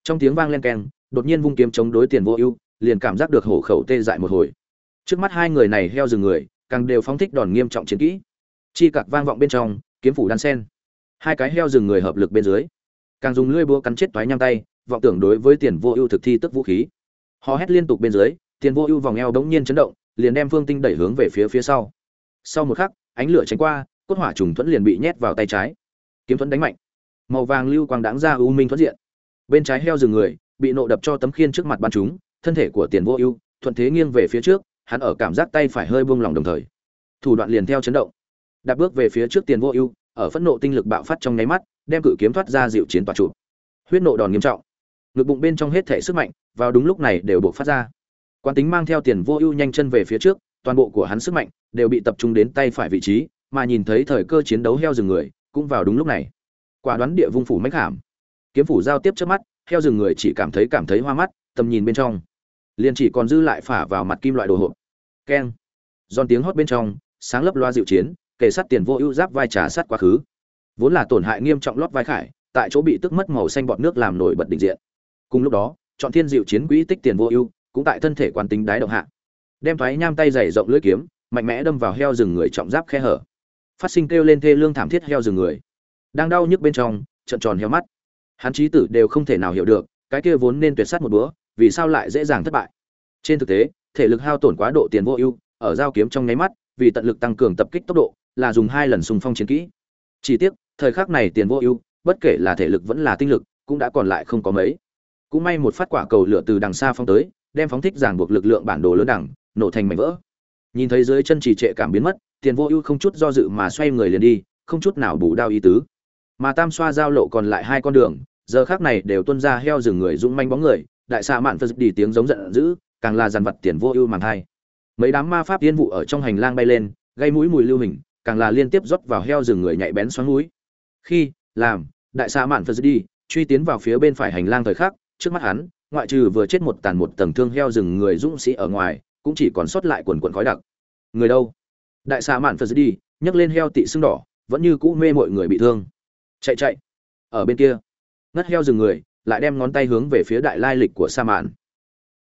Trong tiếng vang len keng, đột nhiên vung kiếm chống đối tiền vô ưu, liền cảm giác được hổ khẩu tê dại một hồi trước mắt hai người này heo rừng người, càng đều phóng thích đòn nghiêm trọng chiến kỹ. Chi cặc vang vọng bên trong, kiếm phủ đan sen. Hai cái heo rừng người hợp lực bên dưới. Càng dùng lưỡi búa cắn chết toái nhang tay, vọng tưởng đối với tiền vô ưu thực thi tức vũ khí. Hò hét liên tục bên dưới, tiền vô ưu vòng eo đống nhiên chấn động, liền đem phương tinh đẩy hướng về phía phía sau. Sau một khắc, ánh lửa tránh qua, cốt hỏa trùng thuẫn liền bị nhét vào tay trái. Kiếm thuẫn đánh mạnh. Màu vàng lưu quang đáng ra u minh thuẫn diện. Bên trái heo rừng người, bị nộ đập cho tấm khiên trước mặt bắn chúng thân thể của tiền vô ưu thuận thế nghiêng về phía trước hắn ở cảm giác tay phải hơi buông lỏng đồng thời, thủ đoạn liền theo chấn động. Đạp bước về phía trước tiền vô ưu, ở phẫn nộ tinh lực bạo phát trong nháy mắt, đem cự kiếm thoát ra dịu chiến tòa trụ. Huyết nộ đòn nghiêm trọng. Ngực bụng bên trong hết thể sức mạnh, vào đúng lúc này đều buộc phát ra. Quán tính mang theo tiền vô ưu nhanh chân về phía trước, toàn bộ của hắn sức mạnh đều bị tập trung đến tay phải vị trí, mà nhìn thấy thời cơ chiến đấu heo rừng người, cũng vào đúng lúc này. Quả đoán địa vung phủ mách hàm. Kiếm phủ giao tiếp trước mắt, heo rừng người chỉ cảm thấy cảm thấy hoa mắt, tầm nhìn bên trong liền chỉ còn dư lại phả vào mặt kim loại đồ hộp. Keng. Giòn tiếng hót bên trong, sáng lấp loa dịu chiến kể sát tiền vô ưu giáp vai trà sát quá khứ. Vốn là tổn hại nghiêm trọng lót vai khải, tại chỗ bị tức mất màu xanh bọt nước làm nổi bật định diện. Cùng lúc đó, chọn thiên dịu chiến quỹ tích tiền vô ưu, cũng tại thân thể quán tính đái động hạ. Đem thoái nham tay dày rộng lưỡi kiếm, mạnh mẽ đâm vào heo rừng người trọng giáp khe hở. Phát sinh kêu lên thê lương thảm thiết heo rừng người. Đang đau nhức bên trong, trận tròn heo mắt. Hắn trí tử đều không thể nào hiểu được, cái kia vốn nên tuyệt sát một bữa vì sao lại dễ dàng thất bại? Trên thực tế, thể lực hao tổn quá độ tiền vô ưu, ở giao kiếm trong nháy mắt, vì tận lực tăng cường tập kích tốc độ, là dùng hai lần xung phong chiến kỹ. Chỉ tiếc, thời khắc này tiền vô ưu, bất kể là thể lực vẫn là tinh lực, cũng đã còn lại không có mấy. Cũng may một phát quả cầu lửa từ đằng xa phong tới, đem phóng thích giảng buộc lực lượng bản đồ lớn đẳng, nổ thành mảnh vỡ. Nhìn thấy dưới chân trì trệ cảm biến mất, tiền vô ưu không chút do dự mà xoay người liền đi, không chút nào bù đao ý tứ. Mà tam xoa giao lộ còn lại hai con đường, giờ khác này đều tuân ra heo rừng người dũng manh bóng người đại xạ mạn phật đi tiếng giống giận dữ, càng là dàn vật tiền vô ưu màng thai. Mấy đám ma pháp tiên vụ ở trong hành lang bay lên, gây mũi mùi lưu hình, càng là liên tiếp rót vào heo rừng người nhạy bén xoắn mũi khi, làm, đại xạ mạn phật đi, truy tiến vào phía bên phải hành lang thời khắc, trước mắt hắn, ngoại trừ vừa chết một tàn một tầng thương heo rừng người dũng sĩ ở ngoài, cũng chỉ còn sót lại quần quần khói đặc. Người đâu? Đại xạ mạn phật đi, nhấc lên heo tị xương đỏ, vẫn như cũ mê mọi người bị thương. Chạy chạy. Ở bên kia, ngất heo rừng người lại đem ngón tay hướng về phía đại lai lịch của sa mạn